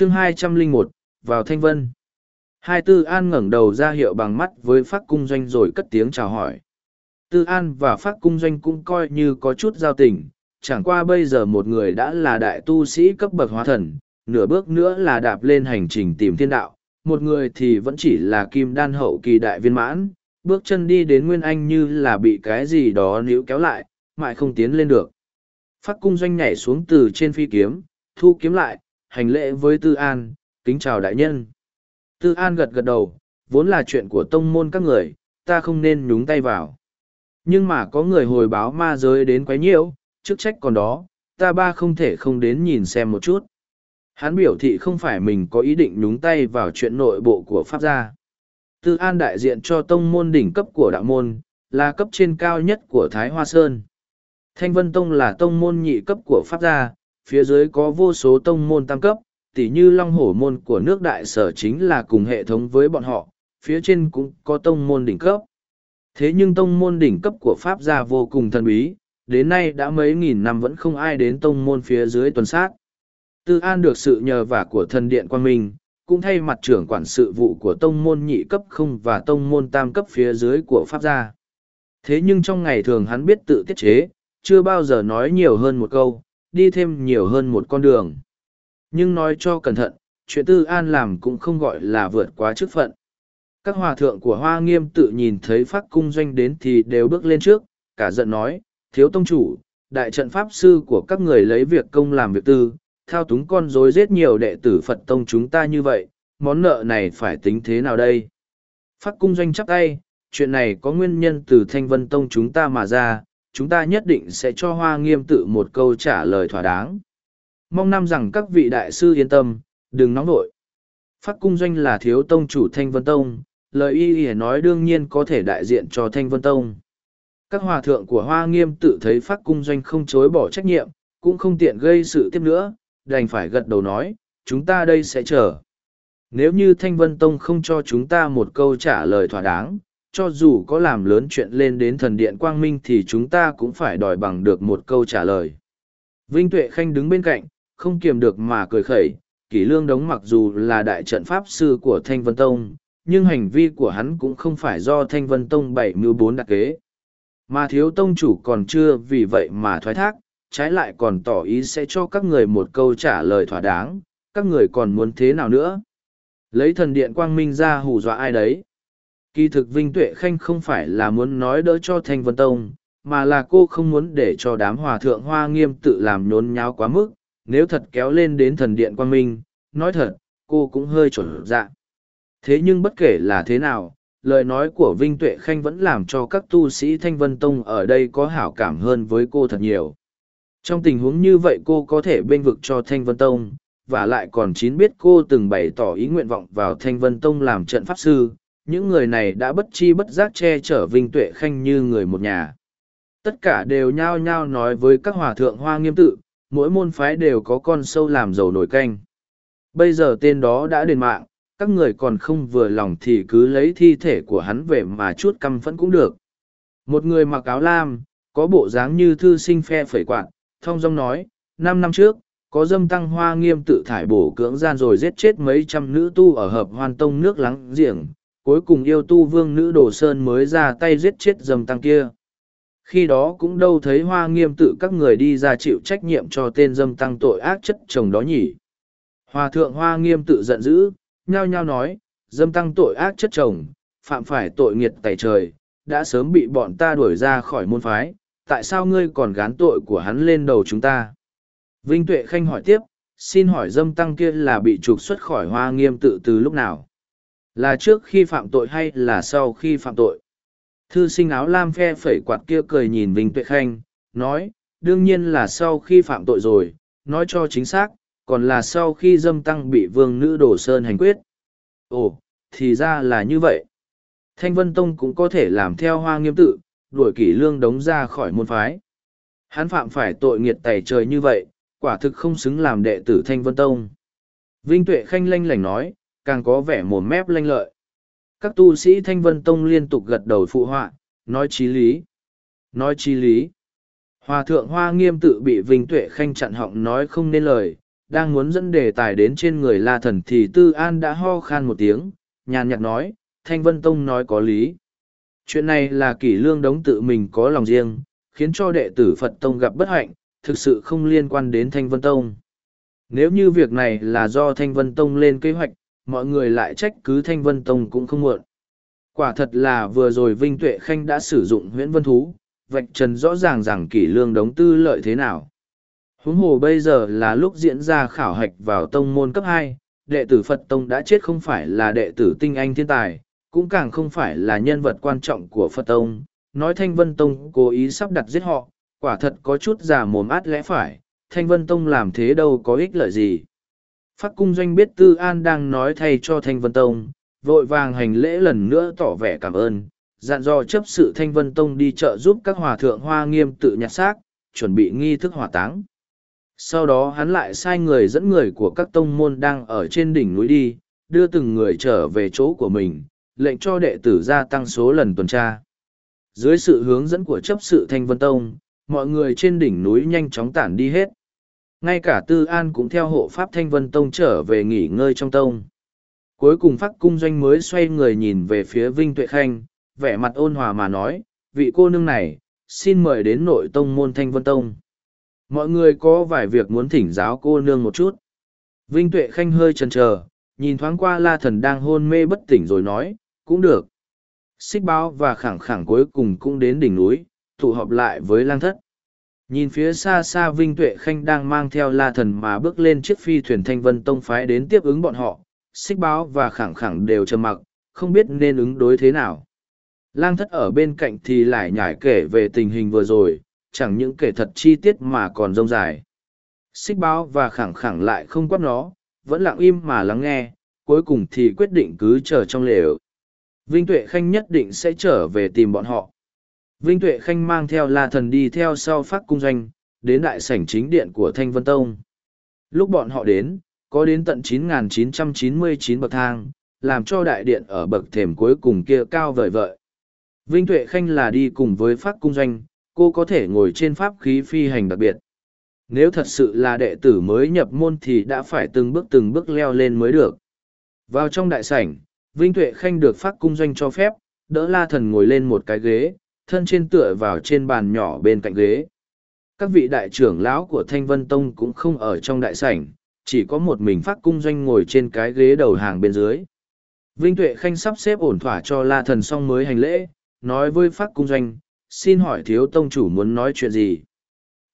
chương hai trăm linh một, vào thanh vân. Hai tư an ngẩng đầu ra hiệu bằng mắt với phát cung doanh rồi cất tiếng chào hỏi. Tư an và phát cung doanh cũng coi như có chút giao tình, chẳng qua bây giờ một người đã là đại tu sĩ cấp bậc hóa thần, nửa bước nữa là đạp lên hành trình tìm thiên đạo, một người thì vẫn chỉ là kim đan hậu kỳ đại viên mãn, bước chân đi đến nguyên anh như là bị cái gì đó níu kéo lại, mãi không tiến lên được. Phát cung doanh nhảy xuống từ trên phi kiếm, thu kiếm lại hành lễ với tư an, kính chào đại nhân. Tư an gật gật đầu, vốn là chuyện của tông môn các người, ta không nên nhúng tay vào. Nhưng mà có người hồi báo ma giới đến quấy nhiễu, chức trách còn đó, ta ba không thể không đến nhìn xem một chút. Hắn biểu thị không phải mình có ý định nhúng tay vào chuyện nội bộ của pháp gia. Tư an đại diện cho tông môn đỉnh cấp của đạo môn, là cấp trên cao nhất của thái hoa sơn. Thanh vân tông là tông môn nhị cấp của pháp gia phía dưới có vô số tông môn tam cấp, tỉ như long hổ môn của nước đại sở chính là cùng hệ thống với bọn họ, phía trên cũng có tông môn đỉnh cấp. Thế nhưng tông môn đỉnh cấp của pháp gia vô cùng thần bí, đến nay đã mấy nghìn năm vẫn không ai đến tông môn phía dưới tuần sát. Tư an được sự nhờ vả của thần điện quan minh, cũng thay mặt trưởng quản sự vụ của tông môn nhị cấp không và tông môn tam cấp phía dưới của pháp gia. Thế nhưng trong ngày thường hắn biết tự tiết chế, chưa bao giờ nói nhiều hơn một câu đi thêm nhiều hơn một con đường. Nhưng nói cho cẩn thận, chuyện tư an làm cũng không gọi là vượt quá chức phận. Các hòa thượng của hoa nghiêm tự nhìn thấy phát cung doanh đến thì đều bước lên trước, cả giận nói, thiếu tông chủ, đại trận pháp sư của các người lấy việc công làm việc tư, thao túng con rối giết nhiều đệ tử phật tông chúng ta như vậy, món nợ này phải tính thế nào đây? Phát cung doanh chắp tay, chuyện này có nguyên nhân từ thanh vân tông chúng ta mà ra chúng ta nhất định sẽ cho hoa nghiêm tự một câu trả lời thỏa đáng. Mong năm rằng các vị đại sư yên tâm, đừng nóng nổi phát cung doanh là thiếu tông chủ thanh vân tông, lời y y nói đương nhiên có thể đại diện cho thanh vân tông. Các hòa thượng của hoa nghiêm tự thấy phát cung doanh không chối bỏ trách nhiệm, cũng không tiện gây sự tiếp nữa, đành phải gật đầu nói, chúng ta đây sẽ chờ. Nếu như thanh vân tông không cho chúng ta một câu trả lời thỏa đáng cho dù có làm lớn chuyện lên đến thần điện quang minh thì chúng ta cũng phải đòi bằng được một câu trả lời. Vinh tuệ khanh đứng bên cạnh, không kiềm được mà cười khẩy, kỷ lương đống mặc dù là đại trận pháp sư của thanh vân tông, nhưng hành vi của hắn cũng không phải do thanh vân tông bảy mưu bốn đặc kế. Mà thiếu tông chủ còn chưa vì vậy mà thoái thác, trái lại còn tỏ ý sẽ cho các người một câu trả lời thỏa đáng, các người còn muốn thế nào nữa? Lấy thần điện quang minh ra hù dọa ai đấy? Kỳ thực vinh tuệ khanh không phải là muốn nói đỡ cho thanh vân tông, mà là cô không muốn để cho đám hòa thượng hoa nghiêm tự làm nhốn nháo quá mức, nếu thật kéo lên đến thần điện quang minh, nói thật, cô cũng hơi chuẩn dạ. Thế nhưng bất kể là thế nào, lời nói của vinh tuệ khanh vẫn làm cho các tu sĩ thanh vân tông ở đây có hảo cảm hơn với cô thật nhiều. Trong tình huống như vậy cô có thể bênh vực cho thanh vân tông, và lại còn chín biết cô từng bày tỏ ý nguyện vọng vào thanh vân tông làm trận pháp sư những người này đã bất chi bất giác che chở vinh tuệ khanh như người một nhà. Tất cả đều nhao nhao nói với các hòa thượng hoa nghiêm tự, mỗi môn phái đều có con sâu làm dầu nổi canh. Bây giờ tên đó đã đền mạng, các người còn không vừa lòng thì cứ lấy thi thể của hắn về mà chút căm phẫn cũng được. Một người mặc áo lam, có bộ dáng như thư sinh phe phẩy quạt thông dong nói, năm năm trước, có dâm tăng hoa nghiêm tự thải bổ cưỡng gian rồi giết chết mấy trăm nữ tu ở hợp hoan tông nước lắng giềng cuối cùng yêu tu vương nữ đồ sơn mới ra tay giết chết dâm tăng kia. Khi đó cũng đâu thấy hoa nghiêm tự các người đi ra chịu trách nhiệm cho tên dâm tăng tội ác chất chồng đó nhỉ. Hòa thượng hoa nghiêm tự giận dữ, nhao nhao nói dâm tăng tội ác chất chồng, phạm phải tội nghiệt tẩy trời, đã sớm bị bọn ta đuổi ra khỏi môn phái, tại sao ngươi còn gán tội của hắn lên đầu chúng ta? Vinh tuệ khanh hỏi tiếp, xin hỏi dâm tăng kia là bị trục xuất khỏi hoa nghiêm tự từ lúc nào? Là trước khi phạm tội hay là sau khi phạm tội? Thư sinh áo lam phe phẩy quạt kia cười nhìn vinh tuệ khanh, nói, đương nhiên là sau khi phạm tội rồi, nói cho chính xác, còn là sau khi dâm tăng bị vương nữ đồ sơn hành quyết. Ồ, thì ra là như vậy. Thanh vân tông cũng có thể làm theo hoa nghiêm tự, đuổi kỷ lương đống ra khỏi môn phái. Hắn phạm phải tội nghiệt tày trời như vậy, quả thực không xứng làm đệ tử thanh vân tông. Vinh tuệ khanh lanh lảnh nói càng có vẻ mồm mép lanh lợi. Các tu sĩ thanh vân tông liên tục gật đầu phụ họa, nói chí lý, nói chí lý. Hòa thượng hoa nghiêm tự bị vinh tuệ khanh chặn họng nói không nên lời, đang muốn dẫn đề tài đến trên người la thần thì tư an đã ho khan một tiếng, nhàn nhạt nói, thanh vân tông nói có lý. Chuyện này là kỷ lương đống tự mình có lòng riêng, khiến cho đệ tử phật tông gặp bất hạnh, thực sự không liên quan đến thanh vân tông. Nếu như việc này là do thanh vân tông lên kế hoạch mọi người lại trách cứ thanh vân tông cũng không muộn. Quả thật là vừa rồi vinh tuệ khanh đã sử dụng huyễn vân thú, vạch trần rõ ràng rằng kỷ lương đống tư lợi thế nào. Huống hồ bây giờ là lúc diễn ra khảo hạch vào tông môn cấp hai, đệ tử phật tông đã chết không phải là đệ tử tinh anh thiên tài, cũng càng không phải là nhân vật quan trọng của phật tông. Nói thanh vân tông cố ý sắp đặt giết họ, quả thật có chút giả mồm át lẽ phải, thanh vân tông làm thế đâu có ích lợi gì phát cung doanh biết tư an đang nói thay cho thanh vân tông, vội vàng hành lễ lần nữa tỏ vẻ cảm ơn, dặn dò chấp sự thanh vân tông đi chợ giúp các hòa thượng hoa nghiêm tự nhặt xác, chuẩn bị nghi thức hỏa táng. Sau đó hắn lại sai người dẫn người của các tông môn đang ở trên đỉnh núi đi, đưa từng người trở về chỗ của mình, lệnh cho đệ tử gia tăng số lần tuần tra. Dưới sự hướng dẫn của chấp sự thanh vân tông, mọi người trên đỉnh núi nhanh chóng tản đi hết ngay cả tư an cũng theo hộ pháp thanh vân tông trở về nghỉ ngơi trong tông. Cuối cùng phát cung doanh mới xoay người nhìn về phía vinh tuệ khanh, vẻ mặt ôn hòa mà nói, vị cô nương này, xin mời đến nội tông môn thanh vân tông. Mọi người có vài việc muốn thỉnh giáo cô nương một chút. Vinh tuệ khanh hơi chần chờ, nhìn thoáng qua la thần đang hôn mê bất tỉnh rồi nói, cũng được. Xích báo và khẳng khẳng cuối cùng cũng đến đỉnh núi, tụ họp lại với lang thất nhìn phía xa xa vinh tuệ khanh đang mang theo la thần mà bước lên chiếc phi thuyền thanh vân tông phái đến tiếp ứng bọn họ, xích báo và khẳng khẳng đều trầm mặc, không biết nên ứng đối thế nào. Lang thất ở bên cạnh thì lại nhải kể về tình hình vừa rồi, chẳng những kể thật chi tiết mà còn rông dài. Xích báo và khẳng khẳng lại không quát nó, vẫn lặng im mà lắng nghe, cuối cùng thì quyết định cứ chờ trong lều. Vinh tuệ khanh nhất định sẽ trở về tìm bọn họ vinh tuệ khanh mang theo la thần đi theo sau phát cung doanh, đến đại sảnh chính điện của thanh vân tông. Lúc bọn họ đến, có đến tận 9.999 bậc thang, làm cho đại điện ở bậc thềm cuối cùng kia cao vời vợi. Vinh tuệ khanh là đi cùng với phát cung doanh, cô có thể ngồi trên pháp khí phi hành đặc biệt. Nếu thật sự là đệ tử mới nhập môn thì đã phải từng bước từng bước leo lên mới được. Vào trong đại sảnh, vinh tuệ khanh được phát cung doanh cho phép, đỡ la thần ngồi lên một cái ghế thân trên tựa vào trên bàn nhỏ bên cạnh ghế. Các vị đại trưởng lão của thanh vân tông cũng không ở trong đại sảnh, chỉ có một mình phát cung doanh ngồi trên cái ghế đầu hàng bên dưới. Vinh tuệ khanh sắp xếp ổn thỏa cho la thần xong mới hành lễ, nói với phát cung doanh, xin hỏi thiếu tông chủ muốn nói chuyện gì?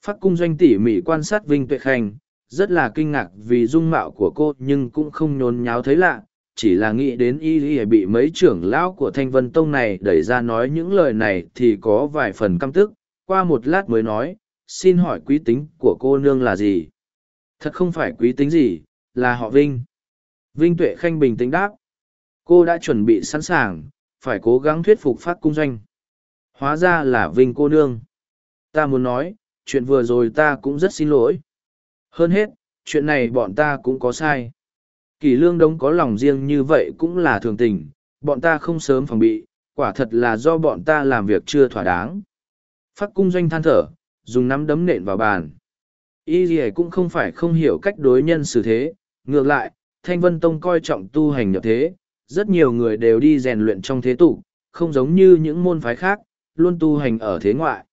Phát cung doanh tỉ mỉ quan sát vinh tuệ khanh, rất là kinh ngạc vì dung mạo của cô nhưng cũng không nhốn nháo thấy lạ chỉ là nghĩ đến y y bị mấy trưởng lão của thanh vân tông này đẩy ra nói những lời này thì có vài phần căm tức. Qua một lát mới nói, xin hỏi quý tính của cô nương là gì? Thật không phải quý tính gì, là họ vinh. Vinh tuệ khanh bình tĩnh đáp, cô đã chuẩn bị sẵn sàng, phải cố gắng thuyết phục phát cung doanh. Hóa ra là vinh cô nương. Ta muốn nói, chuyện vừa rồi ta cũng rất xin lỗi. Hơn hết, chuyện này bọn ta cũng có sai kỳ lương đống có lòng riêng như vậy cũng là thường tình, bọn ta không sớm phòng bị, quả thật là do bọn ta làm việc chưa thỏa đáng. Phát cung doanh than thở, dùng nắm đấm nện vào bàn. Y gì cũng không phải không hiểu cách đối nhân xử thế, ngược lại, thanh vân tông coi trọng tu hành nhập thế, rất nhiều người đều đi rèn luyện trong thế tục, không giống như những môn phái khác, luôn tu hành ở thế ngoại.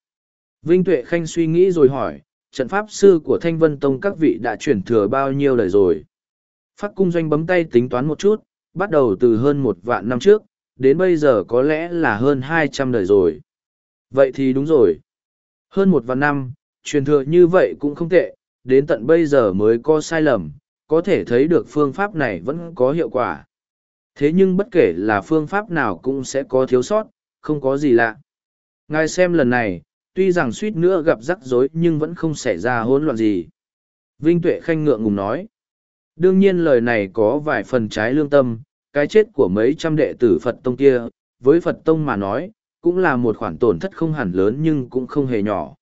Vinh tuệ khanh suy nghĩ rồi hỏi, trận pháp sư của thanh vân tông các vị đã chuyển thừa bao nhiêu đời rồi? Phát cung doanh bấm tay tính toán một chút, bắt đầu từ hơn một vạn năm trước, đến bây giờ có lẽ là hơn hai trăm đời rồi. Vậy thì đúng rồi. Hơn một vạn năm, truyền thừa như vậy cũng không tệ, đến tận bây giờ mới có sai lầm, có thể thấy được phương pháp này vẫn có hiệu quả. Thế nhưng bất kể là phương pháp nào cũng sẽ có thiếu sót, không có gì lạ. Ngài xem lần này, tuy rằng suýt nữa gặp rắc rối nhưng vẫn không xảy ra hỗn loạn gì. Vinh tuệ khanh ngượng ngùng nói đương nhiên lời này có vài phần trái lương tâm, cái chết của mấy trăm đệ tử phật tông kia, với phật tông mà nói, cũng là một khoản tổn thất không hẳn lớn nhưng cũng không hề nhỏ.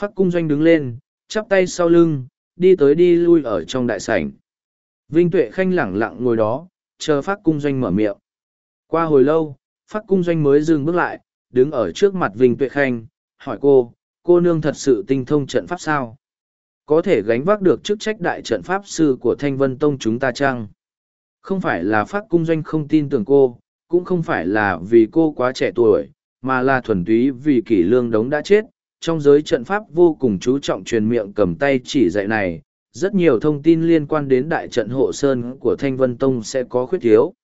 Phát cung doanh đứng lên, chắp tay sau lưng, đi tới đi lui ở trong đại sảnh. Vinh tuệ khanh lẳng lặng ngồi đó, chờ phát cung doanh mở miệng. Qua hồi lâu phát cung doanh mới dừng bước lại, đứng ở trước mặt vinh tuệ khanh, hỏi cô cô nương thật sự tinh thông trận pháp sao? Có thể gánh vác được chức trách đại trận pháp sư của Thanh Vân Tông chúng ta chăng? Không phải là phát cung doanh không tin tưởng cô, cũng không phải là vì cô quá trẻ tuổi, mà là thuần túy vì kỷ lương đống đã chết. Trong giới trận pháp vô cùng chú trọng truyền miệng cầm tay chỉ dạy này, rất nhiều thông tin liên quan đến đại trận hộ sơn của Thanh Vân Tông sẽ có khuyết thiếu.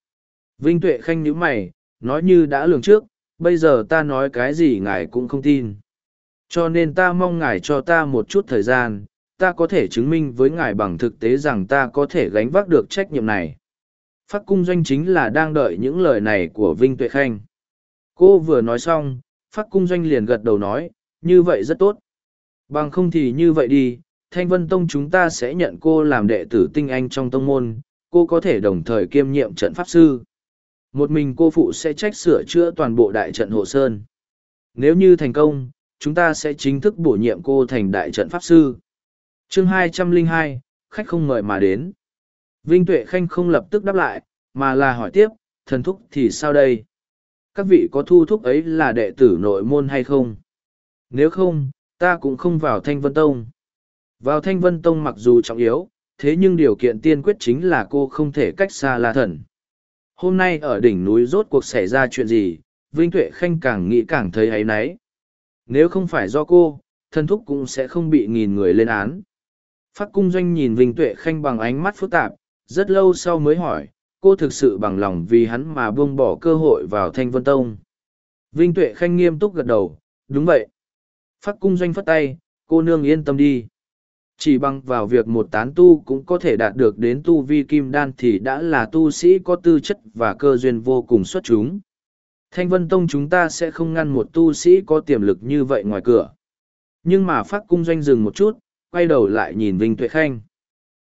Vinh Tuệ Khanh nhữ mày, nói như đã lường trước, bây giờ ta nói cái gì ngài cũng không tin. Cho nên ta mong ngài cho ta một chút thời gian, ta có thể chứng minh với ngài bằng thực tế rằng ta có thể gánh vác được trách nhiệm này. Phát cung doanh chính là đang đợi những lời này của Vinh Tuệ Khanh. Cô vừa nói xong, Phát cung doanh liền gật đầu nói, như vậy rất tốt. Bằng không thì như vậy đi, Thanh Vân Tông chúng ta sẽ nhận cô làm đệ tử tinh anh trong tông môn, cô có thể đồng thời kiêm nhiệm trận pháp sư. Một mình cô phụ sẽ trách sửa chữa toàn bộ đại trận hộ sơn. Nếu như thành công, chúng ta sẽ chính thức bổ nhiệm cô thành đại trận pháp sư chương 202, khách không mời mà đến. Vinh Tuệ Khanh không lập tức đáp lại, mà là hỏi tiếp, thần thúc thì sao đây? Các vị có thu thúc ấy là đệ tử nội môn hay không? Nếu không, ta cũng không vào Thanh Vân Tông. Vào Thanh Vân Tông mặc dù trọng yếu, thế nhưng điều kiện tiên quyết chính là cô không thể cách xa La Thần. Hôm nay ở đỉnh núi rốt cuộc xảy ra chuyện gì, Vinh Tuệ Khanh càng nghĩ càng thấy ấy náy. Nếu không phải do cô, Thần thúc cũng sẽ không bị nghìn người lên án. Phát cung doanh nhìn Vinh Tuệ Khanh bằng ánh mắt phức tạp, rất lâu sau mới hỏi, cô thực sự bằng lòng vì hắn mà buông bỏ cơ hội vào Thanh Vân Tông. Vinh Tuệ Khanh nghiêm túc gật đầu, đúng vậy. Phát cung doanh phất tay, cô nương yên tâm đi. Chỉ bằng vào việc một tán tu cũng có thể đạt được đến tu vi kim đan thì đã là tu sĩ có tư chất và cơ duyên vô cùng xuất chúng. Thanh Vân Tông chúng ta sẽ không ngăn một tu sĩ có tiềm lực như vậy ngoài cửa. Nhưng mà phát cung doanh dừng một chút, quay đầu lại nhìn Vinh Tuệ Khanh.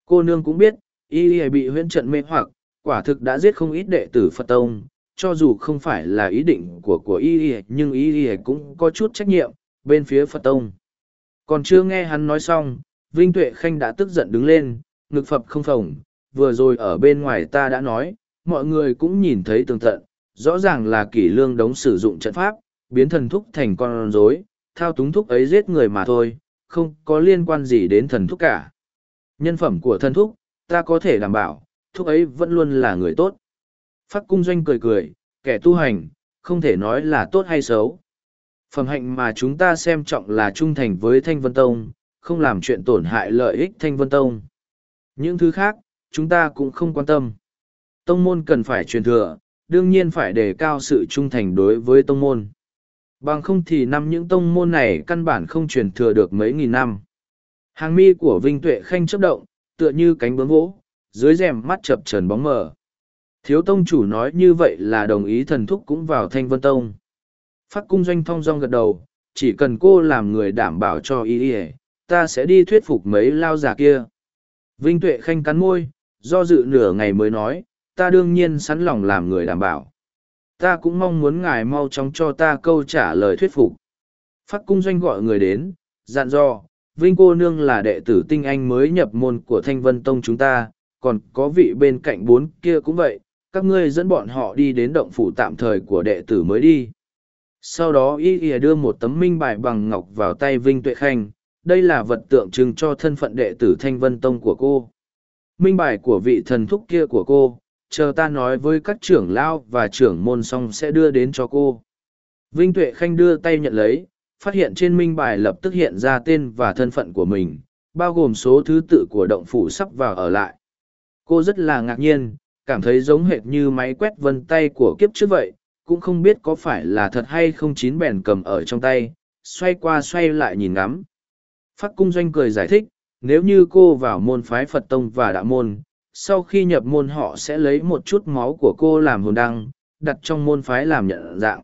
Cô nương cũng biết, y y bị huyễn trận mê hoặc, quả thực đã giết không ít đệ tử Phật Tông, cho dù không phải là ý định của của y y nhưng y y cũng có chút trách nhiệm, bên phía Phật Tông. Còn chưa nghe hắn nói xong, Vinh Tuệ Khanh đã tức giận đứng lên, ngực phập không phồng, vừa rồi ở bên ngoài ta đã nói, mọi người cũng nhìn thấy tường tận, rõ ràng là kỷ lương đống sử dụng trận pháp, biến thần thúc thành con rối, thao túng thúc ấy giết người mà thôi, không có liên quan gì đến thần thúc cả. Nhân phẩm của thần thúc, ta có thể đảm bảo, thúc ấy vẫn luôn là người tốt. Phát cung doanh cười cười, kẻ tu hành, không thể nói là tốt hay xấu. Phẩm hạnh mà chúng ta xem trọng là trung thành với Thanh Vân Tông, không làm chuyện tổn hại lợi ích Thanh Vân Tông. Những thứ khác, chúng ta cũng không quan tâm. Tông môn cần phải truyền thừa, đương nhiên phải đề cao sự trung thành đối với tông môn. Bằng không thì năm những tông môn này căn bản không truyền thừa được mấy nghìn năm. Hàng mi của Vinh Tuệ Khanh chấp động, tựa như cánh bướm vỗ, dưới rèm mắt chập trần bóng mờ. Thiếu tông chủ nói như vậy là đồng ý thần thúc cũng vào thanh vân tông. Phát cung doanh thong dong gật đầu, chỉ cần cô làm người đảm bảo cho y y ta sẽ đi thuyết phục mấy lao già kia. Vinh Tuệ Khanh cắn môi, do dự nửa ngày mới nói, ta đương nhiên sẵn lòng làm người đảm bảo. Ta cũng mong muốn ngài mau chóng cho ta câu trả lời thuyết phục. Phát cung doanh gọi người đến, dặn dò, Vinh cô nương là đệ tử tinh anh mới nhập môn của Thanh Vân Tông chúng ta, còn có vị bên cạnh bốn kia cũng vậy, các ngươi dẫn bọn họ đi đến động phủ tạm thời của đệ tử mới đi. Sau đó y ỉa đưa một tấm minh bài bằng ngọc vào tay Vinh Tuệ Khanh, đây là vật tượng trưng cho thân phận đệ tử Thanh Vân Tông của cô. Minh bài của vị thần thúc kia của cô, chờ ta nói với các trưởng lao và trưởng môn xong sẽ đưa đến cho cô. Vinh Tuệ Khanh đưa tay nhận lấy, phát hiện trên minh bài lập tức hiện ra tên và thân phận của mình, bao gồm số thứ tự của động phủ sắp vào ở lại. Cô rất là ngạc nhiên, cảm thấy giống hệt như máy quét vân tay của kiếp trước vậy, cũng không biết có phải là thật hay không chín bèn cầm ở trong tay, xoay qua xoay lại nhìn ngắm. Phát cung doanh cười giải thích, nếu như cô vào môn phái Phật Tông và Đạo Môn, sau khi nhập môn họ sẽ lấy một chút máu của cô làm hồn đăng, đặt trong môn phái làm nhận dạng.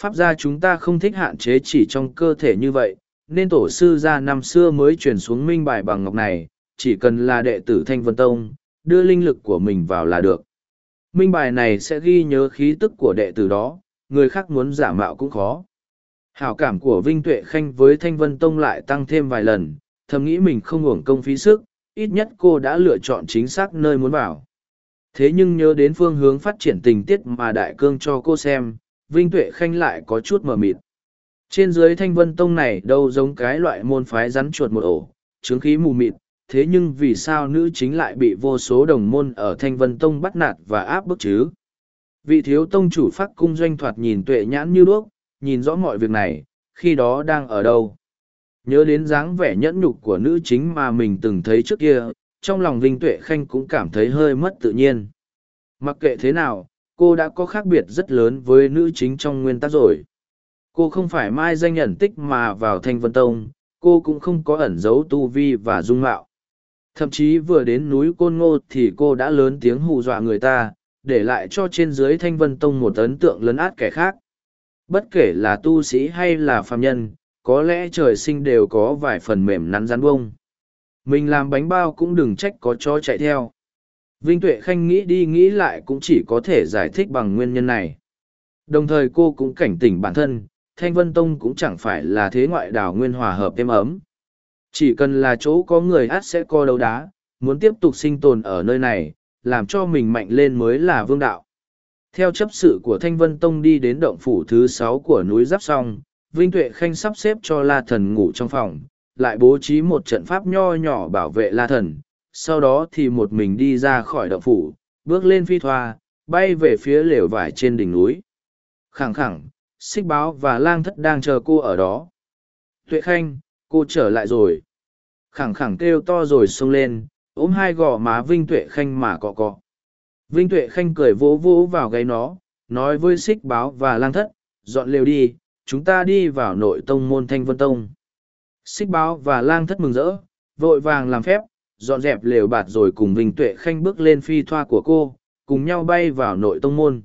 Pháp gia chúng ta không thích hạn chế chỉ trong cơ thể như vậy, nên tổ sư gia năm xưa mới truyền xuống minh bài bằng ngọc này, chỉ cần là đệ tử Thanh Vân Tông, đưa linh lực của mình vào là được. Minh bài này sẽ ghi nhớ khí tức của đệ tử đó, người khác muốn giả mạo cũng khó. Hảo cảm của Vinh Tuệ Khanh với Thanh Vân Tông lại tăng thêm vài lần, thầm nghĩ mình không hưởng công phí sức, ít nhất cô đã lựa chọn chính xác nơi muốn vào. Thế nhưng nhớ đến phương hướng phát triển tình tiết mà Đại Cương cho cô xem, Vinh Tuệ Khanh lại có chút mờ mịt. Trên dưới Thanh Vân Tông này đâu giống cái loại môn phái rắn chuột một ổ, trướng khí mù mịt, thế nhưng vì sao nữ chính lại bị vô số đồng môn ở Thanh Vân Tông bắt nạt và áp bức chứ? Vị thiếu tông chủ phát cung doanh thoạt nhìn tuệ nhãn như đuốc, nhìn rõ mọi việc này, khi đó đang ở đâu? Nhớ đến dáng vẻ nhẫn nhục của nữ chính mà mình từng thấy trước kia, trong lòng Vinh Tuệ Khanh cũng cảm thấy hơi mất tự nhiên. Mặc kệ thế nào, cô đã có khác biệt rất lớn với nữ chính trong nguyên tắc rồi. Cô không phải mai danh ẩn tích mà vào Thanh Vân Tông, cô cũng không có ẩn giấu tu vi và dung mạo. Thậm chí vừa đến núi Côn Ngô thì cô đã lớn tiếng hù dọa người ta, để lại cho trên dưới Thanh Vân Tông một ấn tượng lấn át kẻ khác. Bất kể là tu sĩ hay là phàm nhân, có lẽ trời sinh đều có vài phần mềm nắn rắn bông. Mình làm bánh bao cũng đừng trách có cho chạy theo. Vinh Tuệ Khanh nghĩ đi nghĩ lại cũng chỉ có thể giải thích bằng nguyên nhân này. Đồng thời cô cũng cảnh tỉnh bản thân, Thanh Vân Tông cũng chẳng phải là thế ngoại đảo nguyên hòa hợp êm ấm. Chỉ cần là chỗ có người át sẽ co đấu đá, muốn tiếp tục sinh tồn ở nơi này, làm cho mình mạnh lên mới là vương đạo. Theo chấp sự của Thanh Vân Tông đi đến động phủ thứ sáu của núi Giáp Song, Vinh Tuệ Khanh sắp xếp cho La Thần ngủ trong phòng, lại bố trí một trận pháp nho nhỏ bảo vệ La Thần, sau đó thì một mình đi ra khỏi động phủ, bước lên phi thoa, bay về phía lều vải trên đỉnh núi. Khẳng khẳng, xích báo và lang thất đang chờ cô ở đó. Tuệ Khanh, cô trở lại rồi. Khẳng khẳng kêu to rồi xông lên, ôm hai gò má Vinh Tuệ Khanh mà cọ cọ. Vinh Tuệ Khanh cười vỗ vỗ vào gáy nó, nói với xích báo và lang thất, dọn lều đi, chúng ta đi vào nội tông môn thanh vân tông. Xích báo và lang thất mừng rỡ, vội vàng làm phép, dọn dẹp lều bạt rồi cùng Vinh Tuệ Khanh bước lên phi thoa của cô, cùng nhau bay vào nội tông môn.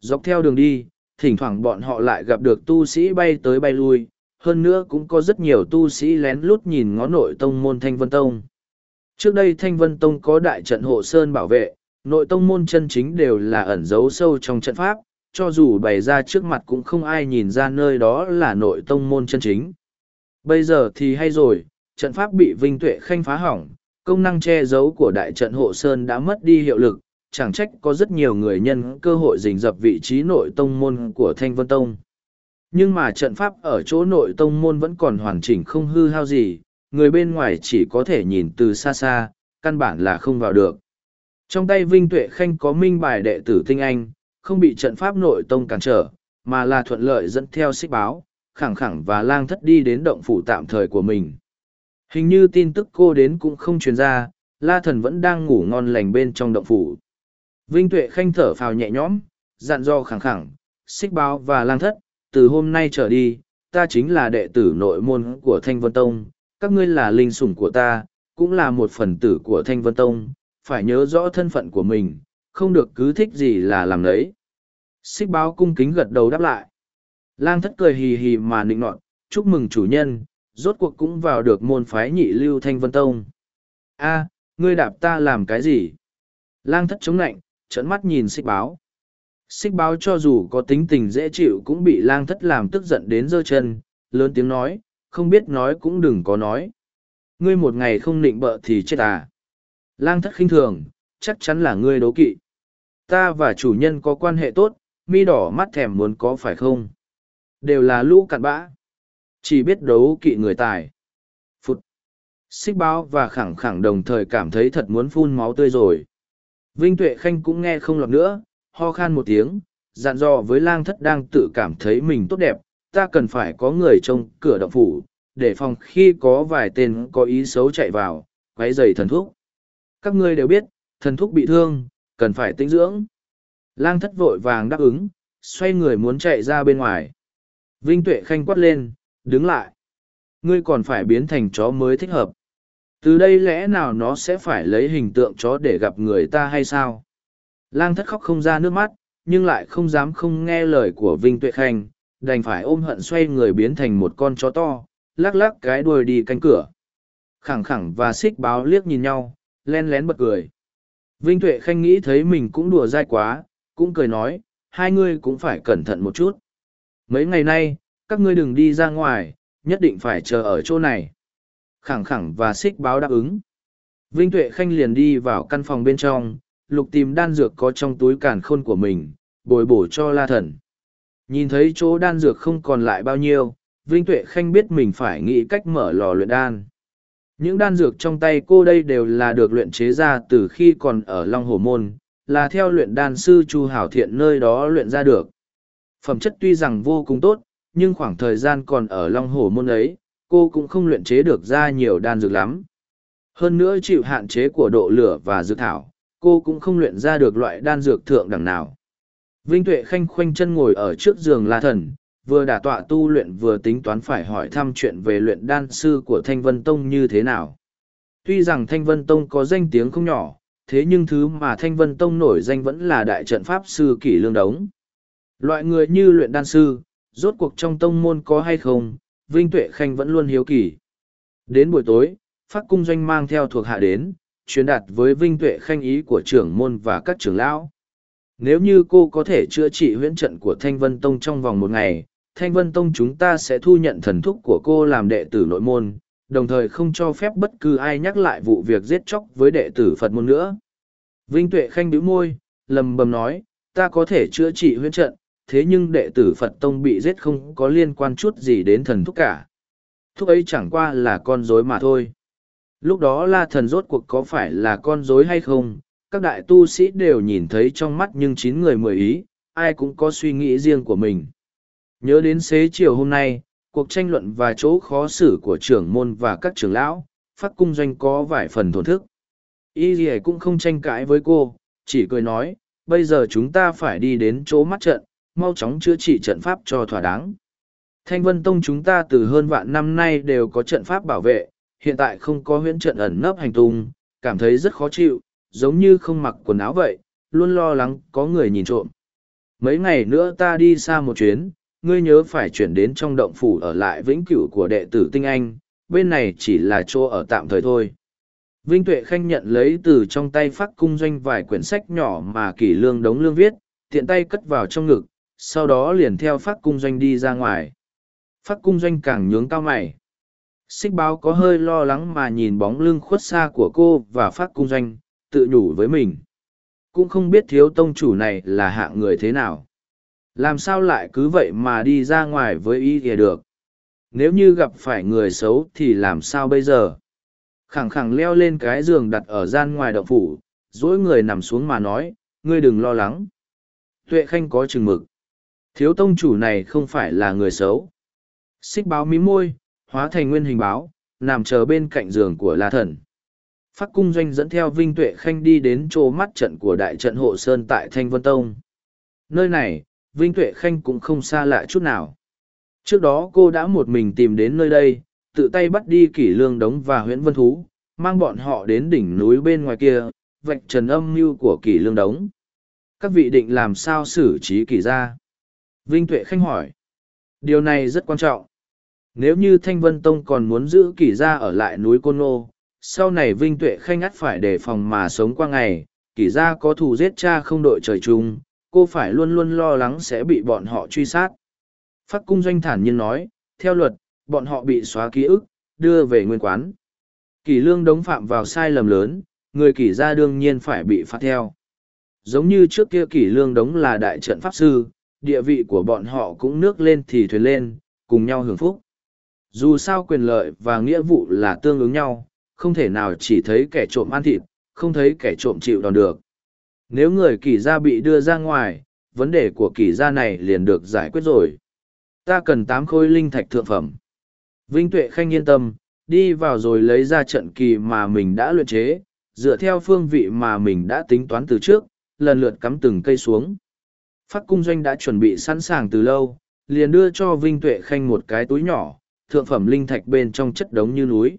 Dọc theo đường đi, thỉnh thoảng bọn họ lại gặp được tu sĩ bay tới bay lui, hơn nữa cũng có rất nhiều tu sĩ lén lút nhìn ngó nội tông môn Thanh Vân Tông. Trước đây Thanh Vân Tông có đại trận hộ sơn bảo vệ, nội tông môn chân chính đều là ẩn giấu sâu trong trận pháp, cho dù bày ra trước mặt cũng không ai nhìn ra nơi đó là nội tông môn chân chính. Bây giờ thì hay rồi, trận pháp bị Vinh Tuệ Khanh phá hỏng, công năng che giấu của đại trận hộ sơn đã mất đi hiệu lực, chẳng trách có rất nhiều người nhân cơ hội rình dập vị trí nội tông môn của Thanh Vân Tông. Nhưng mà trận pháp ở chỗ nội tông môn vẫn còn hoàn chỉnh không hư hao gì, người bên ngoài chỉ có thể nhìn từ xa xa, căn bản là không vào được. Trong tay Vinh Tuệ Khanh có minh bài đệ tử tinh anh, không bị trận pháp nội tông cản trở, mà là thuận lợi dẫn theo xích báo, khẳng khẳng và lang thất đi đến động phủ tạm thời của mình. Hình như tin tức cô đến cũng không truyền ra, La Thần vẫn đang ngủ ngon lành bên trong động phủ. Vinh Tuệ Khanh thở phào nhẹ nhõm, dặn do khẳng khẳng, xích báo và lang thất, từ hôm nay trở đi, ta chính là đệ tử nội môn của Thanh Vân Tông, các ngươi là linh sủng của ta, cũng là một phần tử của Thanh Vân Tông, phải nhớ rõ thân phận của mình, không được cứ thích gì là làm đấy. Xích báo cung kính gật đầu đáp lại. Lang thất cười hì hì mà nịnh nọt, chúc mừng chủ nhân, rốt cuộc cũng vào được môn phái nhị lưu Thanh Vân Tông. a ngươi đạp ta làm cái gì? Lang thất chống nạnh, trấn mắt nhìn xích báo. Xích báo cho dù có tính tình dễ chịu cũng bị lang thất làm tức giận đến giơ chân, lớn tiếng nói, không biết nói cũng đừng có nói. Ngươi một ngày không nịnh bợ thì chết à. Lang thất khinh thường, chắc chắn là ngươi đố kỵ. Ta và chủ nhân có quan hệ tốt, mi đỏ mắt thèm muốn có phải không? Đều là lũ cặn bã. Chỉ biết đấu kỵ người tài. Phụt. Xích báo và khẳng khẳng đồng thời cảm thấy thật muốn phun máu tươi rồi. Vinh Tuệ Khanh cũng nghe không lọt nữa, ho khan một tiếng, dặn dò với lang thất đang tự cảm thấy mình tốt đẹp, ta cần phải có người trông cửa động phủ, để phòng khi có vài tên có ý xấu chạy vào, quấy giày thần thúc. Các ngươi đều biết, thần thúc bị thương, cần phải tinh dưỡng. Lang thất vội vàng đáp ứng, xoay người muốn chạy ra bên ngoài. Vinh Tuệ Khanh quát lên, đứng lại. Ngươi còn phải biến thành chó mới thích hợp. Từ đây lẽ nào nó sẽ phải lấy hình tượng chó để gặp người ta hay sao? Lang thất khóc không ra nước mắt, nhưng lại không dám không nghe lời của Vinh Tuệ Khanh, đành phải ôm hận xoay người biến thành một con chó to, lắc lắc cái đuôi đi canh cửa. Khẳng khẳng và xích báo liếc nhìn nhau, len lén bật cười. Vinh Tuệ Khanh nghĩ thấy mình cũng đùa dai quá, cũng cười nói, hai ngươi cũng phải cẩn thận một chút. Mấy ngày nay, các ngươi đừng đi ra ngoài, nhất định phải chờ ở chỗ này. Khẳng khẳng và xích báo đáp ứng. Vinh Tuệ Khanh liền đi vào căn phòng bên trong, lục tìm đan dược có trong túi càn khôn của mình, bồi bổ cho la thần. Nhìn thấy chỗ đan dược không còn lại bao nhiêu, Vinh Tuệ Khanh biết mình phải nghĩ cách mở lò luyện đan. Những đan dược trong tay cô đây đều là được luyện chế ra từ khi còn ở Long Hồ Môn, là theo luyện đan sư Chu Hảo Thiện nơi đó luyện ra được. Phẩm chất tuy rằng vô cùng tốt, nhưng khoảng thời gian còn ở Long Hồ Môn ấy, cô cũng không luyện chế được ra nhiều đan dược lắm. Hơn nữa chịu hạn chế của độ lửa và dược thảo, cô cũng không luyện ra được loại đan dược thượng đẳng nào. Vinh Tuệ khanh khoanh chân ngồi ở trước giường La Thần, vừa đả tọa tu luyện vừa tính toán phải hỏi thăm chuyện về luyện đan sư của Thanh Vân Tông như thế nào. Tuy rằng Thanh Vân Tông có danh tiếng không nhỏ, thế nhưng thứ mà Thanh Vân Tông nổi danh vẫn là đại trận pháp sư kỷ lương đống. Loại người như luyện đan sư, rốt cuộc trong tông môn có hay không, Vinh Tuệ Khanh vẫn luôn hiếu kỳ. Đến buổi tối, Phát Cung Doanh mang theo thuộc hạ đến, truyền đạt với Vinh Tuệ Khanh ý của trưởng môn và các trưởng lão. Nếu như cô có thể chữa trị huyễn trận của Thanh Vân Tông trong vòng một ngày, Thanh Vân Tông chúng ta sẽ thu nhận thần thúc của cô làm đệ tử nội môn, đồng thời không cho phép bất cứ ai nhắc lại vụ việc giết chóc với đệ tử Phật môn nữa. Vinh Tuệ Khanh bĩu môi, lầm bầm nói, ta có thể chữa trị huyễn trận, thế nhưng đệ tử Phật Tông bị giết không có liên quan chút gì đến thần thúc cả. Thúc ấy chẳng qua là con rối mà thôi. Lúc đó la thần rốt cuộc có phải là con rối hay không, các đại tu sĩ đều nhìn thấy trong mắt nhưng chín người mười ý, ai cũng có suy nghĩ riêng của mình. Nhớ đến xế chiều hôm nay, cuộc tranh luận và chỗ khó xử của trưởng môn và các trưởng lão, phát cung doanh có vài phần thổn thức. Y gì cũng không tranh cãi với cô, chỉ cười nói, bây giờ chúng ta phải đi đến chỗ mắt trận, mau chóng chữa trị trận pháp cho thỏa đáng. Thanh Vân Tông chúng ta từ hơn vạn năm nay đều có trận pháp bảo vệ, hiện tại không có huyễn trận ẩn nấp hành tung, cảm thấy rất khó chịu, giống như không mặc quần áo vậy, luôn lo lắng có người nhìn trộm. Mấy ngày nữa ta đi xa một chuyến, ngươi nhớ phải chuyển đến trong động phủ ở lại vĩnh cửu của đệ tử Tinh Anh, bên này chỉ là chỗ ở tạm thời thôi. Vinh Tuệ Khanh nhận lấy từ trong tay phát cung doanh vài quyển sách nhỏ mà kỷ lương đống lương viết, tiện tay cất vào trong ngực, sau đó liền theo phát cung doanh đi ra ngoài. Phát cung doanh càng nhướng cao mày. Xích báo có hơi lo lắng mà nhìn bóng lưng khuất xa của cô và phát cung doanh, tự nhủ với mình. Cũng không biết thiếu tông chủ này là hạng người thế nào. Làm sao lại cứ vậy mà đi ra ngoài với ý kìa được. Nếu như gặp phải người xấu thì làm sao bây giờ? Khẳng khẳng leo lên cái giường đặt ở gian ngoài động phủ, dỗi người nằm xuống mà nói, ngươi đừng lo lắng. Tuệ khanh có chừng mực. Thiếu tông chủ này không phải là người xấu. Xích báo mí môi, hóa thành nguyên hình báo, nằm chờ bên cạnh giường của La Thần. Phát cung doanh dẫn theo Vinh Tuệ Khanh đi đến chỗ mắt trận của đại trận hộ sơn tại Thanh Vân Tông. Nơi này, Vinh Tuệ Khanh cũng không xa lạ chút nào. Trước đó cô đã một mình tìm đến nơi đây, tự tay bắt đi kỷ lương đống và huyễn vân thú, mang bọn họ đến đỉnh núi bên ngoài kia, vạch trần âm mưu của kỷ lương đống. Các vị định làm sao xử trí kỷ ra? Vinh Tuệ Khanh hỏi. Điều này rất quan trọng. Nếu như Thanh Vân Tông còn muốn giữ kỷ ra ở lại núi Côn Nô, sau này Vinh Tuệ Khanh ắt phải đề phòng mà sống qua ngày, kỷ ra có thù giết cha không đội trời chung, cô phải luôn luôn lo lắng sẽ bị bọn họ truy sát. Phát cung doanh thản nhiên nói, theo luật, bọn họ bị xóa ký ức, đưa về nguyên quán. Kỷ lương đống phạm vào sai lầm lớn, người kỷ gia đương nhiên phải bị phạt theo. Giống như trước kia kỷ lương đống là đại trận pháp sư, địa vị của bọn họ cũng nước lên thì thuyền lên, cùng nhau hưởng phúc. Dù sao quyền lợi và nghĩa vụ là tương ứng nhau, không thể nào chỉ thấy kẻ trộm ăn thịt, không thấy kẻ trộm chịu đòn được. Nếu người kỷ gia bị đưa ra ngoài, vấn đề của kỷ gia này liền được giải quyết rồi. Ta cần tám khối linh thạch thượng phẩm. Vinh Tuệ Khanh yên tâm, đi vào rồi lấy ra trận kỳ mà mình đã luyện chế, dựa theo phương vị mà mình đã tính toán từ trước, lần lượt cắm từng cây xuống. Phát cung doanh đã chuẩn bị sẵn sàng từ lâu, liền đưa cho Vinh Tuệ Khanh một cái túi nhỏ, thượng phẩm linh thạch bên trong chất đống như núi.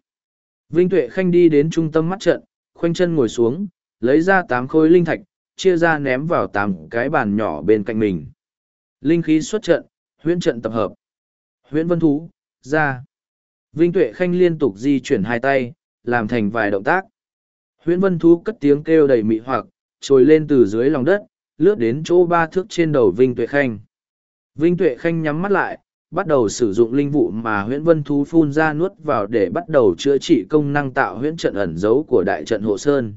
Vinh Tuệ Khanh đi đến trung tâm mắt trận, khoanh chân ngồi xuống, lấy ra tám khối linh thạch, chia ra ném vào tám cái bàn nhỏ bên cạnh mình. Linh khí xuất trận, huyễn trận tập hợp. Huyễn vân thú, ra. Vinh Tuệ Khanh liên tục di chuyển hai tay, làm thành vài động tác. Huyễn vân thú cất tiếng kêu đầy mị hoặc, trồi lên từ dưới lòng đất, lướt đến chỗ ba thước trên đầu Vinh Tuệ Khanh. Vinh Tuệ Khanh nhắm mắt lại, bắt đầu sử dụng linh vụ mà huyễn vân thú phun ra nuốt vào để bắt đầu chữa trị công năng tạo huyễn trận ẩn giấu của đại trận hộ sơn.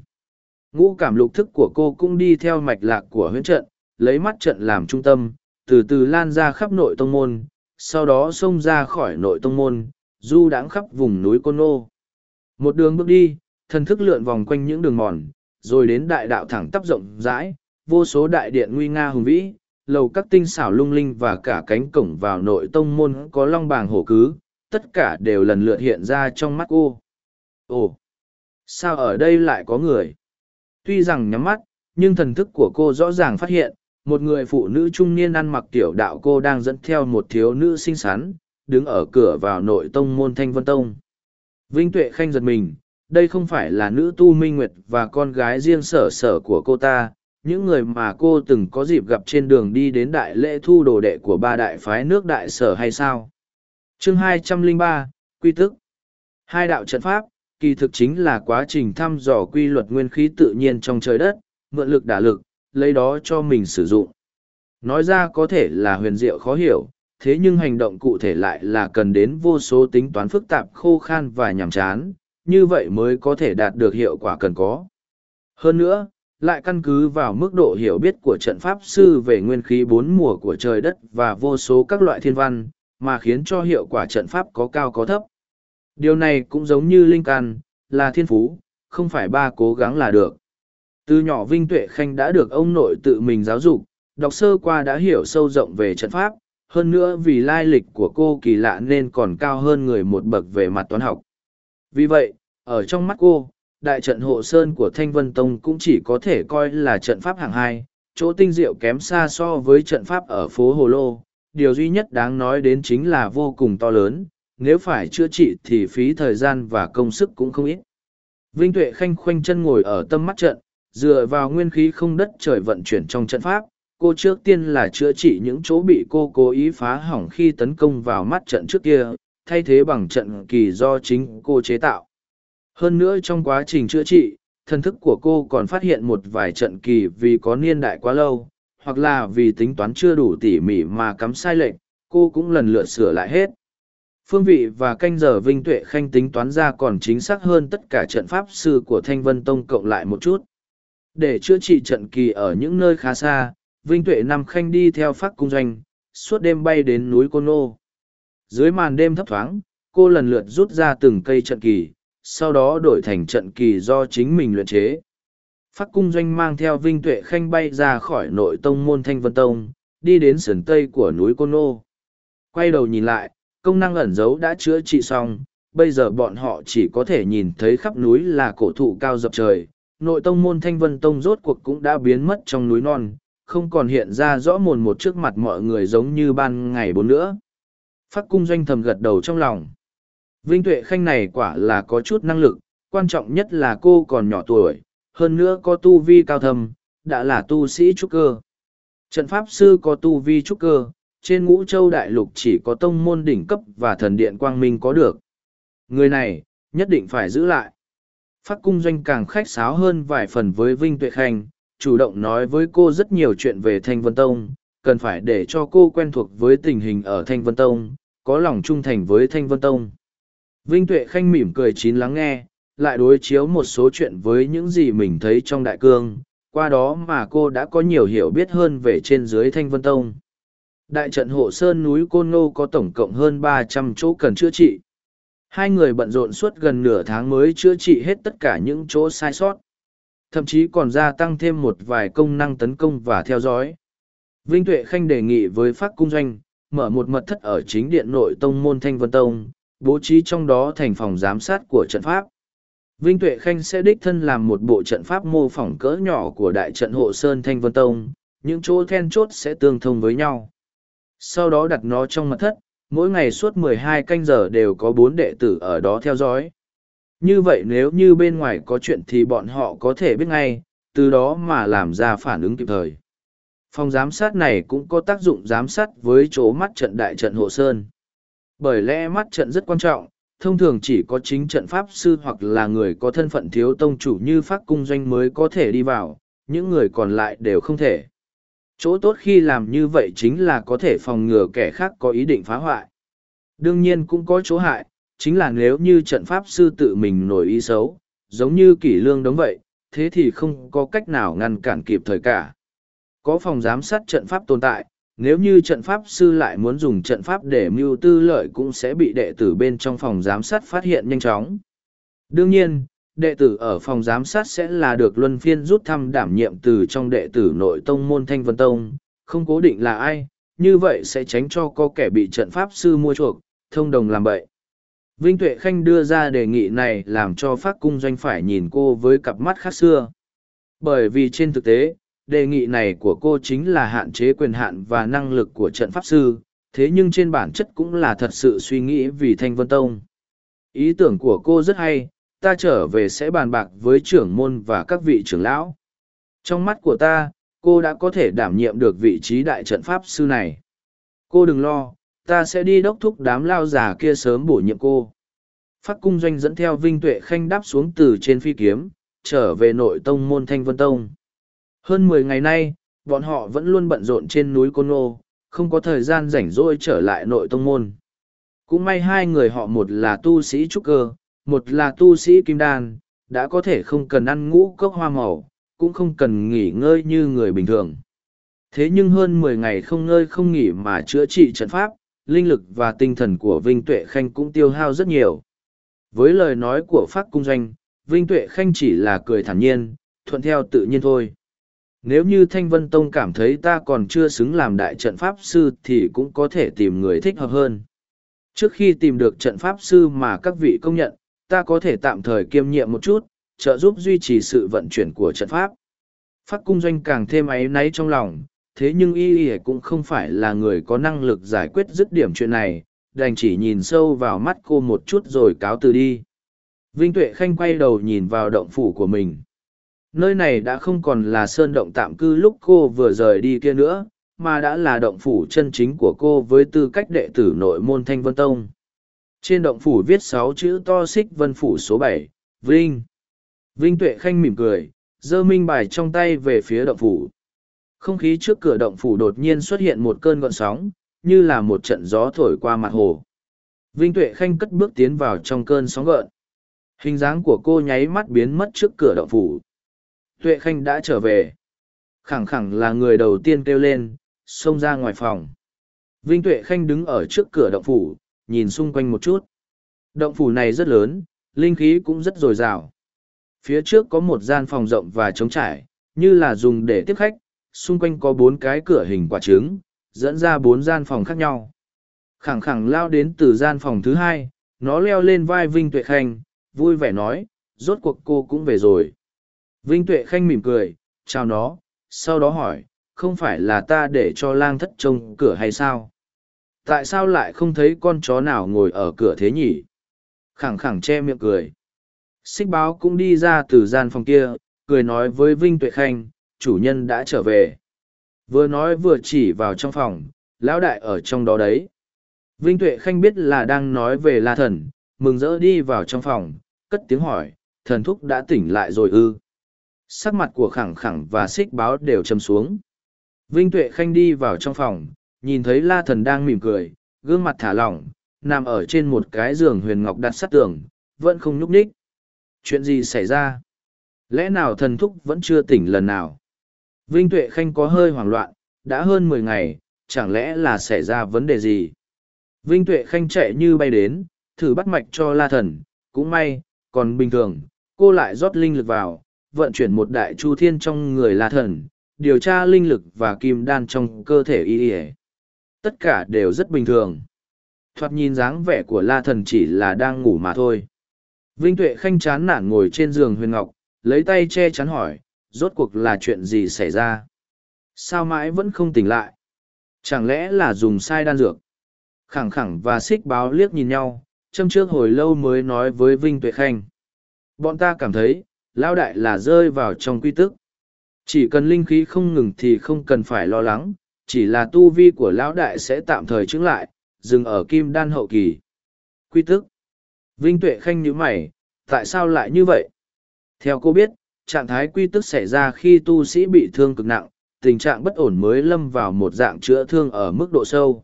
Ngũ cảm lục thức của cô cũng đi theo mạch lạc của huyễn trận, lấy mắt trận làm trung tâm, từ từ lan ra khắp nội tông môn, sau đó xông ra khỏi nội tông môn, du đãng khắp vùng núi Côn Nô. Một đường bước đi, thần thức lượn vòng quanh những đường mòn, rồi đến đại đạo thẳng tắp rộng rãi, vô số đại điện nguy nga hùng vĩ, lầu các tinh xảo lung linh và cả cánh cổng vào nội tông môn có long bàng hổ cứ, tất cả đều lần lượt hiện ra trong mắt cô. Ồ, sao ở đây lại có người? Tuy rằng nhắm mắt, nhưng thần thức của cô rõ ràng phát hiện, một người phụ nữ trung niên ăn mặc tiểu đạo cô đang dẫn theo một thiếu nữ xinh xắn, đứng ở cửa vào nội tông môn Thanh Vân Tông. Vinh Tuệ Khanh giật mình, đây không phải là nữ tu minh nguyệt và con gái riêng sở sở của cô ta, những người mà cô từng có dịp gặp trên đường đi đến đại lễ thu đồ đệ của ba đại phái nước đại sở hay sao? chương 203, Quy tức Hai đạo trận pháp, kỳ thực chính là quá trình thăm dò quy luật nguyên khí tự nhiên trong trời đất, mượn lực đả lực, lấy đó cho mình sử dụng. Nói ra có thể là huyền diệu khó hiểu, thế nhưng hành động cụ thể lại là cần đến vô số tính toán phức tạp khô khan và nhàm chán, như vậy mới có thể đạt được hiệu quả cần có. Hơn nữa, lại căn cứ vào mức độ hiểu biết của trận pháp sư về nguyên khí bốn mùa của trời đất và vô số các loại thiên văn, mà khiến cho hiệu quả trận pháp có cao có thấp. Điều này cũng giống như linh can, là thiên phú, không phải ba cố gắng là được. Từ nhỏ Vinh Tuệ Khanh đã được ông nội tự mình giáo dục, đọc sơ qua đã hiểu sâu rộng về trận pháp, hơn nữa vì lai lịch của cô kỳ lạ nên còn cao hơn người một bậc về mặt toán học. Vì vậy, ở trong mắt cô, đại trận hộ sơn của Thanh Vân Tông cũng chỉ có thể coi là trận pháp hạng hai, chỗ tinh diệu kém xa so với trận pháp ở phố Hồ Lô. Điều duy nhất đáng nói đến chính là vô cùng to lớn, nếu phải chữa trị thì phí thời gian và công sức cũng không ít. Vinh Tuệ Khanh khoanh chân ngồi ở tâm mắt trận, dựa vào nguyên khí không đất trời vận chuyển trong trận pháp, cô trước tiên là chữa trị những chỗ bị cô cố ý phá hỏng khi tấn công vào mắt trận trước kia, thay thế bằng trận kỳ do chính cô chế tạo. Hơn nữa trong quá trình chữa trị, thần thức của cô còn phát hiện một vài trận kỳ vì có niên đại quá lâu, hoặc là vì tính toán chưa đủ tỉ mỉ mà cắm sai lệch, cô cũng lần lượt sửa lại hết. Phương vị và canh giờ Vinh Tuệ Khanh tính toán ra còn chính xác hơn tất cả trận pháp sư của Thanh Vân Tông cộng lại một chút. Để chữa trị trận kỳ ở những nơi khá xa, Vinh Tuệ Nam Khanh đi theo phát cung doanh, suốt đêm bay đến núi Côn Nô. Dưới màn đêm thấp thoáng, cô lần lượt rút ra từng cây trận kỳ, sau đó đổi thành trận kỳ do chính mình luyện chế. Phát cung doanh mang theo Vinh Tuệ Khanh bay ra khỏi nội tông môn Thanh Vân Tông, đi đến sườn tây của núi Côn Nô. Quay đầu nhìn lại, công năng ẩn giấu đã chữa trị xong, bây giờ bọn họ chỉ có thể nhìn thấy khắp núi là cổ thụ cao dập trời. Nội tông môn Thanh Vân Tông rốt cuộc cũng đã biến mất trong núi non, không còn hiện ra rõ mồn một trước mặt mọi người giống như ban ngày bốn nữa. Phát cung doanh thầm gật đầu trong lòng. Vinh Tuệ Khanh này quả là có chút năng lực, quan trọng nhất là cô còn nhỏ tuổi, hơn nữa có tu vi cao thâm, đã là tu sĩ trúc cơ. Trận pháp sư có tu vi trúc cơ, trên ngũ châu đại lục chỉ có tông môn đỉnh cấp và thần điện quang minh có được. Người này, nhất định phải giữ lại. Phát cung doanh càng khách sáo hơn vài phần với Vinh Tuệ Khanh, chủ động nói với cô rất nhiều chuyện về Thanh Vân Tông, cần phải để cho cô quen thuộc với tình hình ở Thanh Vân Tông, có lòng trung thành với Thanh Vân Tông. Vinh Tuệ Khanh mỉm cười chín lắng nghe, lại đối chiếu một số chuyện với những gì mình thấy trong đại cương, qua đó mà cô đã có nhiều hiểu biết hơn về trên dưới Thanh Vân Tông. Đại trận hộ sơn núi Côn Ngô có tổng cộng hơn ba trăm chỗ cần chữa trị. Hai người bận rộn suốt gần nửa tháng mới chữa trị hết tất cả những chỗ sai sót. Thậm chí còn gia tăng thêm một vài công năng tấn công và theo dõi. Vinh Tuệ Khanh đề nghị với pháp Cung Doanh, mở một mật thất ở chính điện nội tông môn Thanh Vân Tông, bố trí trong đó thành phòng giám sát của trận pháp. Vinh Tuệ Khanh sẽ đích thân làm một bộ trận pháp mô phỏng cỡ nhỏ của đại trận hộ Sơn Thanh Vân Tông, những chỗ then chốt sẽ tương thông với nhau. Sau đó đặt nó trong mật thất, mỗi ngày suốt 12 canh giờ đều có bốn đệ tử ở đó theo dõi. Như vậy nếu như bên ngoài có chuyện thì bọn họ có thể biết ngay, từ đó mà làm ra phản ứng kịp thời. Phòng giám sát này cũng có tác dụng giám sát với chỗ mắt trận đại trận hộ Sơn. Bởi lẽ mắt trận rất quan trọng, thông thường chỉ có chính trận pháp sư hoặc là người có thân phận thiếu tông chủ như pháp cung doanh mới có thể đi vào, những người còn lại đều không thể. Chỗ tốt khi làm như vậy chính là có thể phòng ngừa kẻ khác có ý định phá hoại. Đương nhiên cũng có chỗ hại, chính là nếu như trận pháp sư tự mình nổi ý xấu, giống như kỷ lương đống vậy, thế thì không có cách nào ngăn cản kịp thời cả. Có phòng giám sát trận pháp tồn tại, nếu như trận pháp sư lại muốn dùng trận pháp để mưu tư lợi cũng sẽ bị đệ tử bên trong phòng giám sát phát hiện nhanh chóng. Đương nhiên, đệ tử ở phòng giám sát sẽ là được luân phiên rút thăm đảm nhiệm từ trong đệ tử nội tông môn Thanh Vân Tông, không cố định là ai, như vậy sẽ tránh cho có kẻ bị trận pháp sư mua chuộc, thông đồng làm bậy. Vinh Tuệ Khanh đưa ra đề nghị này làm cho phát cung doanh phải nhìn cô với cặp mắt khác xưa. Bởi vì trên thực tế, đề nghị này của cô chính là hạn chế quyền hạn và năng lực của trận pháp sư, thế nhưng trên bản chất cũng là thật sự suy nghĩ vì Thanh Vân Tông. Ý tưởng của cô rất hay, ta trở về sẽ bàn bạc với trưởng môn và các vị trưởng lão. Trong mắt của ta, cô đã có thể đảm nhiệm được vị trí đại trận pháp sư này. Cô đừng lo, ta sẽ đi đốc thúc đám lao già kia sớm bổ nhiệm cô. Phát cung doanh dẫn theo Vinh Tuệ Khanh đáp xuống từ trên phi kiếm, trở về nội tông môn Thanh Vân Tông. Hơn mười ngày nay, bọn họ vẫn luôn bận rộn trên núi Côn Nô, không có thời gian rảnh rỗi trở lại nội tông môn. Cũng may hai người họ một là tu sĩ trúc cơ, một là tu sĩ kim đan, đã có thể không cần ăn ngũ cốc hoa màu, cũng không cần nghỉ ngơi như người bình thường. Thế nhưng hơn mười ngày không ngơi không nghỉ mà chữa trị trận pháp, linh lực và tinh thần của Vinh Tuệ Khanh cũng tiêu hao rất nhiều. Với lời nói của Pháp Cung Doanh, Vinh Tuệ Khanh chỉ là cười thản nhiên, thuận theo tự nhiên thôi. Nếu như Thanh Vân Tông cảm thấy ta còn chưa xứng làm đại trận pháp sư thì cũng có thể tìm người thích hợp hơn. Trước khi tìm được trận pháp sư mà các vị công nhận, ta có thể tạm thời kiêm nhiệm một chút, trợ giúp duy trì sự vận chuyển của trận pháp. Phát cung doanh càng thêm áy náy trong lòng, thế nhưng y y cũng không phải là người có năng lực giải quyết dứt điểm chuyện này, đành chỉ nhìn sâu vào mắt cô một chút rồi cáo từ đi. Vinh Tuệ Khanh quay đầu nhìn vào động phủ của mình. Nơi này đã không còn là sơn động tạm cư lúc cô vừa rời đi kia nữa, mà đã là động phủ chân chính của cô với tư cách đệ tử nội môn Thanh Vân Tông. Trên động phủ viết sáu chữ to xích vân phủ số bảy Vinh. Vinh Tuệ Khanh mỉm cười, giơ minh bài trong tay về phía động phủ. Không khí trước cửa động phủ đột nhiên xuất hiện một cơn gọn sóng, như là một trận gió thổi qua mặt hồ. Vinh Tuệ Khanh cất bước tiến vào trong cơn sóng gợn. Hình dáng của cô nháy mắt biến mất trước cửa động phủ. Tuệ Khanh đã trở về. Khẳng khẳng là người đầu tiên kêu lên, xông ra ngoài phòng. Vinh Tuệ Khanh đứng ở trước cửa động phủ, nhìn xung quanh một chút. Động phủ này rất lớn, linh khí cũng rất dồi dào. Phía trước có một gian phòng rộng và trống trải, như là dùng để tiếp khách, xung quanh có bốn cái cửa hình quả trứng, dẫn ra bốn gian phòng khác nhau. Khẳng khẳng lao đến từ gian phòng thứ hai, nó leo lên vai Vinh Tuệ Khanh, vui vẻ nói, rốt cuộc cô cũng về rồi. Vinh Tuệ Khanh mỉm cười, chào nó, sau đó hỏi, không phải là ta để cho lang thất trông cửa hay sao? Tại sao lại không thấy con chó nào ngồi ở cửa thế nhỉ? Khẳng khẳng che miệng cười. Xích báo cũng đi ra từ gian phòng kia, cười nói với Vinh Tuệ Khanh, chủ nhân đã trở về. Vừa nói vừa chỉ vào trong phòng, lão đại ở trong đó đấy. Vinh Tuệ Khanh biết là đang nói về La Thần, mừng rỡ đi vào trong phòng, cất tiếng hỏi, thần thúc đã tỉnh lại rồi ư. Sắc mặt của khẳng khẳng và xích báo đều châm xuống. Vinh Tuệ Khanh đi vào trong phòng, nhìn thấy La Thần đang mỉm cười, gương mặt thả lỏng, nằm ở trên một cái giường huyền ngọc đặt sát tường, vẫn không nhúc nhích. Chuyện gì xảy ra? Lẽ nào thần thúc vẫn chưa tỉnh lần nào? Vinh Tuệ Khanh có hơi hoảng loạn, đã hơn mười ngày, chẳng lẽ là xảy ra vấn đề gì? Vinh Tuệ Khanh chạy như bay đến, thử bắt mạch cho La Thần, cũng may, còn bình thường, cô lại rót linh lực vào, vận chuyển một đại chu thiên trong người La Thần, điều tra linh lực và kim đan trong cơ thể y y tất cả đều rất bình thường. Thoạt nhìn dáng vẻ của la thần chỉ là đang ngủ mà thôi. Vinh tuệ khanh chán nản ngồi trên giường huyền ngọc, lấy tay che chắn hỏi, rốt cuộc là chuyện gì xảy ra? Sao mãi vẫn không tỉnh lại? Chẳng lẽ là dùng sai đan dược? Khẳng khẳng và xích báo liếc nhìn nhau, châm trước hồi lâu mới nói với vinh tuệ khanh. Bọn ta cảm thấy lao đại là rơi vào trong quy tức chỉ cần linh khí không ngừng thì không cần phải lo lắng chỉ là tu vi của lão đại sẽ tạm thời chứng lại dừng ở kim đan hậu kỳ. Quy tức. Vinh tuệ khanh nhíu mày tại sao lại như vậy? Theo cô biết trạng thái quy tức xảy ra khi tu sĩ bị thương cực nặng tình trạng bất ổn mới lâm vào một dạng chữa thương ở mức độ sâu.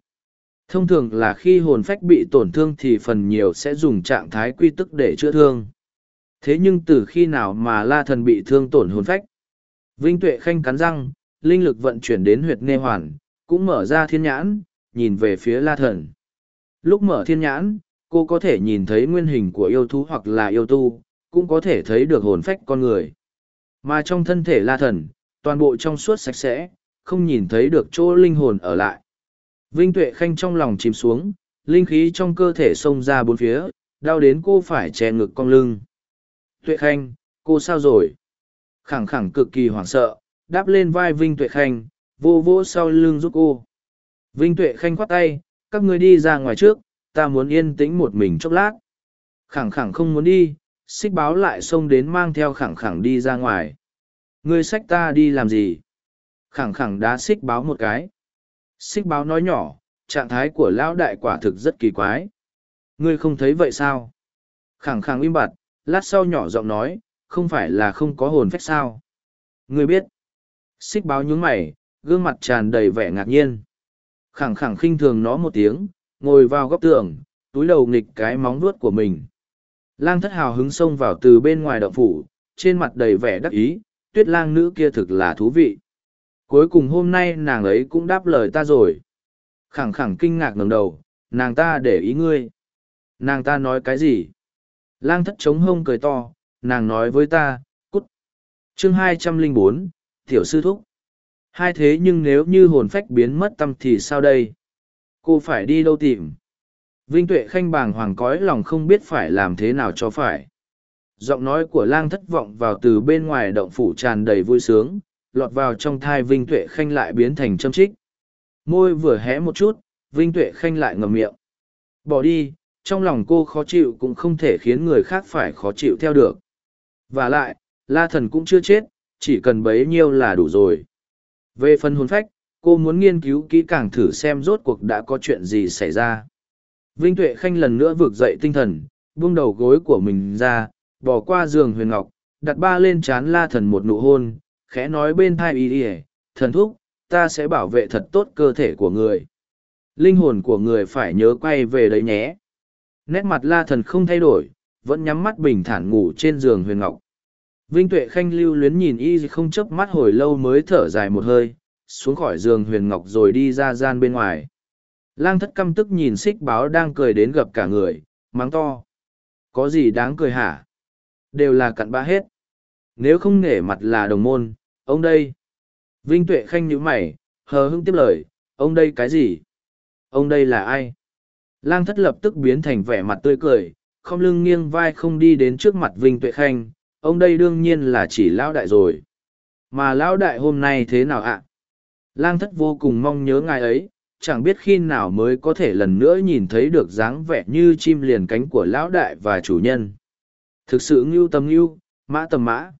Thông thường là khi hồn phách bị tổn thương thì phần nhiều sẽ dùng trạng thái quy tức để chữa thương. Thế nhưng từ khi nào mà la thần bị thương tổn hồn phách? Vinh Tuệ Khanh cắn răng, linh lực vận chuyển đến huyệt nê hoàn, cũng mở ra thiên nhãn, nhìn về phía la thần. Lúc mở thiên nhãn, cô có thể nhìn thấy nguyên hình của yêu thú hoặc là yêu tu, cũng có thể thấy được hồn phách con người. Mà trong thân thể la thần, toàn bộ trong suốt sạch sẽ, không nhìn thấy được chỗ linh hồn ở lại. Vinh Tuệ Khanh trong lòng chìm xuống, linh khí trong cơ thể xông ra bốn phía, đau đến cô phải che ngực cong lưng. Tuệ Khanh, cô sao rồi? Khẳng khẳng cực kỳ hoảng sợ, đáp lên vai Vinh Tuệ Khanh, vô vô sau lưng giúp cô. Vinh Tuệ Khanh khoát tay, các người đi ra ngoài trước, ta muốn yên tĩnh một mình chốc lát. Khẳng khẳng không muốn đi, xích báo lại xông đến mang theo khẳng khẳng đi ra ngoài. Ngươi sách ta đi làm gì? Khẳng khẳng đá xích báo một cái. Xích báo nói nhỏ, trạng thái của lão đại quả thực rất kỳ quái. Ngươi không thấy vậy sao? Khẳng khẳng im bặt, lát sau nhỏ giọng nói, không phải là không có hồn phách sao? Ngươi biết. Xích báo nhúng mày, gương mặt tràn đầy vẻ ngạc nhiên. Khẳng khẳng khinh thường nó một tiếng, ngồi vào góc tường, túi đầu nghịch cái móng vuốt của mình. Lang thất hào hứng xông vào từ bên ngoài động phủ, trên mặt đầy vẻ đắc ý, tuyết lang nữ kia thực là thú vị. Cuối cùng hôm nay nàng ấy cũng đáp lời ta rồi. Khẳng khẳng kinh ngạc ngẩng đầu, nàng ta để ý ngươi. Nàng ta nói cái gì? Lang thất chống hông cười to, nàng nói với ta, cút. chương hai trăm linh bốn, tiểu sư thúc. Hai thế nhưng nếu như hồn phách biến mất tâm thì sao đây? Cô phải đi đâu tìm? Vinh Tuệ Khanh bàng hoàng cói lòng không biết phải làm thế nào cho phải. Giọng nói của lang thất vọng vào từ bên ngoài động phủ tràn đầy vui sướng, lọt vào trong thai Vinh Tuệ Khanh lại biến thành châm trích. Môi vừa hé một chút, Vinh Tuệ Khanh lại ngầm miệng. Bỏ đi, trong lòng cô khó chịu cũng không thể khiến người khác phải khó chịu theo được. Và lại, la thần cũng chưa chết, chỉ cần bấy nhiêu là đủ rồi. Về phần hồn phách, cô muốn nghiên cứu kỹ càng thử xem rốt cuộc đã có chuyện gì xảy ra. Vinh Tuệ Khanh lần nữa vực dậy tinh thần, buông đầu gối của mình ra, bỏ qua giường huyền ngọc, đặt ba lên chán la thần một nụ hôn, khẽ nói bên thai y y thần thúc, ta sẽ bảo vệ thật tốt cơ thể của người. Linh hồn của người phải nhớ quay về đấy nhé. Nét mặt la thần không thay đổi, vẫn nhắm mắt bình thản ngủ trên giường huyền ngọc. Vinh Tuệ Khanh lưu luyến nhìn y không chớp mắt hồi lâu mới thở dài một hơi, xuống khỏi giường huyền ngọc rồi đi ra gian bên ngoài. Lang thất căm tức nhìn xích báo đang cười đến gặp cả người, mắng to. Có gì đáng cười hả? Đều là cặn bã hết. Nếu không nể mặt là đồng môn, ông đây. Vinh Tuệ Khanh nhíu mày, hờ hững tiếp lời, ông đây cái gì? Ông đây là ai? Lang thất lập tức biến thành vẻ mặt tươi cười, không lưng nghiêng vai không đi đến trước mặt Vinh Tuệ Khanh, ông đây đương nhiên là chỉ lão đại rồi. Mà lão đại hôm nay thế nào ạ? Lang thất vô cùng mong nhớ ngài ấy, chẳng biết khi nào mới có thể lần nữa nhìn thấy được dáng vẻ như chim liền cánh của lão đại và chủ nhân. Thực sự ngưu tầm ngưu, mã tầm mã.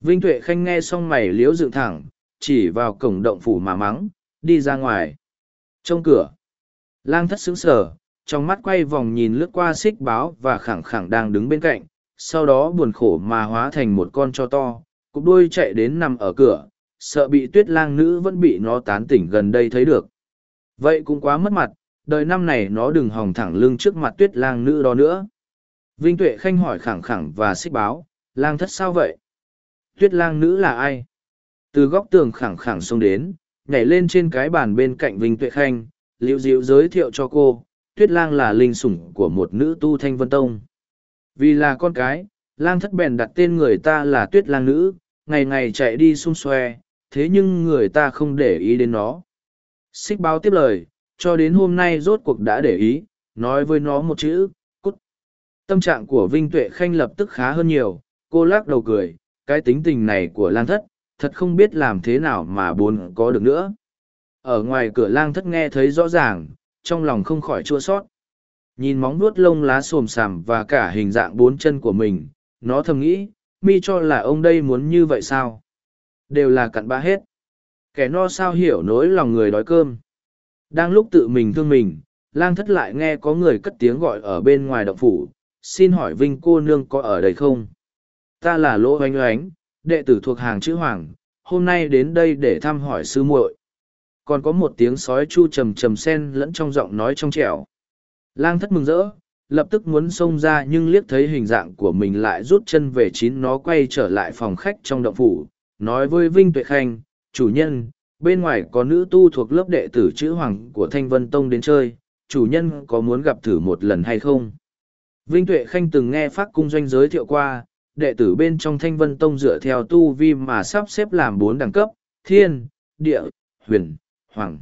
Vinh Tuệ Khanh nghe xong mày liếu dựng thẳng, chỉ vào cổng động phủ mà mắng, đi ra ngoài. Trong cửa, lang thất sững sờ, trong mắt quay vòng nhìn lướt qua xích báo và khẳng khẳng đang đứng bên cạnh, sau đó buồn khổ mà hóa thành một con cho to, cục đuôi chạy đến nằm ở cửa, sợ bị tuyết lang nữ vẫn bị nó tán tỉnh gần đây thấy được. Vậy cũng quá mất mặt, đời năm này nó đừng hòng thẳng lưng trước mặt tuyết lang nữ đó nữa. Vinh Tuệ Khanh hỏi khẳng khẳng và xích báo, lang thất sao vậy? Tuyết lang nữ là ai? Từ góc tường khẳng khẳng xông đến, nhảy lên trên cái bàn bên cạnh Vinh Tuệ Khanh, liễu diệu giới thiệu cho cô, tuyết lang là linh sủng của một nữ tu thanh vân tông. Vì là con cái, lang thất bèn đặt tên người ta là tuyết lang nữ, ngày ngày chạy đi xung xoe, thế nhưng người ta không để ý đến nó. Xích báo tiếp lời, cho đến hôm nay rốt cuộc đã để ý, nói với nó một chữ, cút. Tâm trạng của Vinh Tuệ Khanh lập tức khá hơn nhiều, cô lắc đầu cười, cái tính tình này của lang thất, thật không biết làm thế nào mà buồn có được nữa. Ở ngoài cửa lang thất nghe thấy rõ ràng, trong lòng không khỏi chua sót. Nhìn móng nuốt lông lá xồm xàm và cả hình dạng bốn chân của mình, nó thầm nghĩ, mi cho là ông đây muốn như vậy sao? Đều là cặn bã hết. Kẻ no sao hiểu nỗi lòng người đói cơm. Đang lúc tự mình thương mình, lang thất lại nghe có người cất tiếng gọi ở bên ngoài động phủ, xin hỏi Vinh cô nương có ở đây không? Ta là Lỗ Oanh Oánh, đệ tử thuộc hàng chữ Hoàng, hôm nay đến đây để thăm hỏi sư muội. Còn có một tiếng sói chu trầm trầm sen lẫn trong giọng nói trong trẻo. Lang thất mừng rỡ, lập tức muốn xông ra nhưng liếc thấy hình dạng của mình lại rút chân về chín nó quay trở lại phòng khách trong động phủ, nói với Vinh Tuệ Khanh, chủ nhân, bên ngoài có nữ tu thuộc lớp đệ tử chữ hoàng của Thanh Vân Tông đến chơi, chủ nhân có muốn gặp thử một lần hay không? Vinh Tuệ Khanh từng nghe Phát Cung Doanh giới thiệu qua, đệ tử bên trong thanh vân tông dựa theo tu vi mà sắp xếp làm bốn đẳng cấp, thiên, địa, huyền, hoàng.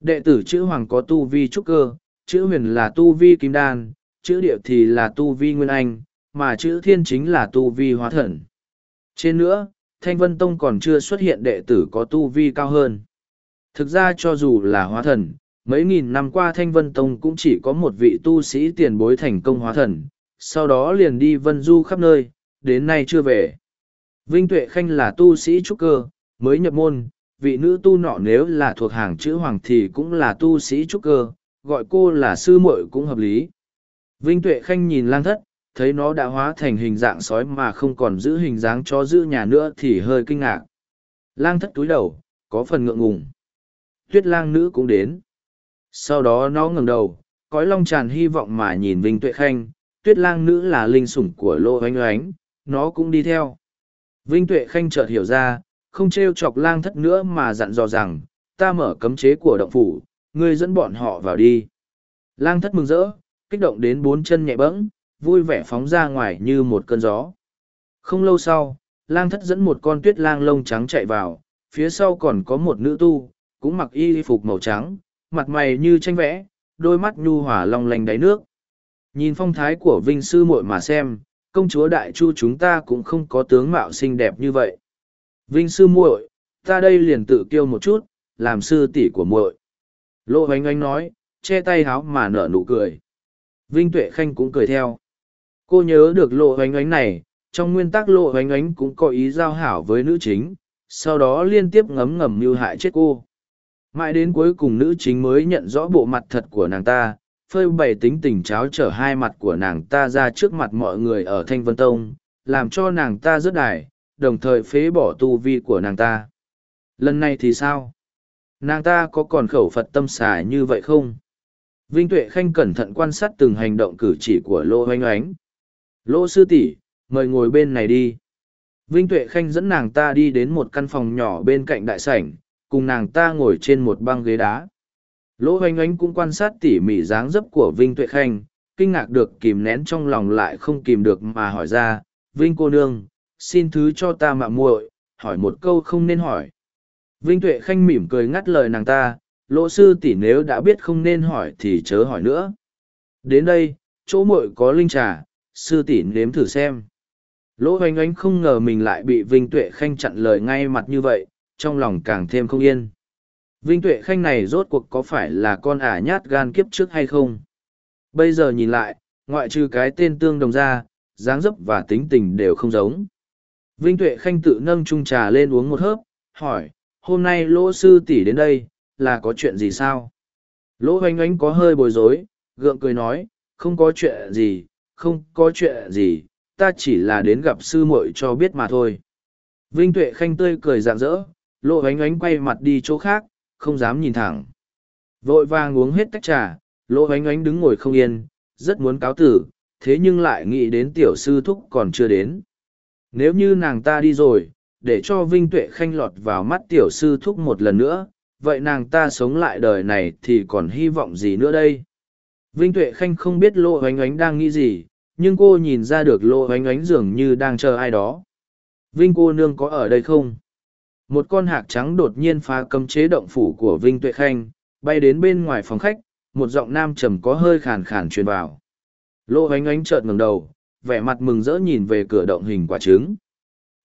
Đệ tử chữ hoàng có tu vi trúc cơ, chữ huyền là tu vi kim đan, chữ địa thì là tu vi nguyên anh, mà chữ thiên chính là tu vi hóa thần. Trên nữa, Thanh Vân Tông còn chưa xuất hiện đệ tử có tu vi cao hơn. Thực ra cho dù là hóa thần, mấy nghìn năm qua Thanh Vân Tông cũng chỉ có một vị tu sĩ tiền bối thành công hóa thần, sau đó liền đi vân du khắp nơi, đến nay chưa về. Vinh Tuệ Khanh là tu sĩ trúc cơ, mới nhập môn, vị nữ tu nọ nếu là thuộc hàng chữ hoàng thì cũng là tu sĩ trúc cơ, gọi cô là sư muội cũng hợp lý. Vinh Tuệ Khanh nhìn lang thất, thấy nó đã hóa thành hình dạng sói mà không còn giữ hình dáng cho giữ nhà nữa thì hơi kinh ngạc. Lang thất túi đầu, có phần ngượng ngùng. Tuyết lang nữ cũng đến. Sau đó nó ngẩng đầu, cõi long tràn hy vọng mà nhìn Vinh Tuệ Khanh, tuyết lang nữ là linh sủng của lô oánh oánh, nó cũng đi theo. Vinh Tuệ Khanh chợt hiểu ra, không trêu chọc lang thất nữa mà dặn dò rằng, ta mở cấm chế của động phủ, ngươi dẫn bọn họ vào đi. Lang thất mừng rỡ, kích động đến bốn chân nhẹ bẫng, vui vẻ phóng ra ngoài như một cơn gió. Không lâu sau, lang thất dẫn một con tuyết lang lông trắng chạy vào, phía sau còn có một nữ tu, cũng mặc y phục màu trắng, mặt mày như tranh vẽ, đôi mắt nhu hòa long lanh đáy nước. Nhìn phong thái của Vinh Sư muội mà xem, công chúa Đại Chu chúng ta cũng không có tướng mạo xinh đẹp như vậy. Vinh Sư muội, ta đây liền tự kiêu một chút, làm sư tỷ của muội. Lộ hoánh oánh nói, che tay háo mà nở nụ cười. Vinh Tuệ Khanh cũng cười theo. Cô nhớ được lộ hoánh oánh này, trong nguyên tắc lộ hoánh oánh cũng có ý giao hảo với nữ chính, sau đó liên tiếp ngấm ngầm mưu hại chết cô. Mãi đến cuối cùng nữ chính mới nhận rõ bộ mặt thật của nàng ta, phơi bày tính tình cháo trở hai mặt của nàng ta ra trước mặt mọi người ở Thanh Vân Tông, làm cho nàng ta rớt đài, đồng thời phế bỏ tu vi của nàng ta. Lần này thì sao? Nàng ta có còn khẩu Phật tâm xà như vậy không? Vinh Tuệ Khanh cẩn thận quan sát từng hành động cử chỉ của Lô Hoanh Oánh. Lô sư tỷ mời ngồi bên này đi. Vinh Tuệ Khanh dẫn nàng ta đi đến một căn phòng nhỏ bên cạnh đại sảnh, cùng nàng ta ngồi trên một băng ghế đá. Lỗ oanh ánh cũng quan sát tỉ mỉ dáng dấp của Vinh Tuệ Khanh, kinh ngạc được kìm nén trong lòng lại không kìm được mà hỏi ra, Vinh cô nương, xin thứ cho ta mạng muội, hỏi một câu không nên hỏi. Vinh Tuệ Khanh mỉm cười ngắt lời nàng ta, lỗ sư tỷ nếu đã biết không nên hỏi thì chớ hỏi nữa. Đến đây, chỗ muội có linh trà, sư tỷ nếm thử xem. Lỗ hoành ánh không ngờ mình lại bị Vinh Tuệ Khanh chặn lời ngay mặt như vậy, trong lòng càng thêm không yên. Vinh Tuệ Khanh này rốt cuộc có phải là con ả nhát gan kiếp trước hay không? Bây giờ nhìn lại, ngoại trừ cái tên tương đồng ra, dáng dấp và tính tình đều không giống. Vinh Tuệ Khanh tự nâng chung trà lên uống một hớp, hỏi, hôm nay lỗ sư tỷ đến đây, là có chuyện gì sao? Lỗ hoành ánh có hơi bối rối, gượng cười nói, không có chuyện gì, không có chuyện gì, ta chỉ là đến gặp sư muội cho biết mà thôi. Vinh Tuệ Khanh tươi cười rạng rỡ, lộ ánh ánh quay mặt đi chỗ khác không dám nhìn thẳng vội vàng uống hết tách trà lộ ánh ánh đứng ngồi không yên rất muốn cáo tử thế nhưng lại nghĩ đến tiểu sư thúc còn chưa đến nếu như nàng ta đi rồi để cho vinh tuệ khanh lọt vào mắt tiểu sư thúc một lần nữa vậy nàng ta sống lại đời này thì còn hy vọng gì nữa đây vinh tuệ khanh không biết lộ ánh ánh đang nghĩ gì nhưng cô nhìn ra được lộ ánh ánh dường như đang chờ ai đó vinh cô nương có ở đây không một con hạc trắng đột nhiên phá cấm chế động phủ của Vinh Tuệ Khanh, bay đến bên ngoài phòng khách, một giọng nam trầm có hơi khàn khàn truyền vào. Lô ánh ánh chợt ngẩng đầu, vẻ mặt mừng rỡ nhìn về cửa động hình quả trứng.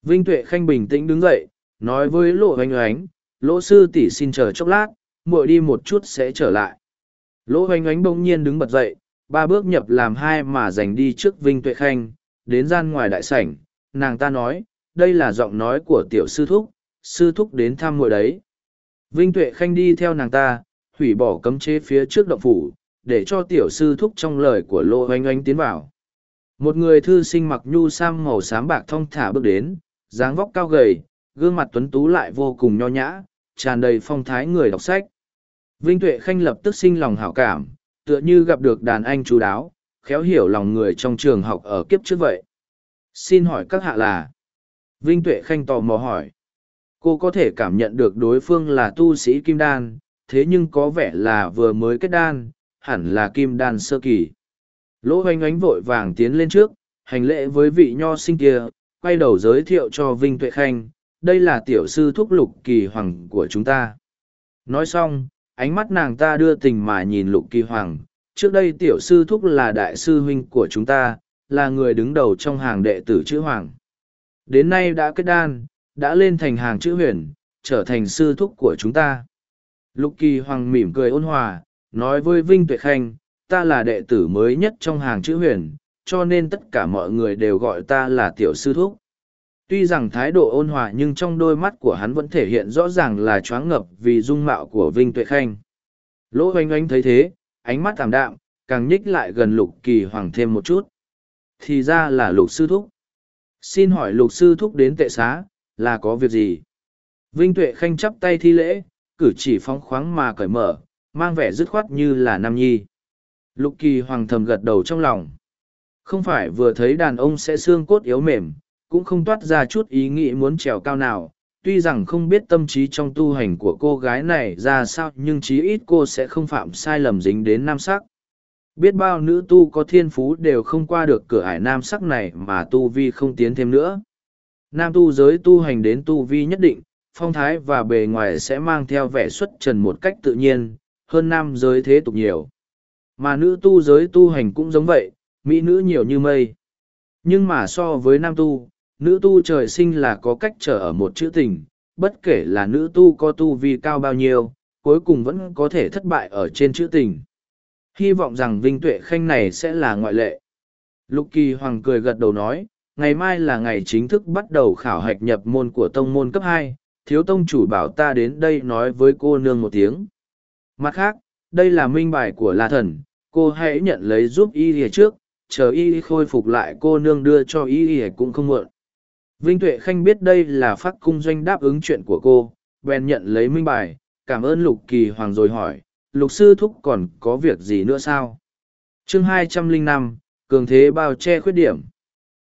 Vinh Tuệ Khanh bình tĩnh đứng dậy, nói với Lộ Hoành ánh, "Lỗ sư tỷ xin chờ chốc lát, muội đi một chút sẽ trở lại. Lỗ Hoành ánh bỗng nhiên đứng bật dậy, ba bước nhập làm hai mà giành đi trước Vinh Tuệ Khanh, đến gian ngoài đại sảnh, nàng ta nói, đây là giọng nói của tiểu sư thúc, sư thúc đến thăm muội đấy. Vinh Tuệ Khanh đi theo nàng ta, hủy bỏ cấm chế phía trước động phủ, để cho tiểu sư thúc trong lời của Lô Hoành Ánh tiến vào. Một người thư sinh mặc nhu sam màu xám bạc thong thả bước đến, dáng vóc cao gầy, gương mặt tuấn tú lại vô cùng nho nhã, tràn đầy phong thái người đọc sách. Vinh Tuệ Khanh lập tức sinh lòng hảo cảm, tựa như gặp được đàn anh chú đáo, khéo hiểu lòng người trong trường học ở kiếp trước vậy. Xin hỏi các hạ là? Vinh Tuệ Khanh tò mò hỏi cô có thể cảm nhận được đối phương là tu sĩ kim đan thế nhưng có vẻ là vừa mới kết đan hẳn là kim đan sơ kỳ lỗ hoanh ánh vội vàng tiến lên trước hành lễ với vị nho sinh kia, quay đầu giới thiệu cho Vinh Tuệ Khanh, đây là tiểu sư thúc lục kỳ hoàng của chúng ta. Nói xong, ánh mắt nàng ta đưa tình mà nhìn lục kỳ hoàng, trước đây tiểu sư thúc là đại sư huynh của chúng ta, là người đứng đầu trong hàng đệ tử chữ hoàng. Đến nay đã kết đan, đã lên thành hàng chữ huyền, trở thành sư thúc của chúng ta. Lục kỳ hoàng mỉm cười ôn hòa, nói với Vinh Tuệ Khanh, ta là đệ tử mới nhất trong hàng chữ huyền, cho nên tất cả mọi người đều gọi ta là tiểu sư thúc. Tuy rằng thái độ ôn hòa nhưng trong đôi mắt của hắn vẫn thể hiện rõ ràng là choáng ngập vì dung mạo của Vinh Tuệ Khanh. Lỗ oanh oanh thấy thế, ánh mắt thảm đạm, càng nhích lại gần lục kỳ hoàng thêm một chút. Thì ra là lục sư thúc. Xin hỏi lục sư thúc đến tệ xá, là có việc gì? Vinh Tuệ Khanh chắp tay thi lễ, cử chỉ phóng khoáng mà cởi mở, mang vẻ dứt khoát như là nam nhi. Lục kỳ hoàng thầm gật đầu trong lòng. Không phải vừa thấy đàn ông sẽ xương cốt yếu mềm, cũng không toát ra chút ý nghĩ muốn trèo cao nào. Tuy rằng không biết tâm trí trong tu hành của cô gái này ra sao nhưng chí ít cô sẽ không phạm sai lầm dính đến nam sắc. Biết bao nữ tu có thiên phú đều không qua được cửa ải nam sắc này mà tu vi không tiến thêm nữa. Nam tu giới tu hành đến tu vi nhất định, phong thái và bề ngoài sẽ mang theo vẻ xuất trần một cách tự nhiên, hơn nam giới thế tục nhiều. Mà nữ tu giới tu hành cũng giống vậy, mỹ nữ nhiều như mây. Nhưng mà so với nam tu, nữ tu trời sinh là có cách trở ở một chữ tình, bất kể là nữ tu có tu vi cao bao nhiêu, cuối cùng vẫn có thể thất bại ở trên chữ tình. Hy vọng rằng Vinh Tuệ Khanh này sẽ là ngoại lệ. Lục Kỳ Hoàng cười gật đầu nói, ngày mai là ngày chính thức bắt đầu khảo hạch nhập môn của tông môn cấp hai thiếu tông chủ bảo ta đến đây nói với cô nương một tiếng mặt khác đây là minh bài của la thần cô hãy nhận lấy giúp y lìa trước chờ y khôi phục lại cô nương đưa cho y Y cũng không muộn. Vinh tuệ khanh biết đây là phát cung doanh đáp ứng chuyện của cô, bèn nhận lấy minh bài, cảm ơn lục kỳ hoàng rồi hỏi, lục sư thúc còn có việc gì nữa sao? Chương hai trăm linh năm, cường thế bao che khuyết điểm.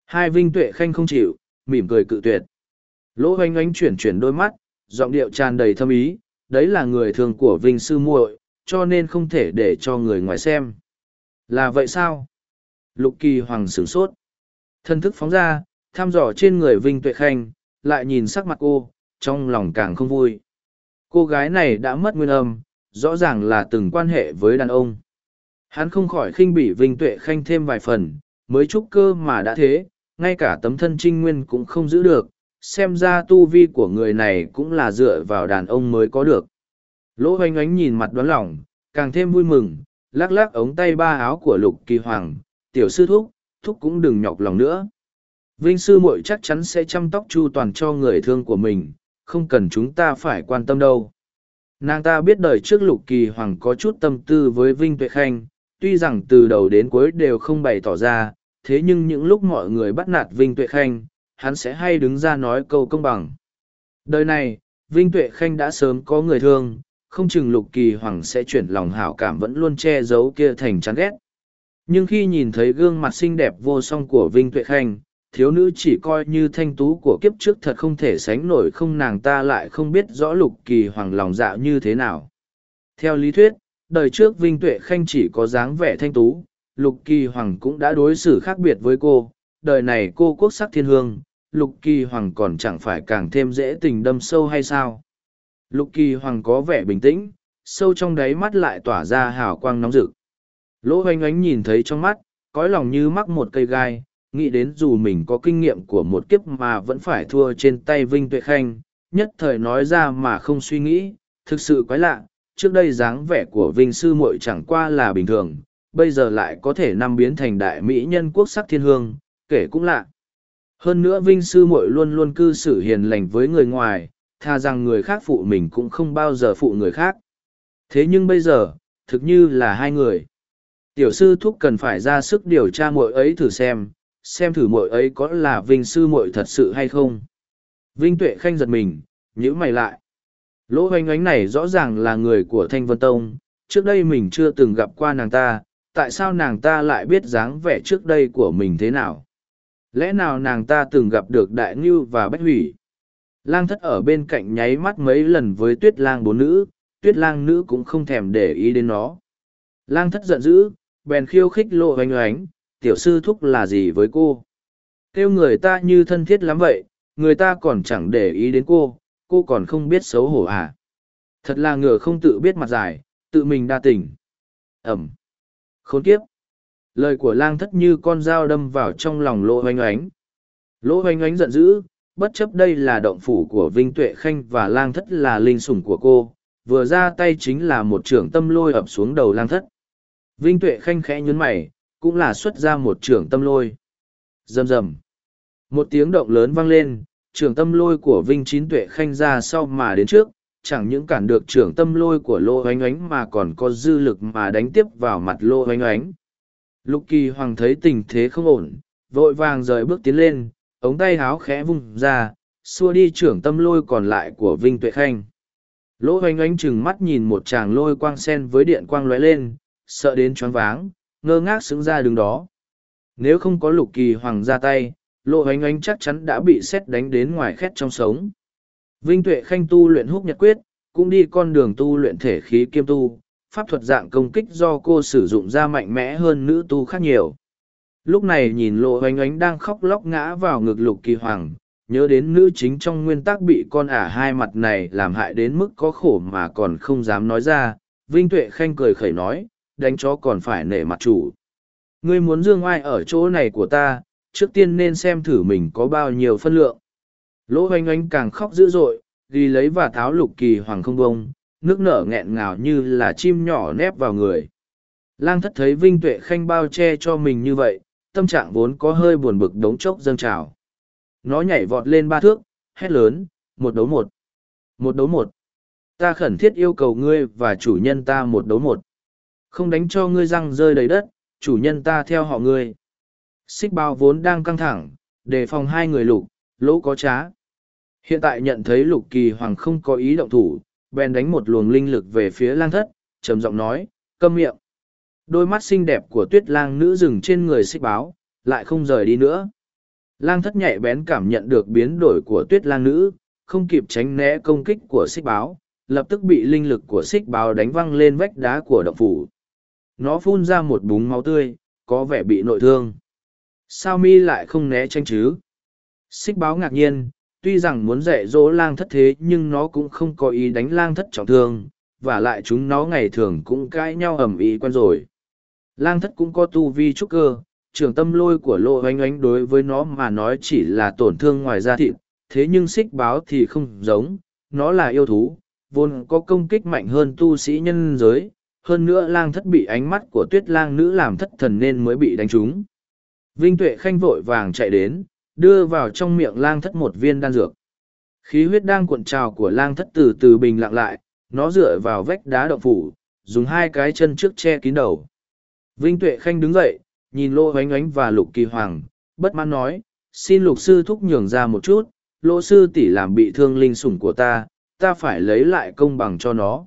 Hai vinh tuệ khanh không chịu, mỉm cười cự tuyệt. Lỗ oanh oanh chuyển chuyển đôi mắt, giọng điệu tràn đầy thâm ý, đấy là người thường của vinh sư muội, cho nên không thể để cho người ngoài xem. Là vậy sao? Lục kỳ hoàng sửng sốt. Thân thức phóng ra thăm dò trên người vinh tuệ khanh, lại nhìn sắc mặt cô, trong lòng càng không vui. Cô gái này đã mất nguyên âm, rõ ràng là từng quan hệ với đàn ông. Hắn không khỏi khinh bỉ vinh tuệ khanh thêm vài phần, mới trúc cơ mà đã thế, ngay cả tấm thân trinh nguyên cũng không giữ được, xem ra tu vi của người này cũng là dựa vào đàn ông mới có được. Lỗ oanh oánh nhìn mặt đoán lỏng, càng thêm vui mừng, lắc lắc ống tay ba áo của lục kỳ hoàng tiểu sư thúc thúc cũng đừng nhọc lòng nữa vinh sư muội chắc chắn sẽ chăm tóc chu toàn cho người thương của mình không cần chúng ta phải quan tâm đâu nàng ta biết đời trước lục kỳ hoàng có chút tâm tư với vinh tuệ khanh tuy rằng từ đầu đến cuối đều không bày tỏ ra thế nhưng những lúc mọi người bắt nạt Vinh Tuệ Khanh, hắn sẽ hay đứng ra nói câu công bằng. Đời này, Vinh Tuệ Khanh đã sớm có người thương, không chừng Lục Kỳ Hoàng sẽ chuyển lòng hảo cảm vẫn luôn che giấu kia thành chán ghét. Nhưng khi nhìn thấy gương mặt xinh đẹp vô song của Vinh Tuệ Khanh, thiếu nữ chỉ coi như thanh tú của kiếp trước thật không thể sánh nổi không nàng ta lại không biết rõ Lục Kỳ Hoàng lòng dạ như thế nào. Theo lý thuyết, đời trước Vinh Tuệ Khanh chỉ có dáng vẻ thanh tú, lục kỳ hoàng cũng đã đối xử khác biệt với cô. Đời này cô quốc sắc thiên hương lục kỳ hoàng còn chẳng phải càng thêm dễ tình đâm sâu hay sao? Lục kỳ hoàng có vẻ bình tĩnh sâu trong đáy mắt lại tỏa ra hào quang nóng rực lỗ Hoanh Ánh nhìn thấy trong mắt cõi lòng như mắc một cây gai nghĩ đến dù mình có kinh nghiệm của một kiếp mà vẫn phải thua trên tay vinh tuệ khanh nhất thời nói ra mà không suy nghĩ thực sự quái lạ trước đây dáng vẻ của vinh sư muội chẳng qua là bình thường bây giờ lại có thể năm biến thành đại mỹ nhân quốc sắc thiên hương, kể cũng lạ. Hơn nữa Vinh Sư muội luôn luôn cư xử hiền lành với người ngoài, tha rằng người khác phụ mình cũng không bao giờ phụ người khác. Thế nhưng bây giờ, thực như là hai người. Tiểu sư thúc cần phải ra sức điều tra muội ấy thử xem, xem thử muội ấy có là Vinh Sư muội thật sự hay không. Vinh Tuệ Khanh giật mình, nhíu mày lại. Lỗ hoanh ánh này rõ ràng là người của Thanh Vân Tông, trước đây mình chưa từng gặp qua nàng ta, tại sao nàng ta lại biết dáng vẻ trước đây của mình thế nào lẽ nào nàng ta từng gặp được đại ngưu và bách hủy lang thất ở bên cạnh nháy mắt mấy lần với tuyết lang bốn nữ tuyết lang nữ cũng không thèm để ý đến nó lang thất giận dữ bèn khiêu khích lộ oanh oánh tiểu sư thúc là gì với cô? Kêu người ta như thân thiết lắm vậy, người ta còn chẳng để ý đến cô cô còn không biết xấu hổ à? Thật là ngựa không tự biết mặt dài, tự mình đa tình. Ẩm. Khốn kiếp. Lời của lang thất như con dao đâm vào trong lòng lỗ oanh oánh lỗ oanh oánh giận dữ, bất chấp đây là động phủ của vinh tuệ khanh và lang thất là linh sủng của cô, vừa ra tay chính là một trưởng tâm lôi ập xuống đầu lang thất vinh tuệ khanh khẽ nhún mày, cũng là xuất ra một trường tâm lôi. Rầm rầm. Một tiếng động lớn vang lên trường tâm lôi của vinh chín tuệ khanh ra sau mà đến trước, chẳng những cản được trường tâm lôi của lô oánh oánh mà còn có dư lực mà đánh tiếp vào mặt lô oánh oánh. Lục kỳ hoàng thấy tình thế không ổn, vội vàng rời bước tiến lên, ống tay háo khẽ vung ra, xua đi trưởng tâm lôi còn lại của vinh tuệ khanh. Lỗ hoành oánh chừng mắt nhìn một chàng lôi quang sen với điện quang lóe lên sợ đến choáng váng ngơ ngác xứng ra đứng đó nếu không có lục kỳ hoàng ra tay lỗ ánh ánh chắc chắn đã bị xét đánh đến ngoài khét trong sống Vinh Tuệ Khanh tu luyện húc nhật quyết, cũng đi con đường tu luyện thể khí kiêm tu, pháp thuật dạng công kích do cô sử dụng ra mạnh mẽ hơn nữ tu khác nhiều. Lúc này nhìn lộ hoành ánh đang khóc lóc ngã vào ngực lục kỳ hoàng, nhớ đến nữ chính trong nguyên tắc bị con ả hai mặt này làm hại đến mức có khổ mà còn không dám nói ra, Vinh Tuệ Khanh cười khẩy nói, đánh chó còn phải nể mặt chủ. Ngươi muốn dương ai ở chỗ này của ta, trước tiên nên xem thử mình có bao nhiêu phân lượng. Lỗ hoanh oanh càng khóc dữ dội, ghi lấy và tháo lục kỳ hoàng không bông, nước nở nghẹn ngào như là chim nhỏ nép vào người. Lang thất thấy Vinh Tuệ Khanh bao che cho mình như vậy, tâm trạng vốn có hơi buồn bực đống chốc dâng trào. Nó nhảy vọt lên ba thước, hét lớn, một đấu một. Một đấu một. Ta khẩn thiết yêu cầu ngươi và chủ nhân ta một đấu một. Không đánh cho ngươi răng rơi đầy đất, chủ nhân ta theo họ ngươi. Xích bao vốn đang căng thẳng, đề phòng hai người lục, lỗ có trá. Hiện tại nhận thấy lục kỳ hoàng không có ý động thủ, bèn đánh một luồng linh lực về phía lang thất, trầm giọng nói, câm miệng. Đôi mắt xinh đẹp của tuyết lang nữ dừng trên người xích báo, lại không rời đi nữa. Lang thất nhạy bén cảm nhận được biến đổi của tuyết lang nữ, không kịp tránh né công kích của xích báo, lập tức bị linh lực của xích báo đánh văng lên vách đá của động phủ. Nó phun ra một búng máu tươi, có vẻ bị nội thương. Sao mi lại không né tranh chứ? Xích báo ngạc nhiên, tuy rằng muốn dạy dỗ lang thất thế nhưng nó cũng không có ý đánh lang thất trọng thương, và lại chúng nó ngày thường cũng cãi nhau ầm ĩ quen rồi. Lang thất cũng có tu vi trúc cơ, trường tâm lôi của lộ oanh oánh đối với nó mà nói chỉ là tổn thương ngoài da thịt, thế nhưng xích báo thì không giống, nó là yêu thú, vốn có công kích mạnh hơn tu sĩ nhân giới, hơn nữa lang thất bị ánh mắt của tuyết lang nữ làm thất thần nên mới bị đánh trúng. Vinh Tuệ Khanh vội vàng chạy đến, đưa vào trong miệng lang thất một viên đan dược. Khí huyết đang cuộn trào của lang thất từ từ bình lặng lại nó dựa vào vách đá động phủ dùng hai cái chân trước che kín đầu. Vinh tuệ khanh đứng dậy nhìn lô oánh Ánh và lục kỳ hoàng bất mãn nói xin lục sư thúc nhường ra một chút lô sư tỷ làm bị thương linh sủng của ta ta phải lấy lại công bằng cho nó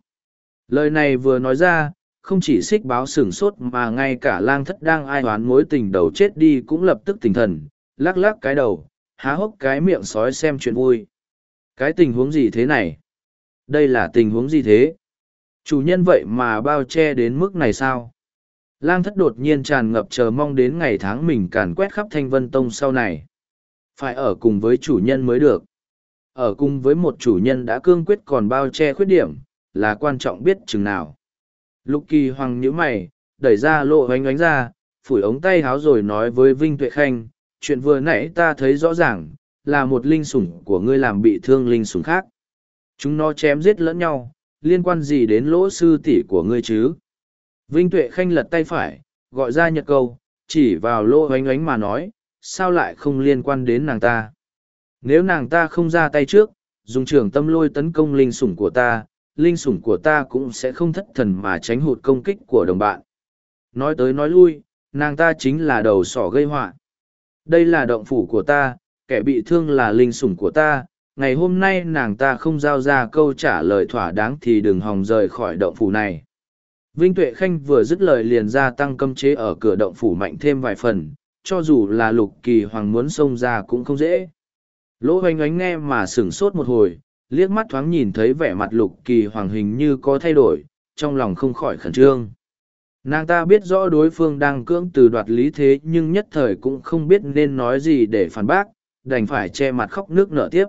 lời này vừa nói ra không chỉ xích báo sửng sốt mà ngay cả lang thất đang ai oán mối tình đầu chết đi cũng lập tức tỉnh thần lắc lắc cái đầu, há hốc cái miệng sói xem chuyện vui. Cái tình huống gì thế này? Đây là tình huống gì thế? Chủ nhân vậy mà bao che đến mức này sao? Lang thất đột nhiên tràn ngập chờ mong đến ngày tháng mình càn quét khắp thanh vân tông sau này. Phải ở cùng với chủ nhân mới được. Ở cùng với một chủ nhân đã cương quyết còn bao che khuyết điểm, là quan trọng biết chừng nào. Lục kỳ hoàng nhíu mày, đẩy ra lộ hoánh oánh ra, phủi ống tay háo rồi nói với Vinh Tuệ Khanh, chuyện vừa nãy ta thấy rõ ràng, là một linh sủng của ngươi làm bị thương linh sủng khác. Chúng nó chém giết lẫn nhau, liên quan gì đến lỗ sư tỷ của ngươi chứ? Vinh Tuệ Khanh lật tay phải, gọi ra nhật câu, chỉ vào lỗ oánh oánh mà nói, sao lại không liên quan đến nàng ta? Nếu nàng ta không ra tay trước, dùng trường tâm lôi tấn công linh sủng của ta, linh sủng của ta cũng sẽ không thất thần mà tránh hụt công kích của đồng bạn. Nói tới nói lui, nàng ta chính là đầu sỏ gây họa đây là động phủ của ta, kẻ bị thương là linh sủng của ta, ngày hôm nay nàng ta không giao ra câu trả lời thỏa đáng thì đừng hòng rời khỏi động phủ này. Vinh Tuệ Khanh vừa dứt lời liền ra tăng cấm chế ở cửa động phủ mạnh thêm vài phần, cho dù là lục kỳ hoàng muốn xông ra cũng không dễ. Lỗ hoành ánh nghe mà sửng sốt một hồi, liếc mắt thoáng nhìn thấy vẻ mặt lục kỳ hoàng hình như có thay đổi, trong lòng không khỏi khẩn trương. nàng ta biết rõ đối phương đang cưỡng từ đoạt lý thế nhưng nhất thời cũng không biết nên nói gì để phản bác đành phải che mặt khóc nước nở tiếp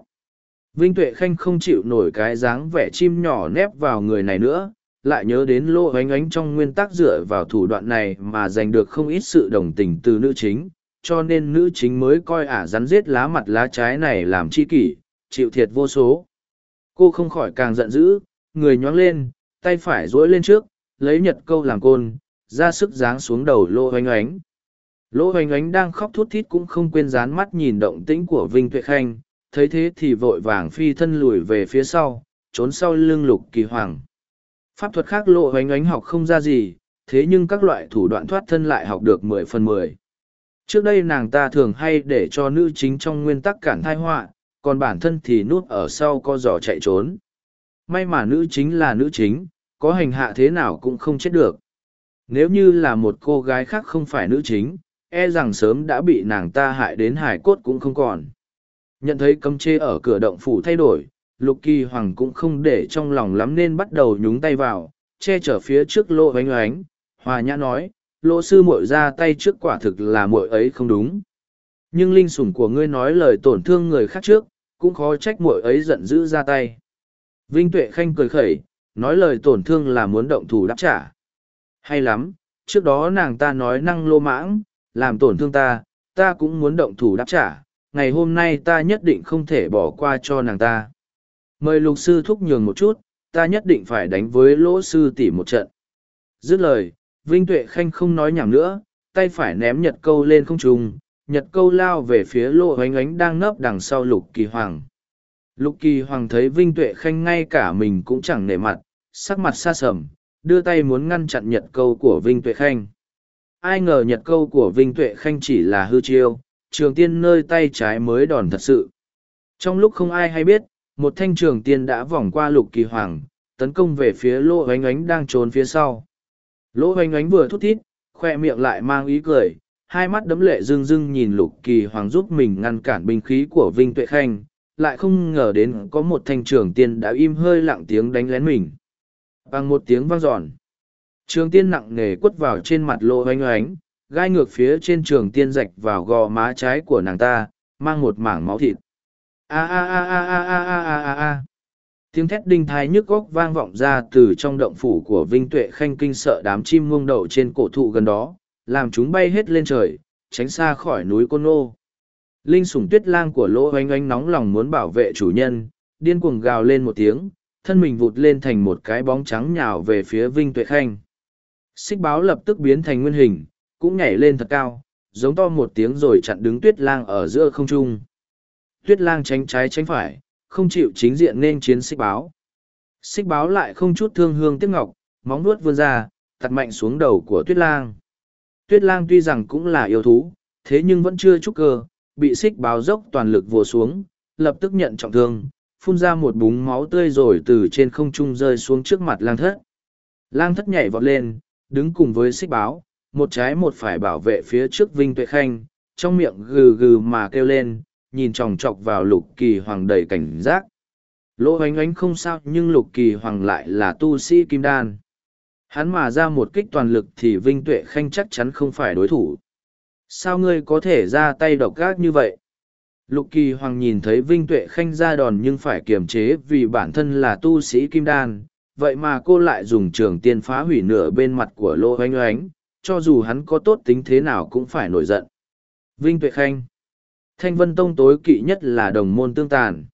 vinh tuệ khanh không chịu nổi cái dáng vẻ chim nhỏ nép vào người này nữa lại nhớ đến lô oánh ánh trong nguyên tắc dựa vào thủ đoạn này mà giành được không ít sự đồng tình từ nữ chính cho nên nữ chính mới coi ả rắn giết lá mặt lá trái này làm chi kỷ chịu thiệt vô số cô không khỏi càng giận dữ, người nhoáng lên, tay phải duỗi lên trước, lấy nhật câu làm côn, ra sức giáng xuống đầu lô Hoành oánh Lỗ Hoành oánh đang khóc thút thít cũng không quên dán mắt nhìn động tĩnh của vinh tuệ khanh, thấy thế thì vội vàng phi thân lùi về phía sau, trốn sau lưng lục kỳ hoàng. Pháp thuật khác lộ Hoành oánh học không ra gì, thế nhưng các loại thủ đoạn thoát thân lại học được mười phần mười. Trước đây nàng ta thường hay để cho nữ chính trong nguyên tắc cản thai họa còn bản thân thì núp ở sau co giò chạy trốn. May mà nữ chính là nữ chính, có hành hạ thế nào cũng không chết được. Nếu như là một cô gái khác không phải nữ chính e rằng sớm đã bị nàng ta hại đến hải cốt cũng không còn. Nhận thấy cấm chê ở cửa động phủ thay đổi, lục kỳ hoàng cũng không để trong lòng lắm nên bắt đầu nhúng tay vào, che chở phía trước lỗ oánh oánh. Hòa nhã nói, lỗ sư muội ra tay trước quả thực là muội ấy không đúng. Nhưng linh sủng của ngươi nói lời tổn thương người khác trước cũng khó trách muội ấy giận dữ ra tay. Vinh tuệ khanh cười khẩy, nói lời tổn thương là muốn động thủ đáp trả. Hay lắm, trước đó nàng ta nói năng lô mãng, làm tổn thương ta ta cũng muốn động thủ đáp trả, ngày hôm nay ta nhất định không thể bỏ qua cho nàng ta. Mời lục sư thúc nhường một chút, ta nhất định phải đánh với lỗ sư tỷ một trận. Dứt lời, vinh tuệ khanh không nói nhảm nữa, tay phải ném nhật câu lên không trung nhật câu lao về phía lỗ oánh ánh đang nấp đằng sau lục kỳ hoàng. Lục kỳ hoàng thấy vinh tuệ khanh ngay cả mình cũng chẳng nể mặt, sắc mặt xa sầm, đưa tay muốn ngăn chặn nhật câu của vinh tuệ khanh. Ai ngờ nhật câu của vinh tuệ khanh chỉ là hư chiêu, trường tiên nơi tay trái mới đòn thật sự. Trong lúc không ai hay biết, một thanh trường tiên đã vòng qua lục kỳ hoàng, tấn công về phía lỗ oánh oánh đang trốn phía sau. Lỗ oánh oánh vừa thút thít, khoe miệng lại mang ý cười hai mắt đấm lệ rưng rưng nhìn lục kỳ hoàng giúp mình ngăn cản binh khí của vinh tuệ khanh, lại không ngờ đến có một thanh trường tiên đã im hơi lặng tiếng đánh lén mình. Bằng một tiếng vang giòn trường tiên nặng nề quất vào trên mặt lỗ oanh oánh, gai ngược phía trên trường tiên rạch vào gò má trái của nàng ta, mang một mảng máu thịt. A a a a a a a a a a. Tiếng thét đinh thai nhức góc vang vọng ra từ trong động phủ của vinh tuệ khanh kinh sợ đám chim muông đậu trên cổ thụ gần đó làm chúng bay hết lên trời tránh xa khỏi núi côn nô linh sủng tuyết lang của lỗ oanh oanh nóng lòng muốn bảo vệ chủ nhân điên cuồng gào lên một tiếng thân mình vụt lên thành một cái bóng trắng nhào về phía vinh tuệ khanh xích báo lập tức biến thành nguyên hình cũng nhảy lên thật cao giống to một tiếng rồi chặn đứng tuyết lang ở giữa không trung tuyết lang tránh trái tránh phải, không chịu chính diện nên chiến xích báo. Xích báo lại không chút thương hương tiếc ngọc, móng nuốt vươn ra, tặt mạnh xuống đầu của tuyết lang. Tuyết lang tuy rằng cũng là yêu thú, thế nhưng vẫn chưa trúc cơ, bị xích báo dốc toàn lực vùa xuống, lập tức nhận trọng thương, phun ra một búng máu tươi rồi từ trên không trung rơi xuống trước mặt lang thất. Lang thất nhảy vọt lên, đứng cùng với xích báo, một trái một phải bảo vệ phía trước Vinh Tuệ Khanh, trong miệng gừ gừ mà kêu lên, nhìn chòng chọc vào lục kỳ hoàng đầy cảnh giác lỗ oánh oánh không sao nhưng lục kỳ hoàng lại là tu sĩ kim đan hắn mà ra một kích toàn lực thì vinh tuệ khanh chắc chắn không phải đối thủ sao ngươi có thể ra tay độc gác như vậy lục kỳ hoàng nhìn thấy vinh tuệ khanh ra đòn nhưng phải kiềm chế vì bản thân là tu sĩ kim đan vậy mà cô lại dùng trường tiên phá hủy nửa bên mặt của Lô Oanh oánh cho dù hắn có tốt tính thế nào cũng phải nổi giận vinh tuệ khanh Thanh Vân Tông tối kỵ nhất là đồng môn tương tàn.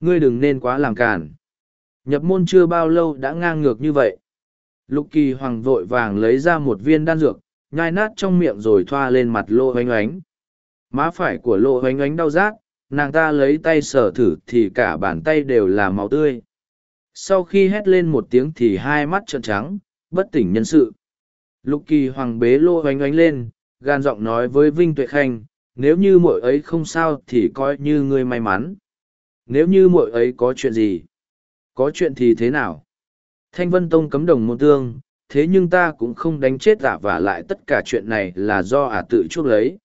Ngươi đừng nên quá làm cản. Nhập môn chưa bao lâu đã ngang ngược như vậy. Lục kỳ hoàng vội vàng lấy ra một viên đan dược, nhai nát trong miệng rồi thoa lên mặt lô hoánh oánh. Má phải của lô hoánh oánh đau rát, nàng ta lấy tay sờ thử thì cả bàn tay đều là máu tươi. Sau khi hét lên một tiếng thì hai mắt trợn trắng, bất tỉnh nhân sự. Lục kỳ hoàng bế lô hoánh oánh lên, gan giọng nói với Vinh Tuệ Khanh, nếu như muội ấy không sao thì coi như ngươi may mắn nếu như muội ấy có chuyện gì có chuyện thì thế nào thanh vân tông cấm đồng môn tương thế nhưng ta cũng không đánh chết ả và lại tất cả chuyện này là do ả tự chuốc lấy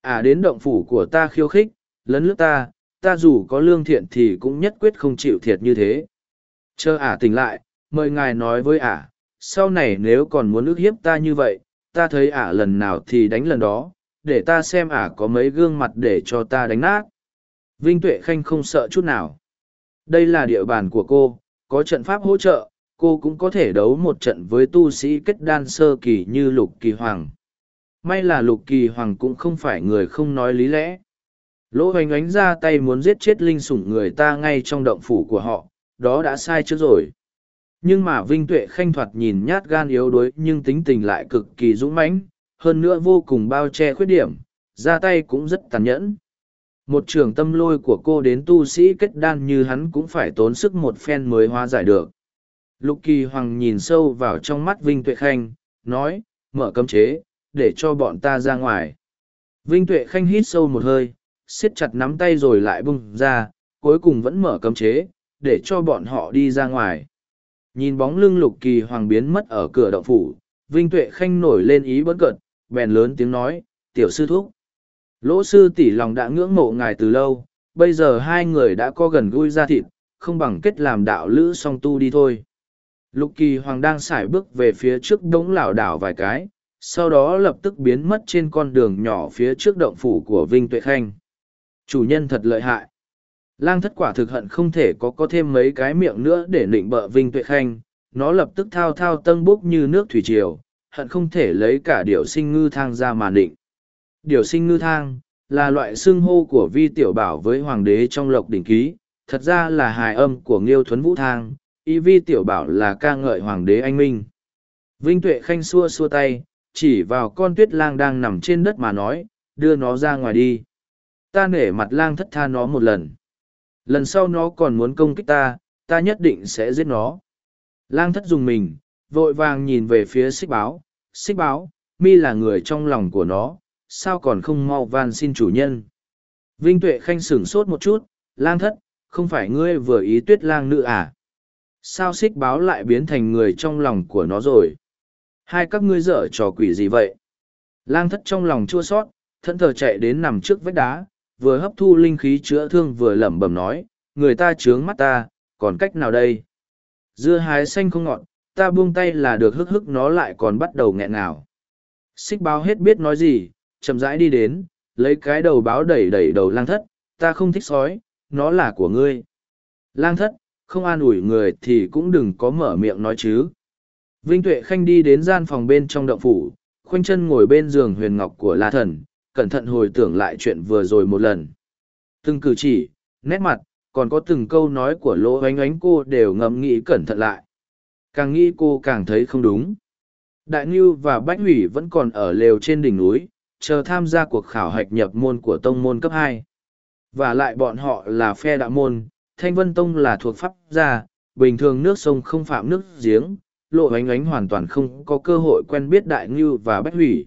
ả đến động phủ của ta khiêu khích lấn lướt ta ta dù có lương thiện thì cũng nhất quyết không chịu thiệt như thế chờ ả tỉnh lại mời ngài nói với ả sau này nếu còn muốn ức hiếp ta như vậy, ta thấy ả lần nào thì đánh lần đó, để ta xem ả có mấy gương mặt để cho ta đánh nát. Vinh Tuệ Khanh không sợ chút nào. Đây là địa bàn của cô, có trận pháp hỗ trợ, cô cũng có thể đấu một trận với tu sĩ kết đan sơ kỳ như Lục Kỳ Hoàng. May là Lục Kỳ Hoàng cũng không phải người không nói lý lẽ. Lỗ hoành ánh ra tay muốn giết chết linh sủng người ta ngay trong động phủ của họ, đó đã sai trước rồi. Nhưng mà Vinh Tuệ Khanh thoạt nhìn nhát gan yếu đuối nhưng tính tình lại cực kỳ dũng mãnh, hơn nữa vô cùng bao che khuyết điểm, ra tay cũng rất tàn nhẫn. Một trường tâm lôi của cô đến tu sĩ kết đan như hắn cũng phải tốn sức một phen mới hóa giải được. Lục Kỳ Hoàng nhìn sâu vào trong mắt Vinh Tuệ Khanh, nói, mở cấm chế, để cho bọn ta ra ngoài. Vinh Tuệ Khanh hít sâu một hơi, siết chặt nắm tay rồi lại bung ra, cuối cùng vẫn mở cấm chế, để cho bọn họ đi ra ngoài. Nhìn bóng lưng Lục Kỳ Hoàng biến mất ở cửa động phủ, Vinh Tuệ Khanh nổi lên ý bất cợt, bèn lớn tiếng nói, tiểu sư thúc. Lỗ sư tỷ lòng đã ngưỡng mộ ngài từ lâu, bây giờ hai người đã có gần gũi ra thịt, không bằng kết làm đạo lữ song tu đi thôi. Lục kỳ hoàng đang xài bước về phía trước đống lảo đảo vài cái, sau đó lập tức biến mất trên con đường nhỏ phía trước động phủ của Vinh Tuệ Khanh. Chủ nhân thật lợi hại. Lang thất quả thực hận không thể có có thêm mấy cái miệng nữa để nịnh bợ Vinh Tuệ Khanh, nó lập tức thao thao tân bốc như nước thủy triều, hận không thể lấy cả điểu sinh ngư thang ra mà nịnh. Điểu sinh ngư thang, là loại xưng hô của vi tiểu bảo với hoàng đế trong lộc đỉnh ký, thật ra là hài âm của nghiêu thuấn vũ thang, y vi tiểu bảo là ca ngợi hoàng đế anh minh. Vinh Tuệ Khanh xua xua tay, chỉ vào con tuyết lang đang nằm trên đất mà nói, đưa nó ra ngoài đi. Ta nể mặt lang thất tha nó một lần. Lần sau nó còn muốn công kích ta, ta nhất định sẽ giết nó. Lang thất dùng mình, vội vàng nhìn về phía xích báo. Xích báo, mi là người trong lòng của nó, sao còn không mau van xin chủ nhân. Vinh Tuệ Khanh sửng sốt một chút, lang thất, không phải ngươi vừa ý tuyết lang nữ à? Sao xích báo lại biến thành người trong lòng của nó rồi? Hai các ngươi dở trò quỷ gì vậy? Lang thất trong lòng chua sót, thẫn thờ chạy đến nằm trước vách đá, vừa hấp thu linh khí chữa thương vừa lẩm bẩm nói, người ta trướng mắt ta, còn cách nào đây? Dưa hái xanh không ngọt, ta buông tay là được hức hức nó lại còn bắt đầu nghẹn ngào. Xích báo hết biết nói gì, chậm rãi đi đến, lấy cái đầu báo đẩy đẩy đầu lang thất, ta không thích sói, nó là của ngươi. Lang thất, không an ủi người thì cũng đừng có mở miệng nói chứ. Vinh Tuệ Khanh đi đến gian phòng bên trong động phủ, khoanh chân ngồi bên giường huyền ngọc của La Thần, cẩn thận hồi tưởng lại chuyện vừa rồi một lần. Từng cử chỉ, nét mặt, còn có từng câu nói của lỗ Ánh Ánh cô đều ngẫm nghĩ cẩn thận lại. Càng nghĩ cô càng thấy không đúng. Đại Ngưu và Bách Hủy vẫn còn ở lều trên đỉnh núi, chờ tham gia cuộc khảo hạch nhập môn của tông môn cấp hai và lại bọn họ là phe đạo môn thanh vân tông là thuộc pháp gia, bình thường nước sông không phạm nước giếng, lộ ánh ánh hoàn toàn không có cơ hội quen biết đại ngưu và bách hủy.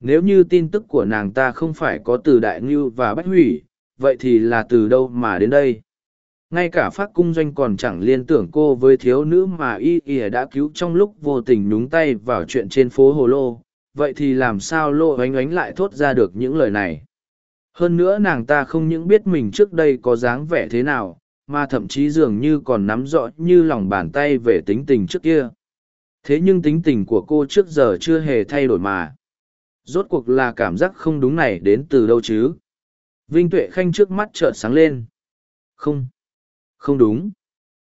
Nếu như tin tức của nàng ta không phải có từ đại ngưu và bách hủy, vậy thì là từ đâu mà đến đây? Ngay cả phát cung doanh còn chẳng liên tưởng cô với thiếu nữ mà y Y đã cứu trong lúc vô tình nhúng tay vào chuyện trên phố hồ lô. Vậy thì làm sao Lộ Ánh Ánh lại thốt ra được những lời này? Hơn nữa nàng ta không những biết mình trước đây có dáng vẻ thế nào mà thậm chí dường như còn nắm rõ như lòng bàn tay về tính tình trước kia. Thế nhưng tính tình của cô trước giờ chưa hề thay đổi mà. Rốt cuộc là cảm giác không đúng này đến từ đâu chứ? Vinh tuệ khanh trước mắt trợn sáng lên. Không. Không đúng.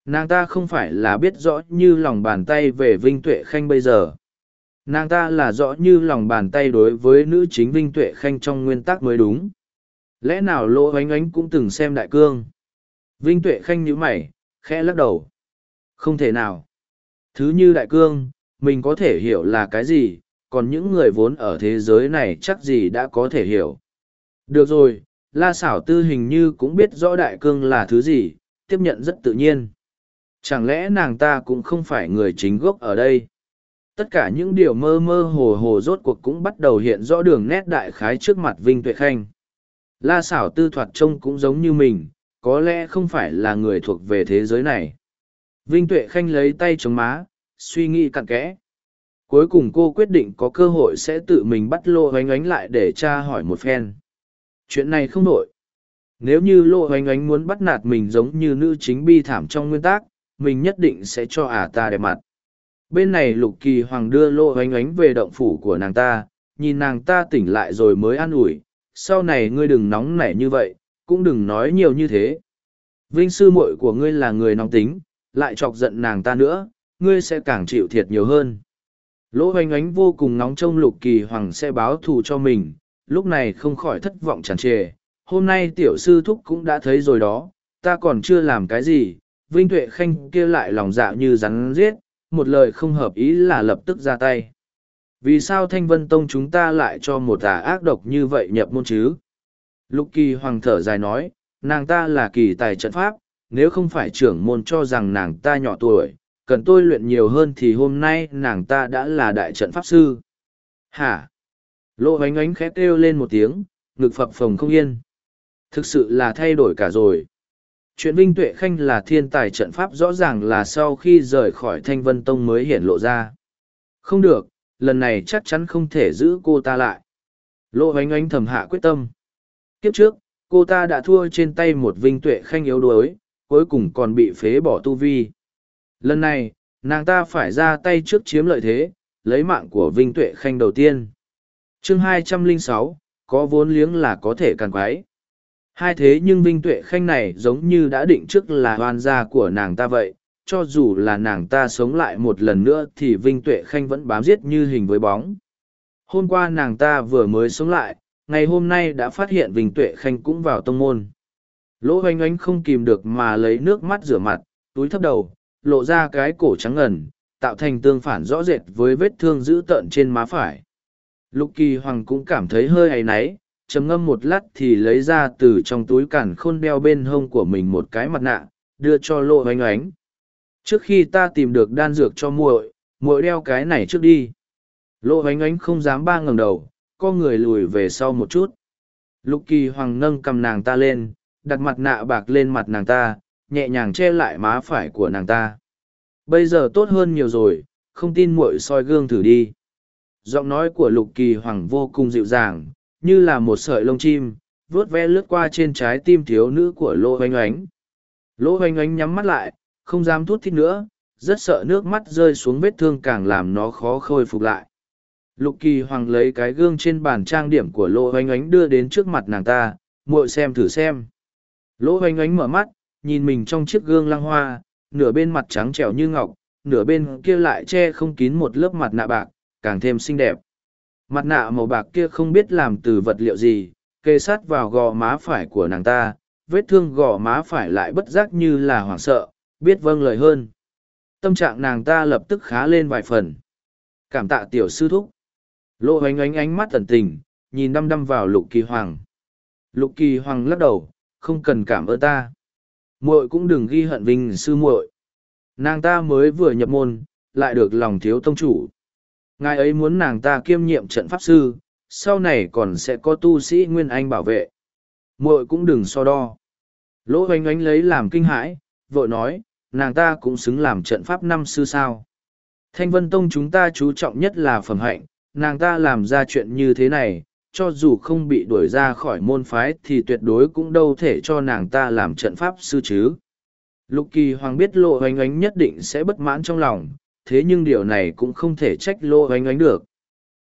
Nàng ta không phải là biết rõ như lòng bàn tay về vinh tuệ khanh bây giờ. Nàng ta là rõ như lòng bàn tay đối với nữ chính vinh tuệ khanh trong nguyên tắc mới đúng. Lẽ nào lỗ oánh oánh cũng từng xem đại cương? Vinh tuệ khanh nhíu mày, khẽ lắc đầu. Không thể nào. Thứ như đại cương, mình có thể hiểu là cái gì, còn những người vốn ở thế giới này chắc gì đã có thể hiểu. Được rồi, la Sảo tư hình như cũng biết rõ đại cương là thứ gì, tiếp nhận rất tự nhiên. Chẳng lẽ nàng ta cũng không phải người chính gốc ở đây? Tất cả những điều mơ mơ hồ hồ rốt cuộc cũng bắt đầu hiện rõ đường nét đại khái trước mặt vinh tuệ khanh. La Sảo tư thoạt trông cũng giống như mình có lẽ không phải là người thuộc về thế giới này. Vinh tuệ khanh lấy tay chống má suy nghĩ cặn kẽ. Cuối cùng cô quyết định có cơ hội sẽ tự mình bắt lô Hoánh Ánh lại để tra hỏi một phen. Chuyện này không đổi. Nếu như lô Hoánh Ánh muốn bắt nạt mình giống như nữ chính bi thảm trong nguyên tác, mình nhất định sẽ cho ả ta đẹp mặt. Bên này lục kỳ hoàng đưa lô Hoánh Ánh về động phủ của nàng ta nhìn nàng ta tỉnh lại rồi mới an ủi sau này ngươi đừng nóng nảy như vậy cũng đừng nói nhiều như thế. Vinh sư muội của ngươi là người nóng tính, lại chọc giận nàng ta nữa, ngươi sẽ càng chịu thiệt nhiều hơn. Lỗ Hoành Ánh vô cùng nóng trông lục kỳ hoàng sẽ báo thù cho mình, lúc này không khỏi thất vọng tràn trề. Hôm nay tiểu sư thúc cũng đã thấy rồi đó, ta còn chưa làm cái gì, vinh tuệ khanh kia lại lòng dạ như rắn giết, một lời không hợp ý là lập tức ra tay. Vì sao thanh vân tông chúng ta lại cho một tà ác độc như vậy nhập môn chứ? Lục kỳ hoàng thở dài nói nàng ta là kỳ tài trận pháp nếu không phải trưởng môn cho rằng nàng ta nhỏ tuổi cần tôi luyện nhiều hơn thì hôm nay nàng ta đã là đại trận pháp sư hả lỗ Ánh Ánh khẽ kêu lên một tiếng ngực phập phồng không yên thực sự là thay đổi cả rồi chuyện Vinh Tuệ Khanh là thiên tài trận pháp rõ ràng là sau khi rời khỏi Thanh Vân Tông mới hiển lộ ra. Không được, lần này chắc chắn không thể giữ cô ta lại. Lộ ánh ánh thầm hạ quyết tâm. Kiếp trước, cô ta đã thua trên tay một Vinh Tuệ Khanh yếu đuối, cuối cùng còn bị phế bỏ tu vi. Lần này, nàng ta phải ra tay trước chiếm lợi thế, lấy mạng của Vinh Tuệ Khanh đầu tiên. chương 206, có vốn liếng là có thể càn quái. Hai thế nhưng Vinh Tuệ Khanh này giống như đã định trước là hoàn gia của nàng ta vậy, cho dù là nàng ta sống lại một lần nữa thì Vinh Tuệ Khanh vẫn bám giết như hình với bóng. Hôm qua nàng ta vừa mới sống lại, ngày hôm nay đã phát hiện Vinh Tuệ Khanh cũng vào tông môn. Lỗ hoanh ánh không kìm được mà lấy nước mắt rửa mặt, túi thấp đầu, lộ ra cái cổ trắng ngần, tạo thành tương phản rõ rệt với vết thương dữ tợn trên má phải. Lục kỳ hoàng cũng cảm thấy hơi hay náy, trầm ngâm một lát thì lấy ra từ trong túi cản khôn đeo bên hông của mình một cái mặt nạ đưa cho lộ oanh oánh trước khi ta tìm được đan dược cho muội muội đeo cái này trước đi lộ oanh oánh không dám ba ngẩng đầu co người lùi về sau một chút lục kỳ hoàng nâng cầm nàng ta lên đặt mặt nạ bạc lên mặt nàng ta nhẹ nhàng che lại má phải của nàng ta bây giờ tốt hơn nhiều rồi không tin muội soi gương thử đi giọng nói của lục kỳ hoàng vô cùng dịu dàng như là một sợi lông chim, vuốt ve lướt qua trên trái tim thiếu nữ của Lô Hoanh Oánh. Lô Hoanh Oánh nhắm mắt lại, không dám thút thít nữa, rất sợ nước mắt rơi xuống vết thương càng làm nó khó khôi phục lại. Lục Kỳ Hoàng lấy cái gương trên bàn trang điểm của lỗ oanh Oánh đưa đến trước mặt nàng ta, muội xem thử xem. lỗ oanh Oánh mở mắt, nhìn mình trong chiếc gương lăng hoa, nửa bên mặt trắng trẻo như ngọc, nửa bên kia lại che không kín một lớp mặt nạ bạc, càng thêm xinh đẹp. Mặt nạ màu bạc kia không biết làm từ vật liệu gì, kê sát vào gò má phải của nàng ta, vết thương gò má phải lại bất giác như là hoảng sợ, biết vâng lời hơn. Tâm trạng nàng ta lập tức khá lên vài phần. Cảm tạ tiểu sư thúc. Lộ ánh ánh ánh mắt tẩn tình, nhìn đăm đăm vào lục kỳ hoàng. Lục kỳ hoàng lắc đầu, không cần cảm ơn ta. muội cũng đừng ghi hận vinh sư muội. Nàng ta mới vừa nhập môn, lại được lòng thiếu tông chủ ngài ấy muốn nàng ta kiêm nhiệm trận pháp sư sau này còn sẽ có tu sĩ nguyên anh bảo vệ muội cũng đừng so đo lỗ oanh Ánh lấy làm kinh hãi vội nói nàng ta cũng xứng làm trận pháp năm sư sao thanh vân tông chúng ta chú trọng nhất là phẩm hạnh nàng ta làm ra chuyện như thế này, cho dù không bị đuổi ra khỏi môn phái thì tuyệt đối cũng đâu thể cho nàng ta làm trận pháp sư chứ. Lục kỳ hoàng biết lộ oanh oánh nhất định sẽ bất mãn trong lòng, thế nhưng điều này cũng không thể trách lộ oanh oánh được.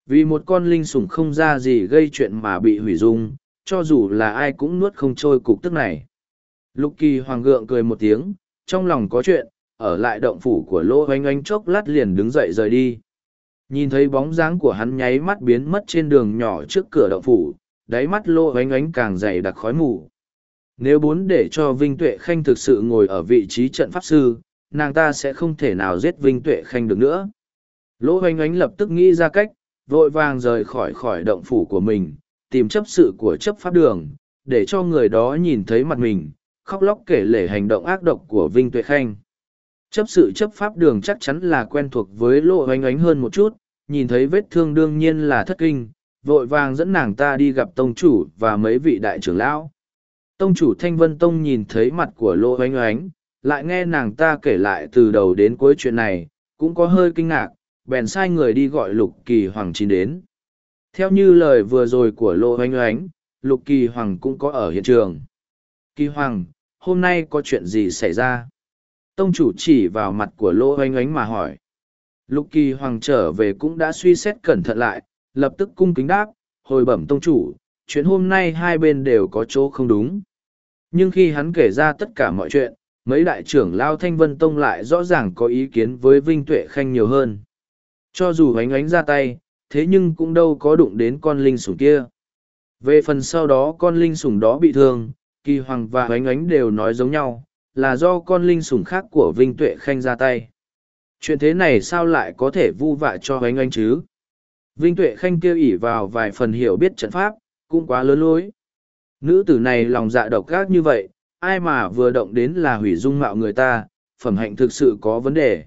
Vì một con linh sủng không ra gì gây chuyện mà bị hủy dung, cho dù là ai cũng nuốt không trôi cục tức này. Lục kỳ hoàng gượng cười một tiếng, trong lòng có chuyện, ở lại động phủ của lỗ oanh oanh chốc lát liền đứng dậy rời đi nhìn thấy bóng dáng của hắn nháy mắt biến mất trên đường nhỏ trước cửa động phủ đáy mắt lô oánh oánh càng dày đặc khói mù nếu muốn để cho vinh tuệ khanh thực sự ngồi ở vị trí trận pháp sư nàng ta sẽ không thể nào giết Vinh Tuệ Khanh được nữa. Lỗ hoanh ánh lập tức nghĩ ra cách, vội vàng rời khỏi khỏi động phủ của mình, tìm chấp sự của chấp pháp đường, để cho người đó nhìn thấy mặt mình, khóc lóc kể lể hành động ác độc của Vinh Tuệ Khanh. Chấp sự chấp pháp đường chắc chắn là quen thuộc với lỗ hoanh ánh hơn một chút, nhìn thấy vết thương đương nhiên là thất kinh, vội vàng dẫn nàng ta đi gặp tông chủ và mấy vị đại trưởng lão. Tông chủ Thanh Vân Tông nhìn thấy mặt của lô hoanh ánh, lại nghe nàng ta kể lại từ đầu đến cuối chuyện này, cũng có hơi kinh ngạc, bèn sai người đi gọi lục kỳ hoàng chín đến. Theo như lời vừa rồi của Lô Oánh Oánh, lục kỳ hoàng cũng có ở hiện trường. Kỳ hoàng, hôm nay có chuyện gì xảy ra? Tông chủ chỉ vào mặt của Lô Oánh Oánh mà hỏi. Lục kỳ hoàng trở về cũng đã suy xét cẩn thận lại, lập tức cung kính đáp, hồi bẩm tông chủ, chuyện hôm nay hai bên đều có chỗ không đúng. Nhưng khi hắn kể ra tất cả mọi chuyện, mấy đại trưởng Lao Thanh Vân Tông lại rõ ràng có ý kiến với Vinh Tuệ Khanh nhiều hơn. Cho dù ánh ánh ra tay, thế nhưng cũng đâu có đụng đến con linh sủng kia. Về phần sau đó con linh sủng đó bị thương, kỳ hoàng và ánh ánh đều nói giống nhau, là do con linh sủng khác của Vinh Tuệ Khanh ra tay. Chuyện thế này sao lại có thể vu vạ cho ánh anh chứ? Vinh Tuệ Khanh kêu ỉ vào vài phần hiểu biết trận pháp, cũng quá lớn lối. Nữ tử này lòng dạ độc gác như vậy, ai mà vừa động đến là hủy dung mạo người ta, phẩm hạnh thực sự có vấn đề.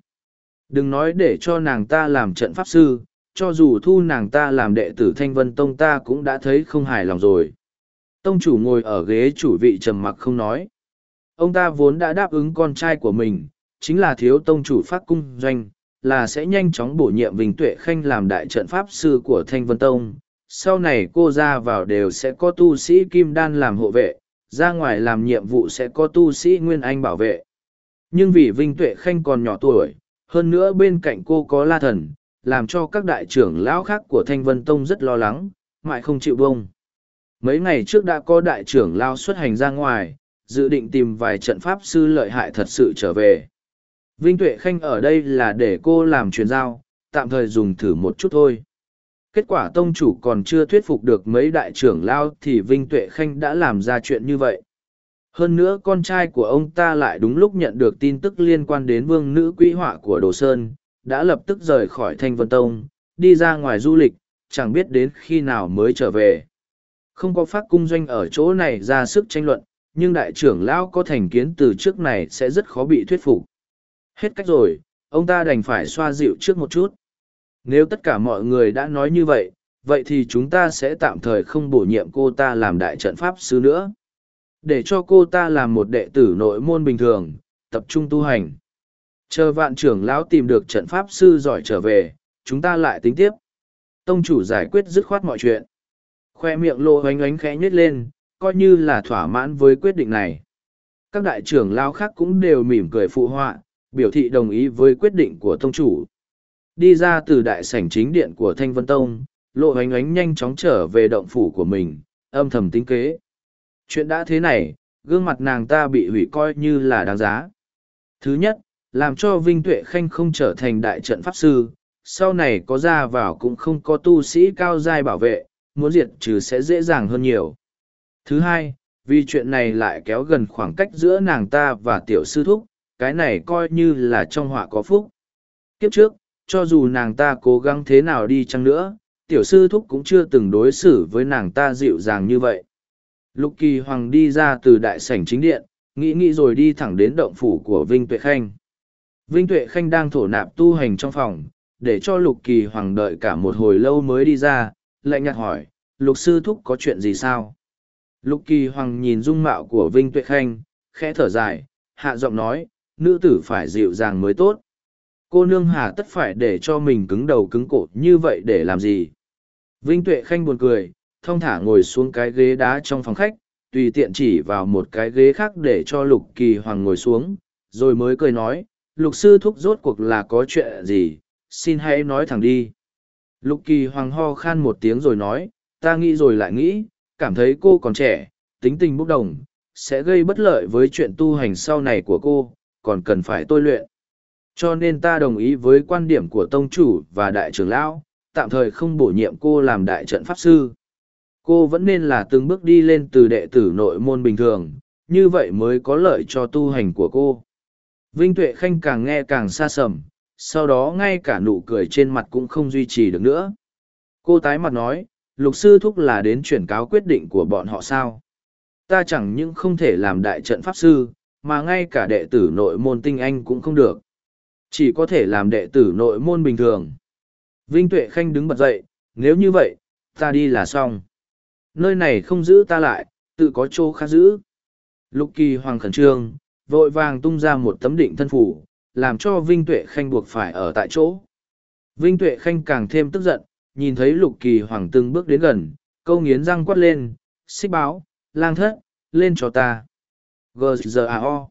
Đừng nói để cho nàng ta làm trận pháp sư, cho dù thu nàng ta làm đệ tử Thanh Vân Tông ta cũng đã thấy không hài lòng rồi. Tông chủ ngồi ở ghế chủ vị trầm mặc không nói. Ông ta vốn đã đáp ứng con trai của mình, chính là thiếu tông chủ phát cung doanh, là sẽ nhanh chóng bổ nhiệm Vinh Tuệ Khanh làm đại trận pháp sư của Thanh Vân Tông. Sau này cô ra vào đều sẽ có tu sĩ Kim Đan làm hộ vệ, ra ngoài làm nhiệm vụ sẽ có tu sĩ Nguyên Anh bảo vệ. Nhưng vì Vinh Tuệ Khanh còn nhỏ tuổi, hơn nữa bên cạnh cô có La Thần, làm cho các đại trưởng lão khác của Thanh Vân Tông rất lo lắng, mãi không chịu bông. Mấy ngày trước đã có đại trưởng lao xuất hành ra ngoài, dự định tìm vài trận pháp sư lợi hại thật sự trở về. Vinh Tuệ Khanh ở đây là để cô làm truyền giao, tạm thời dùng thử một chút thôi. Kết quả tông chủ còn chưa thuyết phục được mấy đại trưởng lao thì Vinh Tuệ Khanh đã làm ra chuyện như vậy. Hơn nữa con trai của ông ta lại đúng lúc nhận được tin tức liên quan đến vương nữ quỹ họa của Đồ Sơn, đã lập tức rời khỏi Thanh Vân Tông, đi ra ngoài du lịch, chẳng biết đến khi nào mới trở về. Không có phát cung doanh ở chỗ này ra sức tranh luận, nhưng đại trưởng lão có thành kiến từ trước này sẽ rất khó bị thuyết phục. Hết cách rồi, ông ta đành phải xoa dịu trước một chút. Nếu tất cả mọi người đã nói như vậy, vậy thì chúng ta sẽ tạm thời không bổ nhiệm cô ta làm đại trận pháp sư nữa. Để cho cô ta làm một đệ tử nội môn bình thường, tập trung tu hành. Chờ vạn trưởng lão tìm được trận pháp sư giỏi trở về, chúng ta lại tính tiếp. Tông chủ giải quyết dứt khoát mọi chuyện. Khoe miệng lộ oánh oánh khẽ nhếch lên, coi như là thỏa mãn với quyết định này. Các đại trưởng lão khác cũng đều mỉm cười phụ họa, biểu thị đồng ý với quyết định của tông chủ. Đi ra từ đại sảnh chính điện của Thanh Vân Tông, lộ ánh ánh nhanh chóng trở về động phủ của mình, âm thầm tính kế. Chuyện đã thế này, gương mặt nàng ta bị hủy coi như là đáng giá. Thứ nhất, làm cho Vinh Tuệ Khanh không trở thành đại trận pháp sư, sau này có ra vào cũng không có tu sĩ cao giai bảo vệ, muốn diệt trừ sẽ dễ dàng hơn nhiều. Thứ hai, vì chuyện này lại kéo gần khoảng cách giữa nàng ta và tiểu sư thúc, cái này coi như là trong họa có phúc. Kiếp trước, cho dù nàng ta cố gắng thế nào đi chăng nữa, tiểu sư thúc cũng chưa từng đối xử với nàng ta dịu dàng như vậy. Lục kỳ hoàng đi ra từ đại sảnh chính điện, nghĩ nghĩ rồi đi thẳng đến động phủ của Vinh Tuệ Khanh. Vinh Tuệ Khanh đang thổ nạp tu hành trong phòng, để cho Lục Kỳ Hoàng đợi cả một hồi lâu mới đi ra, lạnh nhạt hỏi, Lục Sư Thúc có chuyện gì sao? Lục Kỳ Hoàng nhìn dung mạo của Vinh Tuệ Khanh, khẽ thở dài, hạ giọng nói, nữ tử phải dịu dàng mới tốt. Cô nương hà tất phải để cho mình cứng đầu cứng cổ như vậy để làm gì? Vinh Tuệ Khanh buồn cười, thong thả ngồi xuống cái ghế đá trong phòng khách, tùy tiện chỉ vào một cái ghế khác để cho Lục Kỳ Hoàng ngồi xuống, rồi mới cười nói, lục sư thúc rốt cuộc là có chuyện gì xin hãy nói thẳng đi lục kỳ hoàng ho khan một tiếng rồi nói ta nghĩ rồi lại nghĩ cảm thấy cô còn trẻ tính tình bốc đồng sẽ gây bất lợi với chuyện tu hành sau này của cô còn cần phải tôi luyện cho nên ta đồng ý với quan điểm của tông chủ và đại trưởng lão tạm thời không bổ nhiệm cô làm đại trận pháp sư cô vẫn nên là từng bước đi lên từ đệ tử nội môn bình thường như vậy mới có lợi cho tu hành của cô Vinh Tuệ Khanh càng nghe càng xa sầm, sau đó ngay cả nụ cười trên mặt cũng không duy trì được nữa. Cô tái mặt nói, lục sư thúc là đến chuyển cáo quyết định của bọn họ sao. Ta chẳng những không thể làm đại trận pháp sư, mà ngay cả đệ tử nội môn tinh anh cũng không được. Chỉ có thể làm đệ tử nội môn bình thường. Vinh Tuệ Khanh đứng bật dậy, nếu như vậy, ta đi là xong. Nơi này không giữ ta lại, tự có chỗ khác giữ. Lục kỳ hoàng khẩn trương, vội vàng tung ra một tấm định thân phủ, làm cho Vinh Tuệ Khanh buộc phải ở tại chỗ. Vinh Tuệ Khanh càng thêm tức giận, nhìn thấy Lục Kỳ Hoàng từng bước đến gần, câu nghiến răng quát lên, xích báo, lang thất, lên cho ta. G-Z-A-O.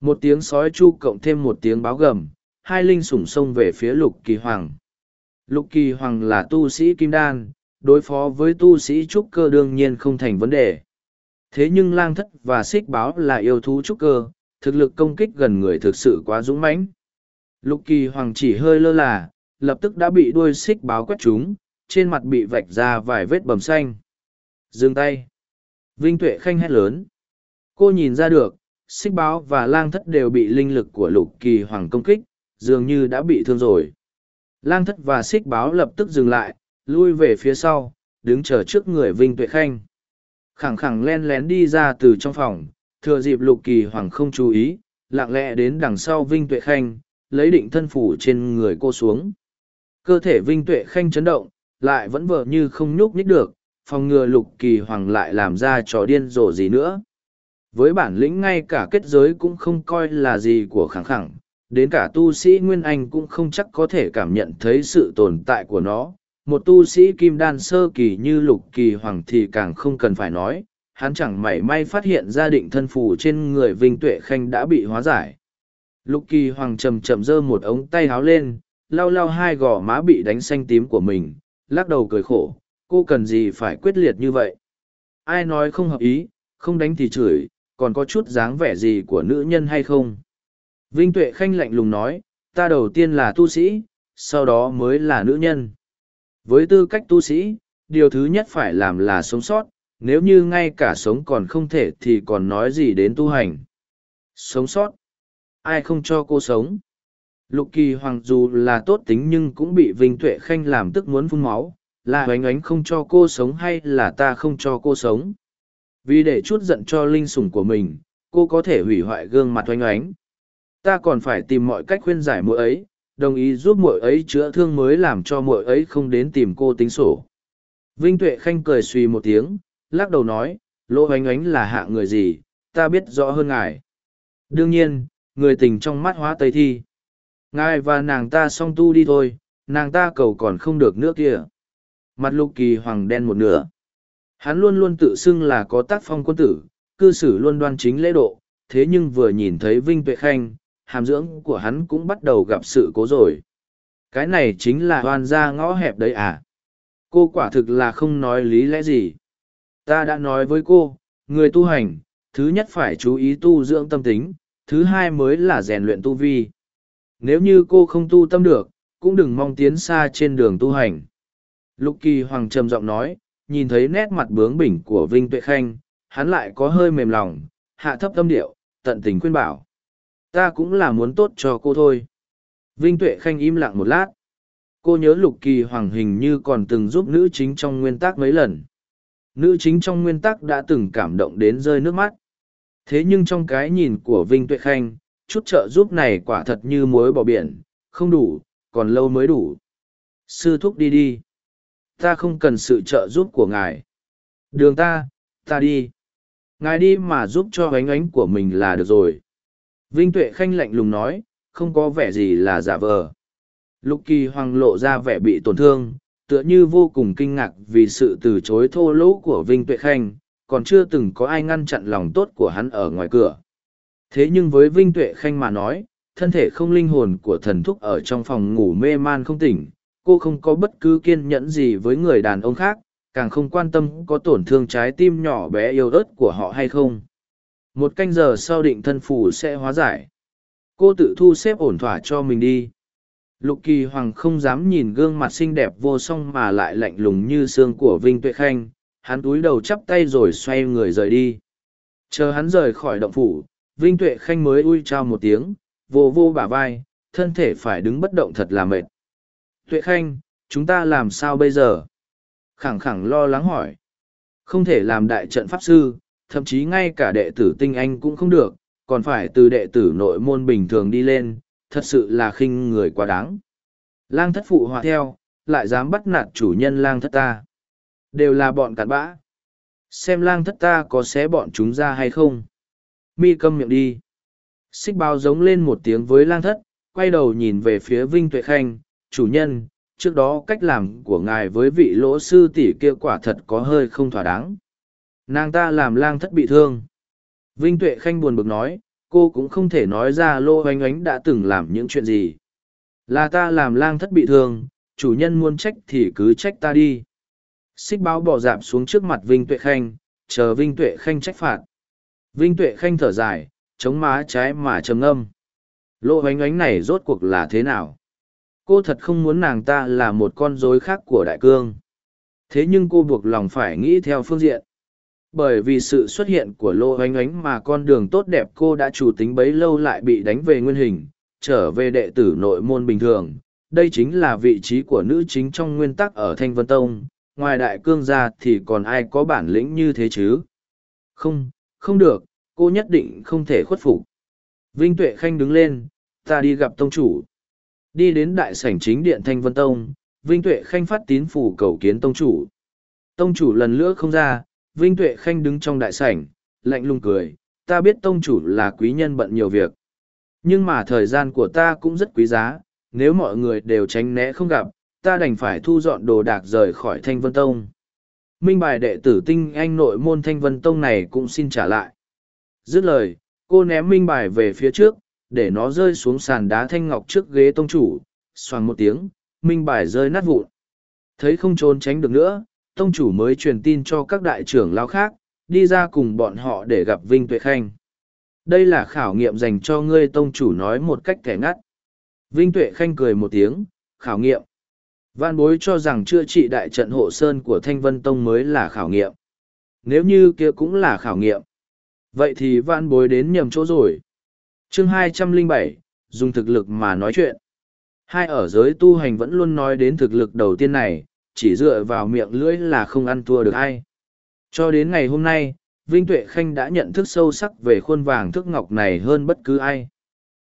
Một tiếng sói chu cộng thêm một tiếng báo gầm, hai linh sủng xông về phía lục kỳ hoàng. Lục kỳ hoàng là tu sĩ kim đan, đối phó với tu sĩ trúc cơ đương nhiên không thành vấn đề. Thế nhưng lang thất và xích báo là yêu thú trúc cơ, thực lực công kích gần người thực sự quá dũng mãnh. Lục kỳ hoàng chỉ hơi lơ là, lập tức đã bị đuôi xích báo quét trúng, trên mặt bị vạch ra vài vết bầm xanh. Dừng tay. Vinh Tuệ Khanh hét lớn. Cô nhìn ra được, xích báo và lang thất đều bị linh lực của lục kỳ hoàng công kích, dường như đã bị thương rồi. Lang thất và xích báo lập tức dừng lại, lui về phía sau, đứng chờ trước người Vinh Tuệ Khanh. Khẳng khẳng len lén đi ra từ trong phòng, thừa dịp lục kỳ hoàng không chú ý, lặng lẽ đến đằng sau Vinh Tuệ Khanh, lấy định thân phủ trên người cô xuống. Cơ thể Vinh Tuệ Khanh chấn động, lại vẫn vờ như không nhúc nhích được, phòng ngừa lục kỳ hoàng lại làm ra trò điên rồ gì nữa. Với bản lĩnh ngay cả kết giới cũng không coi là gì của khẳng khẳng, đến cả tu sĩ Nguyên Anh cũng không chắc có thể cảm nhận thấy sự tồn tại của nó. Một tu sĩ kim đan sơ kỳ như lục kỳ hoàng thì càng không cần phải nói, hắn chẳng mảy may phát hiện gia định thân phù trên người Vinh Tuệ Khanh đã bị hóa giải. Lục kỳ hoàng chầm chậm giơ một ống tay háo lên, lau lau hai gò má bị đánh xanh tím của mình, lắc đầu cười khổ, cô cần gì phải quyết liệt như vậy. Ai nói không hợp ý, không đánh thì chửi, còn có chút dáng vẻ gì của nữ nhân hay không? Vinh Tuệ Khanh lạnh lùng nói, ta đầu tiên là tu sĩ, sau đó mới là nữ nhân. Với tư cách tu sĩ, điều thứ nhất phải làm là sống sót, nếu như ngay cả sống còn không thể thì còn nói gì đến tu hành. Sống sót. Ai không cho cô sống? Lục kỳ hoàng dù là tốt tính nhưng cũng bị Vinh Tuệ Khanh làm tức muốn phun máu, là oánh oánh không cho cô sống hay là ta không cho cô sống. Vì để chút giận cho linh sủng của mình, cô có thể hủy hoại gương mặt oanh oánh. Ta còn phải tìm mọi cách khuyên giải mỗi ấy, đồng ý giúp mỗi ấy chữa thương mới làm cho mỗi ấy không đến tìm cô tính sổ. Vinh Tuệ Khanh cười suy một tiếng, lắc đầu nói, lỗ oanh oánh là hạ người gì, ta biết rõ hơn ngài. Đương nhiên, người tình trong mắt hóa tây thi. Ngài và nàng ta song tu đi thôi, nàng ta cầu còn không được nữa kia. Mặt lục kỳ hoàng đen một nửa. Hắn luôn luôn tự xưng là có tác phong quân tử, cư xử luôn đoan chính lễ độ, thế nhưng vừa nhìn thấy Vinh Tuệ Khanh, hàm dưỡng của hắn cũng bắt đầu gặp sự cố rồi. Cái này chính là hoàn gia ngõ hẹp đấy à? Cô quả thực là không nói lý lẽ gì. Ta đã nói với cô, người tu hành, thứ nhất phải chú ý tu dưỡng tâm tính, thứ hai mới là rèn luyện tu vi. Nếu như cô không tu tâm được, cũng đừng mong tiến xa trên đường tu hành. Lục kỳ hoàng trầm giọng nói, nhìn thấy nét mặt bướng bỉnh của Vinh Tuệ Khanh, hắn lại có hơi mềm lòng, hạ thấp tâm điệu, tận tình khuyên bảo. Ta cũng là muốn tốt cho cô thôi. Vinh Tuệ Khanh im lặng một lát. Cô nhớ lục kỳ hoàng hình như còn từng giúp nữ chính trong nguyên tắc mấy lần. Nữ chính trong nguyên tắc đã từng cảm động đến rơi nước mắt. Thế nhưng trong cái nhìn của Vinh Tuệ Khanh, chút trợ giúp này quả thật như muối bỏ biển, không đủ, còn lâu mới đủ. Sư thúc đi đi. Ta không cần sự trợ giúp của ngài. Đường ta, ta đi. Ngài đi mà giúp cho ánh ánh của mình là được rồi. Vinh Tuệ Khanh lạnh lùng nói, không có vẻ gì là giả vờ. Lục kỳ hoàng lộ ra vẻ bị tổn thương, tựa như vô cùng kinh ngạc vì sự từ chối thô lỗ của Vinh Tuệ Khanh, còn chưa từng có ai ngăn chặn lòng tốt của hắn ở ngoài cửa. Thế nhưng với Vinh Tuệ Khanh mà nói, thân thể không linh hồn của thần thúc ở trong phòng ngủ mê man không tỉnh, cô không có bất cứ kiên nhẫn gì với người đàn ông khác, càng không quan tâm có tổn thương trái tim nhỏ bé yêu ớt của họ hay không. Một canh giờ sau định thân phủ sẽ hóa giải. Cô tự thu xếp ổn thỏa cho mình đi. Lục kỳ hoàng không dám nhìn gương mặt xinh đẹp vô song mà lại lạnh lùng như xương của Vinh Tuệ Khanh, hắn túi đầu chắp tay rồi xoay người rời đi. Chờ hắn rời khỏi động phủ, Vinh Tuệ Khanh mới ui trao một tiếng, vô vô bả vai, thân thể phải đứng bất động thật là mệt. Tuệ Khanh, chúng ta làm sao bây giờ? Khẳng khẳng lo lắng hỏi. Không thể làm đại trận pháp sư, thậm chí ngay cả đệ tử tinh anh cũng không được, còn phải từ đệ tử nội môn bình thường đi lên, thật sự là khinh người quá đáng. Lang thất phụ hòa theo, lại dám bắt nạt chủ nhân lang thất ta. Đều là bọn cặn bã. Xem lang thất ta có xé bọn chúng ra hay không. Mi câm miệng đi. Xích bao giống lên một tiếng với lang thất, quay đầu nhìn về phía Vinh Tuệ Khanh, chủ nhân, trước đó cách làm của ngài với vị lỗ sư tỷ kia quả thật có hơi không thỏa đáng. Nàng ta làm lang thất bị thương. Vinh Tuệ Khanh buồn bực nói, cô cũng không thể nói ra lô oanh oánh đã từng làm những chuyện gì. Là ta làm lang thất bị thương, chủ nhân muốn trách thì cứ trách ta đi. Xích báo bỏ dạp xuống trước mặt Vinh Tuệ Khanh, chờ Vinh Tuệ Khanh trách phạt. Vinh Tuệ Khanh thở dài, chống má trái mà trầm ngâm. Lỗ ánh ánh này rốt cuộc là thế nào? Cô thật không muốn nàng ta là một con rối khác của đại cương. Thế nhưng cô buộc lòng phải nghĩ theo phương diện. Bởi vì sự xuất hiện của Lô Ánh Ánh mà con đường tốt đẹp cô đã chủ tính bấy lâu lại bị đánh về nguyên hình, trở về đệ tử nội môn bình thường. Đây chính là vị trí của nữ chính trong nguyên tắc ở Thanh Vân Tông, ngoài đại cương ra thì còn ai có bản lĩnh như thế chứ? Không, không được, cô nhất định không thể khuất phục. Vinh Tuệ Khanh đứng lên, ta đi gặp tông chủ. Đi đến đại sảnh chính điện Thanh Vân Tông, Vinh Tuệ Khanh phát tín phủ cầu kiến tông chủ. Tông chủ lần nữa không ra, Vinh Tuệ Khanh đứng trong đại sảnh, lạnh lùng cười, ta biết tông chủ là quý nhân bận nhiều việc. Nhưng mà thời gian của ta cũng rất quý giá, nếu mọi người đều tránh né không gặp, ta đành phải thu dọn đồ đạc rời khỏi Thanh Vân Tông. Minh bài đệ tử tinh anh nội môn Thanh Vân Tông này cũng xin trả lại. Dứt lời, cô ném minh bài về phía trước, để nó rơi xuống sàn đá thanh ngọc trước ghế tông chủ, xoàng một tiếng, minh bài rơi nát vụn. Thấy không trốn tránh được nữa, tông chủ mới truyền tin cho các đại trưởng lao khác, đi ra cùng bọn họ để gặp Vinh Tuệ Khanh. Đây là khảo nghiệm dành cho ngươi tông chủ nói một cách thẻ ngắt. Vinh Tuệ Khanh cười một tiếng, khảo nghiệm. Văn bối cho rằng chữa trị đại trận hộ sơn của Thanh Vân Tông mới là khảo nghiệm. Nếu như kia cũng là khảo nghiệm. Vậy thì văn bối đến nhầm chỗ rồi chương hai trăm linh bảy dùng thực lực mà nói chuyện. Hai ở giới tu hành vẫn luôn nói đến thực lực đầu tiên này, chỉ dựa vào miệng lưỡi là không ăn thua được ai. Cho đến ngày hôm nay, Vinh Tuệ Khanh đã nhận thức sâu sắc về khuôn vàng thức ngọc này hơn bất cứ ai.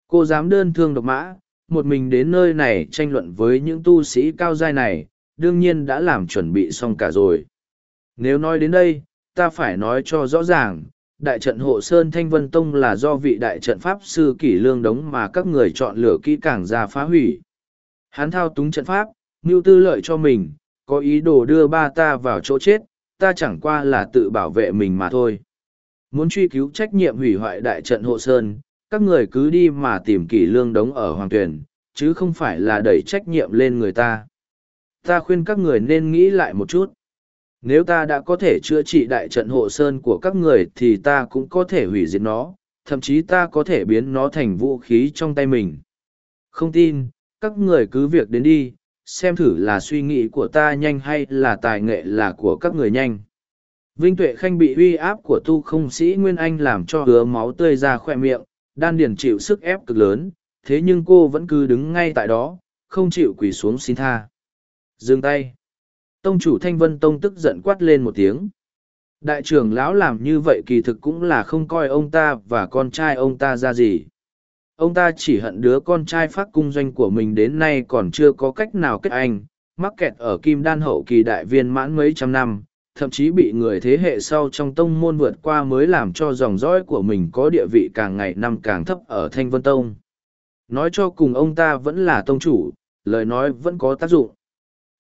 Cô dám đơn thương độc mã, một mình đến nơi này tranh luận với những tu sĩ cao giai này, đương nhiên đã làm chuẩn bị xong cả rồi. Nếu nói đến đây, ta phải nói cho rõ ràng, đại trận hộ Sơn Thanh Vân Tông là do vị đại trận pháp sư kỷ lương đống mà các người chọn lựa kỹ càng ra phá hủy. Hắn thao túng trận pháp, mưu tư lợi cho mình, có ý đồ đưa ba ta vào chỗ chết, ta chẳng qua là tự bảo vệ mình mà thôi. Muốn truy cứu trách nhiệm hủy hoại đại trận hộ Sơn, các người cứ đi mà tìm kỷ lương đống ở hoàng tuyển, chứ không phải là đẩy trách nhiệm lên người ta. Ta khuyên các người nên nghĩ lại một chút. Nếu ta đã có thể chữa trị đại trận hộ sơn của các người thì ta cũng có thể hủy diệt nó, thậm chí ta có thể biến nó thành vũ khí trong tay mình. Không tin, các người cứ việc đến đi, xem thử là suy nghĩ của ta nhanh hay là tài nghệ là của các người nhanh. Vinh Tuệ Khanh bị uy áp của tu không sĩ Nguyên Anh làm cho hứa máu tươi ra khoe miệng, đan điền chịu sức ép cực lớn, thế nhưng cô vẫn cứ đứng ngay tại đó, không chịu quỳ xuống xin tha. Dừng tay. Tông chủ Thanh Vân Tông tức giận quát lên một tiếng. Đại trưởng lão làm như vậy kỳ thực cũng là không coi ông ta và con trai ông ta ra gì. Ông ta chỉ hận đứa con trai phát cung doanh của mình đến nay còn chưa có cách nào kết anh, mắc kẹt ở kim đan hậu kỳ đại viên mãn mấy trăm năm, thậm chí bị người thế hệ sau trong tông môn vượt qua mới làm cho dòng dõi của mình có địa vị càng ngày năm càng thấp ở Thanh Vân Tông. Nói cho cùng ông ta vẫn là tông chủ, lời nói vẫn có tác dụng.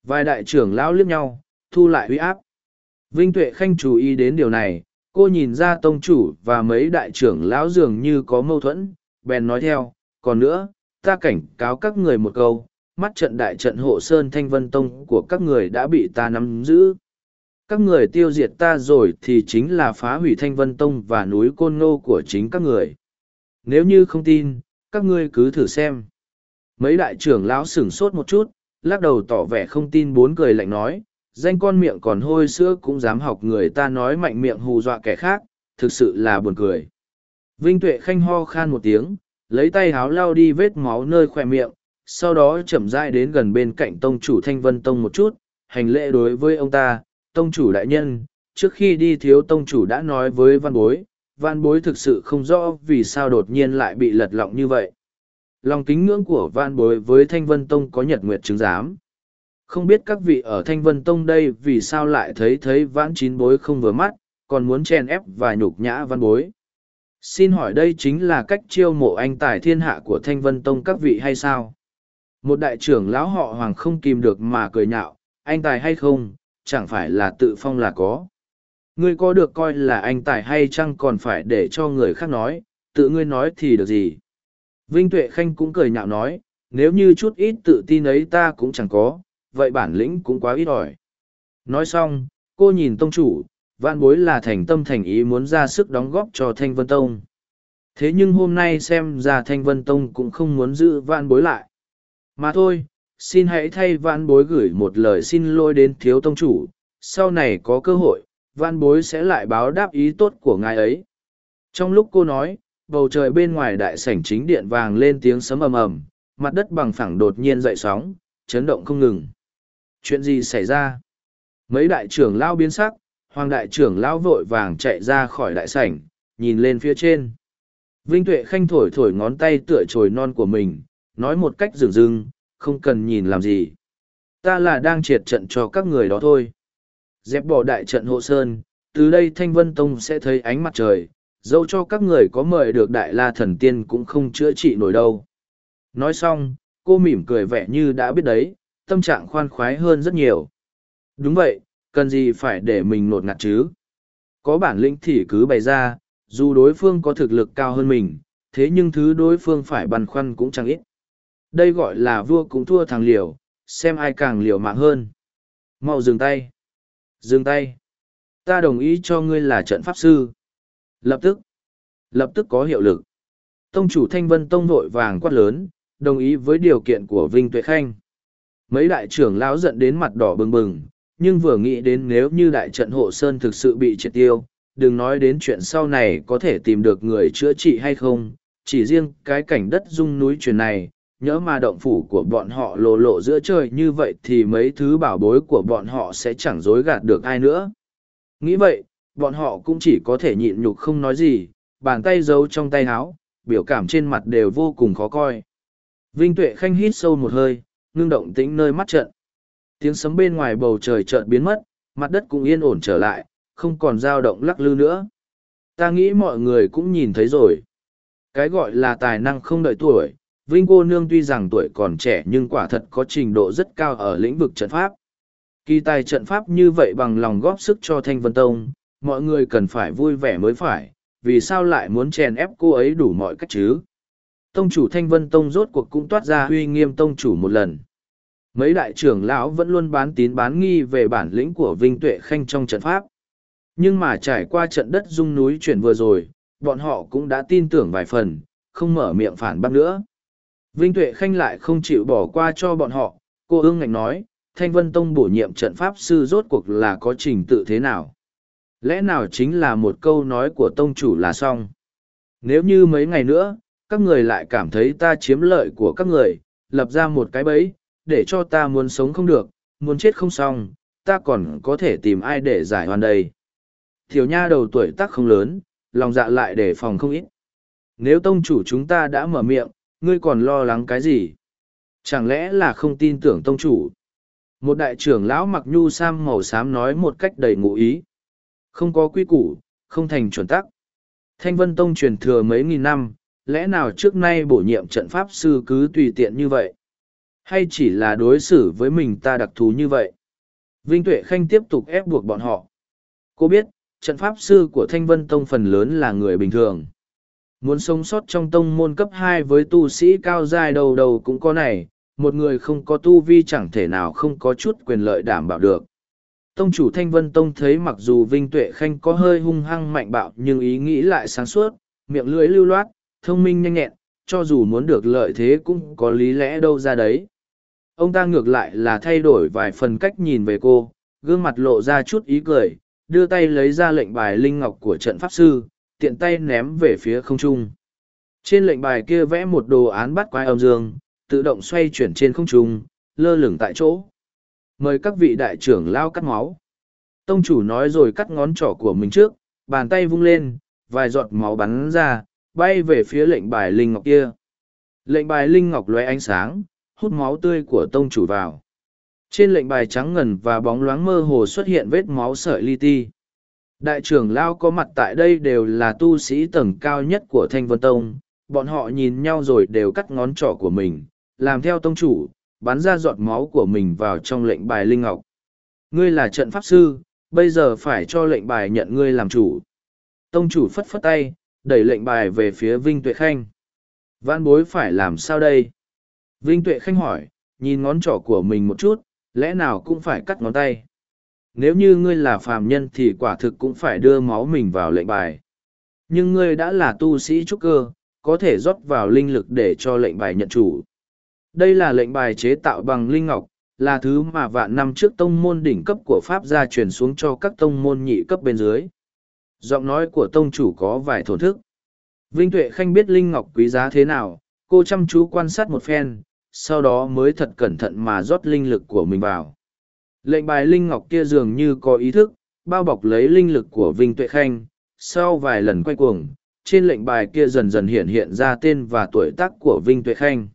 Vài đại trưởng lão liếc nhau, thu lại huy áp. Vinh Tuệ Khanh chú ý đến điều này, cô nhìn ra tông chủ và mấy đại trưởng lão dường như có mâu thuẫn, bèn nói theo, còn nữa, ta cảnh cáo các người một câu, mắt trận đại trận hộ sơn thanh vân tông của các người đã bị ta nắm giữ. Các người tiêu diệt ta rồi thì chính là phá hủy thanh vân tông và núi côn ngô của chính các người. Nếu như không tin các ngươi cứ thử xem. Mấy đại trưởng lão sửng sốt một chút lắc đầu tỏ vẻ không tin bốn cười lạnh nói danh con miệng còn hôi sữa cũng dám học người ta nói mạnh miệng hù dọa kẻ khác thực sự là buồn cười vinh tuệ khanh ho khan một tiếng lấy tay háo lao đi vết máu nơi khoe miệng sau đó chậm rãi đến gần bên cạnh tông chủ thanh vân tông một chút hành lễ đối với ông ta tông chủ đại nhân, trước khi đi thiếu tông chủ đã nói với văn bối, văn bối thực sự không rõ vì sao đột nhiên lại bị lật lọng như vậy. Lòng kính ngưỡng của văn bối với Thanh Vân Tông có nhật nguyệt chứng giám. Không biết các vị ở Thanh Vân Tông đây vì sao lại thấy thấy vãn chín bối không vừa mắt, còn muốn chèn ép và nhục nhã văn bối. Xin hỏi đây chính là cách chiêu mộ anh tài thiên hạ của Thanh Vân Tông các vị hay sao? Một đại trưởng lão họ hoàng không kìm được mà cười nhạo, anh tài hay không, chẳng phải là tự phong là có. Ngươi có được coi là anh tài hay chăng còn phải để cho người khác nói, tự ngươi nói thì được gì. Vinh Tuệ Khanh cũng cười nhạo nói, nếu như chút ít tự tin ấy ta cũng chẳng có, vậy bản lĩnh cũng quá ít ỏi. Nói xong, cô nhìn tông chủ, vạn bối là thành tâm thành ý muốn ra sức đóng góp cho Thanh Vân Tông. Thế nhưng hôm nay xem ra Thanh Vân Tông cũng không muốn giữ vạn bối lại. Mà thôi, xin hãy thay vạn bối gửi một lời xin lỗi đến thiếu tông chủ, sau này có cơ hội, vạn bối sẽ lại báo đáp ý tốt của ngài ấy. Trong lúc cô nói, bầu trời bên ngoài đại sảnh chính điện vàng lên tiếng sấm ầm ầm, mặt đất bằng phẳng đột nhiên dậy sóng, chấn động không ngừng. Chuyện gì xảy ra? Mấy đại trưởng lao biến sắc, hoàng đại trưởng lao vội vàng chạy ra khỏi đại sảnh, nhìn lên phía trên. Vinh Tuệ Khanh thổi thổi ngón tay tựa trồi non của mình, nói một cách rừng rưng, không cần nhìn làm gì. Ta là đang triệt trận cho các người đó thôi. Dẹp bỏ đại trận hộ sơn, từ đây Thanh Vân Tông sẽ thấy ánh mặt trời, dẫu cho các người có mời được đại la thần tiên cũng không chữa trị nổi đâu. Nói xong, cô mỉm cười vẻ như đã biết đấy, tâm trạng khoan khoái hơn rất nhiều. Đúng vậy, cần gì phải để mình nột ngạt chứ? Có bản lĩnh thì cứ bày ra, dù đối phương có thực lực cao hơn mình, thế nhưng thứ đối phương phải băn khoăn cũng chẳng ít. Đây gọi là vua cũng thua thằng liều, xem ai càng liều mạng hơn. Mau dừng tay. Dừng tay. Ta đồng ý cho ngươi là trận pháp sư. Lập tức. Lập tức có hiệu lực. Tông chủ Thanh Vân Tông vội vàng quát lớn, đồng ý với điều kiện của Vinh Tuệ Khanh. Mấy đại trưởng lão giận đến mặt đỏ bừng bừng, nhưng vừa nghĩ đến nếu như đại trận hộ sơn thực sự bị triệt tiêu, đừng nói đến chuyện sau này có thể tìm được người chữa trị hay không, chỉ riêng cái cảnh đất rung núi truyền này, nhỡ mà động phủ của bọn họ lộ lộ giữa trời như vậy thì mấy thứ bảo bối của bọn họ sẽ chẳng dối gạt được ai nữa. Nghĩ vậy, bọn họ cũng chỉ có thể nhịn nhục không nói gì, bàn tay giấu trong tay áo, biểu cảm trên mặt đều vô cùng khó coi. Vinh Tuệ Khanh hít sâu một hơi, ngưng động tĩnh nơi mắt trận. Tiếng sấm bên ngoài bầu trời chợt biến mất, mặt đất cũng yên ổn trở lại, không còn dao động lắc lư nữa. Ta nghĩ mọi người cũng nhìn thấy rồi. Cái gọi là tài năng không đợi tuổi, Vinh cô nương tuy rằng tuổi còn trẻ nhưng quả thật có trình độ rất cao ở lĩnh vực trận pháp. Kỳ tài trận pháp như vậy bằng lòng góp sức cho Thanh Vân Tông, mọi người cần phải vui vẻ mới phải, vì sao lại muốn chèn ép cô ấy đủ mọi cách chứ? Tông chủ Thanh Vân Tông rốt cuộc cũng toát ra uy nghiêm tông chủ một lần. Mấy đại trưởng lão vẫn luôn bán tín bán nghi về bản lĩnh của Vinh Tuệ Khanh trong trận pháp. Nhưng mà trải qua trận đất rung núi chuyển vừa rồi, bọn họ cũng đã tin tưởng vài phần, không mở miệng phản bác nữa. Vinh Tuệ Khanh lại không chịu bỏ qua cho bọn họ, cô ương ngạnh nói, Thanh Vân Tông bổ nhiệm trận pháp sư rốt cuộc là có trình tự thế nào? Lẽ nào chính là một câu nói của tông chủ là xong? Nếu như mấy ngày nữa, các người lại cảm thấy ta chiếm lợi của các người, lập ra một cái bẫy, để cho ta muốn sống không được, muốn chết không xong, ta còn có thể tìm ai để giải hoàn đây. Thiểu nha đầu tuổi tác không lớn, lòng dạ lại để phòng không ít. Nếu tông chủ chúng ta đã mở miệng, ngươi còn lo lắng cái gì? Chẳng lẽ là không tin tưởng tông chủ? Một đại trưởng lão mặc nhu sam màu xám nói một cách đầy ngụ ý. Không có quy củ, không thành chuẩn tắc. Thanh Vân Tông truyền thừa mấy nghìn năm, lẽ nào trước nay bổ nhiệm trận pháp sư cứ tùy tiện như vậy? Hay chỉ là đối xử với mình ta đặc thù như vậy? Vinh Tuệ Khanh tiếp tục ép buộc bọn họ. Cô biết, trận pháp sư của Thanh Vân Tông phần lớn là người bình thường. Muốn sống sót trong tông môn cấp hai với tu sĩ cao dài đầu đầu cũng có này, một người không có tu vi chẳng thể nào không có chút quyền lợi đảm bảo được. Tông chủ Thanh Vân Tông thấy mặc dù Vinh Tuệ Khanh có hơi hung hăng mạnh bạo nhưng ý nghĩ lại sáng suốt, miệng lưỡi lưu loát, thông minh nhanh nhẹn, cho dù muốn được lợi thế cũng có lý lẽ đâu ra đấy. Ông ta ngược lại là thay đổi vài phần cách nhìn về cô, gương mặt lộ ra chút ý cười, đưa tay lấy ra lệnh bài linh ngọc của trận pháp sư, tiện tay ném về phía không trung. Trên lệnh bài kia vẽ một đồ án bắt quái âm dương, tự động xoay chuyển trên không trung, lơ lửng tại chỗ. Mời các vị đại trưởng lao cắt máu. Tông chủ nói rồi cắt ngón trỏ của mình trước, bàn tay vung lên, vài giọt máu bắn ra, bay về phía lệnh bài linh ngọc kia. Lệnh bài linh ngọc lóe ánh sáng, hút máu tươi của tông chủ vào. Trên lệnh bài trắng ngần và bóng loáng mơ hồ xuất hiện vết máu sợi li ti. Đại trưởng Lao có mặt tại đây đều là tu sĩ tầng cao nhất của Thanh Vân Tông, bọn họ nhìn nhau rồi đều cắt ngón trỏ của mình, làm theo tông chủ, bắn ra giọt máu của mình vào trong lệnh bài Linh Ngọc. Ngươi là trận pháp sư, bây giờ phải cho lệnh bài nhận ngươi làm chủ. Tông chủ phất phất tay, đẩy lệnh bài về phía Vinh Tuệ Khanh. Văn bối phải làm sao đây? Vinh Tuệ Khanh hỏi, nhìn ngón trỏ của mình một chút, lẽ nào cũng phải cắt ngón tay. Nếu như ngươi là phàm nhân thì quả thực cũng phải đưa máu mình vào lệnh bài. Nhưng ngươi đã là tu sĩ trúc cơ, có thể rót vào linh lực để cho lệnh bài nhận chủ. Đây là lệnh bài chế tạo bằng linh ngọc, là thứ mà vạn năm trước tông môn đỉnh cấp của Pháp gia truyền xuống cho các tông môn nhị cấp bên dưới. Giọng nói của tông chủ có vài thổn thức. Vinh Tuệ Khanh biết linh ngọc quý giá thế nào, cô chăm chú quan sát một phen, sau đó mới thật cẩn thận mà rót linh lực của mình vào. Lệnh bài linh ngọc kia dường như có ý thức, bao bọc lấy linh lực của Vinh Tuệ Khanh, sau vài lần quay cuồng, trên lệnh bài kia dần dần hiện hiện ra tên và tuổi tác của Vinh Tuệ Khanh.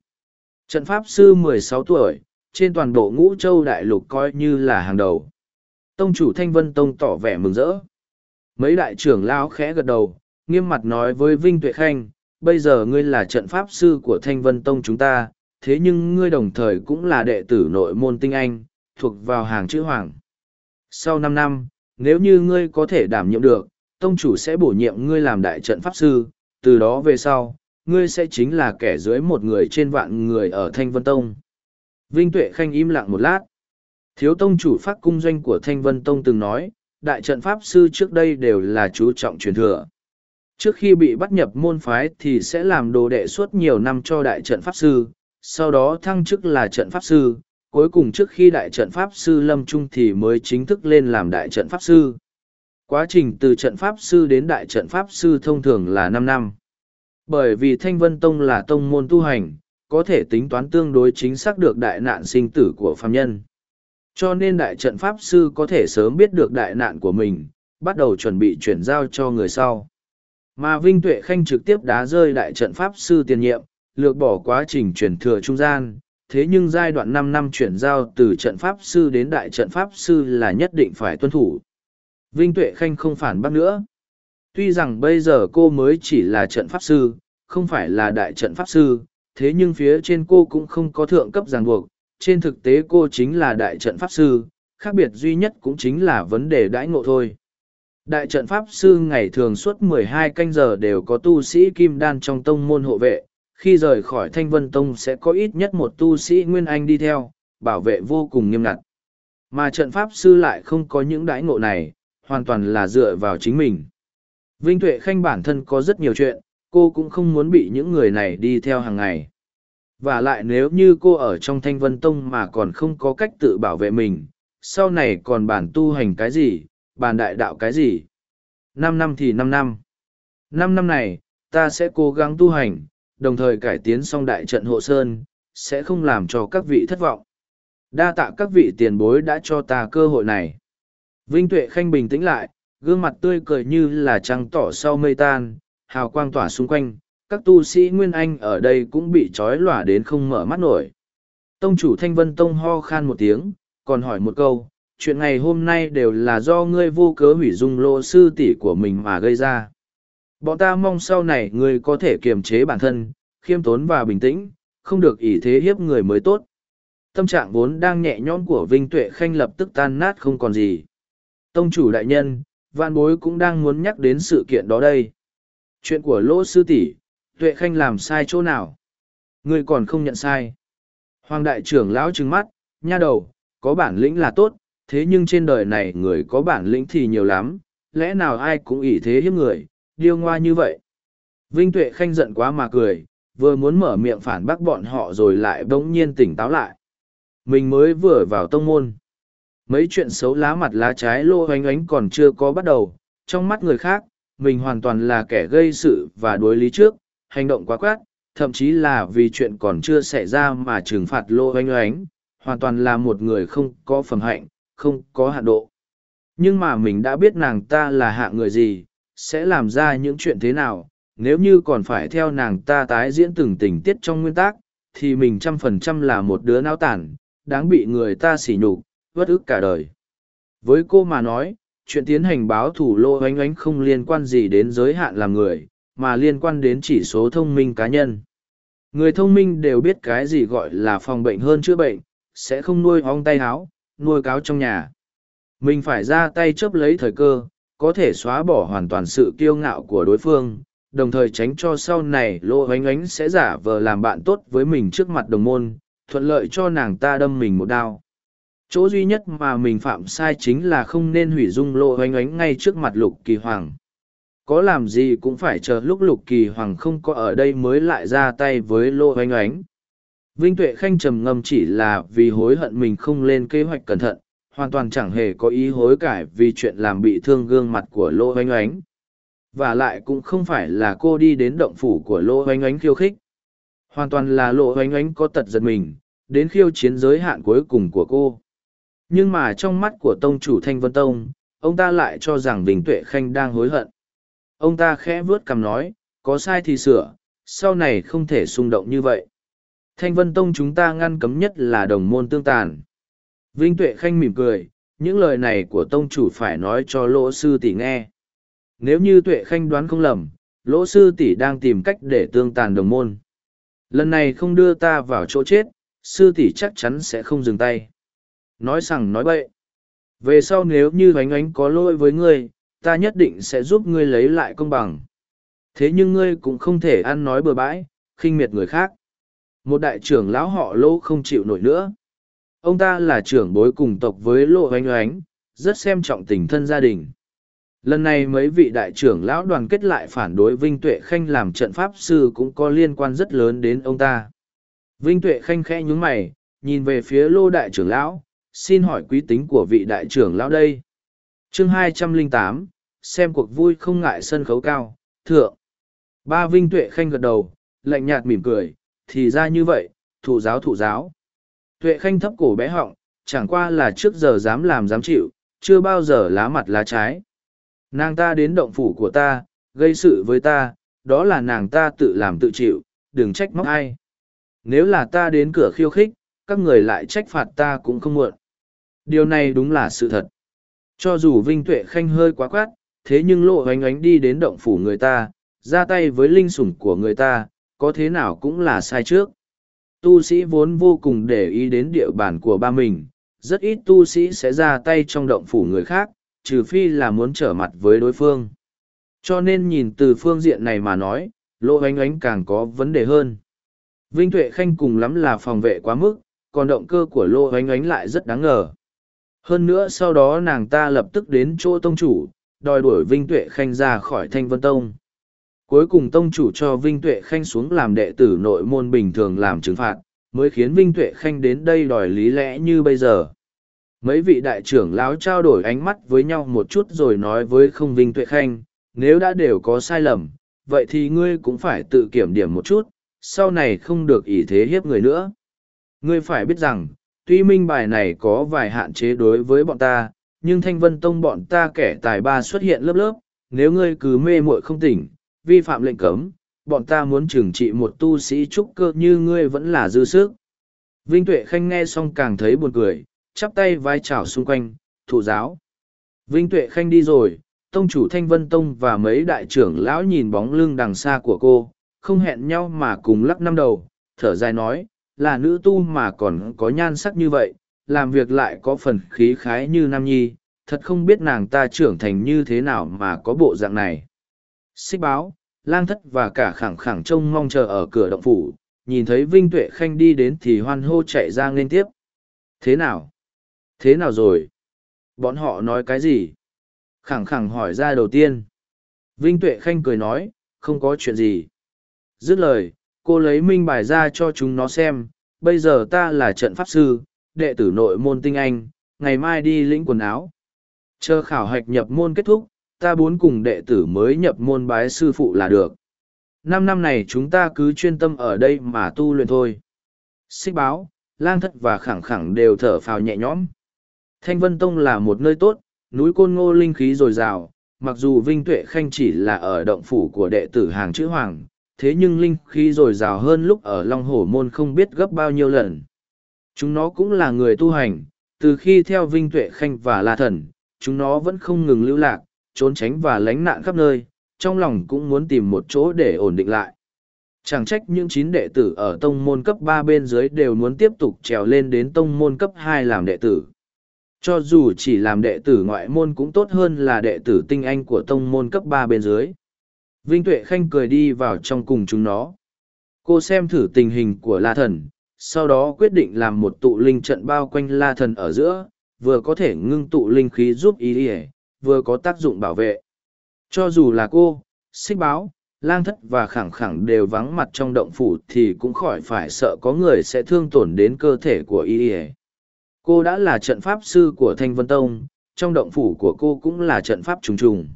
Trận Pháp Sư 16 tuổi, trên toàn bộ ngũ châu đại lục coi như là hàng đầu. Tông chủ Thanh Vân Tông tỏ vẻ mừng rỡ. Mấy đại trưởng lão khẽ gật đầu, nghiêm mặt nói với Vinh Tuệ Khanh, bây giờ ngươi là trận pháp sư của Thanh Vân Tông chúng ta, thế nhưng ngươi đồng thời cũng là đệ tử nội môn tinh anh, thuộc vào hàng chữ hoàng. Sau năm năm, nếu như ngươi có thể đảm nhiệm được, tông chủ sẽ bổ nhiệm ngươi làm đại trận pháp sư, từ đó về sau, ngươi sẽ chính là kẻ dưới một người trên vạn người ở Thanh Vân Tông. Vinh Tuệ Khanh im lặng một lát. Thiếu tông chủ pháp cung doanh của Thanh Vân Tông từng nói, đại trận pháp sư trước đây đều là chú trọng truyền thừa. Trước khi bị bắt nhập môn phái thì sẽ làm đồ đệ suốt nhiều năm cho đại trận pháp sư, sau đó thăng chức là trận pháp sư, cuối cùng trước khi đại trận pháp sư lâm trung thì mới chính thức lên làm đại trận pháp sư. Quá trình từ trận pháp sư đến đại trận pháp sư thông thường là năm năm. Bởi vì Thanh Vân Tông là tông môn tu hành, có thể tính toán tương đối chính xác được đại nạn sinh tử của phàm nhân. Cho nên đại trận pháp sư có thể sớm biết được đại nạn của mình, bắt đầu chuẩn bị chuyển giao cho người sau. Mà Vinh Tuệ Khanh trực tiếp đá rơi đại trận pháp sư tiền nhiệm, lược bỏ quá trình chuyển thừa trung gian, thế nhưng giai đoạn năm năm chuyển giao từ trận pháp sư đến đại trận pháp sư là nhất định phải tuân thủ. Vinh Tuệ Khanh không phản bác nữa. Tuy rằng bây giờ cô mới chỉ là trận pháp sư, không phải là đại trận pháp sư, thế nhưng phía trên cô cũng không có thượng cấp ràng buộc, trên thực tế cô chính là đại trận pháp sư, khác biệt duy nhất cũng chính là vấn đề đãi ngộ thôi. Đại trận pháp sư ngày thường suốt 12 canh giờ đều có tu sĩ kim đan trong tông môn hộ vệ, khi rời khỏi thanh vân tông sẽ có ít nhất một tu sĩ nguyên anh đi theo, bảo vệ vô cùng nghiêm ngặt. Mà trận pháp sư lại không có những đãi ngộ này, hoàn toàn là dựa vào chính mình. Vinh Tuệ Khanh bản thân có rất nhiều chuyện, cô cũng không muốn bị những người này đi theo hàng ngày. Và lại nếu như cô ở trong thanh vân tông mà còn không có cách tự bảo vệ mình, sau này còn bản tu hành cái gì, bản đại đạo cái gì. Năm năm thì năm năm. Năm năm này, ta sẽ cố gắng tu hành, đồng thời cải tiến xong đại trận hộ sơn, sẽ không làm cho các vị thất vọng. Đa tạ các vị tiền bối đã cho ta cơ hội này. Vinh Tuệ Khanh bình tĩnh lại, gương mặt tươi cười như là trăng tỏ sau mây tan, hào quang tỏa xung quanh, các tu sĩ Nguyên Anh ở đây cũng bị trói lỏa đến không mở mắt nổi. Tông chủ Thanh Vân Tông ho khan một tiếng, còn hỏi một câu, chuyện ngày hôm nay đều là do ngươi vô cớ hủy dung lô sư tỷ của mình mà gây ra. Bọn ta mong sau này ngươi có thể kiềm chế bản thân, khiêm tốn và bình tĩnh, không được ỷ thế hiếp người mới tốt. Tâm trạng vốn đang nhẹ nhõm của Vinh Tuệ Khanh lập tức tan nát không còn gì. Tông chủ đại nhân, vạn bối cũng đang muốn nhắc đến sự kiện đó đây. Chuyện của lỗ sư tỷ, Tuệ Khanh làm sai chỗ nào? Ngươi còn không nhận sai. Hoàng đại trưởng lão trừng mắt, nha đầu, có bản lĩnh là tốt, thế nhưng trên đời này người có bản lĩnh thì nhiều lắm, lẽ nào ai cũng ỷ thế hiếp người, điêu ngoa như vậy. Vinh Tuệ Khanh giận quá mà cười, vừa muốn mở miệng phản bác bọn họ rồi lại bỗng nhiên tỉnh táo lại. Mình mới vừa vào tông môn. Mấy chuyện xấu lá mặt lá trái lô hoánh ánh còn chưa có bắt đầu, trong mắt người khác, mình hoàn toàn là kẻ gây sự và đối lý trước, hành động quá quát, thậm chí là vì chuyện còn chưa xảy ra mà trừng phạt lô hoánh ánh, hoàn toàn là một người không có phẩm hạnh, không có hạn độ. Nhưng mà mình đã biết nàng ta là hạ người gì, sẽ làm ra những chuyện thế nào, nếu như còn phải theo nàng ta tái diễn từng tình tiết trong nguyên tắc, thì mình trăm phần trăm là một đứa nao tản, đáng bị người ta sỉ nhục, vất ức cả đời. Với cô mà nói, chuyện tiến hành báo thủ lô oánh oánh không liên quan gì đến giới hạn làm người, mà liên quan đến chỉ số thông minh cá nhân. Người thông minh đều biết cái gì gọi là phòng bệnh hơn chữa bệnh, sẽ không nuôi ong tay háo, nuôi cáo trong nhà. Mình phải ra tay chấp lấy thời cơ, có thể xóa bỏ hoàn toàn sự kiêu ngạo của đối phương, đồng thời tránh cho sau này lô oánh oánh sẽ giả vờ làm bạn tốt với mình trước mặt đồng môn, thuận lợi cho nàng ta đâm mình một đao. Chỗ duy nhất mà mình phạm sai chính là không nên hủy dung lô oanh oánh ngay trước mặt lục kỳ hoàng. Có làm gì cũng phải chờ lúc lục kỳ hoàng không có ở đây mới lại ra tay với lô oanh oánh. Vinh Tuệ Khanh trầm ngâm chỉ là vì hối hận mình không lên kế hoạch cẩn thận, hoàn toàn chẳng hề có ý hối cải vì chuyện làm bị thương gương mặt của Lô Oanh Oánh. Và lại cũng không phải là cô đi đến động phủ của Lô Oanh Oánh khiêu khích. Hoàn toàn là Lô Oanh Oánh có tật giật mình, đến khiêu chiến giới hạn cuối cùng của cô. Nhưng mà trong mắt của tông chủ Thanh Vân Tông, ông ta lại cho rằng Vinh Tuệ Khanh đang hối hận. Ông ta khẽ vuốt cằm nói, có sai thì sửa, sau này không thể xung động như vậy. Thanh Vân Tông chúng ta ngăn cấm nhất là đồng môn tương tàn. Vinh Tuệ Khanh mỉm cười, những lời này của tông chủ phải nói cho lỗ sư tỷ nghe. Nếu như Tuệ Khanh đoán không lầm, lỗ sư tỷ đang tìm cách để tương tàn đồng môn. Lần này không đưa ta vào chỗ chết, sư tỷ chắc chắn sẽ không dừng tay. Nói rằng nói bậy. Về sau nếu như ánh ánh có lỗi với ngươi, ta nhất định sẽ giúp ngươi lấy lại công bằng. Thế nhưng ngươi cũng không thể ăn nói bừa bãi, khinh miệt người khác. Một đại trưởng lão họ lỗ không chịu nổi nữa. Ông ta là trưởng bối cùng tộc với lộ ánh ánh, rất xem trọng tình thân gia đình. Lần này mấy vị đại trưởng lão đoàn kết lại phản đối Vinh Tuệ Khanh làm trận pháp sư cũng có liên quan rất lớn đến ông ta. Vinh Tuệ Khanh khẽ nhúng mày, nhìn về phía lô đại trưởng lão, xin hỏi quý tính của vị đại trưởng lão đây. chương 208, xem cuộc vui không ngại sân khấu cao, thượng. Ba Vinh Tuệ Khanh gật đầu, lạnh nhạt mỉm cười, thì ra như vậy, thụ giáo thụ giáo. Tuệ khanh thấp cổ bé họng, chẳng qua là trước giờ dám làm dám chịu, chưa bao giờ lá mặt lá trái. Nàng ta đến động phủ của ta, gây sự với ta, đó là nàng ta tự làm tự chịu, đừng trách móc ai. Nếu là ta đến cửa khiêu khích, các người lại trách phạt ta cũng không muộn. Điều này đúng là sự thật. Cho dù Vinh Tuệ Khanh hơi quá quát, thế nhưng lộ Ánh ánh đi đến động phủ người ta, ra tay với linh sủng của người ta, có thế nào cũng là sai trước. Tu sĩ vốn vô cùng để ý đến địa bàn của ba mình, rất ít tu sĩ sẽ ra tay trong động phủ người khác, trừ phi là muốn trở mặt với đối phương. Cho nên nhìn từ phương diện này mà nói, Lộ ánh ánh càng có vấn đề hơn. Vinh Tuệ Khanh cùng lắm là phòng vệ quá mức, còn động cơ của Lộ ánh ánh lại rất đáng ngờ. Hơn nữa sau đó nàng ta lập tức đến chỗ tông chủ, đòi đuổi Vinh Tuệ Khanh ra khỏi Thanh Vân Tông cuối cùng tông chủ cho Vinh Tuệ Khanh xuống làm đệ tử nội môn bình thường làm trừng phạt, mới khiến Vinh Tuệ Khanh đến đây đòi lý lẽ như bây giờ. Mấy vị đại trưởng lão trao đổi ánh mắt với nhau một chút rồi nói với không Vinh Tuệ Khanh, nếu đã đều có sai lầm, vậy thì ngươi cũng phải tự kiểm điểm một chút, sau này không được ý thế hiếp người nữa. Ngươi phải biết rằng, tuy minh bài này có vài hạn chế đối với bọn ta, nhưng thanh vân tông bọn ta kẻ tài ba xuất hiện lớp lớp, nếu ngươi cứ mê muội không tỉnh, vi phạm lệnh cấm, bọn ta muốn trừng trị một tu sĩ trúc cơ như ngươi vẫn là dư sức. Vinh Tuệ Khanh nghe xong càng thấy buồn cười, chắp tay vai chảo xung quanh, thụ giáo. Vinh Tuệ Khanh đi rồi, tông chủ Thanh Vân Tông và mấy đại trưởng lão nhìn bóng lưng đằng xa của cô, không hẹn nhau mà cùng lắc năm đầu, thở dài nói, là nữ tu mà còn có nhan sắc như vậy, làm việc lại có phần khí khái như nam nhi, thật không biết nàng ta trưởng thành như thế nào mà có bộ dạng này. Xích báo, lang thất và cả khẳng khẳng trông mong chờ ở cửa động phủ, nhìn thấy Vinh Tuệ Khanh đi đến thì hoan hô chạy ra nên tiếp. Thế nào? Thế nào rồi? Bọn họ nói cái gì? Khẳng khẳng hỏi ra đầu tiên. Vinh Tuệ Khanh cười nói, không có chuyện gì. Dứt lời, cô lấy minh bài ra cho chúng nó xem, bây giờ ta là trận pháp sư, đệ tử nội môn tinh anh, ngày mai đi lĩnh quần áo. Chờ khảo hạch nhập môn kết thúc, ta bốn cùng đệ tử mới nhập môn bái sư phụ là được. Năm năm này chúng ta cứ chuyên tâm ở đây mà tu luyện thôi. Xích báo, lang thất và khẳng khẳng đều thở phào nhẹ nhõm. Thanh Vân Tông là một nơi tốt, núi côn ngô linh khí dồi dào, mặc dù Vinh Tuệ Khanh chỉ là ở động phủ của đệ tử hàng chữ hoàng, thế nhưng linh khí dồi dào hơn lúc ở Long Hổ Môn không biết gấp bao nhiêu lần. Chúng nó cũng là người tu hành, từ khi theo Vinh Tuệ Khanh và La Thần, chúng nó vẫn không ngừng lưu lạc, trốn tránh và lánh nạn khắp nơi, trong lòng cũng muốn tìm một chỗ để ổn định lại. Chẳng trách những chín đệ tử ở tông môn cấp ba bên dưới đều muốn tiếp tục trèo lên đến tông môn cấp hai làm đệ tử. Cho dù chỉ làm đệ tử ngoại môn cũng tốt hơn là đệ tử tinh anh của tông môn cấp ba bên dưới. Vinh Tuệ Khanh cười đi vào trong cùng chúng nó. Cô xem thử tình hình của La Thần, sau đó quyết định làm một tụ linh trận bao quanh La Thần ở giữa, vừa có thể ngưng tụ linh khí giúp ý ỉa vừa có tác dụng bảo vệ. Cho dù là cô xích báo lang thất và khẳng khẳng đều vắng mặt trong động phủ thì cũng khỏi phải sợ có người sẽ thương tổn đến cơ thể của y ỉa cô đã là trận pháp sư của thanh vân tông trong động phủ của cô cũng là trận pháp trùng trùng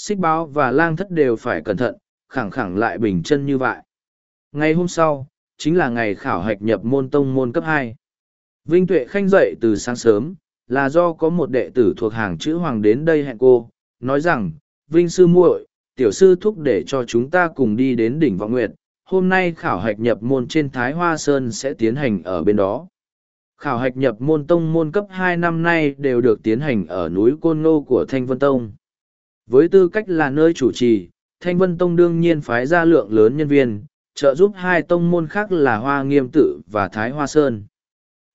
xích báo và lang thất đều phải cẩn thận, khẳng khẳng lại bình chân như vậy. Ngày hôm sau, chính là ngày khảo hạch nhập môn tông môn cấp hai. Vinh tuệ khanh dậy từ sáng sớm, là do có một đệ tử thuộc hàng chữ hoàng đến đây hẹn cô, nói rằng, vinh sư muội, tiểu sư thúc để cho chúng ta cùng đi đến đỉnh vọng nguyệt, hôm nay khảo hạch nhập môn trên thái hoa sơn sẽ tiến hành ở bên đó. Khảo hạch nhập môn tông môn cấp hai năm nay đều được tiến hành ở núi côn ngô của thanh vân tông với tư cách là nơi chủ trì thanh vân tông đương nhiên phái ra lượng lớn nhân viên trợ giúp hai tông môn khác là hoa nghiêm tự và thái hoa sơn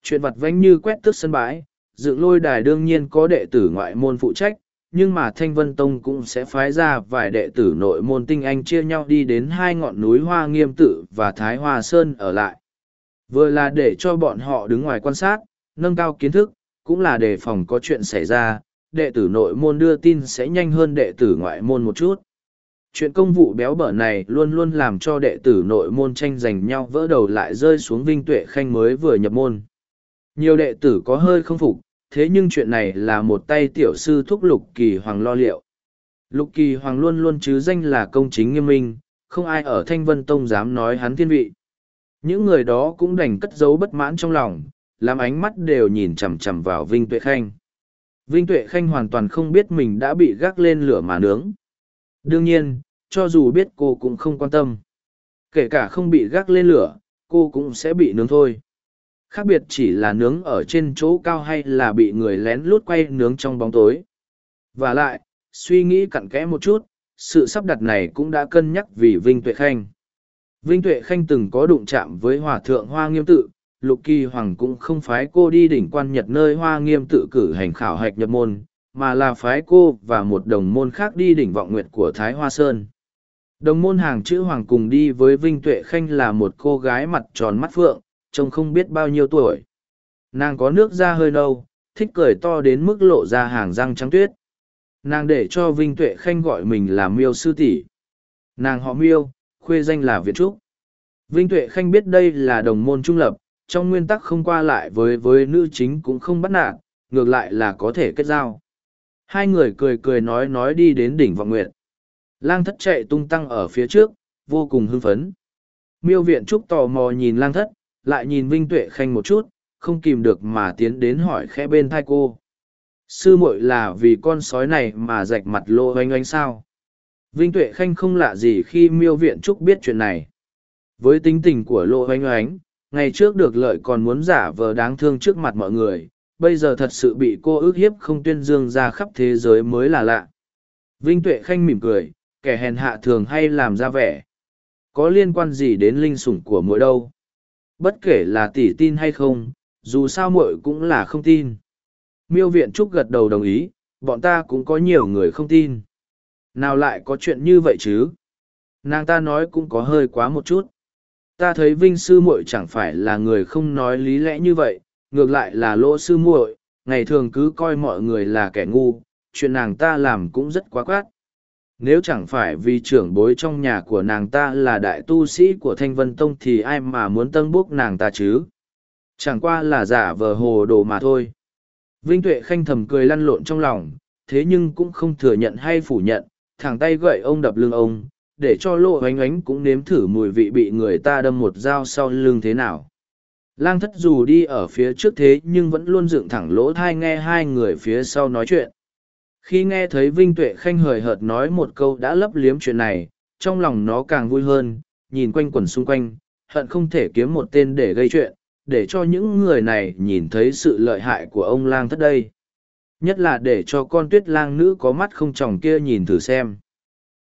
chuyện vặt vánh như quét tước sân bãi dựng lôi đài đương nhiên có đệ tử ngoại môn phụ trách, nhưng mà Thanh Vân Tông cũng sẽ phái ra vài đệ tử nội môn tinh anh chia nhau đi đến hai ngọn núi Hoa Nghiêm Tự và Thái Hoa Sơn ở lại. Vừa là để cho bọn họ đứng ngoài quan sát, nâng cao kiến thức, cũng là để phòng có chuyện xảy ra, đệ tử nội môn đưa tin sẽ nhanh hơn đệ tử ngoại môn một chút. Chuyện công vụ béo bở này luôn luôn làm cho đệ tử nội môn tranh giành nhau vỡ đầu lại rơi xuống Vinh Tuệ Khanh mới vừa nhập môn. Nhiều đệ tử có hơi không phục, thế nhưng chuyện này là một tay tiểu sư thúc lục kỳ hoàng lo liệu lục kỳ hoàng luôn luôn chứ danh là công chính nghiêm minh không ai ở thanh vân tông dám nói hắn thiên vị những người đó cũng đành cất giấu bất mãn trong lòng làm ánh mắt đều nhìn chằm chằm vào vinh tuệ khanh vinh tuệ khanh hoàn toàn không biết mình đã bị gác lên lửa mà nướng. Đương nhiên, cho dù biết cô cũng không quan tâm. Kể cả không bị gác lên lửa, cô cũng sẽ bị nướng thôi. Khác biệt chỉ là nướng ở trên chỗ cao hay là bị người lén lút quay nướng trong bóng tối. Và lại, suy nghĩ cặn kẽ một chút, sự sắp đặt này cũng đã cân nhắc vì vinh tuệ khanh. Vinh tuệ khanh từng có đụng chạm với hòa thượng hoa nghiêm tự lục kỳ hoàng cũng không phái cô đi đỉnh quan nhật nơi hoa nghiêm tự cử hành khảo hạch nhập môn mà là phái cô và một đồng môn khác đi đỉnh vọng nguyệt của thái hoa sơn đồng môn hàng chữ hoàng cùng đi với vinh tuệ khanh là một cô gái mặt tròn mắt phượng trông không biết bao nhiêu tuổi. Nàng có nước da hơi nâu, thích cười to đến mức lộ ra hàng răng trắng tuyết. Nàng để cho Vinh Tuệ Khanh gọi mình là miêu sư tỷ. Nàng họ miêu, khuê danh là Việt Trúc. Vinh Tuệ Khanh biết đây là đồng môn trung lập, trong nguyên tắc không qua lại với với nữ chính cũng không bắt nạt, ngược lại là có thể kết giao. Hai người cười cười nói nói đi đến đỉnh vọng nguyệt. Lang thất chạy tung tăng ở phía trước, vô cùng hưng phấn. Miêu viện trúc tò mò nhìn lang thất, lại nhìn Vinh Tuệ Khanh một chút, không kìm được mà tiến đến hỏi khẽ bên thai cô. Sư muội là vì con sói này mà rạch mặt lô oanh oanh sao? Vinh Tuệ Khanh không lạ gì khi miêu viện trúc biết chuyện này. Với tính tình của lô oanh oanh, ngày trước được lợi còn muốn giả vờ đáng thương trước mặt mọi người, bây giờ thật sự bị cô ước hiếp không tuyên dương ra khắp thế giới mới là lạ. Vinh Tuệ Khanh mỉm cười, kẻ hèn hạ thường hay làm ra vẻ. Có liên quan gì đến linh sủng của mỗi đâu? Bất kể là tỷ tin hay không, dù sao muội cũng là không tin. Miêu viện trúc gật đầu đồng ý, bọn ta cũng có nhiều người không tin. Nào lại có chuyện như vậy chứ? Nàng ta nói cũng có hơi quá một chút. Ta thấy Vinh sư muội chẳng phải là người không nói lý lẽ như vậy, ngược lại là lỗ sư muội, ngày thường cứ coi mọi người là kẻ ngu, chuyện nàng ta làm cũng rất quá quát. Nếu chẳng phải vì trưởng bối trong nhà của nàng ta là đại tu sĩ của Thanh Vân Tông thì ai mà muốn tân bốc nàng ta chứ? Chẳng qua là giả vờ hồ đồ mà thôi. Vinh Tuệ Khanh thầm cười lăn lộn trong lòng, thế nhưng cũng không thừa nhận hay phủ nhận, thẳng tay gậy ông đập lưng ông, để cho lộ oánh oánh cũng nếm thử mùi vị bị người ta đâm một dao sau lưng thế nào. Lang thất dù đi ở phía trước thế nhưng vẫn luôn dựng thẳng lỗ thai nghe hai người phía sau nói chuyện. Khi nghe thấy Vinh Tuệ Khanh hời hợt nói một câu đã lấp liếm chuyện này, trong lòng nó càng vui hơn, nhìn quanh quần xung quanh, hận không thể kiếm một tên để gây chuyện, để cho những người này nhìn thấy sự lợi hại của ông lang thất đây. Nhất là để cho con tuyết lang nữ có mắt không chồng kia nhìn thử xem.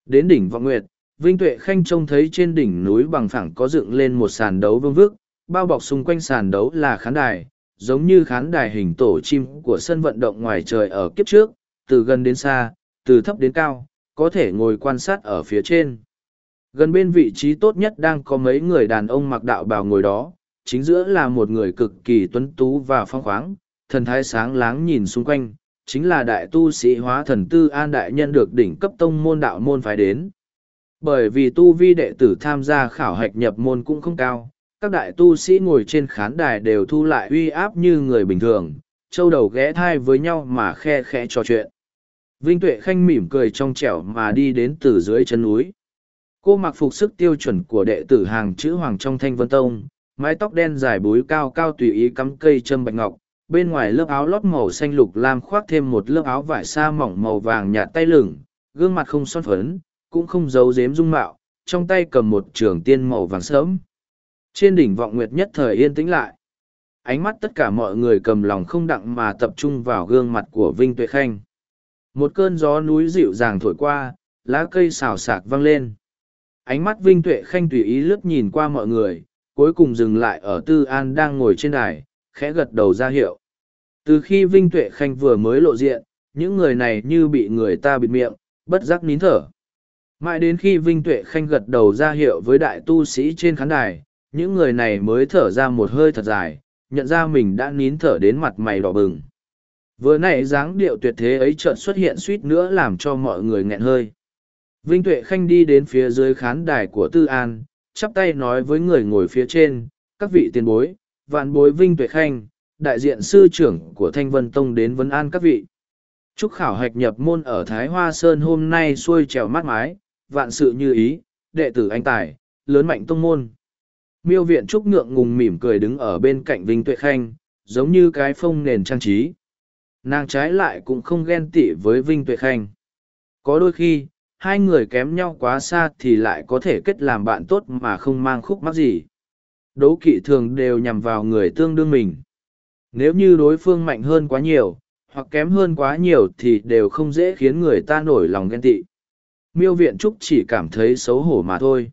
Đến đỉnh Vọng Nguyệt, Vinh Tuệ Khanh trông thấy trên đỉnh núi bằng phẳng có dựng lên một sàn đấu vương vức, bao bọc xung quanh sàn đấu là khán đài, giống như khán đài hình tổ chim của sân vận động ngoài trời ở kiếp trước, từ gần đến xa, từ thấp đến cao, có thể ngồi quan sát ở phía trên. Gần bên vị trí tốt nhất đang có mấy người đàn ông mặc đạo bào ngồi đó, chính giữa là một người cực kỳ tuấn tú và phong khoáng, thần thái sáng láng nhìn xung quanh, chính là đại tu sĩ hóa thần tư an đại nhân được đỉnh cấp tông môn đạo môn phái đến. Bởi vì tu vi đệ tử tham gia khảo hạch nhập môn cũng không cao, các đại tu sĩ ngồi trên khán đài đều thu lại uy áp như người bình thường, châu đầu ghé thai với nhau mà khe khẽ trò chuyện. Vinh Tuệ Khanh mỉm cười trong trẻo mà đi đến từ dưới chân núi. Cô mặc phục sức tiêu chuẩn của đệ tử hàng chữ Hoàng trong Thanh Vân Tông, mái tóc đen dài búi cao cao tùy ý cắm cây châm bạch ngọc, bên ngoài lớp áo lót màu xanh lục lam khoác thêm một lớp áo vải sa mỏng màu vàng nhạt tay lửng, gương mặt không son phấn, cũng không giấu giếm dung mạo, trong tay cầm một trường tiên màu vàng sớm. Trên đỉnh vọng nguyệt nhất thời yên tĩnh lại. Ánh mắt tất cả mọi người cầm lòng không đặng mà tập trung vào gương mặt của Vinh Tuệ Khanh. Một cơn gió núi dịu dàng thổi qua, lá cây xào xạc văng lên. Ánh mắt Vinh Tuệ Khanh tùy ý lướt nhìn qua mọi người, cuối cùng dừng lại ở Tư An đang ngồi trên đài, khẽ gật đầu ra hiệu. Từ khi Vinh Tuệ Khanh vừa mới lộ diện, những người này như bị người ta bịt miệng, bất giác nín thở. Mãi đến khi Vinh Tuệ Khanh gật đầu ra hiệu với đại tu sĩ trên khán đài, những người này mới thở ra một hơi thật dài, nhận ra mình đã nín thở đến mặt mày đỏ bừng. Vừa nãy dáng điệu tuyệt thế ấy chợt xuất hiện suýt nữa làm cho mọi người nghẹn hơi. Vinh Tuệ Khanh đi đến phía dưới khán đài của Tư An, chắp tay nói với người ngồi phía trên, các vị tiền bối, vạn bối Vinh Tuệ Khanh, đại diện sư trưởng của Thanh Vân Tông đến Vân an các vị. Chúc khảo hạch nhập môn ở Thái Hoa Sơn hôm nay xuôi trèo mát mái, vạn sự như ý, đệ tử anh tài, lớn mạnh tông môn. Miêu viện Trúc ngượng ngùng mỉm cười đứng ở bên cạnh Vinh Tuệ Khanh, giống như cái phông nền trang trí. Nàng trái lại cũng không ghen tị với Vinh Tuệ Khanh. Có đôi khi, hai người kém nhau quá xa thì lại có thể kết làm bạn tốt mà không mang khúc mắc gì. Đố kỵ thường đều nhằm vào người tương đương mình. Nếu như đối phương mạnh hơn quá nhiều, hoặc kém hơn quá nhiều thì đều không dễ khiến người ta nổi lòng ghen tị. Miêu Viện Trúc chỉ cảm thấy xấu hổ mà thôi.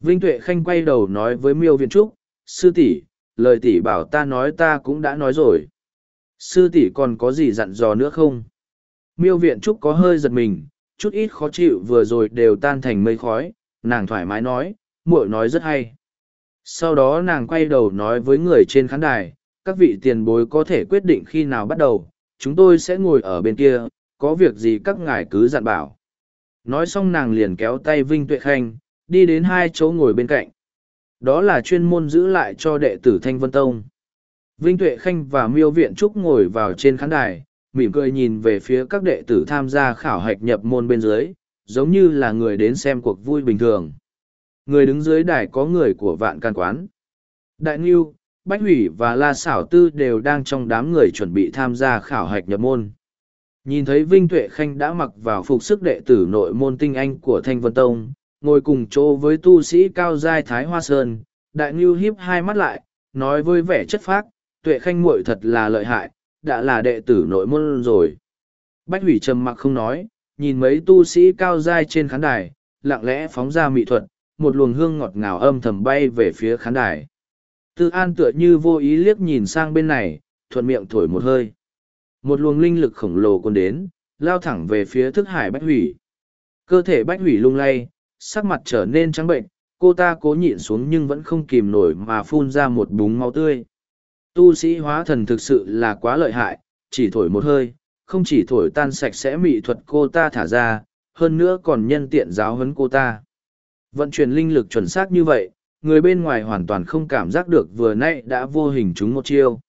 Vinh Tuệ Khanh quay đầu nói với Miêu Viện Trúc, sư tỷ, lời tỷ bảo ta nói ta cũng đã nói rồi. Sư tỷ còn có gì dặn dò nữa không? Miêu Viện Trúc có hơi giật mình, chút ít khó chịu vừa rồi đều tan thành mây khói, nàng thoải mái nói, muội nói rất hay. Sau đó nàng quay đầu nói với người trên khán đài, các vị tiền bối có thể quyết định khi nào bắt đầu, chúng tôi sẽ ngồi ở bên kia, có việc gì các ngài cứ dặn bảo. Nói xong nàng liền kéo tay Vinh Tuệ Khanh, đi đến hai chỗ ngồi bên cạnh. Đó là chuyên môn giữ lại cho đệ tử Thanh Vân Tông. Vinh Tuệ Khanh và Miêu Viện Trúc ngồi vào trên khán đài, mỉm cười nhìn về phía các đệ tử tham gia khảo hạch nhập môn bên dưới, giống như là người đến xem cuộc vui bình thường. Người đứng dưới đài có người của vạn can quán. Đại Ngưu, Bách Hủy và La Xảo Tư đều đang trong đám người chuẩn bị tham gia khảo hạch nhập môn. Nhìn thấy Vinh Tuệ Khanh đã mặc vào phục sức đệ tử nội môn tinh anh của Thanh Vân Tông, ngồi cùng chỗ với tu sĩ cao giai Thái Hoa Sơn, Đại Ngưu hiếp hai mắt lại, nói với vẻ chất phác, Tuệ Khanh muội thật là lợi hại, đã là đệ tử nội môn rồi. Bách hủy trầm mặc không nói, nhìn mấy tu sĩ cao giai trên khán đài, lặng lẽ phóng ra mỹ thuật, một luồng hương ngọt ngào âm thầm bay về phía khán đài. Tư An tựa như vô ý liếc nhìn sang bên này, thuận miệng thổi một hơi. Một luồng linh lực khổng lồ còn đến, lao thẳng về phía thức hải bách hủy. Cơ thể bách hủy lung lay, sắc mặt trở nên trắng bệnh, cô ta cố nhịn xuống nhưng vẫn không kìm nổi mà phun ra một búng máu tươi. Tu sĩ hóa thần thực sự là quá lợi hại, chỉ thổi một hơi, không chỉ thổi tan sạch sẽ mỹ thuật cô ta thả ra, hơn nữa còn nhân tiện giáo huấn cô ta. Vận chuyển linh lực chuẩn xác như vậy, người bên ngoài hoàn toàn không cảm giác được vừa nãy đã vô hình chúng một chiêu.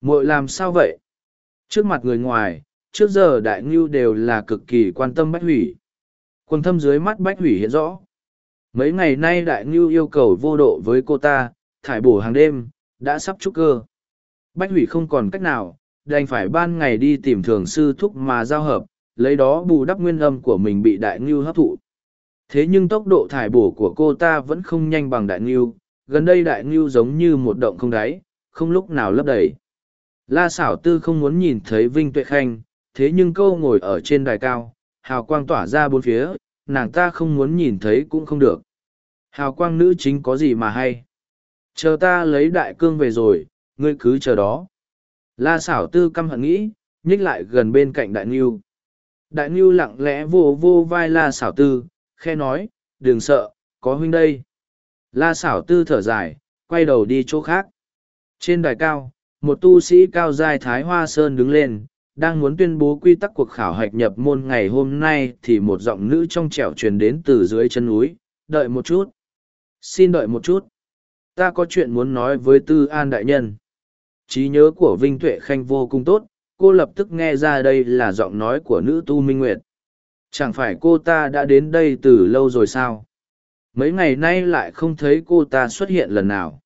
Muội làm sao vậy? Trước mặt người ngoài, trước giờ đại ngưu đều là cực kỳ quan tâm bách hủy. quần thâm dưới mắt bách hủy hiện rõ. Mấy ngày nay đại ngưu yêu cầu vô độ với cô ta, thải bổ hàng đêm, đã sắp trúc cơ. Bách hủy không còn cách nào, đành phải ban ngày đi tìm thường sư thúc mà giao hợp, lấy đó bù đắp nguyên âm của mình bị đại ngưu hấp thụ. Thế nhưng tốc độ thải bổ của cô ta vẫn không nhanh bằng đại ngưu, gần đây đại ngưu giống như một động không đáy, không lúc nào lấp đầy. La xảo tư không muốn nhìn thấy Vinh Tuệ Khanh, thế nhưng câu ngồi ở trên đài cao, hào quang tỏa ra bốn phía, nàng ta không muốn nhìn thấy cũng không được. Hào quang nữ chính có gì mà hay. Chờ ta lấy đại cương về rồi, ngươi cứ chờ đó. La xảo tư căm hận nghĩ, nhích lại gần bên cạnh đại nghiêu. Đại nghiêu lặng lẽ vô vô vai La xảo tư, khe nói, đừng sợ, có huynh đây. La xảo tư thở dài, quay đầu đi chỗ khác. Trên đài cao, một tu sĩ cao giai Thái Hoa Sơn đứng lên, đang muốn tuyên bố quy tắc cuộc khảo hạch nhập môn ngày hôm nay thì một giọng nữ trong trẻo truyền đến từ dưới chân núi, đợi một chút. Xin đợi một chút. Ta có chuyện muốn nói với Tư An Đại Nhân. trí nhớ của Vinh Tuệ Khanh vô cùng tốt, cô lập tức nghe ra đây là giọng nói của nữ tu Minh Nguyệt. Chẳng phải cô ta đã đến đây từ lâu rồi sao? Mấy ngày nay lại không thấy cô ta xuất hiện lần nào.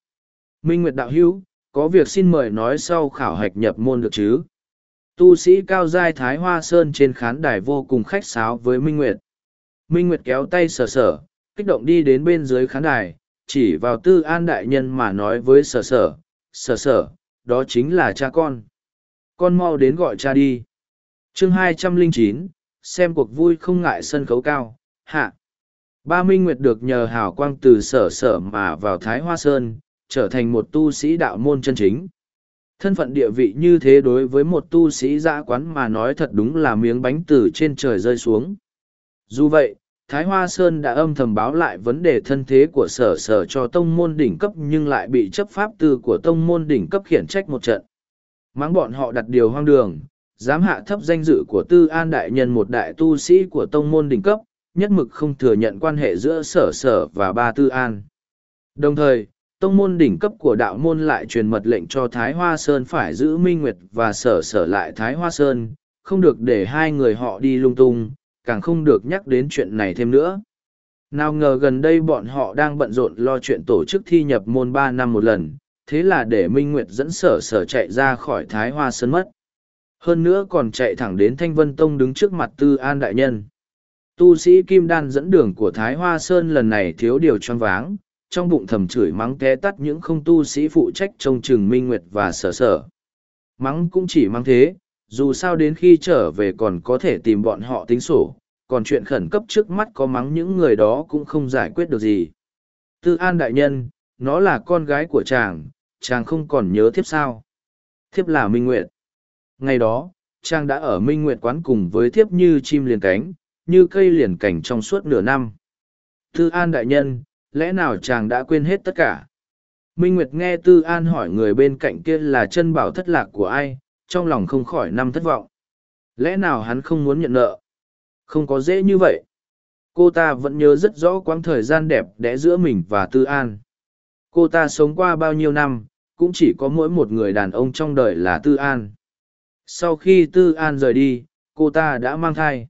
Minh Nguyệt đạo hữu, có việc xin mời nói sau khảo hạch nhập môn được chứ? Tu sĩ cao giai Thái Hoa Sơn trên khán đài vô cùng khách sáo với Minh Nguyệt. Minh Nguyệt kéo tay sờ sờ, kích động đi đến bên dưới khán đài, chỉ vào tư an đại nhân mà nói với sở sở, sở sở, đó chính là cha con. Con mau đến gọi cha đi. chương hai trăm linh chín xem cuộc vui không ngại sân khấu cao, hạ. Ba Minh Nguyệt được nhờ hào quang từ sở sở mà vào Thái Hoa Sơn, trở thành một tu sĩ đạo môn chân chính. Thân phận địa vị như thế đối với một tu sĩ dã quán mà nói thật đúng là miếng bánh từ trên trời rơi xuống. Dù vậy, Thái Hoa Sơn đã âm thầm báo lại vấn đề thân thế của sở sở cho tông môn đỉnh cấp nhưng lại bị chấp pháp tư của tông môn đỉnh cấp khiển trách một trận. Mắng bọn họ đặt điều hoang đường, dám hạ thấp danh dự của tư an đại nhân một đại tu sĩ của tông môn đỉnh cấp, nhất mực không thừa nhận quan hệ giữa sở sở và ba tư an. Đồng thời, tông môn đỉnh cấp của đạo môn lại truyền mật lệnh cho Thái Hoa Sơn phải giữ Minh Nguyệt và sở sở lại Thái Hoa Sơn, không được để hai người họ đi lung tung, càng không được nhắc đến chuyện này thêm nữa. Nào ngờ gần đây bọn họ đang bận rộn lo chuyện tổ chức thi nhập môn ba năm một lần, thế là để Minh Nguyệt dẫn sở sở chạy ra khỏi Thái Hoa Sơn mất. Hơn nữa còn chạy thẳng đến Thanh Vân Tông đứng trước mặt Tư An Đại Nhân. Tu sĩ Kim Đan dẫn đường của Thái Hoa Sơn lần này thiếu điều choáng váng, trong bụng thầm chửi mắng té tắt những không tu sĩ phụ trách trông chừng Minh Nguyệt và sở sở. Mắng cũng chỉ mắng thế, dù sao đến khi trở về còn có thể tìm bọn họ tính sổ, còn chuyện khẩn cấp trước mắt có mắng những người đó cũng không giải quyết được gì. Tư An Đại Nhân, nó là con gái của chàng, chàng không còn nhớ thiếp sao. Thiếp là Minh Nguyệt. Ngày đó, chàng đã ở Minh Nguyệt quán cùng với thiếp như chim liền cánh, như cây liền cảnh trong suốt nửa năm. Tư An Đại Nhân, lẽ nào chàng đã quên hết tất cả? Minh Nguyệt nghe Tư An hỏi người bên cạnh kia là chân bảo thất lạc của ai, trong lòng không khỏi năm thất vọng. Lẽ nào hắn không muốn nhận nợ? Không có dễ như vậy. Cô ta vẫn nhớ rất rõ quãng thời gian đẹp đẽ giữa mình và Tư An. Cô ta sống qua bao nhiêu năm, cũng chỉ có mỗi một người đàn ông trong đời là Tư An. Sau khi Tư An rời đi, cô ta đã mang thai.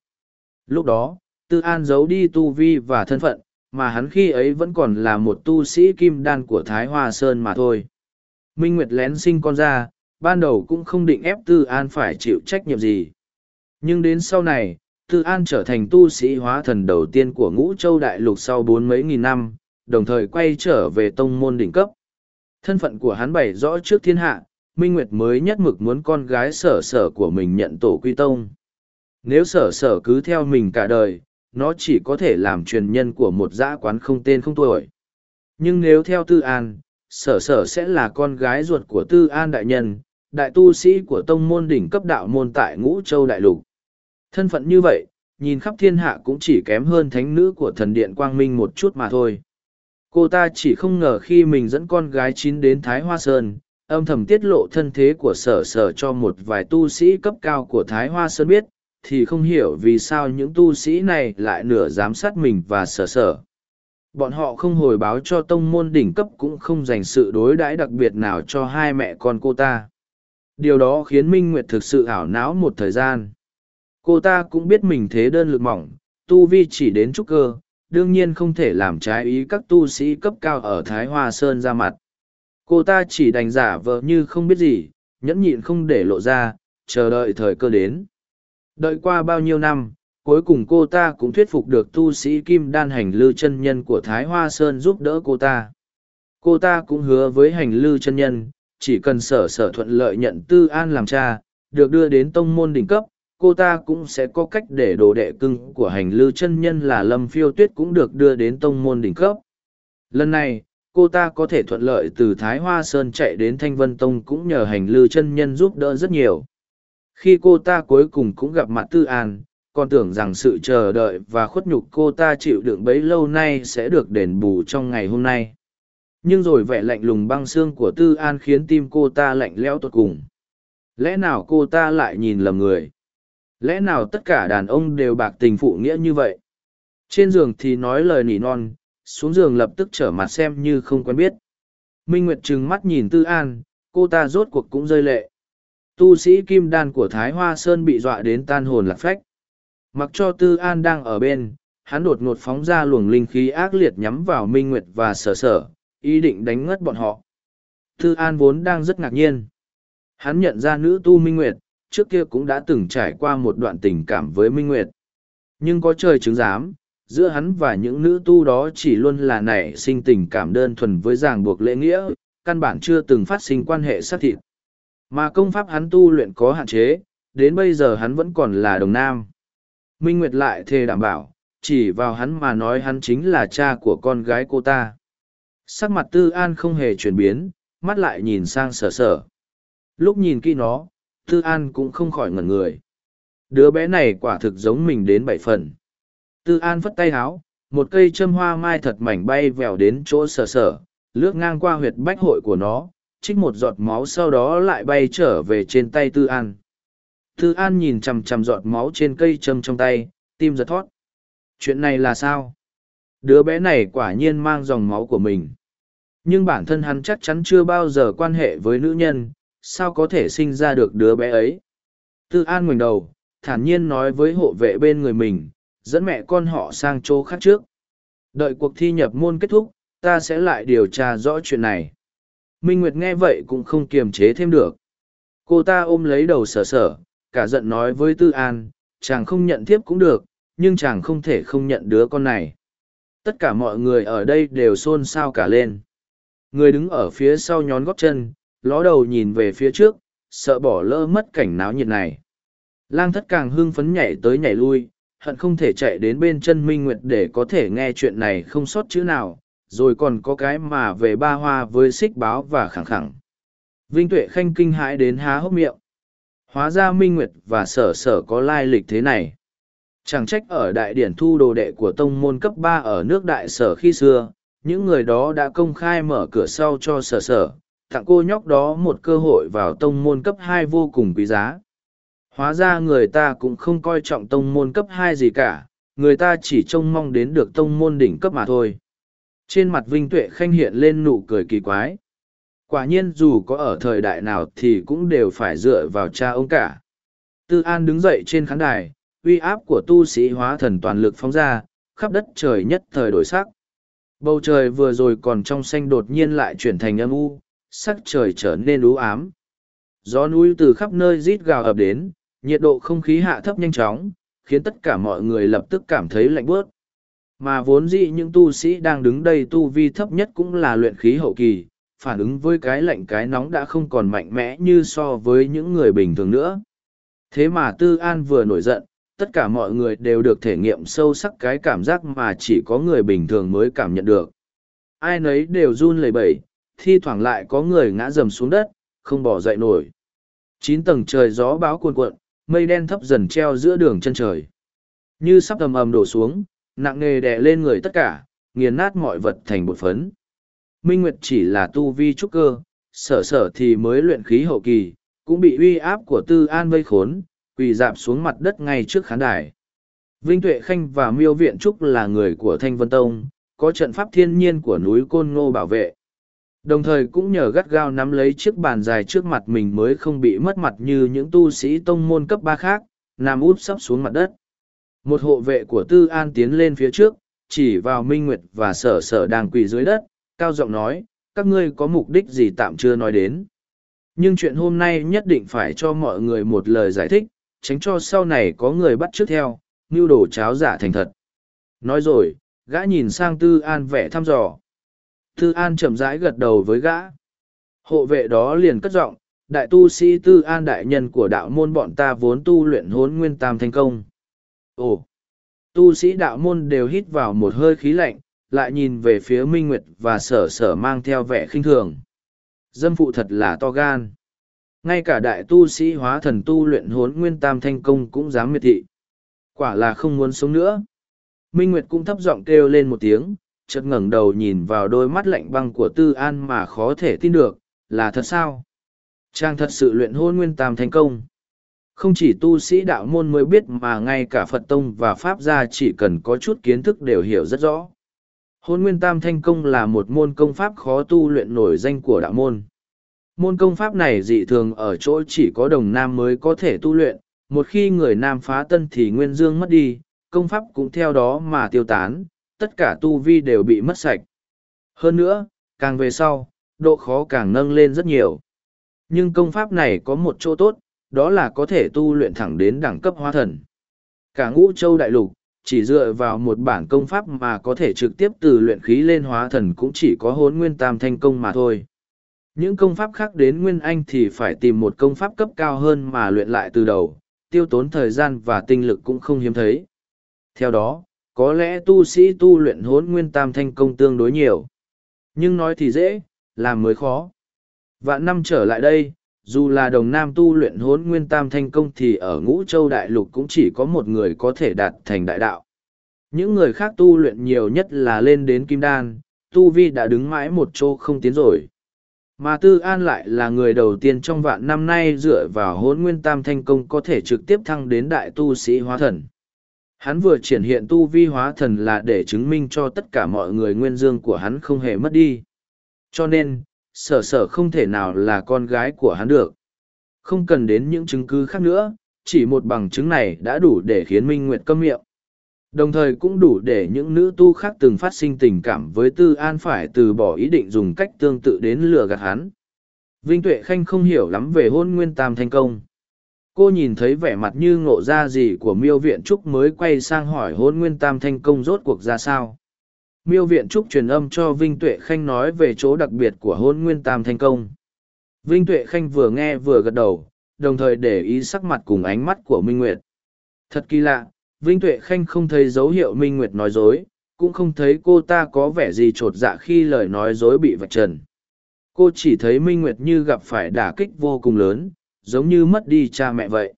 Lúc đó, Tư An giấu đi tu vi và thân phận, mà hắn khi ấy vẫn còn là một tu sĩ kim đan của Thái Hoa Sơn mà thôi. Minh Nguyệt lén sinh con ra, ban đầu cũng không định ép Tư An phải chịu trách nhiệm gì. Nhưng đến sau này, Tư An trở thành tu sĩ hóa thần đầu tiên của ngũ châu đại lục sau bốn mấy nghìn năm, đồng thời quay trở về tông môn đỉnh cấp. Thân phận của hắn bày rõ trước thiên hạ, Minh Nguyệt mới nhất mực muốn con gái sở sở của mình nhận tổ quy tông. Nếu sở sở cứ theo mình cả đời, nó chỉ có thể làm truyền nhân của một dã quán không tên không tuổi. Nhưng nếu theo Tư An, sở sở sẽ là con gái ruột của Tư An đại nhân, đại tu sĩ của tông môn đỉnh cấp đạo môn tại ngũ châu đại lục. Thân phận như vậy, nhìn khắp thiên hạ cũng chỉ kém hơn thánh nữ của thần điện Quang Minh một chút mà thôi. Cô ta chỉ không ngờ khi mình dẫn con gái chín đến Thái Hoa Sơn, âm thầm tiết lộ thân thế của sở sở cho một vài tu sĩ cấp cao của Thái Hoa Sơn biết, thì không hiểu vì sao những tu sĩ này lại nửa giám sát mình và sở sở. Bọn họ không hồi báo cho tông môn đỉnh cấp cũng không dành sự đối đãi đặc biệt nào cho hai mẹ con cô ta. Điều đó khiến Minh Nguyệt thực sự ảo não một thời gian. Cô ta cũng biết mình thế đơn lực mỏng, tu vi chỉ đến trúc cơ, đương nhiên không thể làm trái ý các tu sĩ cấp cao ở Thái Hoa Sơn ra mặt. Cô ta chỉ đành giả vờ như không biết gì, nhẫn nhịn không để lộ ra, chờ đợi thời cơ đến. Đợi qua bao nhiêu năm, cuối cùng cô ta cũng thuyết phục được tu sĩ Kim Đan hành lư chân nhân của Thái Hoa Sơn giúp đỡ cô ta. Cô ta cũng hứa với hành lư chân nhân, chỉ cần sở sở thuận lợi nhận tư an làm cha, được đưa đến tông môn đỉnh cấp, cô ta cũng sẽ có cách để đồ đệ cưng của hành lư chân nhân là lâm phiêu tuyết cũng được đưa đến tông môn đỉnh cấp. Lần này, cô ta có thể thuận lợi từ Thái Hoa Sơn chạy đến Thanh Vân Tông cũng nhờ hành lư chân nhân giúp đỡ rất nhiều. Khi cô ta cuối cùng cũng gặp mặt Tư An, còn tưởng rằng sự chờ đợi và khuất nhục cô ta chịu đựng bấy lâu nay sẽ được đền bù trong ngày hôm nay. Nhưng rồi vẻ lạnh lùng băng xương của tư an khiến tim cô ta lạnh lẽo tột cùng. Lẽ nào cô ta lại nhìn lầm người? Lẽ nào tất cả đàn ông đều bạc tình phụ nghĩa như vậy? Trên giường thì nói lời nỉ non xuống giường lập tức trở mặt xem như không quen biết. Minh nguyệt trừng mắt nhìn tư an cô ta rốt cuộc cũng rơi lệ tu sĩ kim đan của thái hoa sơn bị dọa đến tan hồn lạc phách. Mặc cho tư an đang ở bên, hắn đột ngột phóng ra luồng linh khí ác liệt nhắm vào minh nguyệt và sở sở, ý định đánh ngất bọn họ. Tư an vốn đang rất ngạc nhiên. Hắn nhận ra nữ tu minh nguyệt, trước kia cũng đã từng trải qua một đoạn tình cảm với minh nguyệt. Nhưng có trời chứng giám, giữa hắn và những nữ tu đó chỉ luôn là nảy sinh tình cảm đơn thuần với ràng buộc lễ nghĩa, căn bản chưa từng phát sinh quan hệ xác thịt mà công pháp hắn tu luyện có hạn chế, đến bây giờ hắn vẫn còn là đồng nam. Minh nguyệt lại thề đảm bảo, chỉ vào hắn mà nói hắn chính là cha của con gái cô ta. Sắc mặt tư an không hề chuyển biến, mắt lại nhìn sang sở sở. Lúc nhìn kỹ nó, tư an cũng không khỏi ngẩn người. Đứa bé này quả thực giống mình đến bảy phần. Tư an phất tay háo, một cây châm hoa mai thật mảnh bay vèo đến chỗ sở sở, lướt ngang qua huyệt bách hội của nó trích một giọt máu sau đó lại bay trở về trên tay tư an. Tư an nhìn chằm chằm giọt máu trên cây châm trong tay, tim giật thót. Chuyện này là sao? Đứa bé này quả nhiên mang dòng máu của mình. Nhưng bản thân hắn chắc chắn chưa bao giờ quan hệ với nữ nhân, sao có thể sinh ra được đứa bé ấy? Tư an ngoảnh đầu, thản nhiên nói với hộ vệ bên người mình, dẫn mẹ con họ sang chỗ khác trước. Đợi cuộc thi nhập môn kết thúc, ta sẽ lại điều tra rõ chuyện này minh nguyệt nghe vậy cũng không kiềm chế thêm được. Cô ta ôm lấy đầu sở sở, cả giận nói với tư an, chàng không nhận thiếp cũng được, nhưng chàng không thể không nhận đứa con này. Tất cả mọi người ở đây đều xôn xao cả lên. Người đứng ở phía sau nhón góp chân, ló đầu nhìn về phía trước, sợ bỏ lỡ mất cảnh náo nhiệt này. Lang thất càng hưng phấn nhảy tới nhảy lui, hận không thể chạy đến bên chân minh nguyệt để có thể nghe chuyện này không sót chữ nào rồi còn có cái mà về ba hoa với xích báo và khẳng khẳng. Vinh tuệ khanh kinh hãi đến há hốc miệng. Hóa ra minh nguyệt và sở sở có lai lịch thế này. Chẳng trách ở đại điển thu đồ đệ của tông môn cấp ba ở nước đại sở khi xưa, những người đó đã công khai mở cửa sau cho sở sở, tặng cô nhóc đó một cơ hội vào tông môn cấp hai vô cùng quý giá. Hóa ra người ta cũng không coi trọng tông môn cấp hai gì cả, người ta chỉ trông mong đến được tông môn đỉnh cấp mà thôi trên mặt vinh tuệ khanh hiện lên nụ cười kỳ quái. Quả nhiên dù có ở thời đại nào thì cũng đều phải dựa vào cha ông cả. Tư an đứng dậy trên khán đài, uy áp của tu sĩ hóa thần toàn lực phóng ra, khắp đất trời nhất thời đổi sắc. Bầu trời vừa rồi còn trong xanh đột nhiên lại chuyển thành âm u, sắc trời trở nên ú ám. Gió núi từ khắp nơi rít gào ập đến, nhiệt độ không khí hạ thấp nhanh chóng, khiến tất cả mọi người lập tức cảm thấy lạnh bớt mà vốn dĩ những tu sĩ đang đứng đây tu vi thấp nhất cũng là luyện khí hậu kỳ, phản ứng với cái lạnh cái nóng đã không còn mạnh mẽ như so với những người bình thường nữa. Thế mà tư an vừa nổi giận, tất cả mọi người đều được thể nghiệm sâu sắc cái cảm giác mà chỉ có người bình thường mới cảm nhận được. Ai nấy đều run lẩy bẩy, thi thoảng lại có người ngã rầm xuống đất, không bỏ dậy nổi. Chín tầng trời gió báo cuồn cuộn, mây đen thấp dần treo giữa đường chân trời. Như sắp tầm ầm đổ xuống nặng nề đè lên người tất cả, nghiền nát mọi vật thành bột phấn. Minh nguyệt chỉ là tu vi trúc cơ, sở sở thì mới luyện khí hậu kỳ, cũng bị uy áp của tư an vây khốn, quỳ dạp xuống mặt đất ngay trước khán đài. Vinh tuệ khanh và miêu viện trúc là người của thanh vân tông, có trận pháp thiên nhiên của núi côn ngô bảo vệ. Đồng thời cũng nhờ gắt gao nắm lấy chiếc bàn dài trước mặt mình mới không bị mất mặt như những tu sĩ tông môn cấp ba khác, nằm úp sấp xuống mặt đất một hộ vệ của tư an tiến lên phía trước, chỉ vào minh nguyệt và sở sở đang quỳ dưới đất, cao giọng nói, các ngươi có mục đích gì tạm chưa nói đến? Nhưng chuyện hôm nay nhất định phải cho mọi người một lời giải thích, tránh cho sau này có người bắt trước theo, mưu đồ cháo giả thành thật. Nói rồi, gã nhìn sang tư an vẻ thăm dò. Tư an chậm rãi gật đầu với gã. Hộ vệ đó liền cất giọng, đại tu sĩ tư an đại nhân của đạo môn bọn ta vốn tu luyện hốn nguyên tam thành công ồ tu sĩ đạo môn đều hít vào một hơi khí lạnh lại nhìn về phía minh nguyệt và sở sở mang theo vẻ khinh thường dâm phụ thật là to gan ngay cả đại tu sĩ hóa thần tu luyện hốn nguyên tam thanh công cũng dám miệt thị Quả là không muốn sống nữa. Minh Nguyệt cũng thấp giọng kêu lên một tiếng, chợt ngẩng đầu nhìn vào đôi mắt lạnh băng của Tư An mà khó thể tin được, là thật sao? Trang thật sự luyện hôn nguyên tam thành công. Không chỉ tu sĩ đạo môn mới biết mà ngay cả Phật Tông và Pháp gia chỉ cần có chút kiến thức đều hiểu rất rõ. Hôn nguyên tam thanh công là một môn công pháp khó tu luyện nổi danh của đạo môn. Môn công pháp này dị thường ở chỗ chỉ có đồng nam mới có thể tu luyện, một khi người nam phá tân thì nguyên dương mất đi, công pháp cũng theo đó mà tiêu tán, tất cả tu vi đều bị mất sạch. Hơn nữa, càng về sau, độ khó càng nâng lên rất nhiều. Nhưng công pháp này có một chỗ tốt, đó là có thể tu luyện thẳng đến đẳng cấp hóa thần. Cả ngũ châu đại lục, chỉ dựa vào một bản công pháp mà có thể trực tiếp từ luyện khí lên hóa thần cũng chỉ có hốn nguyên tam thanh công mà thôi. Những công pháp khác đến nguyên anh thì phải tìm một công pháp cấp cao hơn mà luyện lại từ đầu, tiêu tốn thời gian và tinh lực cũng không hiếm thấy. Theo đó, có lẽ tu sĩ tu luyện hốn nguyên tam thanh công tương đối nhiều. Nhưng nói thì dễ, làm mới khó. Vạn năm trở lại đây, dù là đồng nam tu luyện hốn nguyên tam thanh công thì ở ngũ châu đại lục cũng chỉ có một người có thể đạt thành đại đạo. Những người khác tu luyện nhiều nhất là lên đến kim đan, tu vi đã đứng mãi một chỗ không tiến rồi. Mà Tư An lại là người đầu tiên trong vạn năm nay dựa vào hốn nguyên tam thanh công có thể trực tiếp thăng đến đại tu sĩ hóa thần. Hắn vừa triển hiện tu vi hóa thần là để chứng minh cho tất cả mọi người nguyên dương của hắn không hề mất đi. Cho nên, sở sở không thể nào là con gái của hắn được. Không cần đến những chứng cứ khác nữa, chỉ một bằng chứng này đã đủ để khiến Minh Nguyệt câm miệng. Đồng thời cũng đủ để những nữ tu khác từng phát sinh tình cảm với Tư An phải từ bỏ ý định dùng cách tương tự đến lừa gạt hắn. Vinh Tuệ Khanh không hiểu lắm về hôn nguyên tam thành công. Cô nhìn thấy vẻ mặt như ngộ ra gì của miêu viện trúc mới quay sang hỏi hôn nguyên tam thanh công rốt cuộc ra sao miêu viện trúc truyền âm cho Vinh Tuệ Khanh nói về chỗ đặc biệt của hôn nguyên tam thanh công. Vinh Tuệ Khanh vừa nghe vừa gật đầu, đồng thời để ý sắc mặt cùng ánh mắt của Minh Nguyệt. Thật kỳ lạ, Vinh Tuệ Khanh không thấy dấu hiệu Minh Nguyệt nói dối, cũng không thấy cô ta có vẻ gì t r ộ t dạ khi lời nói dối bị vạch trần. Cô chỉ thấy Minh Nguyệt như gặp phải đả kích vô cùng lớn, giống như mất đi cha mẹ vậy.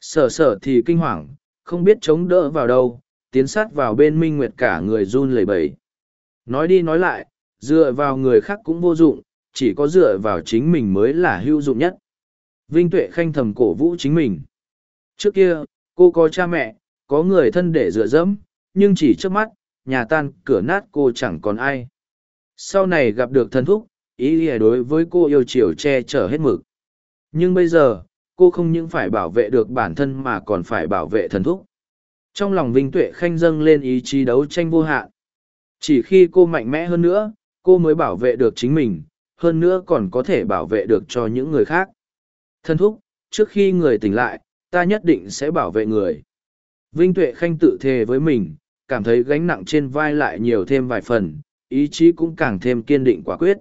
Sở sở thì kinh hoàng, không biết chống đỡ vào đâu, tiến sát vào bên Minh Nguyệt cả người run lẩy bẩy. Nói đi nói lại, dựa vào người khác cũng vô dụng, chỉ có dựa vào chính mình mới là hữu dụng nhất. Vinh Tuệ khanh thầm cổ vũ chính mình. Trước kia, cô có cha mẹ, có người thân để dựa dẫm, nhưng chỉ trước mắt, nhà tan cửa nát cô chẳng còn ai. Sau này gặp được thân thúc, ý nghĩa đối với cô yêu chiều che chở hết mực. Nhưng bây giờ, cô không những phải bảo vệ được bản thân mà còn phải bảo vệ thần thúc. Trong lòng Vinh Tuệ Khanh dâng lên ý chí đấu tranh vô hạn. Chỉ khi cô mạnh mẽ hơn nữa, cô mới bảo vệ được chính mình, hơn nữa còn có thể bảo vệ được cho những người khác. Thân thúc, trước khi người tỉnh lại, ta nhất định sẽ bảo vệ người. Vinh Tuệ Khanh tự thề với mình, cảm thấy gánh nặng trên vai lại nhiều thêm vài phần, ý chí cũng càng thêm kiên định quả quyết.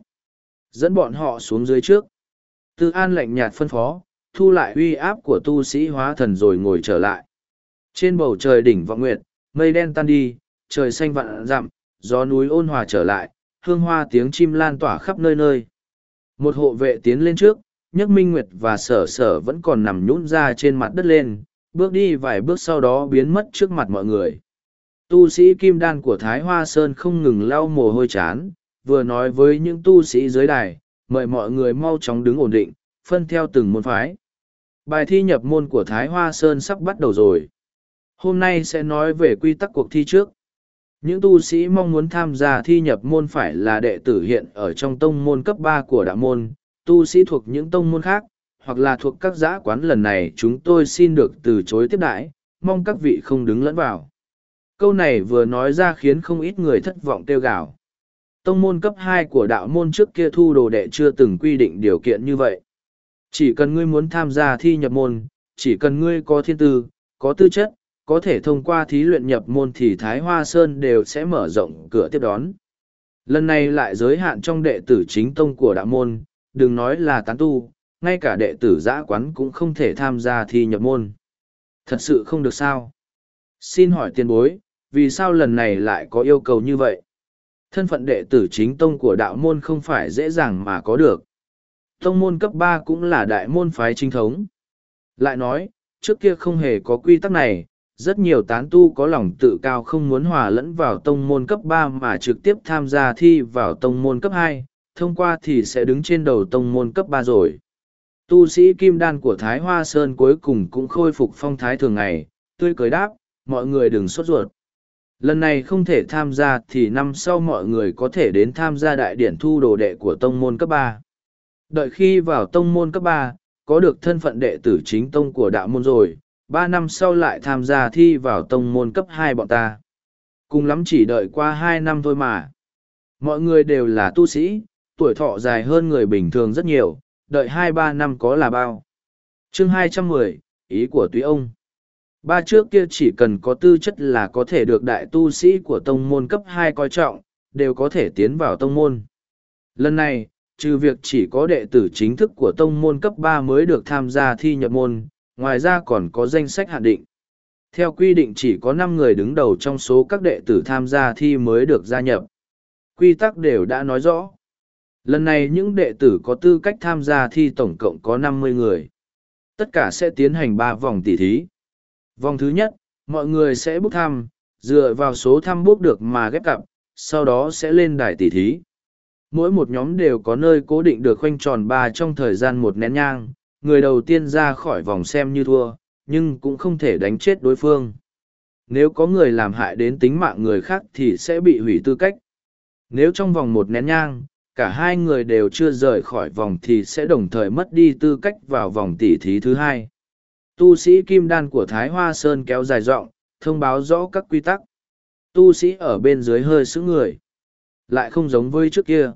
Dẫn bọn họ xuống dưới trước. Tư An lạnh nhạt phân phó, thu lại uy áp của tu sĩ hóa thần rồi ngồi trở lại. Trên bầu trời đỉnh vọng nguyệt, mây đen tan đi, trời xanh vạn dặm, gió núi ôn hòa trở lại, hương hoa tiếng chim lan tỏa khắp nơi nơi. Một hộ vệ tiến lên trước, nhấc minh nguyệt và sở sở vẫn còn nằm nhũn ra trên mặt đất lên, bước đi vài bước sau đó biến mất trước mặt mọi người. Tu sĩ kim đan của Thái Hoa Sơn không ngừng lau mồ hôi chán, vừa nói với những tu sĩ dưới đài, mời mọi người mau chóng đứng ổn định, phân theo từng môn phái. Bài thi nhập môn của Thái Hoa Sơn sắp bắt đầu rồi. Hôm nay sẽ nói về quy tắc cuộc thi trước. Những tu sĩ mong muốn tham gia thi nhập môn phải là đệ tử hiện ở trong tông môn cấp ba của đạo môn, tu sĩ thuộc những tông môn khác, hoặc là thuộc các giã quán lần này chúng tôi xin được từ chối tiếp đãi, mong các vị không đứng lẫn vào. Câu này vừa nói ra khiến không ít người thất vọng kêu gào Tông môn cấp hai của đạo môn trước kia thu đồ đệ chưa từng quy định điều kiện như vậy. Chỉ cần ngươi muốn tham gia thi nhập môn, chỉ cần ngươi có thiên tư, có tư chất, có thể thông qua thí luyện nhập môn thì Thái Hoa Sơn đều sẽ mở rộng cửa tiếp đón. Lần này lại giới hạn trong đệ tử chính tông của đạo môn, đừng nói là tán tu, ngay cả đệ tử giã quán cũng không thể tham gia thi nhập môn. Thật sự không được sao. Xin hỏi tiền bối, vì sao lần này lại có yêu cầu như vậy? Thân phận đệ tử chính tông của đạo môn không phải dễ dàng mà có được. Tông môn cấp ba cũng là đại môn phái chính thống. Lại nói, trước kia không hề có quy tắc này, rất nhiều tán tu có lòng tự cao không muốn hòa lẫn vào tông môn cấp ba mà trực tiếp tham gia thi vào tông môn cấp hai, thông qua thì sẽ đứng trên đầu tông môn cấp ba rồi. Tu sĩ kim đan của thái hoa sơn cuối cùng cũng khôi phục phong thái thường ngày, tươi cười đáp, mọi người đừng sốt ruột. Lần này không thể tham gia thì năm sau mọi người có thể đến tham gia đại điển thu đồ đệ của tông môn cấp ba. Đợi khi vào tông môn cấp ba, có được thân phận đệ tử chính tông của đạo môn rồi ba năm sau lại tham gia thi vào tông môn cấp hai bọn ta. Cùng lắm chỉ đợi qua hai năm thôi mà. Mọi người đều là tu sĩ, tuổi thọ dài hơn người bình thường rất nhiều, đợi hai ba năm có là bao. Chương hai trăm mười, ý của túy ông. Ba trước kia chỉ cần có tư chất là có thể được đại tu sĩ của tông môn cấp hai coi trọng, đều có thể tiến vào tông môn. Lần này, trừ việc chỉ có đệ tử chính thức của tông môn cấp ba mới được tham gia thi nhập môn ngoài ra còn có danh sách hạn định. Theo quy định chỉ có năm người đứng đầu trong số các đệ tử tham gia thi mới được gia nhập. Quy tắc đều đã nói rõ. Lần này những đệ tử có tư cách tham gia thi tổng cộng có năm mươi người. Tất cả sẽ tiến hành ba vòng tỉ thí. Vòng thứ nhất, mọi người sẽ bốc thăm, dựa vào số thăm bốc được mà ghép cặp, sau đó sẽ lên đài tỉ thí. Mỗi một nhóm đều có nơi cố định được khoanh tròn ba trong thời gian một nén nhang người đầu tiên ra khỏi vòng xem như thua nhưng cũng không thể đánh chết đối phương. Nếu có người làm hại đến tính mạng người khác thì sẽ bị hủy tư cách. Nếu trong vòng một nén nhang cả hai người đều chưa rời khỏi vòng thì sẽ đồng thời mất đi tư cách vào vòng tỉ thí thứ hai. Tu sĩ kim đan của thái hoa sơn kéo dài rộng, thông báo rõ các quy tắc. Tu sĩ ở bên dưới hơi sững người. Lại không giống với trước kia.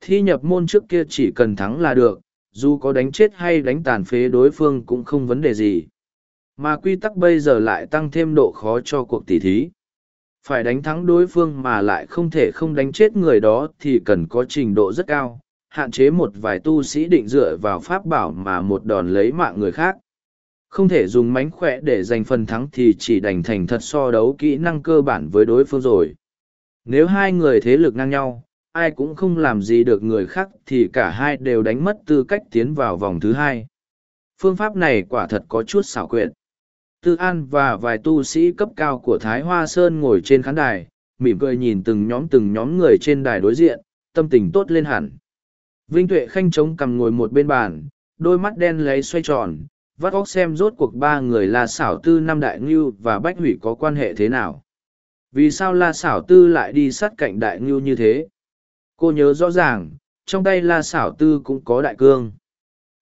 Thi nhập môn trước kia chỉ cần thắng là được dù có đánh chết hay đánh tàn phế đối phương cũng không vấn đề gì. Mà quy tắc bây giờ lại tăng thêm độ khó cho cuộc tỉ thí. Phải đánh thắng đối phương mà lại không thể không đánh chết người đó thì cần có trình độ rất cao, hạn chế một vài tu sĩ định dựa vào pháp bảo mà một đòn lấy mạng người khác. Không thể dùng mánh khỏe để giành phần thắng thì chỉ đành thành thật so đấu kỹ năng cơ bản với đối phương rồi. Nếu hai người thế lực ngang nhau ai cũng không làm gì được người khác thì cả hai đều đánh mất tư cách tiến vào vòng thứ hai. Phương pháp này quả thật có chút xảo quyệt. Tư an và vài tu sĩ cấp cao của thái hoa sơn ngồi trên khán đài, mỉm cười nhìn từng nhóm từng nhóm người trên đài đối diện, tâm tình tốt lên hẳn. Vinh tuệ khanh trống cằm ngồi một bên bàn, đôi mắt đen lấy xoay tròn, vắt óc xem rốt cuộc ba người là xảo tư năm đại ngưu và bách hủy có quan hệ thế nào. Vì sao la xảo tư lại đi sát cạnh đại ngưu như thế? Cô nhớ rõ ràng, trong tay la xảo tư cũng có đại cương.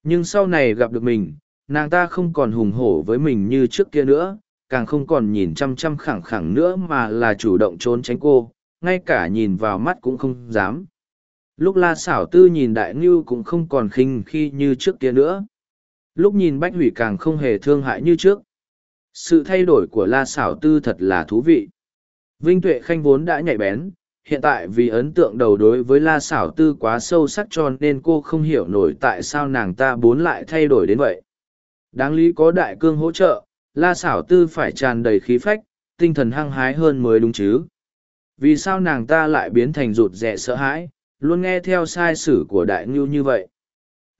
Nhưng sau này gặp được mình, nàng ta không còn hùng hổ với mình như trước kia nữa, càng không còn nhìn chăm chăm khẳng khẳng nữa mà là chủ động trốn tránh cô, ngay cả nhìn vào mắt cũng không dám. Lúc la xảo tư nhìn đại ngưu cũng không còn khinh khi như trước kia nữa. Lúc nhìn bách hủy càng không hề thương hại như trước. Sự thay đổi của la xảo tư thật là thú vị. Vinh tuệ khanh vốn đã nhạy bén hiện tại vì ấn tượng đầu đối với la xảo tư quá sâu sắc cho nên cô không hiểu nổi tại sao nàng ta bốn lại thay đổi đến vậy. Đáng lý có đại cương hỗ trợ, la xảo tư phải tràn đầy khí phách, tinh thần hăng hái hơn mới đúng chứ. Vì sao nàng ta lại biến thành rụt rè sợ hãi, luôn nghe theo sai sử của đại ngưu như vậy?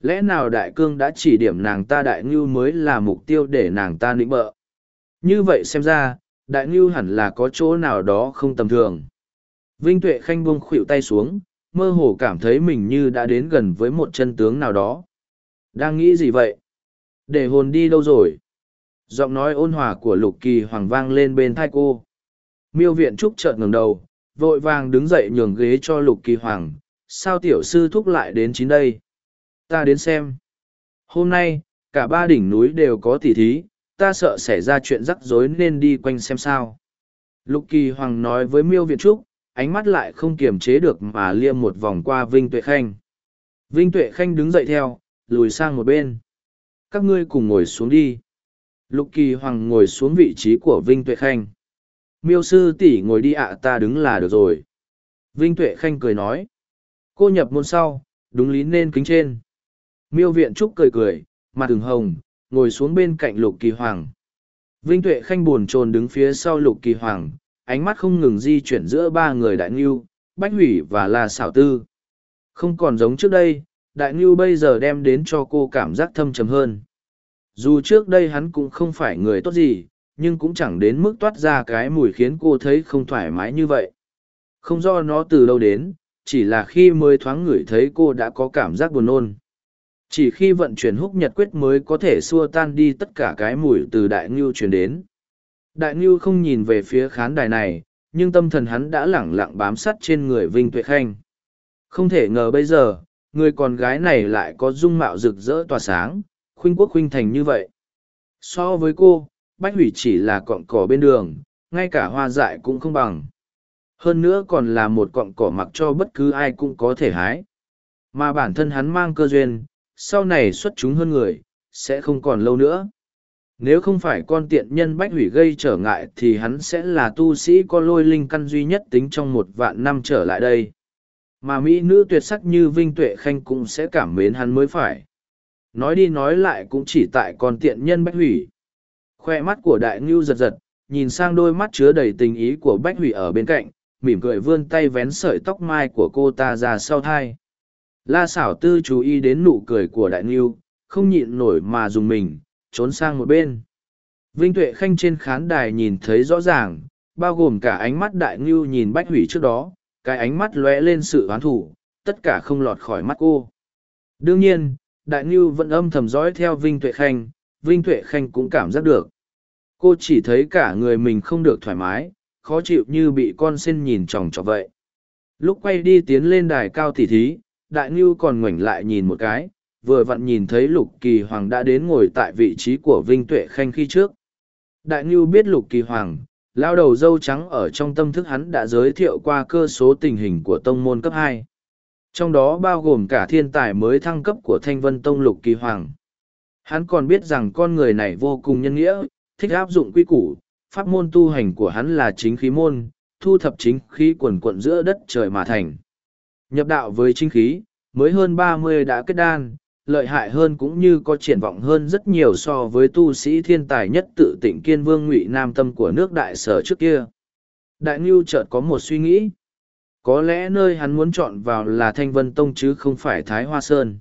Lẽ nào đại cương đã chỉ điểm nàng ta đại ngưu mới là mục tiêu để nàng ta nịnh bợ? Như vậy xem ra, đại ngưu hẳn là có chỗ nào đó không tầm thường vinh tuệ khanh buông khuỵu tay xuống, mơ hồ cảm thấy mình như đã đến gần với một chân tướng nào đó. Đang nghĩ gì vậy? Để hồn đi đâu rồi? Giọng nói ôn hòa của lục kỳ hoàng vang lên bên thai cô. Miêu viện trúc chợt ngừng đầu, vội vàng đứng dậy nhường ghế cho lục kỳ hoàng. Sao tiểu sư thúc lại đến chín đây? Ta đến xem. Hôm nay, cả ba đỉnh núi đều có tỉ thí, ta sợ xảy ra chuyện rắc rối nên đi quanh xem sao. Lục kỳ hoàng nói với miêu viện trúc ánh mắt lại không kiềm chế được mà liêm một vòng qua vinh tuệ khanh. Vinh tuệ khanh đứng dậy theo, lùi sang một bên. Các ngươi cùng ngồi xuống đi. Lục kỳ hoàng ngồi xuống vị trí của vinh tuệ khanh. Miêu sư tỷ ngồi đi ạ, ta đứng là được rồi. Vinh tuệ khanh cười nói. Cô nhập môn sau, đúng lý nên kính trên. Miêu viện trúc cười cười, mặt từng hồng, ngồi xuống bên cạnh lục kỳ hoàng. Vinh tuệ khanh buồn chồn đứng phía sau lục kỳ hoàng ánh mắt không ngừng di chuyển giữa ba người đại ngưu, bách hủy và la xảo tư. Không còn giống trước đây, đại ngưu bây giờ đem đến cho cô cảm giác thâm trầm hơn. Dù trước đây hắn cũng không phải người tốt gì, nhưng cũng chẳng đến mức toát ra cái mùi khiến cô thấy không thoải mái như vậy. Không do nó từ lâu đến, chỉ là khi mới thoáng ngửi thấy cô đã có cảm giác buồn nôn. Chỉ khi vận chuyển húc nhật quyết mới có thể xua tan đi tất cả cái mùi từ đại ngưu truyền đến đại ngưu không nhìn về phía khán đài này, nhưng tâm thần hắn đã lẳng lặng bám sát trên người vinh tuệ khanh. Không thể ngờ bây giờ, người con gái này lại có dung mạo rực rỡ tỏa sáng, khuynh quốc khuynh thành như vậy. So với cô, bách hủy chỉ là cọng cỏ bên đường, ngay cả hoa dại cũng không bằng. Hơn nữa còn là một cọng cỏ mặc cho bất cứ ai cũng có thể hái. Mà bản thân hắn mang cơ duyên, sau này xuất chúng hơn người, sẽ không còn lâu nữa nếu không phải con tiện nhân bách hủy gây trở ngại thì hắn sẽ là tu sĩ có lôi linh căn duy nhất tính trong một vạn năm trở lại đây. Mà mỹ nữ tuyệt sắc như vinh tuệ khanh cũng sẽ cảm mến hắn mới phải. Nói đi nói lại cũng chỉ tại con tiện nhân bách hủy. Khoe mắt của đại ngưu giật giật, nhìn sang đôi mắt chứa đầy tình ý của bách hủy ở bên cạnh, mỉm cười vươn tay vén sợi tóc mai của cô ta ra sau thai. La xảo tư chú ý đến nụ cười của đại ngưu, không nhịn nổi mà dùng mình trốn sang một bên. Vinh tuệ khanh trên khán đài nhìn thấy rõ ràng, bao gồm cả ánh mắt đại ngưu nhìn bách hủy trước đó, cái ánh mắt lóe lên sự oán thủ, tất cả không lọt khỏi mắt cô. Đương nhiên, đại ngưu vẫn âm thầm dõi theo vinh tuệ khanh, vinh tuệ khanh cũng cảm giác được. Cô chỉ thấy cả người mình không được thoải mái, khó chịu như bị con sen nhìn chòng chọc vậy. Lúc quay đi tiến lên đài cao tỉ thí, đại ngưu còn ngoảnh lại nhìn một cái vừa vặn nhìn thấy lục kỳ hoàng đã đến ngồi tại vị trí của vinh tuệ khanh khi trước. Đại ngưu biết lục kỳ hoàng, lao đầu dâu trắng ở trong tâm thức hắn đã giới thiệu qua cơ số tình hình của tông môn cấp hai. Trong đó bao gồm cả thiên tài mới thăng cấp của thanh vân tông lục kỳ hoàng. Hắn còn biết rằng con người này vô cùng nhân nghĩa, thích áp dụng quy củ, pháp môn tu hành của hắn là chính khí môn, thu thập chính khí quần quận giữa đất trời mà thành. Nhập đạo với chính khí, mới hơn ba mươi đã kết đan lợi hại hơn cũng như có triển vọng hơn rất nhiều so với tu sĩ thiên tài nhất tự tỉnh kiên vương ngụy nam tâm của nước đại sở trước kia. Đại ngưu chợt có một suy nghĩ. Có lẽ nơi hắn muốn chọn vào là thanh vân tông chứ không phải thái hoa sơn.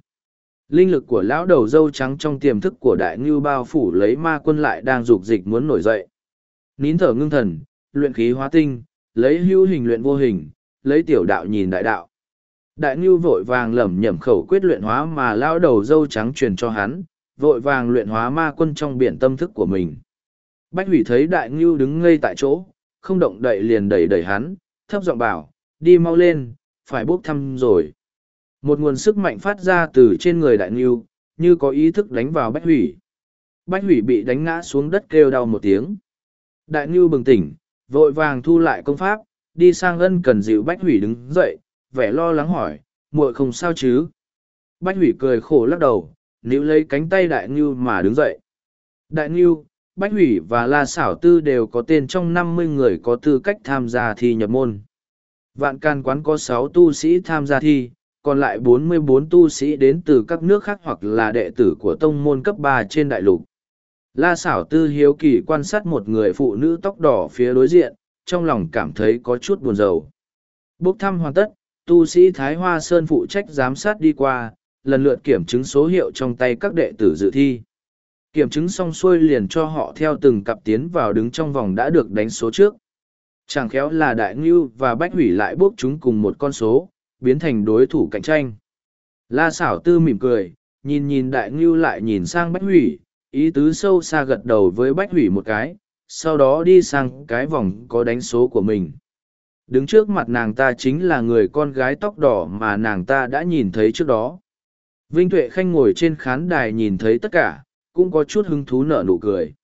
Linh lực của lão đầu dâu trắng trong tiềm thức của đại ngưu bao phủ lấy ma quân lại đang rục dịch muốn nổi dậy. Nín thở ngưng thần, luyện khí hóa tinh, lấy hữu hình luyện vô hình, lấy tiểu đạo nhìn đại đạo. Đại Ngưu vội vàng lẩm nhẩm khẩu quyết luyện hóa mà lao đầu dâu trắng truyền cho hắn, vội vàng luyện hóa ma quân trong biển tâm thức của mình. Bách hủy thấy đại Ngưu đứng ngây tại chỗ, không động đậy liền đẩy đẩy hắn, thấp giọng bảo, đi mau lên, phải bốc thăm rồi. Một nguồn sức mạnh phát ra từ trên người đại Ngưu, như có ý thức đánh vào bách hủy. Bách hủy bị đánh ngã xuống đất kêu đau một tiếng. Đại Ngưu bừng tỉnh, vội vàng thu lại công pháp, đi sang ân cần dịu bách hủy đứng dậy, vẻ lo lắng hỏi, muội không sao chứ? Bách hủy cười khổ lắc đầu, níu lấy cánh tay đại ngưu mà đứng dậy. Đại ngưu, Bách hủy và La Xảo Tư đều có tên trong năm mươi người có tư cách tham gia thi nhập môn. Vạn can quán có sáu tu sĩ tham gia thi, còn lại bốn mươi bốn tu sĩ đến từ các nước khác hoặc là đệ tử của tông môn cấp ba trên đại lục. La Xảo Tư hiếu kỳ quan sát một người phụ nữ tóc đỏ phía đối diện, trong lòng cảm thấy có chút buồn rầu. Bốc thăm hoàn tất, tu sĩ Thái Hoa Sơn phụ trách giám sát đi qua, lần lượt kiểm chứng số hiệu trong tay các đệ tử dự thi. Kiểm chứng xong xuôi liền cho họ theo từng cặp tiến vào đứng trong vòng đã được đánh số trước. Chẳng khéo là Đại Ngưu và Bách Hủy lại bốc chúng cùng một con số, biến thành đối thủ cạnh tranh. La xảo tư mỉm cười, nhìn nhìn Đại Ngưu lại nhìn sang Bách Hủy, ý tứ sâu xa gật đầu với Bách Hủy một cái, sau đó đi sang cái vòng có đánh số của mình đứng trước mặt nàng ta chính là người con gái tóc đỏ mà nàng ta đã nhìn thấy trước đó. Vinh tuệ khanh ngồi trên khán đài nhìn thấy tất cả, cũng có chút hứng thú nở nụ cười.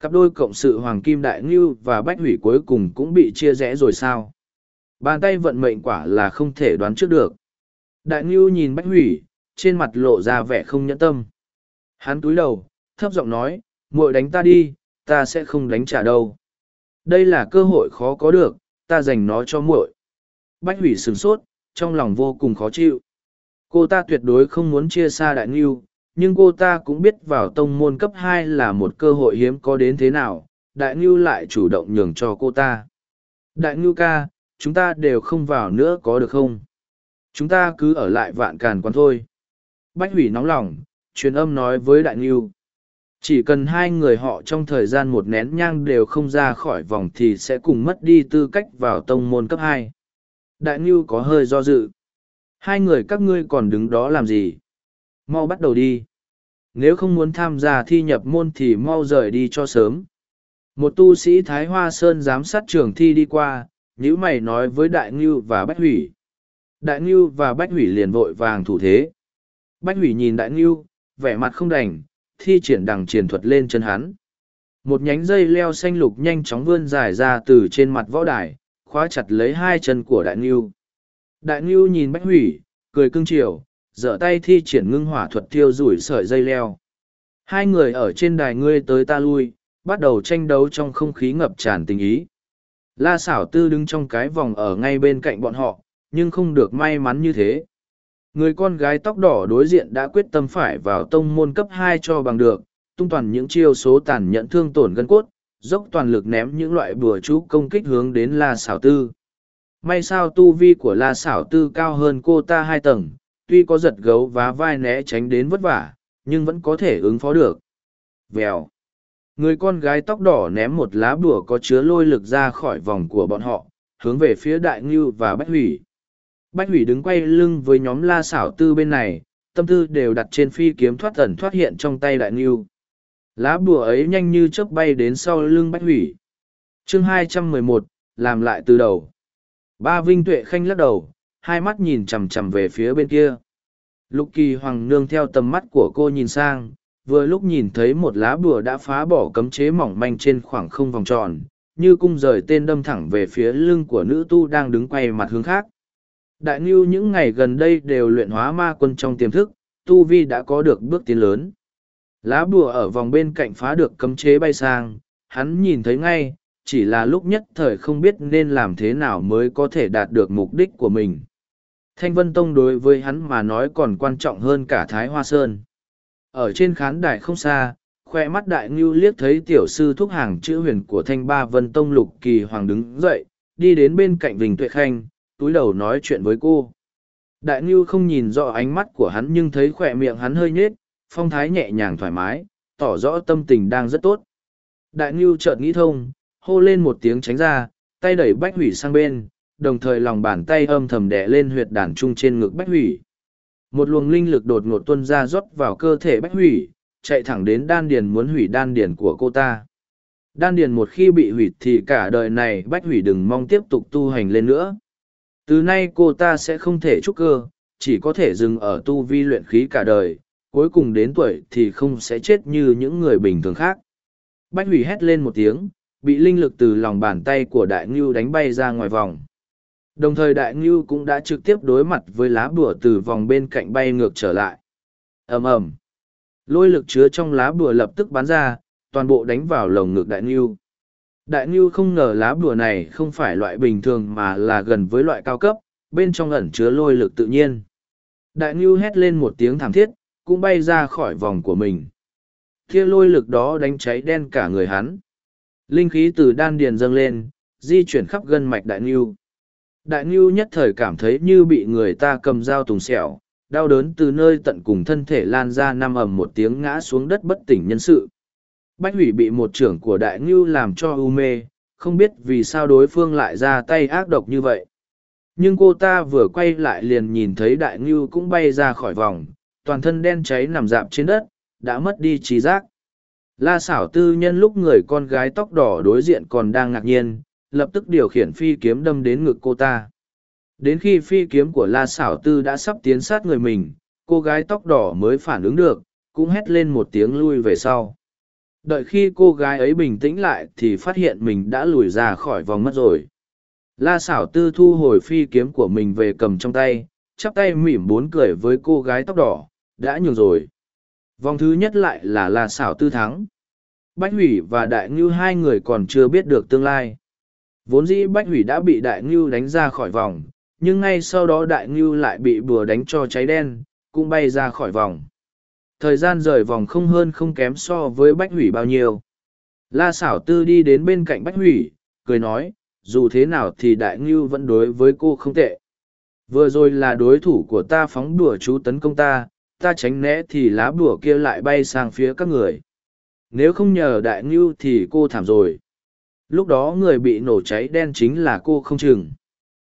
Cặp đôi cộng sự hoàng kim đại ngưu và bách hủy cuối cùng cũng bị chia rẽ rồi sao? Bàn tay vận mệnh quả là không thể đoán trước được. Đại ngưu nhìn bách hủy, trên mặt lộ ra vẻ không nhẫn tâm. Hắn túi đầu, thấp giọng nói, muội đánh ta đi, ta sẽ không đánh trả đâu. Đây là cơ hội khó có được ta dành nó cho muội. Bách hủy sửng sốt, trong lòng vô cùng khó chịu. Cô ta tuyệt đối không muốn chia xa đại ngưu, nhưng cô ta cũng biết vào tông môn cấp hai là một cơ hội hiếm có đến thế nào, đại ngưu lại chủ động nhường cho cô ta. Đại ngưu ca, chúng ta đều không vào nữa có được không? Chúng ta cứ ở lại vạn càn quán thôi. Bách hủy nóng lòng, truyền âm nói với đại ngưu chỉ cần hai người họ trong thời gian một nén nhang đều không ra khỏi vòng thì sẽ cùng mất đi tư cách vào tông môn cấp hai. Đại ngưu có hơi do dự. Hai người các ngươi còn đứng đó làm gì? Mau bắt đầu đi. Nếu không muốn tham gia thi nhập môn thì mau rời đi cho sớm. Một tu sĩ thái hoa sơn giám sát trường thi đi qua nhữ mày nói với đại ngưu và bách hủy. Đại ngưu và bách hủy liền vội vàng thủ thế. Bách hủy nhìn đại ngưu, vẻ mặt không đành thi triển đằng triển thuật lên chân hắn. Một nhánh dây leo xanh lục nhanh chóng vươn dài ra từ trên mặt võ đài, khóa chặt lấy hai chân của đại ngưu. Đại ngưu nhìn bách hủy, cười cưng chiều dở tay thi triển ngưng hỏa thuật thiêu rủi sợi dây leo. Hai người ở trên đài ngươi tới ta lui, bắt đầu tranh đấu trong không khí ngập tràn tình ý. La xảo tư đứng trong cái vòng ở ngay bên cạnh bọn họ, nhưng không được may mắn như thế người con gái tóc đỏ đối diện đã quyết tâm phải vào tông môn cấp hai cho bằng được, tung toàn những chiêu số tàn nhẫn thương tổn gân cốt, dốc toàn lực ném những loại bùa chú công kích hướng đến la xảo tư. May sao tu vi của la xảo tư cao hơn cô ta hai tầng, tuy có giật gấu và vai né tránh đến vất vả, nhưng vẫn có thể ứng phó được. Vèo. Người con gái tóc đỏ ném một lá bùa có chứa lôi lực ra khỏi vòng của bọn họ, hướng về phía đại ngưu và bách hủy bách hủy đứng quay lưng với nhóm la xảo tư bên này tâm tư đều đặt trên phi kiếm thoát ẩn thoát hiện trong tay đại nghiêu. lá bùa ấy nhanh như chớp bay đến sau lưng bách hủy. Chương 211, làm lại từ đầu. Ba vinh tuệ khanh lắc đầu hai mắt nhìn chằm chằm về phía bên kia. Lục kỳ hoàng nương theo tầm mắt của cô nhìn sang vừa lúc nhìn thấy một lá bùa đã phá bỏ cấm chế mỏng manh trên khoảng không vòng tròn như cung rời tên đâm thẳng về phía lưng của nữ tu đang đứng quay mặt hướng khác đại ngưu những ngày gần đây đều luyện hóa ma quân trong tiềm thức, tu vi đã có được bước tiến lớn. Lá bùa ở vòng bên cạnh phá được cấm chế bay sang, hắn nhìn thấy ngay, chỉ là lúc nhất thời không biết nên làm thế nào mới có thể đạt được mục đích của mình. Thanh vân tông đối với hắn mà nói còn quan trọng hơn cả thái hoa sơn. Ở trên khán đài không xa, khoe mắt đại ngưu liếc thấy tiểu sư thúc hàng chữ huyền của thanh ba vân tông lục kỳ hoàng đứng dậy, đi đến bên cạnh vình tuệ khanh túi đầu nói chuyện với cô. Đại ngưu không nhìn rõ ánh mắt của hắn nhưng thấy khỏe miệng hắn hơi nhết phong thái nhẹ nhàng thoải mái, tỏ rõ tâm tình đang rất tốt. Đại ngưu chợt nghĩ thông, hô lên một tiếng tránh ra, tay đẩy bách hủy sang bên, đồng thời lòng bàn tay âm thầm đẻ lên huyệt đàn trung trên ngực bách hủy. Một luồng linh lực đột ngột tuân ra rót vào cơ thể bách hủy, chạy thẳng đến đan điền muốn hủy đan điền của cô ta. Đan điền một khi bị hủy thì cả đời này bách hủy đừng mong tiếp tục tu hành lên nữa từ nay cô ta sẽ không thể trúc cơ, chỉ có thể dừng ở tu vi luyện khí cả đời, cuối cùng đến tuổi thì không sẽ chết như những người bình thường khác. Bách hủy hét lên một tiếng, bị linh lực từ lòng bàn tay của đại ngưu đánh bay ra ngoài vòng. Đồng thời đại ngưu cũng đã trực tiếp đối mặt với lá bùa từ vòng bên cạnh bay ngược trở lại. Ầm ầm. Lôi lực chứa trong lá bùa lập tức bắn ra, toàn bộ đánh vào lồng ngực đại ngưu đại ngưu không ngờ lá bùa này không phải loại bình thường mà là gần với loại cao cấp, bên trong ẩn chứa lôi lực tự nhiên. Đại ngưu hét lên một tiếng thảm thiết, cũng bay ra khỏi vòng của mình. Kia lôi lực đó đánh cháy đen cả người hắn. Linh khí từ đan điền dâng lên, di chuyển khắp gân mạch đại ngưu. Đại ngưu nhất thời cảm thấy như bị người ta cầm dao tùng sẹo đau đớn từ nơi tận cùng thân thể lan ra năm ầm một tiếng ngã xuống đất bất tỉnh nhân sự bách hủy bị một trưởng của đại ngưu làm cho u mê, không biết vì sao đối phương lại ra tay ác độc như vậy. Nhưng cô ta vừa quay lại liền nhìn thấy đại ngưu cũng bay ra khỏi vòng, toàn thân đen cháy nằm dạp trên đất, đã mất đi trí giác. La xảo tư nhân lúc người con gái tóc đỏ đối diện còn đang ngạc nhiên, lập tức điều khiển phi kiếm đâm đến ngực cô ta. Đến khi phi kiếm của la xảo tư đã sắp tiến sát người mình, cô gái tóc đỏ mới phản ứng được, cũng hét lên một tiếng lui về sau đợi khi cô gái ấy bình tĩnh lại thì phát hiện mình đã lùi ra khỏi vòng mất rồi. La xảo tư thu hồi phi kiếm của mình về cầm trong tay, chắp tay mỉm bốn cười với cô gái tóc đỏ, đã nhường rồi. Vòng thứ nhất lại là la xảo tư thắng. Bách hủy và đại ngưu hai người còn chưa biết được tương lai. Vốn dĩ bách hủy đã bị đại ngưu đánh ra khỏi vòng, nhưng ngay sau đó đại ngưu lại bị bùa đánh cho cháy đen, cũng bay ra khỏi vòng thời gian rời vòng không hơn không kém so với bách hủy bao nhiêu la xảo tư đi đến bên cạnh bách hủy cười nói dù thế nào thì đại ngưu vẫn đối với cô không tệ vừa rồi là đối thủ của ta phóng đùa chú tấn công ta ta tránh né thì lá bùa kia lại bay sang phía các người Nếu không nhờ đại ngưu thì cô thảm rồi. Lúc đó người bị nổ cháy đen chính là cô không chừng.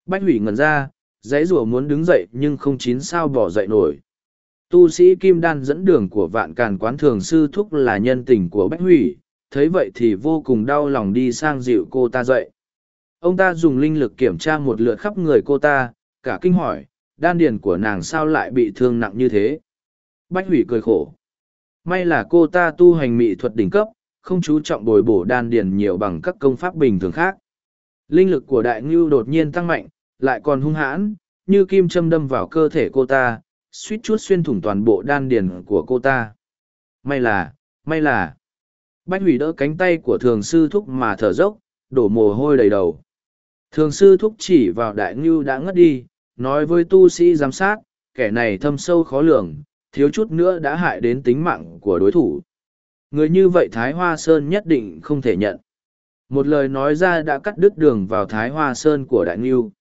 Bách hủy ngẩn ra, giấy rùa muốn đứng dậy nhưng không chín sao bỏ dậy nổi. Tu sĩ Kim Đan dẫn đường của vạn càn quán thường sư thúc là nhân tình của Bách hủy, thấy vậy thì vô cùng đau lòng đi sang dịu cô ta dậy. Ông ta dùng linh lực kiểm tra một lượt khắp người cô ta, cả kinh hỏi, đan điền của nàng sao lại bị thương nặng như thế. Bách hủy cười khổ. May là cô ta tu hành mỹ thuật đỉnh cấp, không chú trọng bồi bổ đan điền nhiều bằng các công pháp bình thường khác. Linh lực của đại ngưu đột nhiên tăng mạnh, lại còn hung hãn, như kim châm đâm vào cơ thể cô ta, suýt chút xuyên thủng toàn bộ đan điền của cô ta. May là, may là, Bách hủy đỡ cánh tay của thường sư thúc mà thở dốc, đổ mồ hôi đầy đầu. Thường sư thúc chỉ vào đại ngưu đã ngất đi, nói với tu sĩ giám sát, kẻ này thâm sâu khó lường, thiếu chút nữa đã hại đến tính mạng của đối thủ. Người như vậy Thái Hoa Sơn nhất định không thể nhận. Một lời nói ra đã cắt đứt đường vào Thái Hoa Sơn của Đại Ngưu.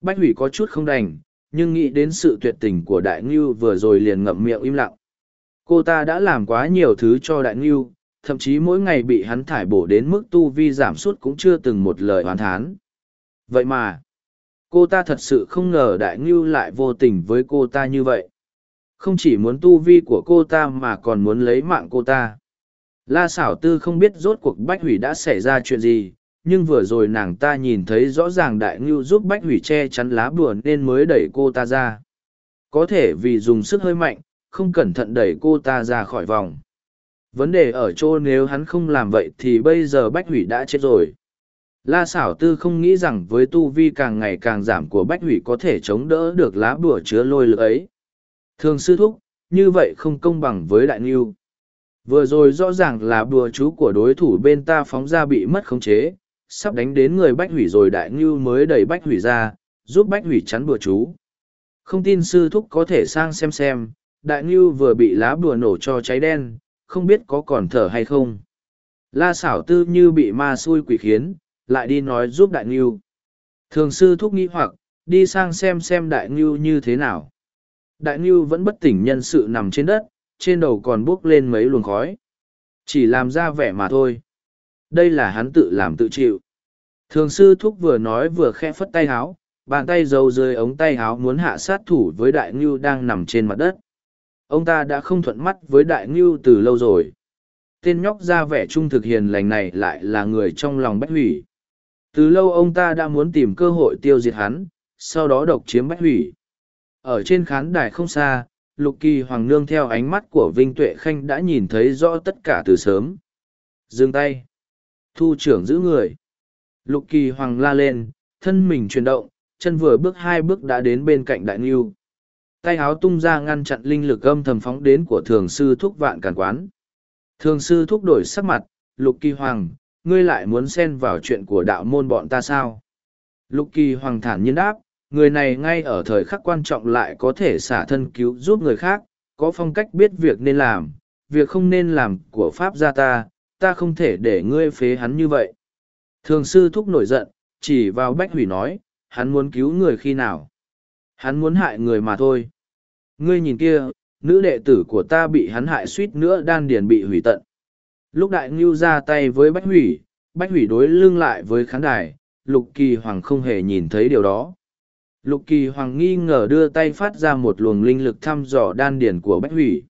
Bách hủy có chút không đành, nhưng nghĩ đến sự tuyệt tình của Đại Ngưu vừa rồi liền ngậm miệng im lặng. Cô ta đã làm quá nhiều thứ cho Đại Ngưu, thậm chí mỗi ngày bị hắn thải bổ đến mức tu vi giảm sút cũng chưa từng một lời oán thán. Vậy mà, cô ta thật sự không ngờ Đại Ngưu lại vô tình với cô ta như vậy. Không chỉ muốn tu vi của cô ta mà còn muốn lấy mạng cô ta. La xảo tư không biết rốt cuộc Bách Hủy đã xảy ra chuyện gì, nhưng vừa rồi nàng ta nhìn thấy rõ ràng Đại Ngưu giúp Bách Hủy che chắn lá bùa nên mới đẩy cô ta ra. Có thể vì dùng sức hơi mạnh, không cẩn thận đẩy cô ta ra khỏi vòng. Vấn đề ở chỗ nếu hắn không làm vậy thì bây giờ Bách Hủy đã chết rồi. La xảo tư không nghĩ rằng với tu vi càng ngày càng giảm của Bách Hủy có thể chống đỡ được lá bùa chứa lôi lực ấy. Thường sư thúc, như vậy không công bằng với Đại Ngưu. Vừa rồi rõ ràng là bùa chú của đối thủ bên ta phóng ra bị mất khống chế, sắp đánh đến người bách hủy rồi đại ngưu mới đẩy bách hủy ra, giúp bách hủy chắn bùa chú. Không tin sư thúc có thể sang xem xem, đại ngưu vừa bị lá bùa nổ cho cháy đen, không biết có còn thở hay không. La xảo tư như bị ma xui quỷ khiến, lại đi nói giúp đại ngưu. Thường sư thúc nghĩ hoặc, đi sang xem xem đại ngưu như thế nào. Đại ngưu vẫn bất tỉnh nhân sự nằm trên đất, trên đầu còn buốc lên mấy luồng khói. Chỉ làm ra vẻ mà thôi. Đây là hắn tự làm tự chịu. Thường sư thúc vừa nói vừa khẽ phất tay háo, bàn tay dầu dưới ống tay háo muốn hạ sát thủ với đại ngưu đang nằm trên mặt đất. Ông ta đã không thuận mắt với đại ngưu từ lâu rồi. Tên nhóc ra vẻ trung thực hiền lành này lại là người trong lòng bách hủy. Từ lâu ông ta đã muốn tìm cơ hội tiêu diệt hắn, sau đó độc chiếm bách hủy. Ở trên khán đài không xa, lục kỳ hoàng nương theo ánh mắt của vinh tuệ khanh đã nhìn thấy rõ tất cả từ sớm dừng tay thu trưởng giữ người lục kỳ hoàng la lên thân mình chuyển động chân vừa bước hai bước đã đến bên cạnh đại nghiêu. tay háo tung ra ngăn chặn linh lực âm thầm phóng đến của thường sư thúc vạn càn quán thường sư thúc đổi sắc mặt lục kỳ hoàng ngươi lại muốn xen vào chuyện của đạo môn bọn ta sao lục kỳ hoàng thản nhiên đáp người này ngay ở thời khắc quan trọng lại có thể xả thân cứu giúp người khác, có phong cách biết việc nên làm, việc không nên làm của Pháp gia ta, ta không thể để ngươi phế hắn như vậy. Thường sư thúc nổi giận, chỉ vào Bách Hủy nói, hắn muốn cứu người khi nào? Hắn muốn hại người mà thôi. Ngươi nhìn kia, nữ đệ tử của ta bị hắn hại suýt nữa đan điền bị hủy tận. Lúc đại ngưu ra tay với Bách Hủy, Bách Hủy đối lưng lại với khán đài, Lục Kỳ Hoàng không hề nhìn thấy điều đó. Lục kỳ hoàng nghi ngờ đưa tay phát ra một luồng linh lực thăm dò đan điển của bách hủy.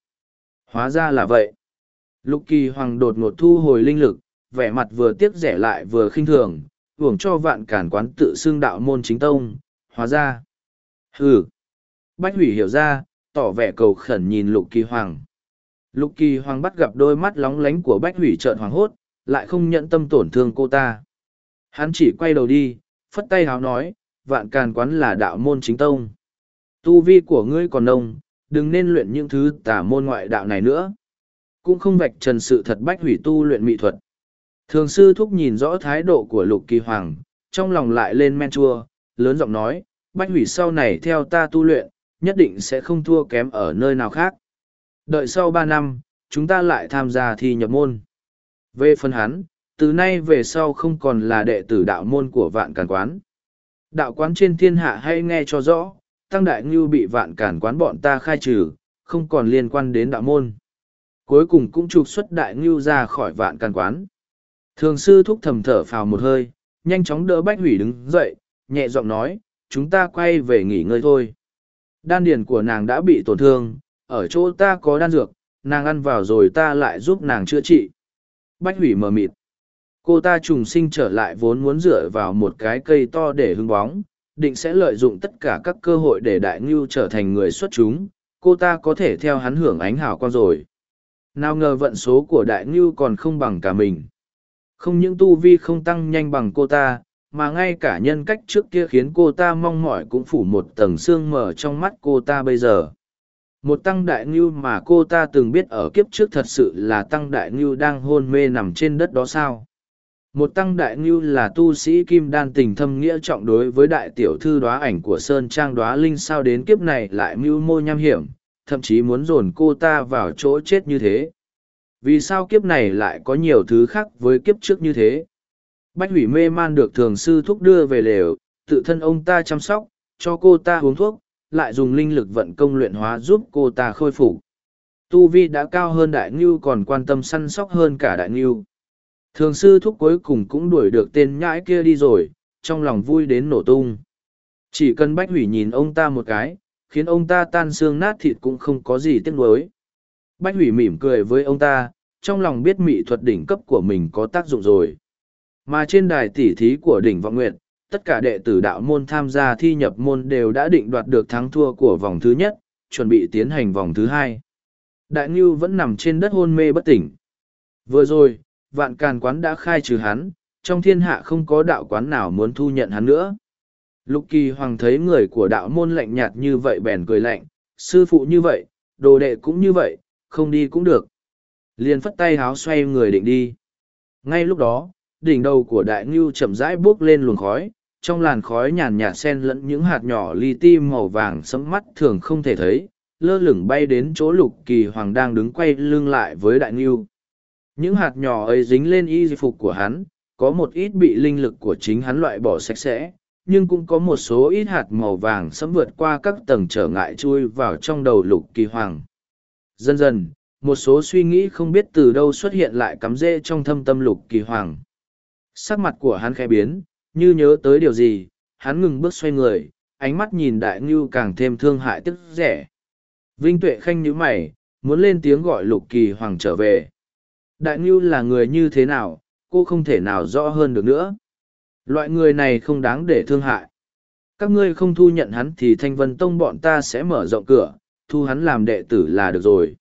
Hóa ra là vậy. Lục kỳ hoàng đột ngột thu hồi linh lực, vẻ mặt vừa tiếc rẻ lại vừa khinh thường, hưởng cho vạn cản quán tự xưng đạo môn chính tông, hóa ra. Hừ. Bách hủy hiểu ra, tỏ vẻ cầu khẩn nhìn lục kỳ hoàng. Lục kỳ hoàng bắt gặp đôi mắt lóng lánh của bách hủy trợn hoàng hốt, lại không nhận tâm tổn thương cô ta. Hắn chỉ quay đầu đi, phất tay háo nói, vạn càn quán là đạo môn chính tông. Tu vi của ngươi còn nông, đừng nên luyện những thứ tả môn ngoại đạo này nữa. Cũng không vạch trần sự thật bách hủy tu luyện mỹ thuật. Thường sư thúc nhìn rõ thái độ của lục kỳ hoàng, trong lòng lại lên men chua, lớn giọng nói, bách hủy sau này theo ta tu luyện, nhất định sẽ không thua kém ở nơi nào khác. Đợi sau ba năm, chúng ta lại tham gia thi nhập môn. Về phần hắn, từ nay về sau không còn là đệ tử đạo môn của vạn càn quán. Đạo quán trên thiên hạ hay nghe cho rõ, tăng đại ngưu bị vạn cản quán bọn ta khai trừ, không còn liên quan đến đạo môn. Cuối cùng cũng trục xuất đại ngưu ra khỏi vạn Càn quán. Thường sư thúc thầm thở phào một hơi, nhanh chóng đỡ bách hủy đứng dậy, nhẹ giọng nói, chúng ta quay về nghỉ ngơi thôi. Đan điền của nàng đã bị tổn thương, ở chỗ ta có đan dược, nàng ăn vào rồi ta lại giúp nàng chữa trị. Bách hủy mờ mịt. Cô ta trùng sinh trở lại vốn muốn dựa vào một cái cây to để hưng bóng, định sẽ lợi dụng tất cả các cơ hội để đại ngưu trở thành người xuất chúng, cô ta có thể theo hắn hưởng ánh hào quang rồi. Nào ngờ vận số của đại ngưu còn không bằng cả mình. Không những tu vi không tăng nhanh bằng cô ta, mà ngay cả nhân cách trước kia khiến cô ta mong mỏi cũng phủ một tầng xương mờ trong mắt cô ta bây giờ. Một tăng đại ngưu mà cô ta từng biết ở kiếp trước thật sự là tăng đại ngưu đang hôn mê nằm trên đất đó sao? Một tăng đại ngưu là tu sĩ kim đan tình thâm nghĩa trọng đối với đại tiểu thư đoá ảnh của sơn trang đoá linh sao đến kiếp này lại mưu mô nham hiểm thậm chí muốn dồn cô ta vào chỗ chết như thế vì sao kiếp này lại có nhiều thứ khác với kiếp trước như thế? Bách hủy mê man được thường sư thúc đưa về lều, tự thân ông ta chăm sóc, cho cô ta uống thuốc, lại dùng linh lực vận công luyện hóa giúp cô ta khôi phục. Tu vi đã cao hơn đại ngưu còn quan tâm săn sóc hơn cả đại ngưu. Thường sư thúc cuối cùng cũng đuổi được tên nhãi kia đi rồi, trong lòng vui đến nổ tung. Chỉ cần bách hủy nhìn ông ta một cái, khiến ông ta tan xương nát thịt cũng không có gì tiếc nuối. Bách hủy mỉm cười với ông ta trong lòng biết mỹ thuật đỉnh cấp của mình có tác dụng rồi mà trên đài tỉ thí của đỉnh vọng nguyện tất cả đệ tử đạo môn tham gia thi nhập môn đều đã định đoạt được thắng thua của vòng thứ nhất, chuẩn bị tiến hành vòng thứ hai. Đại Ngưu vẫn nằm trên đất hôn mê bất tỉnh. Vừa rồi, vạn càn quán đã khai trừ hắn, trong thiên hạ không có đạo quán nào muốn thu nhận hắn nữa. Lục kỳ hoàng thấy người của đạo môn lạnh nhạt như vậy bèn cười lạnh, sư phụ như vậy, đồ đệ cũng như vậy, không đi cũng được. Liền phất tay háo xoay người định đi. Ngay lúc đó, đỉnh đầu của đại ngưu chậm rãi buốc lên luồng khói, trong làn khói nhàn nhạt xen lẫn những hạt nhỏ li ti màu vàng sẫm mắt thường không thể thấy, lơ lửng bay đến chỗ lục kỳ hoàng đang đứng quay lưng lại với đại ngưu. Những hạt nhỏ ấy dính lên y phục của hắn, có một ít bị linh lực của chính hắn loại bỏ sạch sẽ, nhưng cũng có một số ít hạt màu vàng sẫm vượt qua các tầng trở ngại chui vào trong đầu lục kỳ hoàng. Dần dần, một số suy nghĩ không biết từ đâu xuất hiện lại cắm rễ trong thâm tâm lục kỳ hoàng. Sắc mặt của hắn khẽ biến, như nhớ tới điều gì, hắn ngừng bước xoay người, ánh mắt nhìn đại ngưu càng thêm thương hại tức rẻ. Vinh Tuệ Khanh nhữ mày, muốn lên tiếng gọi Lục Kỳ Hoàng trở về. Đại ngưu là người như thế nào, cô không thể nào rõ hơn được nữa. Loại người này không đáng để thương hại. Các ngươi không thu nhận hắn thì Thanh Vân Tông bọn ta sẽ mở rộng cửa, thu hắn làm đệ tử là được rồi.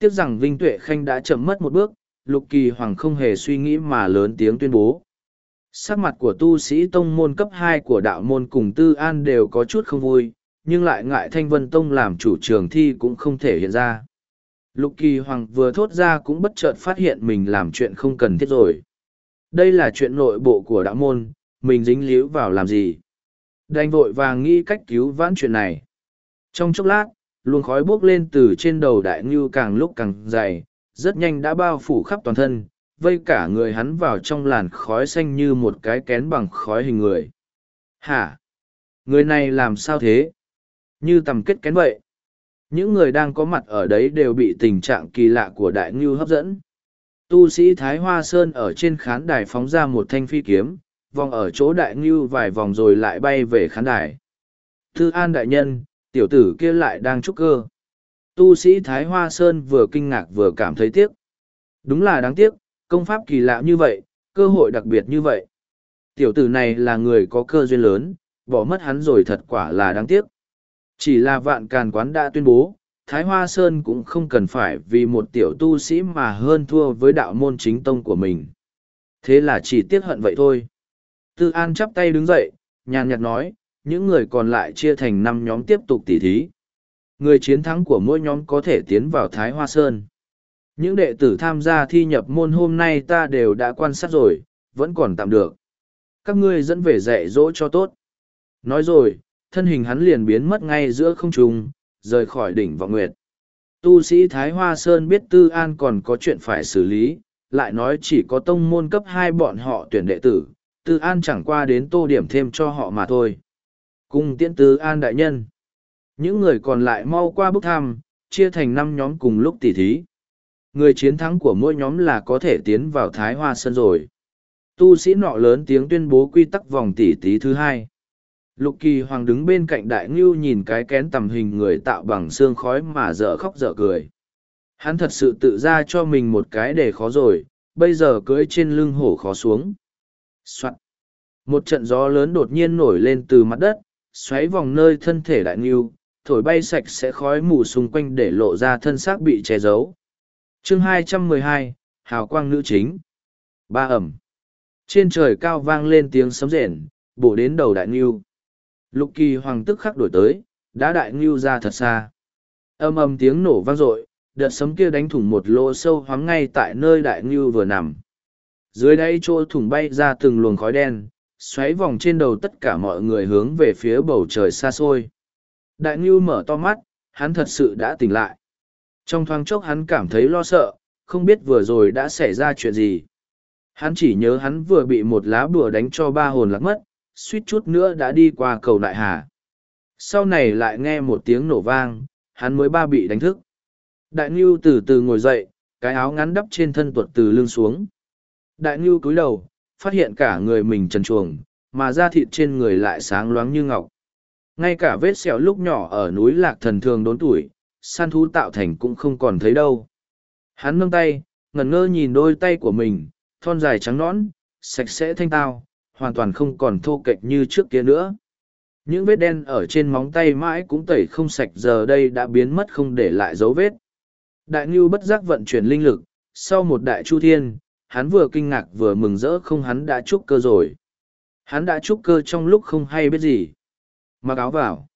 Tiếc rằng Vinh Tuệ Khanh đã chậm mất một bước, Lục Kỳ Hoàng không hề suy nghĩ mà lớn tiếng tuyên bố. Sắc mặt của tu sĩ tông môn cấp hai của đạo môn cùng tư an đều có chút không vui, nhưng lại ngại Thanh Vân Tông làm chủ trường thi cũng không thể hiện ra. Lục Kỳ Hoàng vừa thốt ra cũng bất chợt phát hiện mình làm chuyện không cần thiết rồi. Đây là chuyện nội bộ của đạo môn, mình dính líu vào làm gì? Đành vội vàng nghĩ cách cứu vãn chuyện này. Trong chốc lát, luồng khói bốc lên từ trên đầu đại ngưu càng lúc càng dày, rất nhanh đã bao phủ khắp toàn thân, vây cả người hắn vào trong làn khói xanh như một cái kén bằng khói hình người. Hả? Người này làm sao thế? Như tầm kết kén vậy. Những người đang có mặt ở đấy đều bị tình trạng kỳ lạ của đại ngưu hấp dẫn. Tu sĩ Thái Hoa Sơn ở trên khán đài phóng ra một thanh phi kiếm, vòng ở chỗ đại ngưu vài vòng rồi lại bay về khán đài. Thư an đại nhân, tiểu tử kia lại đang trúc cơ. Tu sĩ Thái Hoa Sơn vừa kinh ngạc vừa cảm thấy tiếc. Đúng là đáng tiếc, công pháp kỳ lạ như vậy, cơ hội đặc biệt như vậy. Tiểu tử này là người có cơ duyên lớn, bỏ mất hắn rồi thật quả là đáng tiếc. Chỉ là vạn càn quán đã tuyên bố, Thái Hoa Sơn cũng không cần phải vì một tiểu tu sĩ mà hơn thua với đạo môn chính tông của mình. Thế là chỉ tiếc hận vậy thôi. Tư An chắp tay đứng dậy, nhàn nhạt nói, những người còn lại chia thành năm nhóm tiếp tục tỉ thí. Người chiến thắng của mỗi nhóm có thể tiến vào Thái Hoa Sơn. Những đệ tử tham gia thi nhập môn hôm nay ta đều đã quan sát rồi, vẫn còn tạm được. Các ngươi dẫn về dạy dỗ cho tốt. Nói rồi, thân hình hắn liền biến mất ngay giữa không trung, rời khỏi đỉnh vọng nguyệt. Tu sĩ Thái Hoa Sơn biết Tư An còn có chuyện phải xử lý, lại nói chỉ có tông môn cấp hai bọn họ tuyển đệ tử, Tư An chẳng qua đến tô điểm thêm cho họ mà thôi. Cùng tiễn tứ An đại nhân. Những người còn lại mau qua bức thăm, chia thành năm nhóm cùng lúc tỉ thí. Người chiến thắng của mỗi nhóm là có thể tiến vào Thái Hoa Sơn rồi. Tu sĩ nọ lớn tiếng tuyên bố quy tắc vòng tỷ thí thứ hai. Lục kỳ hoàng đứng bên cạnh đại ngưu nhìn cái kén tầm hình người tạo bằng xương khói mà dở khóc dở cười. Hắn thật sự tự ra cho mình một cái để khó rồi, bây giờ cưỡi trên lưng hổ khó xuống. Soạn. Một trận gió lớn đột nhiên nổi lên từ mặt đất, xoáy vòng nơi thân thể đại nghiêu, thổi bay sạch sẽ khói mù xung quanh để lộ ra thân xác bị che giấu. chương 212, Hào quang nữ chính. Ba ẩm. Trên trời cao vang lên tiếng sấm rền, bổ đến đầu đại nghiêu. Lục kỳ hoàng tức khắc đổi tới, đã đại nghiêu ra thật xa. Âm âm tiếng nổ vang dội, đợt sấm kia đánh thủng một lỗ sâu hoắm ngay tại nơi đại nghiêu vừa nằm. Dưới đáy chỗ thủng bay ra từng luồng khói đen, xoáy vòng trên đầu tất cả mọi người hướng về phía bầu trời xa xôi. Đại ngưu mở to mắt, hắn thật sự đã tỉnh lại. Trong thoáng chốc hắn cảm thấy lo sợ, không biết vừa rồi đã xảy ra chuyện gì. Hắn chỉ nhớ hắn vừa bị một lá bùa đánh cho ba hồn lạc mất, suýt chút nữa đã đi qua cầu đại hà. Sau này lại nghe một tiếng nổ vang, hắn mới ba bị đánh thức. Đại Ngưu từ từ ngồi dậy, cái áo ngắn đắp trên thân tuột từ lưng xuống. Đại Ngưu cúi đầu, phát hiện cả người mình trần truồng, mà da thịt trên người lại sáng loáng như ngọc. Ngay cả vết sẹo lúc nhỏ ở núi lạc thần thường đốn tuổi, săn thú tạo thành cũng không còn thấy đâu. Hắn nâng tay, ngẩn ngơ nhìn đôi tay của mình, thon dài trắng nõn, sạch sẽ thanh tao, hoàn toàn không còn thô kệch như trước kia nữa. Những vết đen ở trên móng tay mãi cũng tẩy không sạch giờ đây đã biến mất không để lại dấu vết. Đại Ngưu bất giác vận chuyển linh lực, sau một đại chu thiên, hắn vừa kinh ngạc vừa mừng rỡ không hắn đã trúc cơ rồi. Hắn đã trúc cơ trong lúc không hay biết gì. Mặc áo vào.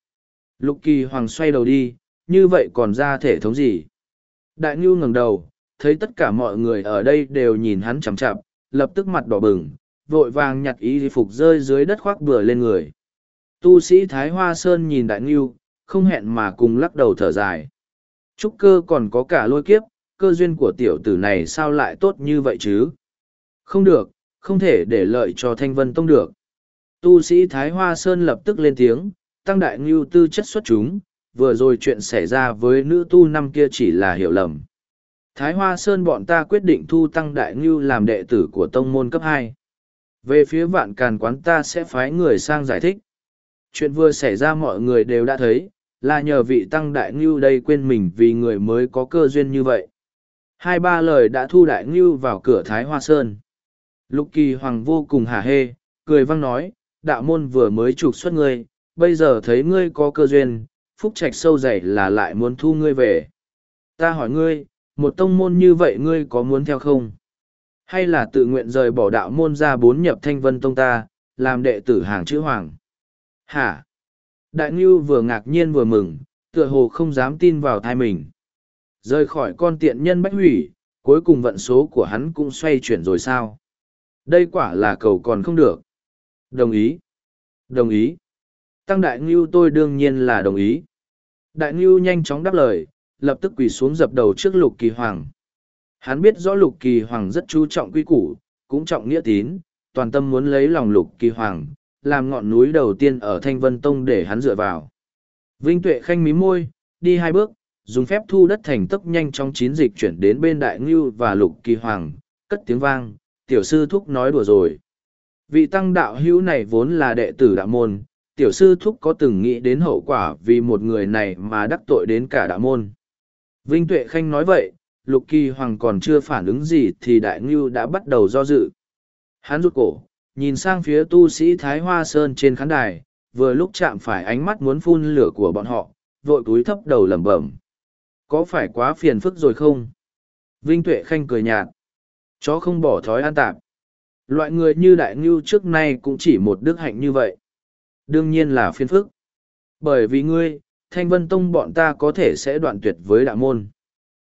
Lục kỳ hoàng xoay đầu đi, như vậy còn ra thể thống gì? Đại Ngưu ngẩng đầu, thấy tất cả mọi người ở đây đều nhìn hắn chằm chặp, lập tức mặt đỏ bừng, vội vàng nhặt y phục rơi dưới đất khoác bừa lên người. Tu sĩ Thái Hoa Sơn nhìn Đại Ngưu, không hẹn mà cùng lắc đầu thở dài. Trúc cơ còn có cả lôi kiếp, cơ duyên của tiểu tử này sao lại tốt như vậy chứ? Không được, không thể để lợi cho Thanh Vân Tông được. Tu sĩ Thái Hoa Sơn lập tức lên tiếng, tăng đại ngưu tư chất xuất chúng, vừa rồi chuyện xảy ra với nữ tu năm kia chỉ là hiểu lầm. Thái Hoa Sơn bọn ta quyết định thu tăng đại ngưu làm đệ tử của tông môn cấp hai. Về phía vạn càn quán ta sẽ phái người sang giải thích. Chuyện vừa xảy ra mọi người đều đã thấy, là nhờ vị tăng đại ngưu đây quên mình vì người mới có cơ duyên như vậy. Hai ba lời đã thu đại ngưu vào cửa Thái Hoa Sơn. Lục kỳ hoàng vô cùng hả hê, cười văng nói, đạo môn vừa mới trục xuất ngươi, bây giờ thấy ngươi có cơ duyên, phúc trạch sâu dày là lại muốn thu ngươi về. Ta hỏi ngươi, một tông môn như vậy ngươi có muốn theo không? Hay là tự nguyện rời bỏ đạo môn ra bốn nhập thanh vân tông ta, làm đệ tử hàng chữ hoàng? Hả? Đại Ngưu vừa ngạc nhiên vừa mừng, tựa hồ không dám tin vào thai mình. Rời khỏi con tiện nhân bách hủy, cuối cùng vận số của hắn cũng xoay chuyển rồi sao? Đây quả là cầu còn không được. Đồng ý. Đồng ý. Tăng Đại Ngưu tôi đương nhiên là đồng ý. Đại Ngưu nhanh chóng đáp lời, lập tức quỳ xuống dập đầu trước Lục Kỳ Hoàng. Hắn biết rõ Lục Kỳ Hoàng rất chú trọng quy củ, cũng trọng nghĩa tín, toàn tâm muốn lấy lòng Lục Kỳ Hoàng, làm ngọn núi đầu tiên ở Thanh Vân Tông để hắn dựa vào. Vinh Tuệ khanh mí môi, đi hai bước, dùng phép thu đất thành tốc nhanh trong chín dịch chuyển đến bên Đại Ngưu và Lục Kỳ Hoàng, cất tiếng vang, tiểu sư thúc nói đùa rồi. Vị tăng đạo hữu này vốn là đệ tử đạo môn, tiểu sư thúc có từng nghĩ đến hậu quả vì một người này mà đắc tội đến cả đạo môn. Vinh Tuệ Khanh nói vậy, Lục Kỳ Hoàng còn chưa phản ứng gì thì Đại Ngưu đã bắt đầu do dự. Hắn rụt cổ, nhìn sang phía tu sĩ Thái Hoa Sơn trên khán đài, vừa lúc chạm phải ánh mắt muốn phun lửa của bọn họ, vội cúi thấp đầu lẩm bẩm. Có phải quá phiền phức rồi không? Vinh Tuệ Khanh cười nhạt. Chó không bỏ thói an tạp. Loại người như Đại Ngưu trước nay cũng chỉ một đức hạnh như vậy. Đương nhiên là phiền phức. Bởi vì ngươi, Thanh Vân Tông bọn ta có thể sẽ đoạn tuyệt với đạo môn.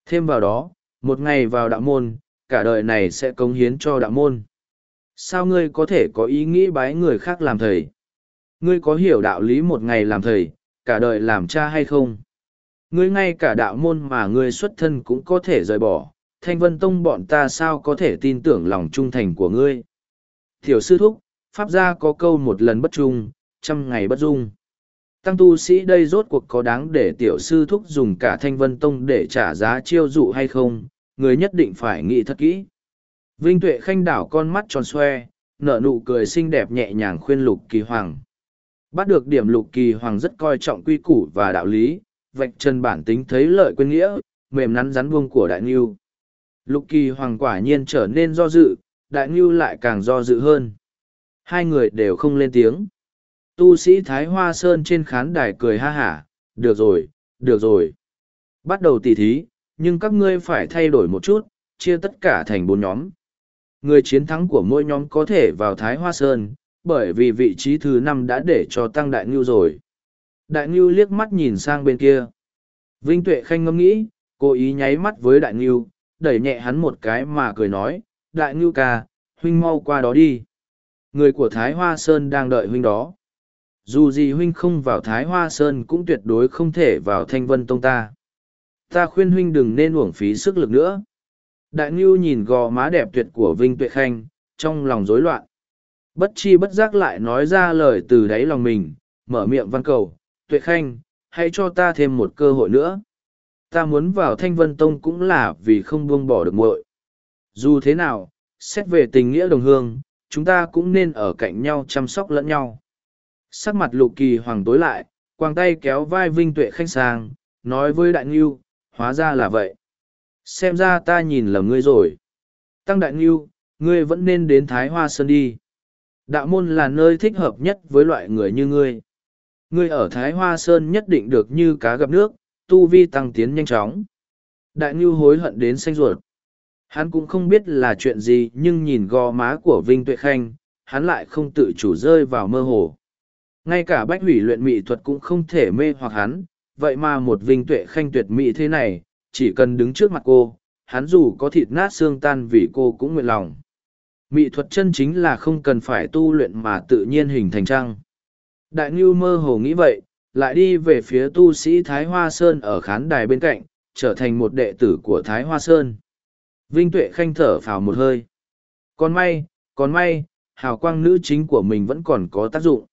Thêm vào đó, một ngày vào đạo môn, cả đời này sẽ cống hiến cho đạo môn sao ngươi có thể có ý nghĩ bái người khác làm thầy ngươi có hiểu đạo lý một ngày làm thầy cả đời làm cha hay không ngươi ngay cả đạo môn mà ngươi xuất thân cũng có thể rời bỏ thanh vân tông bọn ta sao có thể tin tưởng lòng trung thành của ngươi thiểu sư thúc pháp gia có câu một lần bất trung trăm ngày bất dung tăng tu sĩ đây rốt cuộc có đáng để tiểu sư thúc dùng cả thanh vân tông để trả giá chiêu dụ hay không người nhất định phải nghĩ thật kỹ. Vinh Tuệ khanh đảo con mắt tròn xoe, nở nụ cười xinh đẹp nhẹ nhàng khuyên Lục Kỳ Hoàng. Bắt được điểm Lục Kỳ Hoàng rất coi trọng quy củ và đạo lý, vạch trần bản tính thấy lợi quên nghĩa, mềm nắn rắn buông của Đại Ngưu. Lục Kỳ Hoàng quả nhiên trở nên do dự, Đại Ngưu lại càng do dự hơn. Hai người đều không lên tiếng. Tu sĩ Thái Hoa Sơn trên khán đài cười ha hả, được rồi, được rồi. Bắt đầu tỉ thí, nhưng các ngươi phải thay đổi một chút, chia tất cả thành bốn nhóm. Người chiến thắng của mỗi nhóm có thể vào Thái Hoa Sơn, bởi vì vị trí thứ năm đã để cho Tăng Đại Ngưu rồi. Đại Ngưu liếc mắt nhìn sang bên kia. Vinh Tuệ Khanh ngẫm nghĩ, cố ý nháy mắt với Đại Ngưu, đẩy nhẹ hắn một cái mà cười nói, Đại Ngưu ca, huynh mau qua đó đi. Người của Thái Hoa Sơn đang đợi huynh đó. Dù gì huynh không vào Thái Hoa Sơn cũng tuyệt đối không thể vào Thanh Vân Tông ta. Ta khuyên huynh đừng nên uổng phí sức lực nữa. Đại Ngưu nhìn gò má đẹp tuyệt của Vinh Tuệ Khanh, trong lòng rối loạn. Bất chi bất giác lại nói ra lời từ đáy lòng mình, mở miệng văn cầu, Tuệ Khanh, hãy cho ta thêm một cơ hội nữa. Ta muốn vào Thanh Vân Tông cũng là vì không buông bỏ được muội. Dù thế nào, xét về tình nghĩa đồng hương, chúng ta cũng nên ở cạnh nhau chăm sóc lẫn nhau. Sắc mặt lục kỳ hoàng tối lại, quàng tay kéo vai Vinh Tuệ Khanh sang, nói với Đại Ngưu, hóa ra là vậy xem ra ta nhìn lầm ngươi rồi tăng đại ngưu ngươi vẫn nên đến thái hoa sơn đi đạo môn là nơi thích hợp nhất với loại người như ngươi ngươi ở thái hoa sơn nhất định được như cá gặp nước, tu vi tăng tiến nhanh chóng. Đại ngưu hối hận đến xanh ruột. Hắn cũng không biết là chuyện gì, nhưng nhìn gò má của vinh tuệ khanh, hắn lại không tự chủ rơi vào mơ hồ. Ngay cả bách hủy luyện mỹ thuật cũng không thể mê hoặc hắn, vậy mà một vinh tuệ khanh tuyệt mỹ thế này, chỉ cần đứng trước mặt cô, hắn dù có thịt nát xương tan vì cô cũng nguyện lòng. Mỹ thuật chân chính là không cần phải tu luyện mà tự nhiên hình thành trăng đại ngưu mơ hồ nghĩ vậy, lại đi về phía tu sĩ thái hoa sơn ở khán đài bên cạnh, trở thành một đệ tử của thái hoa sơn. Vinh tuệ khanh thở phào một hơi. Còn may còn may, hào quang nữ chính của mình vẫn còn có tác dụng.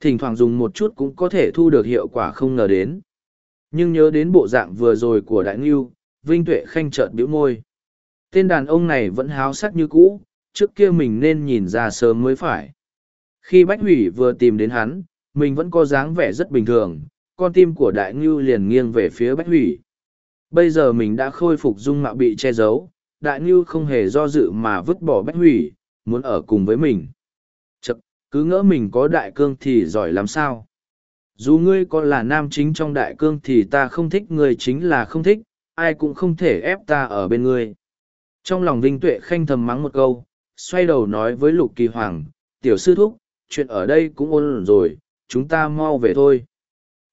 Thỉnh thoảng dùng một chút cũng có thể thu được hiệu quả không ngờ đến. Nhưng nhớ đến bộ dạng vừa rồi của đại ngưu, vinh tuệ khanh trợn bĩu môi. Tên đàn ông này vẫn háo sắc như cũ, trước kia mình nên nhìn ra sớm mới phải khi bách hủy vừa tìm đến hắn mình vẫn có dáng vẻ rất bình thường con tim của đại ngưu liền nghiêng về phía bách hủy. Bây giờ mình đã khôi phục dung mạo bị che giấu đại ngưu không hề do dự mà vứt bỏ bách hủy muốn ở cùng với mình. Chậc, cứ ngỡ mình có đại cương thì giỏi làm sao. Dù ngươi có là nam chính trong đại cương thì ta không thích ngươi chính là không thích ai cũng không thể ép ta ở bên ngươi. Trong lòng vinh tuệ khanh thầm mắng một câu xoay đầu nói với lục kỳ hoàng tiểu sư thúc chuyện ở đây cũng ôn rồi chúng ta mau về thôi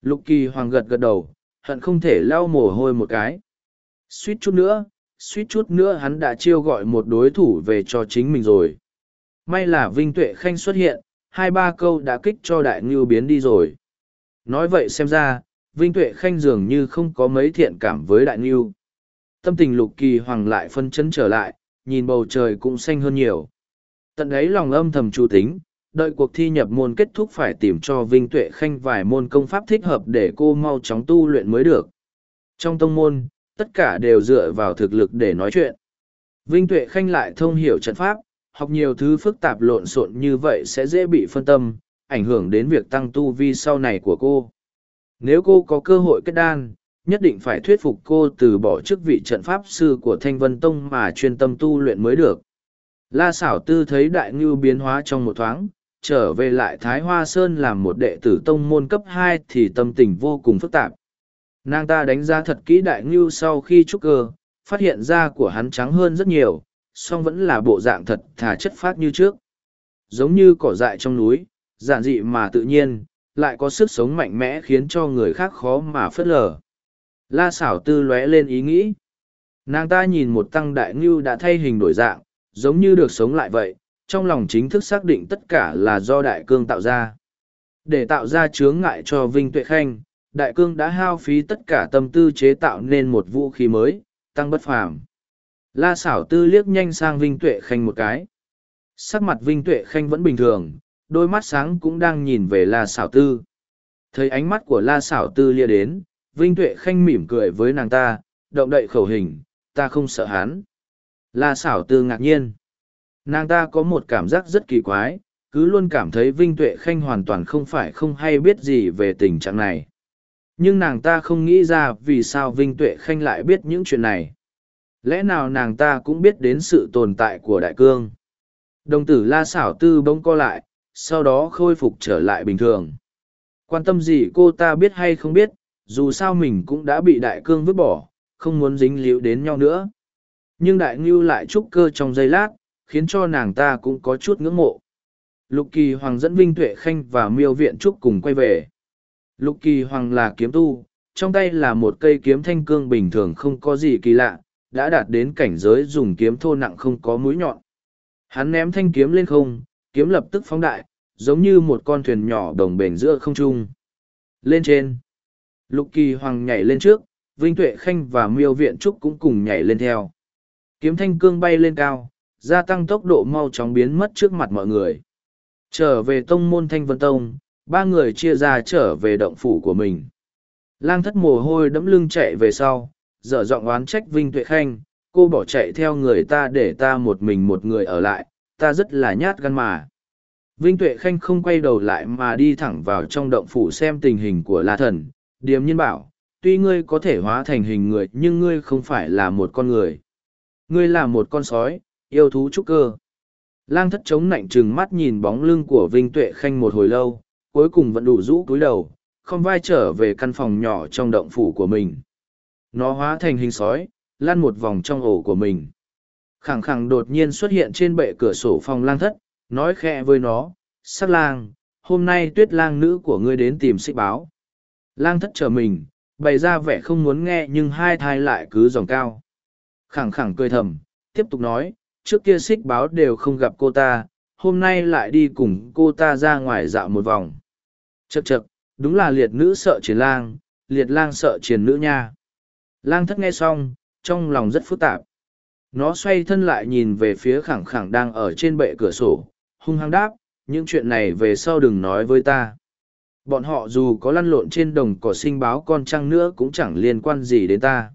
lục kỳ hoàng gật gật đầu hận không thể lau mồ hôi một cái suýt chút nữa suýt chút nữa hắn đã chiêu gọi một đối thủ về cho chính mình rồi may là vinh tuệ khanh xuất hiện hai ba câu đã kích cho đại ngưu biến đi rồi Nói vậy xem ra, Vinh Tuệ Khanh dường như không có mấy thiện cảm với Đại Ngưu. Tâm tình lục kỳ hoàng lại phân chấn trở lại, nhìn bầu trời cũng xanh hơn nhiều. Tận ấy lòng âm thầm chu tính, đợi cuộc thi nhập môn kết thúc phải tìm cho Vinh Tuệ Khanh vài môn công pháp thích hợp để cô mau chóng tu luyện mới được. Trong tông môn, tất cả đều dựa vào thực lực để nói chuyện. Vinh Tuệ Khanh lại thông hiểu trận pháp, học nhiều thứ phức tạp lộn xộn như vậy sẽ dễ bị phân tâm, ảnh hưởng đến việc tăng tu vi sau này của cô. Nếu cô có cơ hội kết đan, nhất định phải thuyết phục cô từ bỏ chức vị trận pháp sư của Thanh Vân Tông mà chuyên tâm tu luyện mới được. La xảo tư thấy đại ngưu biến hóa trong một thoáng, trở về lại Thái Hoa Sơn làm một đệ tử tông môn cấp hai thì tâm tình vô cùng phức tạp. Nàng ta đánh giá thật kỹ đại ngưu sau khi trúc cơ, phát hiện da của hắn trắng hơn rất nhiều, song vẫn là bộ dạng thật thà chất phát như trước. Giống như cỏ dại trong núi, giản dị mà tự nhiên, lại có sức sống mạnh mẽ khiến cho người khác khó mà phớt lờ. La xảo tư lóe lên ý nghĩ. Nàng ta nhìn một tăng đại ngưu đã thay hình đổi dạng, giống như được sống lại vậy, trong lòng chính thức xác định tất cả là do đại cương tạo ra. Để tạo ra chướng ngại cho Vinh Tuệ Khanh, đại cương đã hao phí tất cả tâm tư chế tạo nên một vũ khí mới, tăng bất phàm. La xảo tư liếc nhanh sang Vinh Tuệ Khanh một cái. Sắc mặt Vinh Tuệ Khanh vẫn bình thường, đôi mắt sáng cũng đang nhìn về la xảo tư thấy ánh mắt của la xảo tư lia đến vinh tuệ khanh mỉm cười với nàng ta động đậy khẩu hình ta không sợ hắn. La xảo tư ngạc nhiên. Nàng ta có một cảm giác rất kỳ quái, cứ luôn cảm thấy Vinh Tuệ Khanh hoàn toàn không phải không hay biết gì về tình trạng này. Nhưng nàng ta không nghĩ ra vì sao Vinh Tuệ Khanh lại biết những chuyện này. Lẽ nào nàng ta cũng biết đến sự tồn tại của đại cương? Đồng tử la xảo tư bỗng co lại, sau đó khôi phục trở lại bình thường. Quan tâm gì cô ta biết hay không biết, dù sao mình cũng đã bị đại cương vứt bỏ, không muốn dính líu đến nhau nữa. Nhưng đại ngưu lại trúc cơ trong giây lát, khiến cho nàng ta cũng có chút ngưỡng mộ. Lục kỳ hoàng dẫn Vinh Tuệ Khanh và miêu viện trúc cùng quay về. Lục kỳ hoàng là kiếm tu, trong tay là một cây kiếm thanh cương bình thường không có gì kỳ lạ, đã đạt đến cảnh giới dùng kiếm thô nặng không có mũi nhọn. Hắn ném thanh kiếm lên không, kiếm lập tức phóng đại, giống như một con thuyền nhỏ đồng bền giữa không trung. Lên trên, lục kỳ hoàng nhảy lên trước, Vinh Tuệ Khanh và miêu viện trúc cũng cùng nhảy lên theo. Kiếm thanh cương bay lên cao, gia tăng tốc độ mau chóng biến mất trước mặt mọi người. Trở về tông môn Thanh Vân Tông, ba người chia ra trở về động phủ của mình. Lang thất mồ hôi đẫm lưng chạy về sau, dở giọng oán trách Vinh Tuệ Khanh, cô bỏ chạy theo người ta để ta một mình một người ở lại, ta rất là nhát gan mà. Vinh Tuệ Khanh không quay đầu lại mà đi thẳng vào trong động phủ xem tình hình của La Thần, điềm nhiên bảo, tuy ngươi có thể hóa thành hình người nhưng ngươi không phải là một con người. Ngươi là một con sói, yêu thú trúc cơ. Lang thất chống nạnh trừng mắt nhìn bóng lưng của Vinh Tuệ Khanh một hồi lâu, cuối cùng vẫn đủ rũ cúi đầu, không vai trở về căn phòng nhỏ trong động phủ của mình. Nó hóa thành hình sói, lăn một vòng trong ổ của mình. Khẳng khẳng đột nhiên xuất hiện trên bệ cửa sổ phòng lang thất, nói khẽ với nó, sát lang, hôm nay tuyết lang nữ của ngươi đến tìm xích báo. Lang thất chờ mình, bày ra vẻ không muốn nghe nhưng hai thai lại cứ dòng cao. Khẳng khẳng cười thầm, tiếp tục nói, trước kia xích báo đều không gặp cô ta, hôm nay lại đi cùng cô ta ra ngoài dạo một vòng. chật chật đúng là liệt nữ sợ chiến lang, liệt lang sợ chiến nữ nha. Lang thất nghe xong, trong lòng rất phức tạp. Nó xoay thân lại nhìn về phía khẳng khẳng đang ở trên bệ cửa sổ, hung hăng đáp, những chuyện này về sau đừng nói với ta. Bọn họ dù có lăn lộn trên đồng cỏ sinh báo con trăng nữa cũng chẳng liên quan gì đến ta.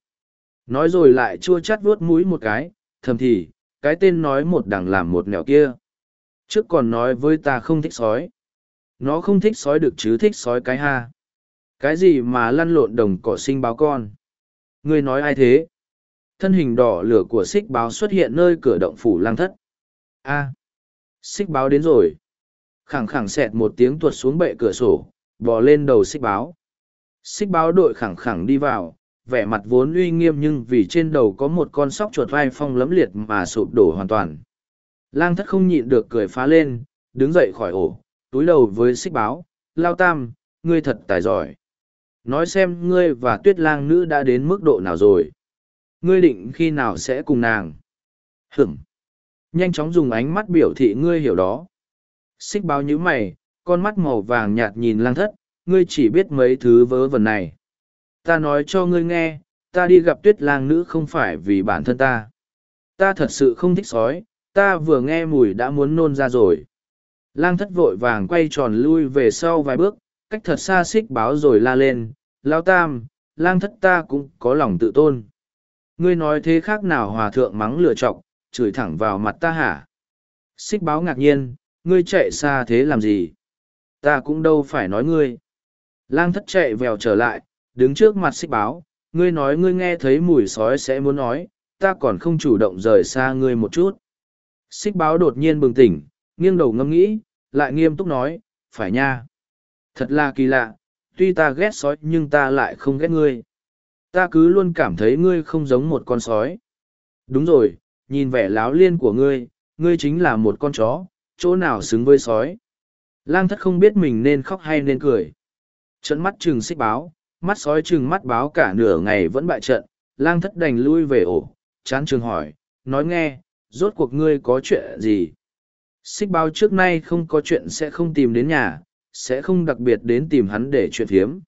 Nói rồi lại chua chắt vuốt mũi một cái, thầm thì, cái tên nói một đằng làm một nẻo kia. Trước còn nói với ta không thích sói. Nó không thích sói được chứ thích sói cái ha. Cái gì mà lăn lộn đồng cỏ sinh báo con. Ngươi nói ai thế? Thân hình đỏ lửa của xích báo xuất hiện nơi cửa động phủ lang thất. a xích báo đến rồi. Khẳng khẳng xẹt một tiếng tuột xuống bệ cửa sổ, bò lên đầu xích báo. Xích báo đội khẳng khẳng đi vào, vẻ mặt vốn uy nghiêm nhưng vì trên đầu có một con sóc chuột vai phong lấm liệt mà sụp đổ hoàn toàn. Lang thất không nhịn được cười phá lên, đứng dậy khỏi ổ, túi đầu với xích báo, lao tam, ngươi thật tài giỏi. Nói xem ngươi và tuyết lang nữ đã đến mức độ nào rồi. Ngươi định khi nào sẽ cùng nàng. Hửm. Nhanh chóng dùng ánh mắt biểu thị ngươi hiểu đó. Xích báo như mày, con mắt màu vàng nhạt nhìn lang thất, ngươi chỉ biết mấy thứ vớ vẩn này ta nói cho ngươi nghe, ta đi gặp tuyết lang nữ không phải vì bản thân ta. Ta thật sự không thích sói, ta vừa nghe mùi đã muốn nôn ra rồi. Lang thất vội vàng quay tròn lui về sau vài bước, cách thật xa xích báo rồi la lên, lao tam, lang thất ta cũng có lòng tự tôn. Ngươi nói thế khác nào hòa thượng mắng lựa chọc, chửi thẳng vào mặt ta hả? Xích báo ngạc nhiên, ngươi chạy xa thế làm gì? Ta cũng đâu phải nói ngươi. Lang thất chạy vèo trở lại, đứng trước mặt xích báo, ngươi nói ngươi nghe thấy mùi sói sẽ muốn nói, ta còn không chủ động rời xa ngươi một chút. Xích báo đột nhiên bừng tỉnh, nghiêng đầu ngâm nghĩ, lại nghiêm túc nói, phải nha. Thật là kỳ lạ, tuy ta ghét sói nhưng ta lại không ghét ngươi. Ta cứ luôn cảm thấy ngươi không giống một con sói. Đúng rồi, nhìn vẻ láo liên của ngươi, ngươi chính là một con chó, chỗ nào xứng với sói. Lang thất không biết mình nên khóc hay nên cười. Trận mắt trừng xích báo, mắt sói chừng mắt báo cả nửa ngày vẫn bại trận, lang thất đành lui về ổ, chán trường hỏi, nói nghe, rốt cuộc ngươi có chuyện gì? Xích báo trước nay không có chuyện sẽ không tìm đến nhà, sẽ không đặc biệt đến tìm hắn để chuyện phiếm.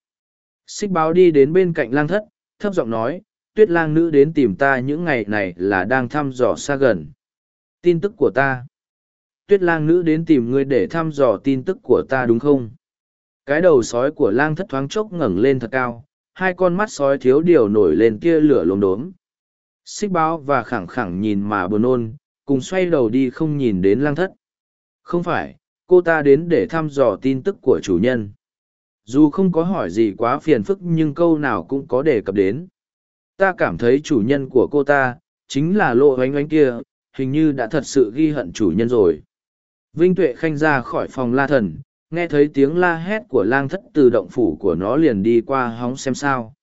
Xích báo đi đến bên cạnh lang thất, thấp giọng nói, tuyết lang nữ đến tìm ta những ngày này là đang thăm dò xa gần. Tin tức của ta. Tuyết lang nữ đến tìm ngươi để thăm dò tin tức của ta đúng không? Cái đầu sói của lang thất thoáng chốc ngẩng lên thật cao, hai con mắt sói thiếu điều nổi lên kia lửa lốm đốm. xích báo và khẳng khẳng nhìn mà buồn nôn cùng xoay đầu đi không nhìn đến lang thất. Không phải cô ta đến để thăm dò tin tức của chủ nhân. Dù không có hỏi gì quá phiền phức nhưng câu nào cũng có đề cập đến. Ta cảm thấy chủ nhân của cô ta chính là lộ oánh oánh kia hình như đã thật sự ghi hận chủ nhân rồi. Vinh tuệ khanh ra khỏi phòng la thần nghe thấy tiếng la hét của lang thất từ động phủ của nó liền đi qua hóng xem sao.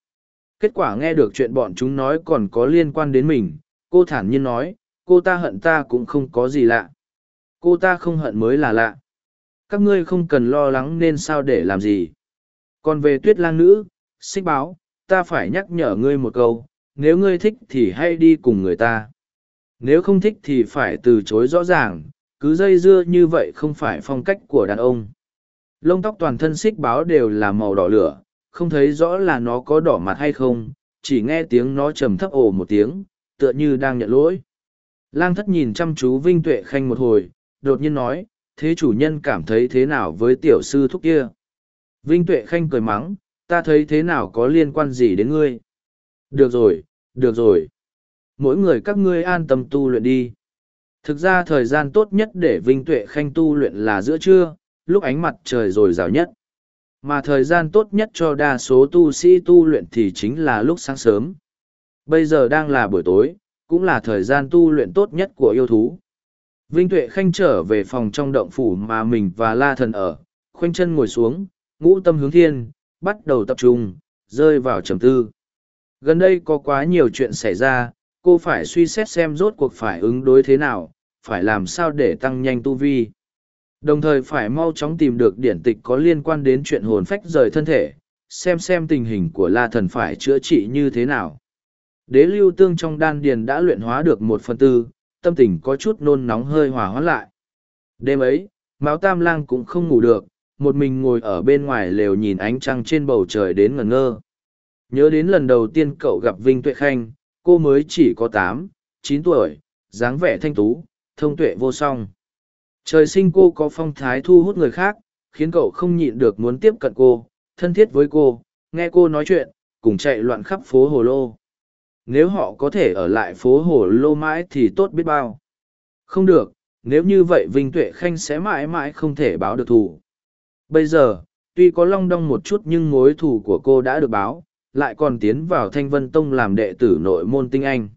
Kết quả nghe được chuyện bọn chúng nói còn có liên quan đến mình, cô thản nhiên nói, cô ta hận ta cũng không có gì lạ. Cô ta không hận mới là lạ. Các ngươi không cần lo lắng nên sao để làm gì. Còn về tuyết lang nữ, xích báo, ta phải nhắc nhở ngươi một câu, nếu ngươi thích thì hãy đi cùng người ta. Nếu không thích thì phải từ chối rõ ràng, cứ dây dưa như vậy không phải phong cách của đàn ông lông tóc toàn thân xích báo đều là màu đỏ lửa, không thấy rõ là nó có đỏ mặt hay không, chỉ nghe tiếng nó trầm thấp ồ một tiếng, tựa như đang nhận lỗi. Lang thất nhìn chăm chú vinh tuệ khanh một hồi, đột nhiên nói, thế chủ nhân cảm thấy thế nào với tiểu sư thúc kia? Vinh tuệ khanh cười mắng, ta thấy thế nào có liên quan gì đến ngươi? Được rồi được rồi. Mỗi người các ngươi an tâm tu luyện đi. Thực ra thời gian tốt nhất để vinh tuệ khanh tu luyện là giữa trưa lúc ánh mặt trời r ồ i r à o nhất. Mà thời gian tốt nhất cho đa số tu sĩ tu luyện thì chính là lúc sáng sớm. Bây giờ đang là buổi tối, cũng là thời gian tu luyện tốt nhất của yêu thú. Vinh tuệ khanh trở về phòng trong động phủ mà mình và la thần ở, khoanh chân ngồi xuống, ngũ tâm hướng thiên, bắt đầu tập trung, rơi vào trầm tư. Gần đây có quá nhiều chuyện xảy ra, cô phải suy xét xem rốt cuộc phải ứng đối thế nào, phải làm sao để tăng nhanh tu vi. Đồng thời phải mau chóng tìm được điển tịch có liên quan đến chuyện hồn phách rời thân thể, xem xem tình hình của la thần phải chữa trị như thế nào. Đế lưu tương trong đan điền đã luyện hóa được một phần tư, tâm tình có chút nôn nóng hơi hòa hoãn lại. Đêm ấy, Mão Tam Lang cũng không ngủ được, một mình ngồi ở bên ngoài lều nhìn ánh trăng trên bầu trời đến ngẩn ngơ. Nhớ đến lần đầu tiên cậu gặp Vinh Tuệ Khanh, cô mới chỉ có tám, chín tuổi, dáng vẻ thanh tú, thông tuệ vô song. Trời sinh cô có phong thái thu hút người khác, khiến cậu không nhịn được muốn tiếp cận cô, thân thiết với cô, nghe cô nói chuyện, cùng chạy loạn khắp phố Hồ Lô. Nếu họ có thể ở lại phố Hồ Lô mãi thì tốt biết bao. Không được, nếu như vậy Vinh Tuệ Khanh sẽ mãi mãi không thể báo được thù. Bây giờ, tuy có long đong một chút nhưng mối thù của cô đã được báo, lại còn tiến vào Thanh Vân Tông làm đệ tử nội môn tinh anh.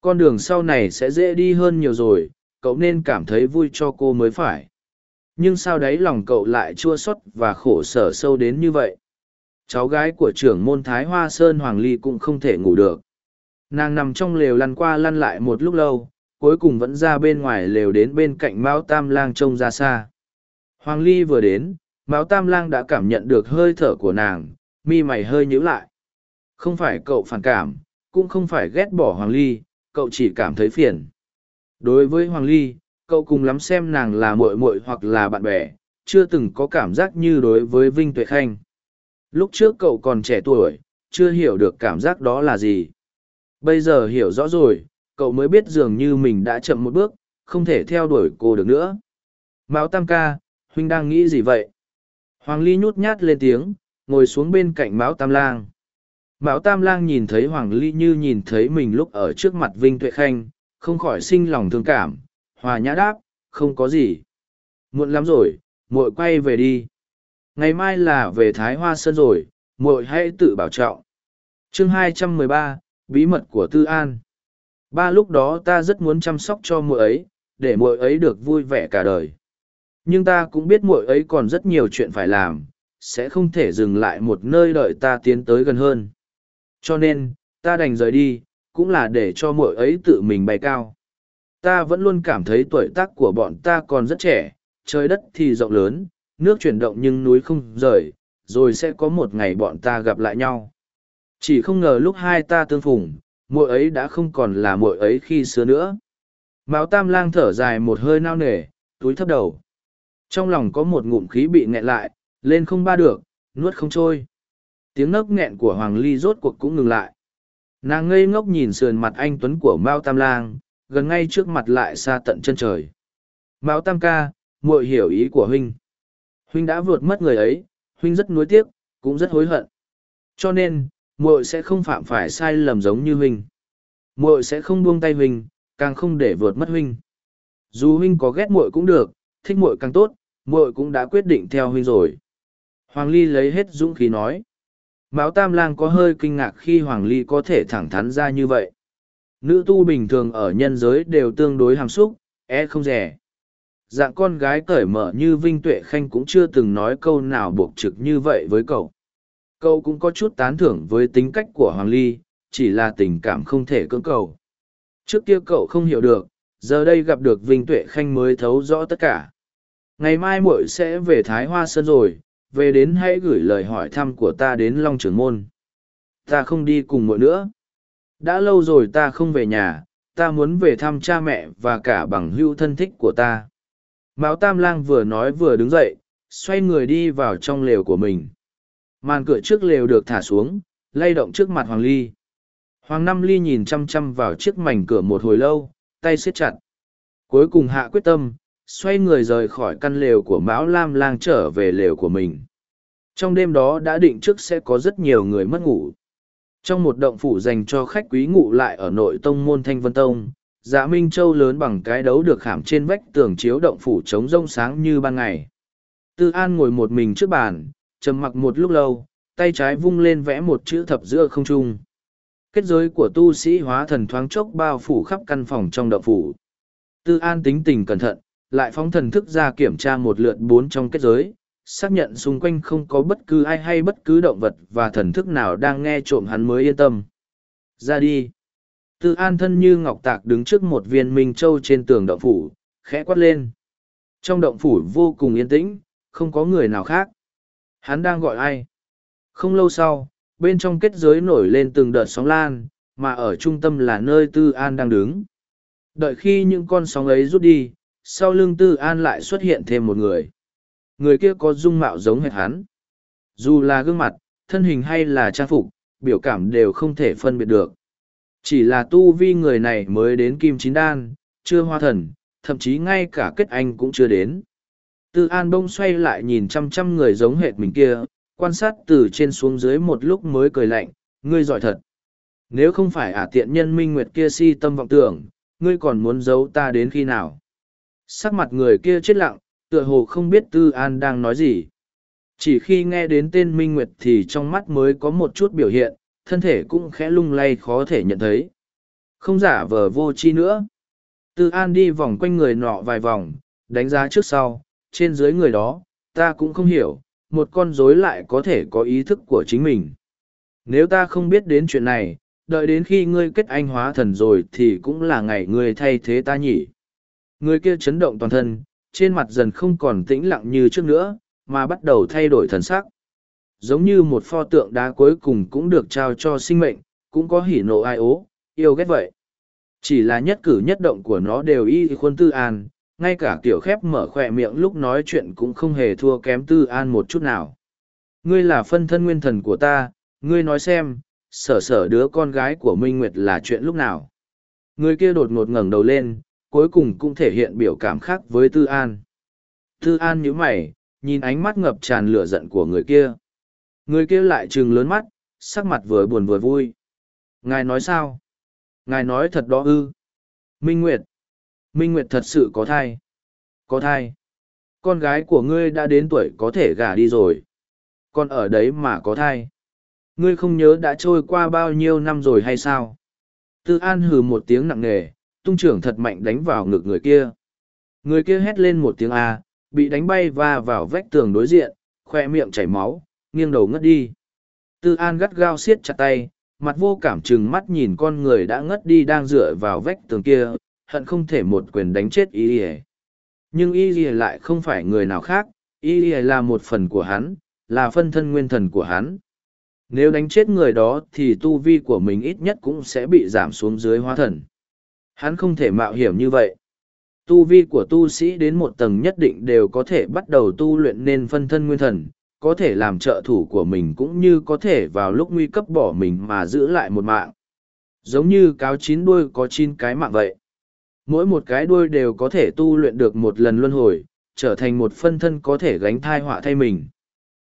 Con đường sau này sẽ dễ đi hơn nhiều rồi, cậu nên cảm thấy vui cho cô mới phải. Nhưng sao đấy lòng cậu lại chua xót và khổ sở sâu đến như vậy? Cháu gái của trưởng môn thái hoa sơn hoàng ly cũng không thể ngủ được. Nàng nằm trong lều lăn qua lăn lại một lúc lâu, cuối cùng vẫn ra bên ngoài lều đến bên cạnh mão tam lang trông ra xa. Hoàng ly vừa đến, mão tam lang đã cảm nhận được hơi thở của nàng, mi mày hơi nhíu lại. Không phải cậu phản cảm, cũng không phải ghét bỏ hoàng ly, cậu chỉ cảm thấy phiền. Đối với Hoàng Ly, cậu cùng lắm xem nàng là muội muội hoặc là bạn bè, chưa từng có cảm giác như đối với Vinh Tuệ Khanh. Lúc trước cậu còn trẻ tuổi, chưa hiểu được cảm giác đó là gì. Bây giờ hiểu rõ rồi, cậu mới biết dường như mình đã chậm một bước, không thể theo đuổi cô được nữa. Mão Tam ca, huynh đang nghĩ gì vậy? Hoàng Ly nhút nhát lên tiếng, ngồi xuống bên cạnh Mão Tam Lang. Mão Tam Lang nhìn thấy Hoàng Ly như nhìn thấy mình lúc ở trước mặt Vinh Tuệ Khanh, không khỏi sinh lòng thương cảm, hòa nhã đáp, không có gì. Muộn lắm rồi, muội quay về đi. Ngày mai là về Thái Hoa Sơn rồi, muội hãy tự bảo trọng. Chương 213, Bí mật của Tư An. Ba lúc đó ta rất muốn chăm sóc cho muội ấy, để muội ấy được vui vẻ cả đời. Nhưng ta cũng biết muội ấy còn rất nhiều chuyện phải làm, sẽ không thể dừng lại một nơi đợi ta tiến tới gần hơn. Cho nên, ta đành rời đi, cũng là để cho mỗi ấy tự mình bay cao. Ta vẫn luôn cảm thấy tuổi tác của bọn ta còn rất trẻ, trời đất thì rộng lớn, nước chuyển động nhưng núi không rời, rồi sẽ có một ngày bọn ta gặp lại nhau. Chỉ không ngờ lúc hai ta tương phùng, mỗi ấy đã không còn là mỗi ấy khi xưa nữa. Mão tam lang thở dài một hơi nao nề, túi thấp đầu. Trong lòng có một ngụm khí bị nghẹn lại, lên không ba được, nuốt không trôi. Tiếng nấc nghẹn của Hoàng Ly rốt cuộc cũng ngừng lại nàng ngây ngốc nhìn sườn mặt anh tuấn của mao tam lang, gần ngay trước mặt lại xa tận chân trời. Mao tam ca, muội hiểu ý của huynh. Huynh đã vượt mất người ấy, huynh rất nuối tiếc, cũng rất hối hận. Cho nên, muội sẽ không phạm phải sai lầm giống như huynh. Muội sẽ không buông tay huynh, càng không để vượt mất huynh. Dù huynh có ghét muội cũng được, thích muội càng tốt, muội cũng đã quyết định theo huynh rồi. Hoàng ly lấy hết dũng khí nói mão tam lang có hơi kinh ngạc khi hoàng ly có thể thẳng thắn ra như vậy. Nữ tu bình thường ở nhân giới đều tương đối hàm xúc e không rẻ. Dạng con gái cởi mở như vinh tuệ khanh cũng chưa từng nói câu nào buộc trực như vậy với cậu. Cậu cũng có chút tán thưởng với tính cách của hoàng ly, chỉ là tình cảm không thể cưỡng cầu. Trước kia cậu không hiểu được, giờ đây gặp được vinh tuệ khanh mới thấu rõ tất cả. Ngày mai muội sẽ về thái hoa sơn rồi về đến hãy gửi lời hỏi thăm của ta đến long Trường môn. Ta không đi cùng mỗi nữa. Đã lâu rồi ta không về nhà, ta muốn về thăm cha mẹ và cả bằng hưu thân thích của ta. Mão tam lang vừa nói vừa đứng dậy, xoay người đi vào trong lều của mình. Màn cửa trước lều được thả xuống, lay động trước mặt hoàng ly. Hoàng năm ly nhìn chăm chăm vào chiếc mảnh cửa một hồi lâu, tay siết chặt. Cuối cùng hạ quyết tâm xoay người rời khỏi căn lều của mão lam lang trở về lều của mình. Trong đêm đó đã định trước sẽ có rất nhiều người mất ngủ. Trong một động phủ dành cho khách quý ngụ lại ở nội tông môn thanh vân tông dạ minh châu lớn bằng cái đấu được khảm trên vách tường chiếu động phủ trống rông sáng như ban ngày. Tư an ngồi một mình trước bàn, trầm mặc một lúc lâu, tay trái vung lên vẽ một chữ thập giữa không trung. Kết giới của tu sĩ hóa thần thoáng chốc bao phủ khắp căn phòng trong động phủ. Tư an tính tình cẩn thận lại phóng thần thức ra kiểm tra một lượt bốn trong kết giới, xác nhận xung quanh không có bất cứ ai hay bất cứ động vật và thần thức nào đang nghe trộm hắn mới yên tâm. Ra đi. Tư an thân như ngọc tạc đứng trước một viên minh châu trên tường động phủ, khẽ quát lên. Trong động phủ vô cùng yên tĩnh, không có người nào khác. Hắn đang gọi ai? Không lâu sau, bên trong kết giới nổi lên từng đợt sóng lan, mà ở trung tâm là nơi tư an đang đứng. Đợi khi những con sóng ấy rút đi sau lưng tư an lại xuất hiện thêm một người. Người kia có dung mạo giống hệt hắn. Dù là gương mặt, thân hình hay là trang phục, biểu cảm đều không thể phân biệt được. Chỉ là tu vi người này mới đến kim chín đan, chưa hoa thần, thậm chí ngay cả kết anh cũng chưa đến. Tư an bông xoay lại nhìn trăm trăm người giống hệt mình kia, quan sát từ trên xuống dưới một lúc mới cười lạnh, ngươi giỏi thật. Nếu không phải ả tiện nhân minh nguyệt kia si tâm vọng tưởng, ngươi còn muốn giấu ta đến khi nào? Sắc mặt người kia chết lặng, tựa hồ không biết tư an đang nói gì. Chỉ khi nghe đến tên minh nguyệt thì trong mắt mới có một chút biểu hiện, thân thể cũng khẽ lung lay khó thể nhận thấy. Không giả vờ vô chi nữa. Tư an đi vòng quanh người nọ vài vòng, đánh giá trước sau, trên dưới người đó, ta cũng không hiểu, một con rối lại có thể có ý thức của chính mình. Nếu ta không biết đến chuyện này, đợi đến khi ngươi kết anh hóa thần rồi thì cũng là ngày ngươi thay thế ta nhỉ người kia chấn động toàn thân trên mặt dần không còn tĩnh lặng như trước nữa, mà bắt đầu thay đổi thần sắc. Giống như một pho tượng đá cuối cùng cũng được trao cho sinh mệnh, cũng có hỉ nộ ai ố, yêu ghét vậy. Chỉ là nhất cử nhất động của nó đều y khuôn tư an, ngay cả kiểu khép mở khỏe miệng lúc nói chuyện cũng không hề thua kém tư an một chút nào. Ngươi là phân thân nguyên thần của ta, ngươi nói xem, sở sở đứa con gái của Minh Nguyệt là chuyện lúc nào. Người kia đột ngột ngẩng đầu lên, cuối cùng cũng thể hiện biểu cảm khác với Tư An. Tư An nhíu mày, nhìn ánh mắt ngập tràn lửa giận của người kia. Người kia lại trừng lớn mắt, sắc mặt vừa buồn vừa vui. Ngài nói sao? Ngài nói thật đó ư. Minh Nguyệt. Minh Nguyệt thật sự có thai. Có thai. Con gái của ngươi đã đến tuổi có thể gả đi rồi. Con ở đấy mà có thai. Ngươi không nhớ đã trôi qua bao nhiêu năm rồi hay sao? Tư An hừ một tiếng nặng nề, tung trưởng thật mạnh đánh vào ngực người kia. Người kia hét lên một tiếng A, bị đánh bay và vào vách tường đối diện, khoe miệng chảy máu, nghiêng đầu ngất đi. Tư An gắt gao siết chặt tay, mặt vô cảm chừng mắt nhìn con người đã ngất đi đang dựa vào vách tường kia, hận không thể một quyền đánh chết y ỉa nhưng y ỉa lại không phải người nào khác y ỉa là một phần của hắn là phân thân nguyên thần của hắn nếu đánh chết người đó thì tu vi của mình ít nhất cũng sẽ bị giảm xuống dưới hóa thần Hắn không thể mạo hiểm như vậy. Tu vi của tu sĩ đến một tầng nhất định đều có thể bắt đầu tu luyện nên phân thân nguyên thần, có thể làm trợ thủ của mình cũng như có thể vào lúc nguy cấp bỏ mình mà giữ lại một mạng. Giống như cáo chín đuôi có chín cái mạng vậy. Mỗi một cái đuôi đều có thể tu luyện được một lần luân hồi, trở thành một phân thân có thể gánh thai họa thay mình.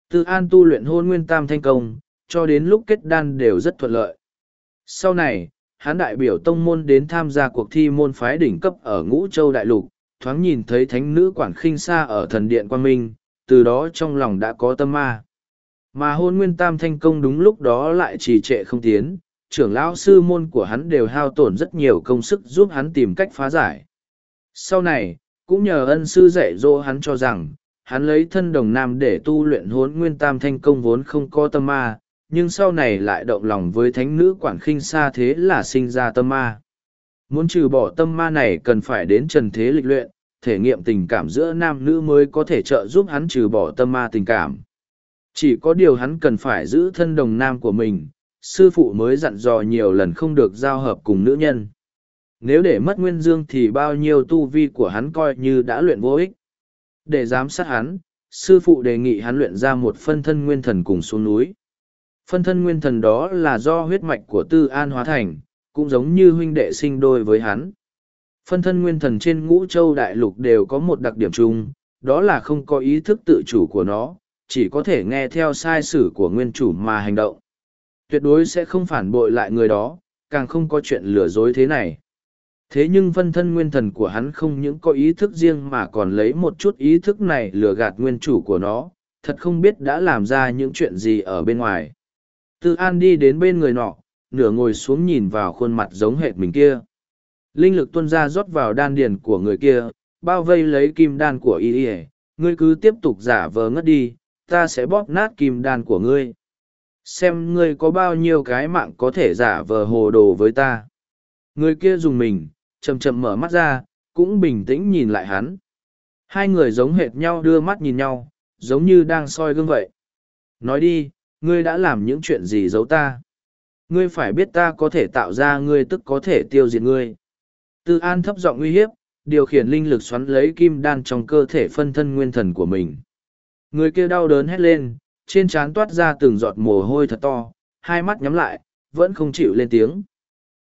Tư an tu luyện hôn nguyên tam thanh công, cho đến lúc kết đan đều rất thuận lợi. Sau này, hắn đại biểu tông môn đến tham gia cuộc thi môn phái đỉnh cấp ở ngũ châu đại lục, thoáng nhìn thấy thánh nữ quản khinh xa ở thần điện quang minh, từ đó trong lòng đã có tâm ma. Mà hôn nguyên tam thanh công đúng lúc đó lại trì trệ không tiến, trưởng lão sư môn của hắn đều hao tổn rất nhiều công sức giúp hắn tìm cách phá giải. Sau này, cũng nhờ ân sư dạy dỗ hắn cho rằng, hắn lấy thân đồng nam để tu luyện hốn nguyên tam thanh công vốn không có tâm ma, nhưng sau này lại động lòng với thánh nữ quản khinh xa thế là sinh ra tâm ma. Muốn trừ bỏ tâm ma này cần phải đến trần thế lịch luyện, thể nghiệm tình cảm giữa nam nữ mới có thể trợ giúp hắn trừ bỏ tâm ma tình cảm. Chỉ có điều hắn cần phải giữ thân đồng nam của mình, sư phụ mới dặn dò nhiều lần không được giao hợp cùng nữ nhân. Nếu để mất nguyên dương thì bao nhiêu tu vi của hắn coi như đã luyện vô ích. Để giám sát hắn, sư phụ đề nghị hắn luyện ra một phân thân nguyên thần cùng xuống núi. Phân thân nguyên thần đó là do huyết mạch của Tư An hóa thành, cũng giống như huynh đệ sinh đôi với hắn. Phân thân nguyên thần trên ngũ châu đại lục đều có một đặc điểm chung, đó là không có ý thức tự chủ của nó, chỉ có thể nghe theo sai sử của nguyên chủ mà hành động. Tuyệt đối sẽ không phản bội lại người đó, càng không có chuyện lừa dối thế này. Thế nhưng phân thân nguyên thần của hắn không những có ý thức riêng mà còn lấy một chút ý thức này lừa gạt nguyên chủ của nó, thật không biết đã làm ra những chuyện gì ở bên ngoài. Tư An đi đến bên người nọ, nửa ngồi xuống nhìn vào khuôn mặt giống hệt mình kia. Linh lực tuôn ra rót vào đan điền của người kia, bao vây lấy kim đan của y y ngươi cứ tiếp tục giả vờ ngất đi, ta sẽ bóp nát kim đan của ngươi. Xem ngươi có bao nhiêu cái mạng có thể giả vờ hồ đồ với ta. Người kia dùng mình, chậm chậm mở mắt ra, cũng bình tĩnh nhìn lại hắn. Hai người giống hệt nhau đưa mắt nhìn nhau, giống như đang soi gương vậy. Nói đi, ngươi đã làm những chuyện gì giấu ta? Ngươi phải biết ta có thể tạo ra ngươi tức có thể tiêu diệt ngươi. Tư An thấp giọng uy hiếp, điều khiển linh lực xoắn lấy kim đan trong cơ thể phân thân nguyên thần của mình. Người kia đau đớn hét lên, trên trán toát ra từng giọt mồ hôi thật to, hai mắt nhắm lại, vẫn không chịu lên tiếng.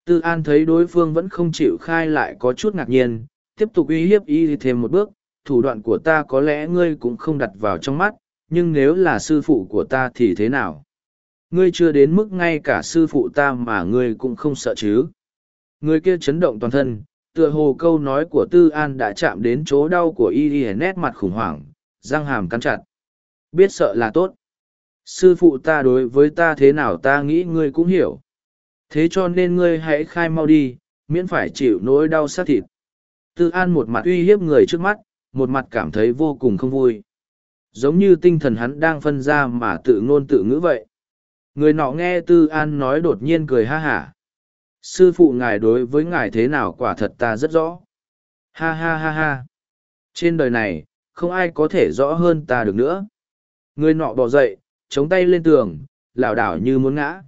Tư An thấy đối phương vẫn không chịu khai lại có chút ngạc nhiên, tiếp tục uy hiếp y thêm một bước, thủ đoạn của ta có lẽ ngươi cũng không đặt vào trong mắt, nhưng nếu là sư phụ của ta thì thế nào? Ngươi chưa đến mức ngay cả sư phụ ta mà ngươi cũng không sợ chứ? Người kia chấn động toàn thân, tựa hồ câu nói của Tư An đã chạm đến chỗ đau của y y nét mặt khủng hoảng, răng hàm cắn chặt. Biết sợ là tốt. Sư phụ ta đối với ta thế nào ta nghĩ ngươi cũng hiểu. Thế cho nên ngươi hãy khai mau đi, miễn phải chịu nỗi đau sát thịt. Tư An một mặt uy hiếp người trước mắt, một mặt cảm thấy vô cùng không vui. Giống như tinh thần hắn đang phân ra mà tự ngôn tự ngữ vậy. Người nọ nghe Tư An nói đột nhiên cười ha hả. Sư phụ ngài đối với ngài thế nào quả thật ta rất rõ. Ha ha ha ha. Trên đời này, không ai có thể rõ hơn ta được nữa. Người nọ bỏ dậy, chống tay lên tường, lảo đảo như muốn ngã.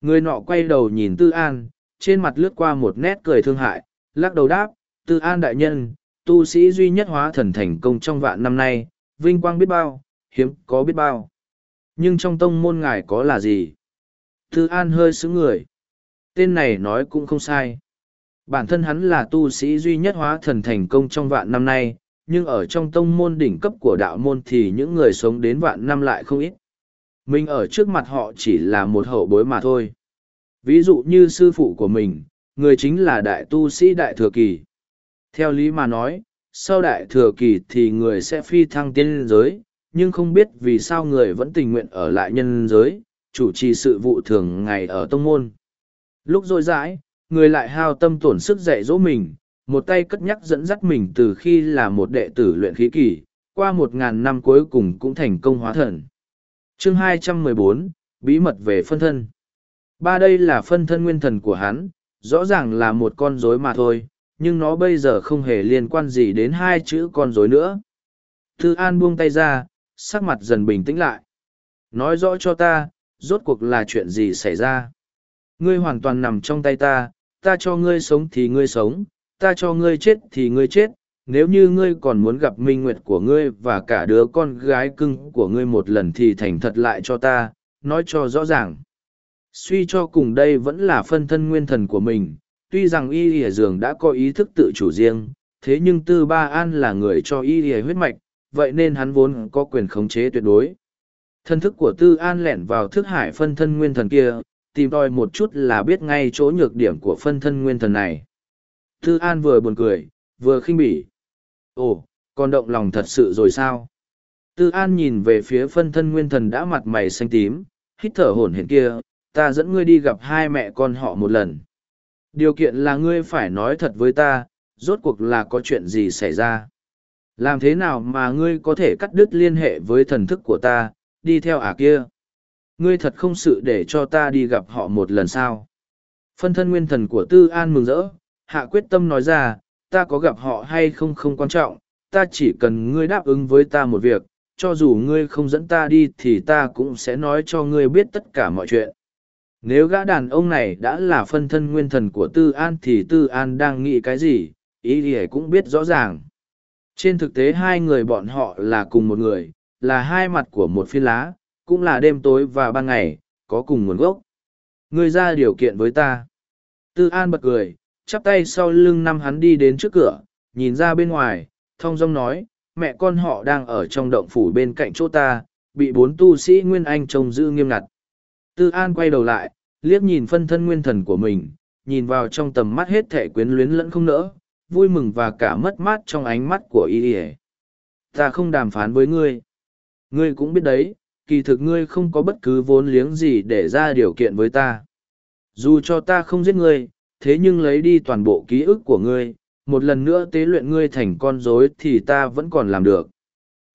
Người nọ quay đầu nhìn Tư An, trên mặt lướt qua một nét cười thương hại, lắc đầu đáp, Tư An đại nhân, tu sĩ duy nhất hóa thần thành công trong vạn năm nay, vinh quang biết bao, hiếm có biết bao. Nhưng trong tông môn ngài có là gì? Tư An hơi xứng người. Tên này nói cũng không sai. Bản thân hắn là tu sĩ duy nhất hóa thần thành công trong vạn năm nay, nhưng ở trong tông môn đỉnh cấp của đạo môn thì những người sống đến vạn năm lại không ít. Mình ở trước mặt họ chỉ là một hậu bối mà thôi. Ví dụ như sư phụ của mình, người chính là đại tu sĩ đại thừa kỳ. Theo lý mà nói, sau đại thừa kỳ thì người sẽ phi thăng tiên giới, nhưng không biết vì sao người vẫn tình nguyện ở lại nhân giới, chủ trì sự vụ thường ngày ở tông môn. Lúc rỗi rãi, người lại hao tâm tổn sức dạy dỗ mình, một tay cất nhắc dẫn dắt mình từ khi là một đệ tử luyện khí kỳ, qua một ngàn năm cuối cùng cũng thành công hóa thần. Chương 214, Bí mật về phân thân. Ba đây là phân thân nguyên thần của hắn, rõ ràng là một con rối mà thôi, nhưng nó bây giờ không hề liên quan gì đến hai chữ con rối nữa. Thư An buông tay ra, sắc mặt dần bình tĩnh lại. Nói rõ cho ta, rốt cuộc là chuyện gì xảy ra. Ngươi hoàn toàn nằm trong tay ta, ta cho ngươi sống thì ngươi sống, ta cho ngươi chết thì ngươi chết. Nếu như ngươi còn muốn gặp minh nguyệt của ngươi và cả đứa con gái cưng của ngươi một lần thì thành thật lại cho ta, nói cho rõ ràng. Suy cho cùng đây vẫn là phân thân nguyên thần của mình, tuy rằng y ỉa dường đã có ý thức tự chủ riêng, thế nhưng tư ba an là người cho y ỉa huyết mạch, vậy nên hắn vốn có quyền khống chế tuyệt đối. Thân thức của tư an lẻn vào thức hải phân thân nguyên thần kia, tìm tòi một chút là biết ngay chỗ nhược điểm của phân thân nguyên thần này. Tư An vừa buồn cười, vừa khinh bỉ. Ồ, còn động lòng thật sự rồi sao? Tư An nhìn về phía phân thân nguyên thần đã mặt mày xanh tím, hít thở hổn hển kia, ta dẫn ngươi đi gặp hai mẹ con họ một lần. Điều kiện là ngươi phải nói thật với ta, rốt cuộc là có chuyện gì xảy ra. Làm thế nào mà ngươi có thể cắt đứt liên hệ với thần thức của ta, đi theo ả kia? Ngươi thật không sự để cho ta đi gặp họ một lần sao? Phân thân nguyên thần của Tư An mừng rỡ, hạ quyết tâm nói ra, ta có gặp họ hay không không quan trọng, ta chỉ cần ngươi đáp ứng với ta một việc, cho dù ngươi không dẫn ta đi thì ta cũng sẽ nói cho ngươi biết tất cả mọi chuyện. Nếu gã đàn ông này đã là phân thân nguyên thần của Tư An thì Tư An đang nghĩ cái gì, ý thì cũng biết rõ ràng. Trên thực tế hai người bọn họ là cùng một người, là hai mặt của một phiên lá, cũng là đêm tối và ban ngày, có cùng nguồn gốc. Ngươi ra điều kiện với ta. Tư An bật cười, chắp tay sau lưng năm hắn đi đến trước cửa, nhìn ra bên ngoài, thông dong nói, mẹ con họ đang ở trong động phủ bên cạnh chỗ ta, bị bốn tu sĩ Nguyên Anh trông giữ nghiêm ngặt. Tư An quay đầu lại, liếc nhìn phân thân nguyên thần của mình, nhìn vào trong tầm mắt hết thể quyến luyến lẫn không nỡ, vui mừng và cả mất mát trong ánh mắt của y ỉa ta không đàm phán với ngươi. Ngươi cũng biết đấy kỳ thực ngươi không có bất cứ vốn liếng gì để ra điều kiện với ta. Dù cho ta không giết ngươi thế nhưng lấy đi toàn bộ ký ức của ngươi một lần nữa tế luyện ngươi thành con rối thì ta vẫn còn làm được.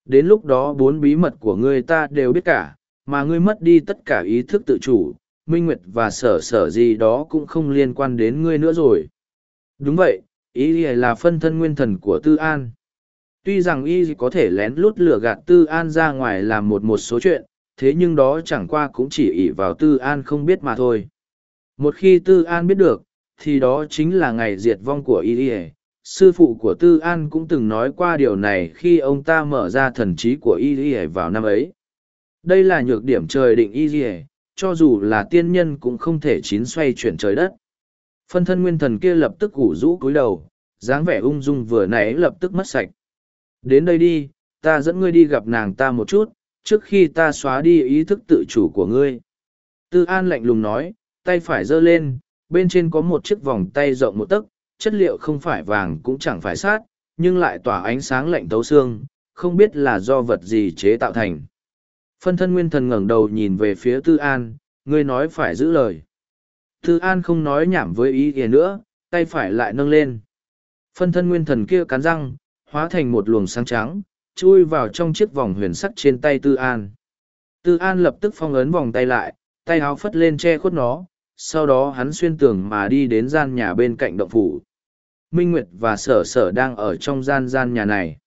Đến lúc đó bốn bí mật của ngươi ta đều biết cả mà ngươi mất đi tất cả ý thức tự chủ, minh nguyệt và sở sở gì đó cũng không liên quan đến ngươi nữa rồi. Đúng vậy, ý là phân thân nguyên thần của tư an. Tuy rằng y có thể lén lút lừa gạt tư an ra ngoài làm một một số chuyện, thế nhưng đó chẳng qua cũng chỉ ỷ vào tư an không biết mà thôi. Một khi tư an biết được, thì đó chính là ngày diệt vong của y sư phụ của tư an cũng từng nói qua điều này khi ông ta mở ra thần trí của y vào năm ấy đây là nhược điểm trời định y cho dù là tiên nhân cũng không thể chín xoay chuyển trời đất Phân thân nguyên thần kia lập tức gủ rũ cúi đầu, dáng vẻ ung dung vừa nãy lập tức mất sạch. Đến đây đi, ta dẫn ngươi đi gặp nàng ta một chút, trước khi ta xóa đi ý thức tự chủ của ngươi. Tư An lạnh lùng nói, tay phải giơ lên, bên trên có một chiếc vòng tay rộng một tấc, chất liệu không phải vàng cũng chẳng phải sát, nhưng lại tỏa ánh sáng lạnh tấu xương, không biết là do vật gì chế tạo thành. Phân thân nguyên thần ngẩng đầu nhìn về phía Tư An, ngươi nói phải giữ lời. Tư An không nói nhảm với ý kia nữa, tay phải lại nâng lên. Phân thân nguyên thần kia cắn răng, hóa thành một luồng sáng trắng, chui vào trong chiếc vòng huyền sắc trên tay Tư An. Tư An lập tức phong ấn vòng tay lại, tay áo phất lên che khuất nó, sau đó hắn xuyên tường mà đi đến gian nhà bên cạnh động phủ. Minh Nguyệt và Sở Sở đang ở trong gian gian nhà này.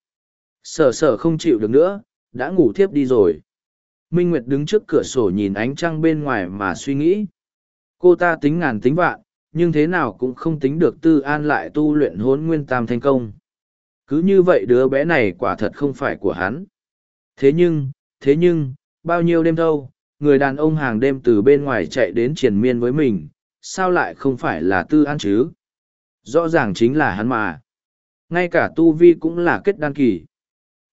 Sở Sở không chịu được nữa, đã ngủ thiếp đi rồi. Minh Nguyệt đứng trước cửa sổ nhìn ánh trăng bên ngoài mà suy nghĩ. Cô ta tính ngàn tính vạn, nhưng thế nào cũng không tính được tư an lại tu luyện hốn nguyên tam thành công. Cứ như vậy đứa bé này quả thật không phải của hắn. Thế nhưng, thế nhưng, bao nhiêu đêm thâu, người đàn ông hàng đêm từ bên ngoài chạy đến triền miên với mình, sao lại không phải là tư an chứ? Rõ ràng chính là hắn mà. Ngay cả tu vi cũng là kết đăng kỳ.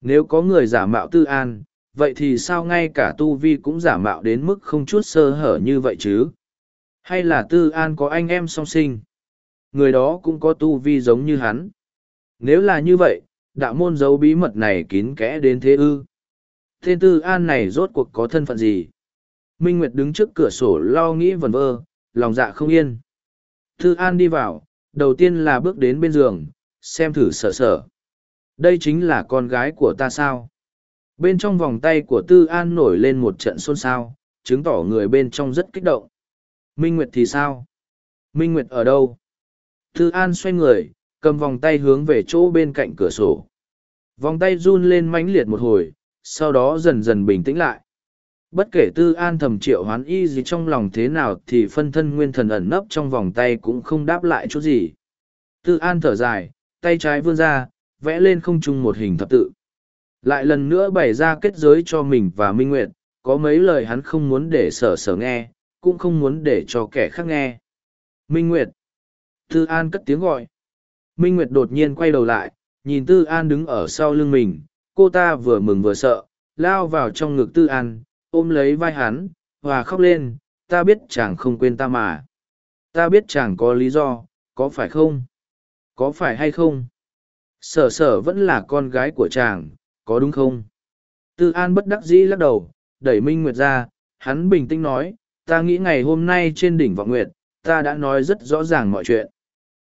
Nếu có người giả mạo tư an, vậy thì sao ngay cả tu vi cũng giả mạo đến mức không chút sơ hở như vậy chứ? Hay là Tư An có anh em song sinh? Người đó cũng có tu vi giống như hắn. Nếu là như vậy, đạo môn giấu bí mật này kín kẽ đến thế ư. Tên Tư An này rốt cuộc có thân phận gì? Minh Nguyệt đứng trước cửa sổ lo nghĩ vần vơ, lòng dạ không yên. Tư An đi vào, đầu tiên là bước đến bên giường, xem thử sợ sợ. Đây chính là con gái của ta sao? Bên trong vòng tay của Tư An nổi lên một trận xôn xao, chứng tỏ người bên trong rất kích động. Minh Nguyệt thì sao? Minh Nguyệt ở đâu? Tư An xoay người, cầm vòng tay hướng về chỗ bên cạnh cửa sổ. Vòng tay run lên mãnh liệt một hồi, sau đó dần dần bình tĩnh lại. Bất kể Tư An thầm triệu hoán y gì trong lòng thế nào thì phân thân nguyên thần ẩn nấp trong vòng tay cũng không đáp lại chút gì. Tư An thở dài, tay trái vươn ra, vẽ lên không trung một hình thập tự. Lại lần nữa bày ra kết giới cho mình và Minh Nguyệt, có mấy lời hắn không muốn để sở sở nghe, cũng không muốn để cho kẻ khác nghe. Minh Nguyệt. Tư An cất tiếng gọi. Minh Nguyệt đột nhiên quay đầu lại, nhìn Tư An đứng ở sau lưng mình, cô ta vừa mừng vừa sợ, lao vào trong ngực Tư An, ôm lấy vai hắn, và khóc lên, ta biết chàng không quên ta mà. Ta biết chàng có lý do, có phải không? Có phải hay không? Sở sở vẫn là con gái của chàng, có đúng không? Tư An bất đắc dĩ lắc đầu, đẩy Minh Nguyệt ra, hắn bình tĩnh nói, ta nghĩ ngày hôm nay trên đỉnh vọng Nguyệt, ta đã nói rất rõ ràng mọi chuyện.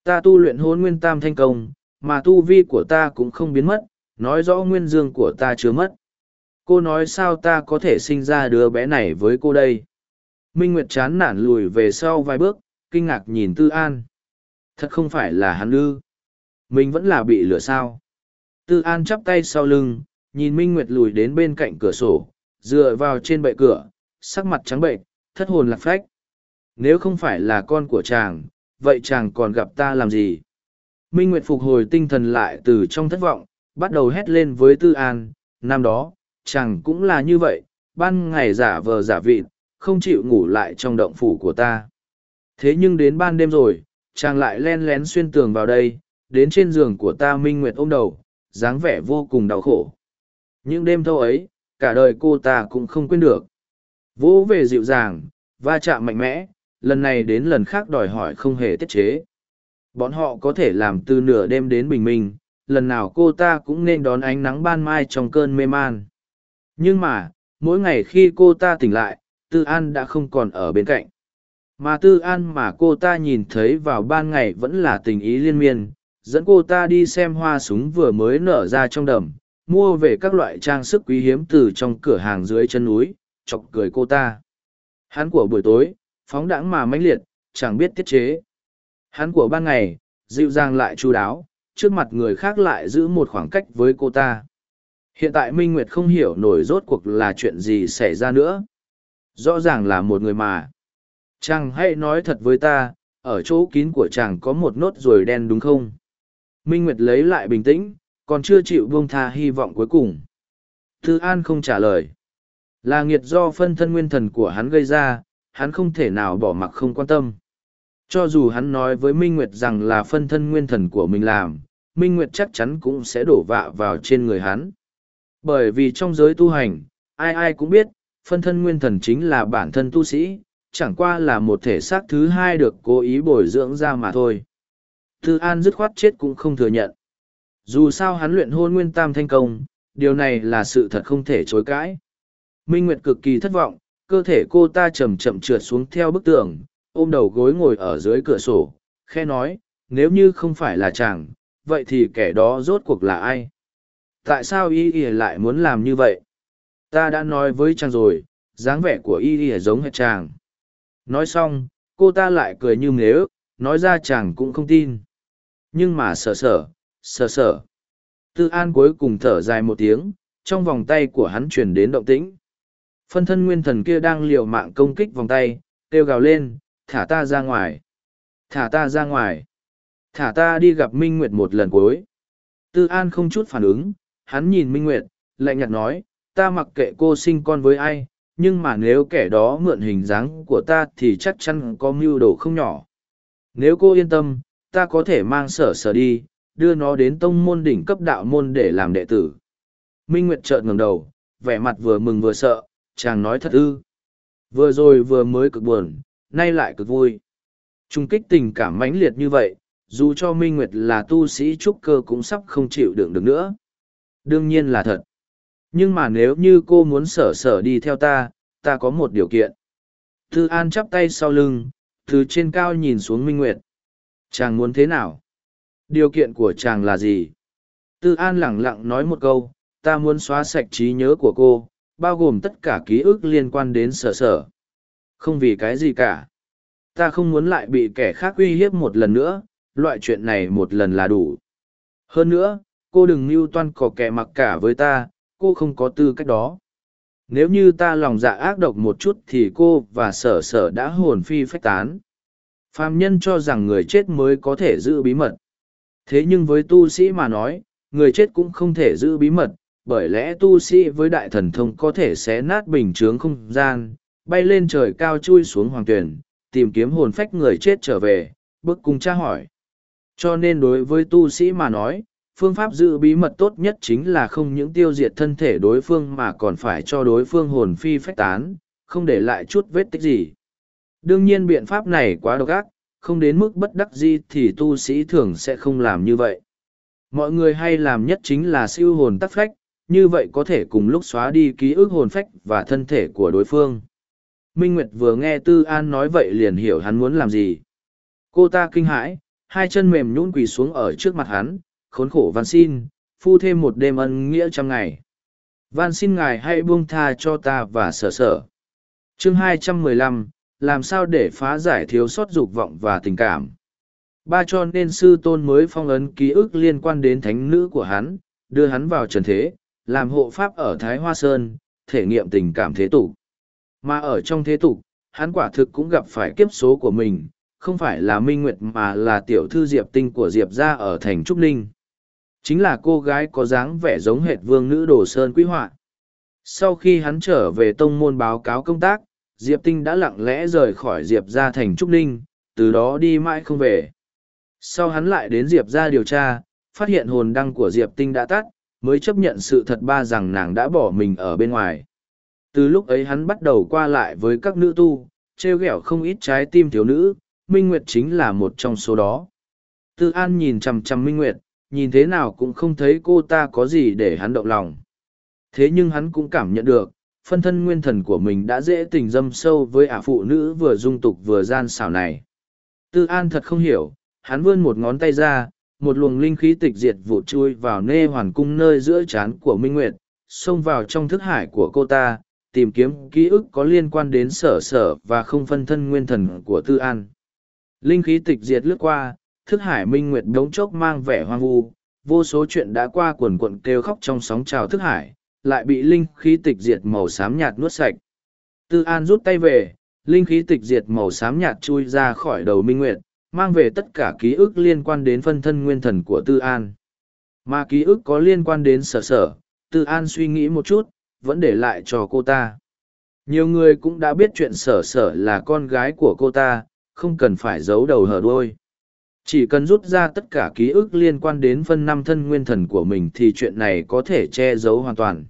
Ta tu luyện hôn nguyên tam thanh công, mà tu vi của ta cũng không biến mất, nói rõ nguyên dương của ta chưa mất. Cô nói sao ta có thể sinh ra đứa bé này với cô đây? Minh Nguyệt chán nản lùi về sau vài bước, kinh ngạc nhìn Tư An. Thật không phải là hắn ư. Mình vẫn là bị lửa sao. Tư An chắp tay sau lưng, nhìn Minh Nguyệt lùi đến bên cạnh cửa sổ, dựa vào trên bệ cửa, sắc mặt trắng bệnh, thất hồn lạc phách. Nếu không phải là con của chàng, vậy chàng còn gặp ta làm gì? Minh Nguyệt phục hồi tinh thần lại từ trong thất vọng, bắt đầu hét lên với Tư An, năm đó, chàng cũng là như vậy, ban ngày giả vờ giả vịt, không chịu ngủ lại trong động phủ của ta. Thế nhưng đến ban đêm rồi, chàng lại len lén xuyên tường vào đây, đến trên giường của ta Minh Nguyệt ôm đầu, dáng vẻ vô cùng đau khổ. Những đêm thâu ấy, cả đời cô ta cũng không quên được. Vỗ về dịu dàng, va chạm mạnh mẽ, lần này đến lần khác đòi hỏi không hề tiết chế. Bọn họ có thể làm từ nửa đêm đến bình minh, lần nào cô ta cũng nên đón ánh nắng ban mai trong cơn mê man. Nhưng mà, mỗi ngày khi cô ta tỉnh lại, Tư An đã không còn ở bên cạnh. Mà Tư An mà cô ta nhìn thấy vào ban ngày vẫn là tình ý liên miên, dẫn cô ta đi xem hoa súng vừa mới nở ra trong đầm, mua về các loại trang sức quý hiếm từ trong cửa hàng dưới chân núi, chọc cười cô ta. Hắn của buổi tối, phóng đãng mà mãnh liệt, chẳng biết tiết chế. Hắn của ban ngày, dịu dàng lại chu đáo, trước mặt người khác lại giữ một khoảng cách với cô ta. Hiện tại Minh Nguyệt không hiểu nổi rốt cuộc là chuyện gì xảy ra nữa. Rõ ràng là một người mà. Chàng hãy nói thật với ta, ở chỗ kín của chàng có một nốt ruồi đen đúng không? Minh Nguyệt lấy lại bình tĩnh, còn chưa chịu buông tha hy vọng cuối cùng. Thư An không trả lời. Là nghiệt do phân thân nguyên thần của hắn gây ra, hắn không thể nào bỏ mặc không quan tâm. Cho dù hắn nói với Minh Nguyệt rằng là phân thân nguyên thần của mình làm, Minh Nguyệt chắc chắn cũng sẽ đổ vạ vào trên người hắn. Bởi vì trong giới tu hành, ai ai cũng biết, phân thân nguyên thần chính là bản thân tu sĩ, chẳng qua là một thể xác thứ hai được cố ý bồi dưỡng ra mà thôi. Thư An dứt khoát chết cũng không thừa nhận. Dù sao hắn luyện hôn nguyên tam thanh công, điều này là sự thật không thể chối cãi. Minh Nguyệt cực kỳ thất vọng, cơ thể cô ta chậm chậm trượt xuống theo bức tường, ôm đầu gối ngồi ở dưới cửa sổ, khe nói, nếu như không phải là chàng, vậy thì kẻ đó rốt cuộc là ai? Tại sao y y lại muốn làm như vậy? Ta đã nói với chàng rồi, dáng vẻ của y y giống hệt chàng. Nói xong, cô ta lại cười như nếu, nói ra chàng cũng không tin. Nhưng mà sợ sợ, sợ sợ. Tư An cuối cùng thở dài một tiếng, trong vòng tay của hắn truyền đến động tĩnh. Phân thân nguyên thần kia đang liều mạng công kích vòng tay, kêu gào lên, thả ta ra ngoài. Thả ta ra ngoài. Thả ta đi gặp Minh Nguyệt một lần cuối. Tư An không chút phản ứng, hắn nhìn Minh Nguyệt, lạnh nhạt nói, ta mặc kệ cô sinh con với ai, nhưng mà nếu kẻ đó mượn hình dáng của ta thì chắc chắn có mưu đồ không nhỏ. Nếu cô yên tâm, ta có thể mang sở sở đi, đưa nó đến tông môn đỉnh cấp đạo môn để làm đệ tử. Minh Nguyệt trợn ngẩng đầu, vẻ mặt vừa mừng vừa sợ, chàng nói thật ư. Vừa rồi vừa mới cực buồn, nay lại cực vui. Trung kích tình cảm mãnh liệt như vậy, dù cho Minh Nguyệt là tu sĩ trúc cơ cũng sắp không chịu đựng được nữa. Đương nhiên là thật. Nhưng mà nếu như cô muốn sở sở đi theo ta, ta có một điều kiện. Thư An chắp tay sau lưng, từ trên cao nhìn xuống Minh Nguyệt. Chàng muốn thế nào? Điều kiện của chàng là gì? Tư An lẳng lặng nói một câu, ta muốn xóa sạch trí nhớ của cô, bao gồm tất cả ký ức liên quan đến sở sở. Không vì cái gì cả. Ta không muốn lại bị kẻ khác uy hiếp một lần nữa, loại chuyện này một lần là đủ. Hơn nữa, cô đừng mưu toan cò kẻ mặc cả với ta, cô không có tư cách đó. Nếu như ta lòng dạ ác độc một chút thì cô và sở sở đã hồn phi phách tán. Phàm nhân cho rằng người chết mới có thể giữ bí mật. Thế nhưng với tu sĩ mà nói, người chết cũng không thể giữ bí mật, bởi lẽ tu sĩ với đại thần thông có thể xé nát bình chướng không gian, bay lên trời cao chui xuống hoàng tuyển, tìm kiếm hồn phách người chết trở về, bức cung tra hỏi. Cho nên đối với tu sĩ mà nói, phương pháp giữ bí mật tốt nhất chính là không những tiêu diệt thân thể đối phương mà còn phải cho đối phương hồn phi phách tán, không để lại chút vết tích gì. Đương nhiên biện pháp này quá độc ác, không đến mức bất đắc di thì tu sĩ thường sẽ không làm như vậy. Mọi người hay làm nhất chính là siêu hồn tắc phách, như vậy có thể cùng lúc xóa đi ký ức hồn phách và thân thể của đối phương. Minh Nguyệt vừa nghe Tư An nói vậy liền hiểu hắn muốn làm gì. Cô ta kinh hãi, hai chân mềm nhũn quỳ xuống ở trước mặt hắn, khốn khổ van xin, phu thêm một đêm ân nghĩa trăm ngày. Van xin ngài hãy buông tha cho ta và sở sở. chương 215, làm sao để phá giải thiếu sót dục vọng và tình cảm. Ba cho nên sư tôn mới phong ấn ký ức liên quan đến thánh nữ của hắn, đưa hắn vào trần thế, làm hộ pháp ở Thái Hoa Sơn, thể nghiệm tình cảm thế tục. Mà ở trong thế tục, hắn quả thực cũng gặp phải kiếp số của mình, không phải là Minh Nguyệt mà là tiểu thư Diệp Tinh của Diệp gia ở thành Trúc Ninh. Chính là cô gái có dáng vẻ giống hệt vương nữ Đồ Sơn Quý Họa. Sau khi hắn trở về tông môn báo cáo công tác, Diệp Tinh đã lặng lẽ rời khỏi Diệp gia thành Trúc Ninh, từ đó đi mãi không về. Sau hắn lại đến Diệp gia điều tra, phát hiện hồn đăng của Diệp Tinh đã tắt, mới chấp nhận sự thật ba rằng nàng đã bỏ mình ở bên ngoài. Từ lúc ấy hắn bắt đầu qua lại với các nữ tu, treo ghẹo không ít trái tim thiếu nữ, Minh Nguyệt chính là một trong số đó. Tư An nhìn chằm chằm Minh Nguyệt, nhìn thế nào cũng không thấy cô ta có gì để hắn động lòng. Thế nhưng hắn cũng cảm nhận được, phân thân nguyên thần của mình đã dễ tình dâm sâu với ả phụ nữ vừa dung tục vừa gian xảo này. Tư An thật không hiểu, hắn vươn một ngón tay ra, một luồng linh khí tịch diệt vụt chui vào nê hoàn cung nơi giữa trán của Minh Nguyệt, xông vào trong thức hải của cô ta, tìm kiếm ký ức có liên quan đến sở sở và không phân thân nguyên thần của Tư An. Linh khí tịch diệt lướt qua, thức hải Minh Nguyệt đống chốc mang vẻ hoang vu, vô số chuyện đã qua quần quận kêu khóc trong sóng trào thức hải, lại bị linh khí tịch diệt màu xám nhạt nuốt sạch. Tư An rút tay về, linh khí tịch diệt màu xám nhạt chui ra khỏi đầu Minh Nguyệt, mang về tất cả ký ức liên quan đến phân thân nguyên thần của Tư An. Mà ký ức có liên quan đến sở sở, Tư An suy nghĩ một chút, vẫn để lại cho cô ta. Nhiều người cũng đã biết chuyện sở sở là con gái của cô ta, không cần phải giấu đầu hở đuôi. Chỉ cần rút ra tất cả ký ức liên quan đến phân năm thân nguyên thần của mình thì chuyện này có thể che giấu hoàn toàn.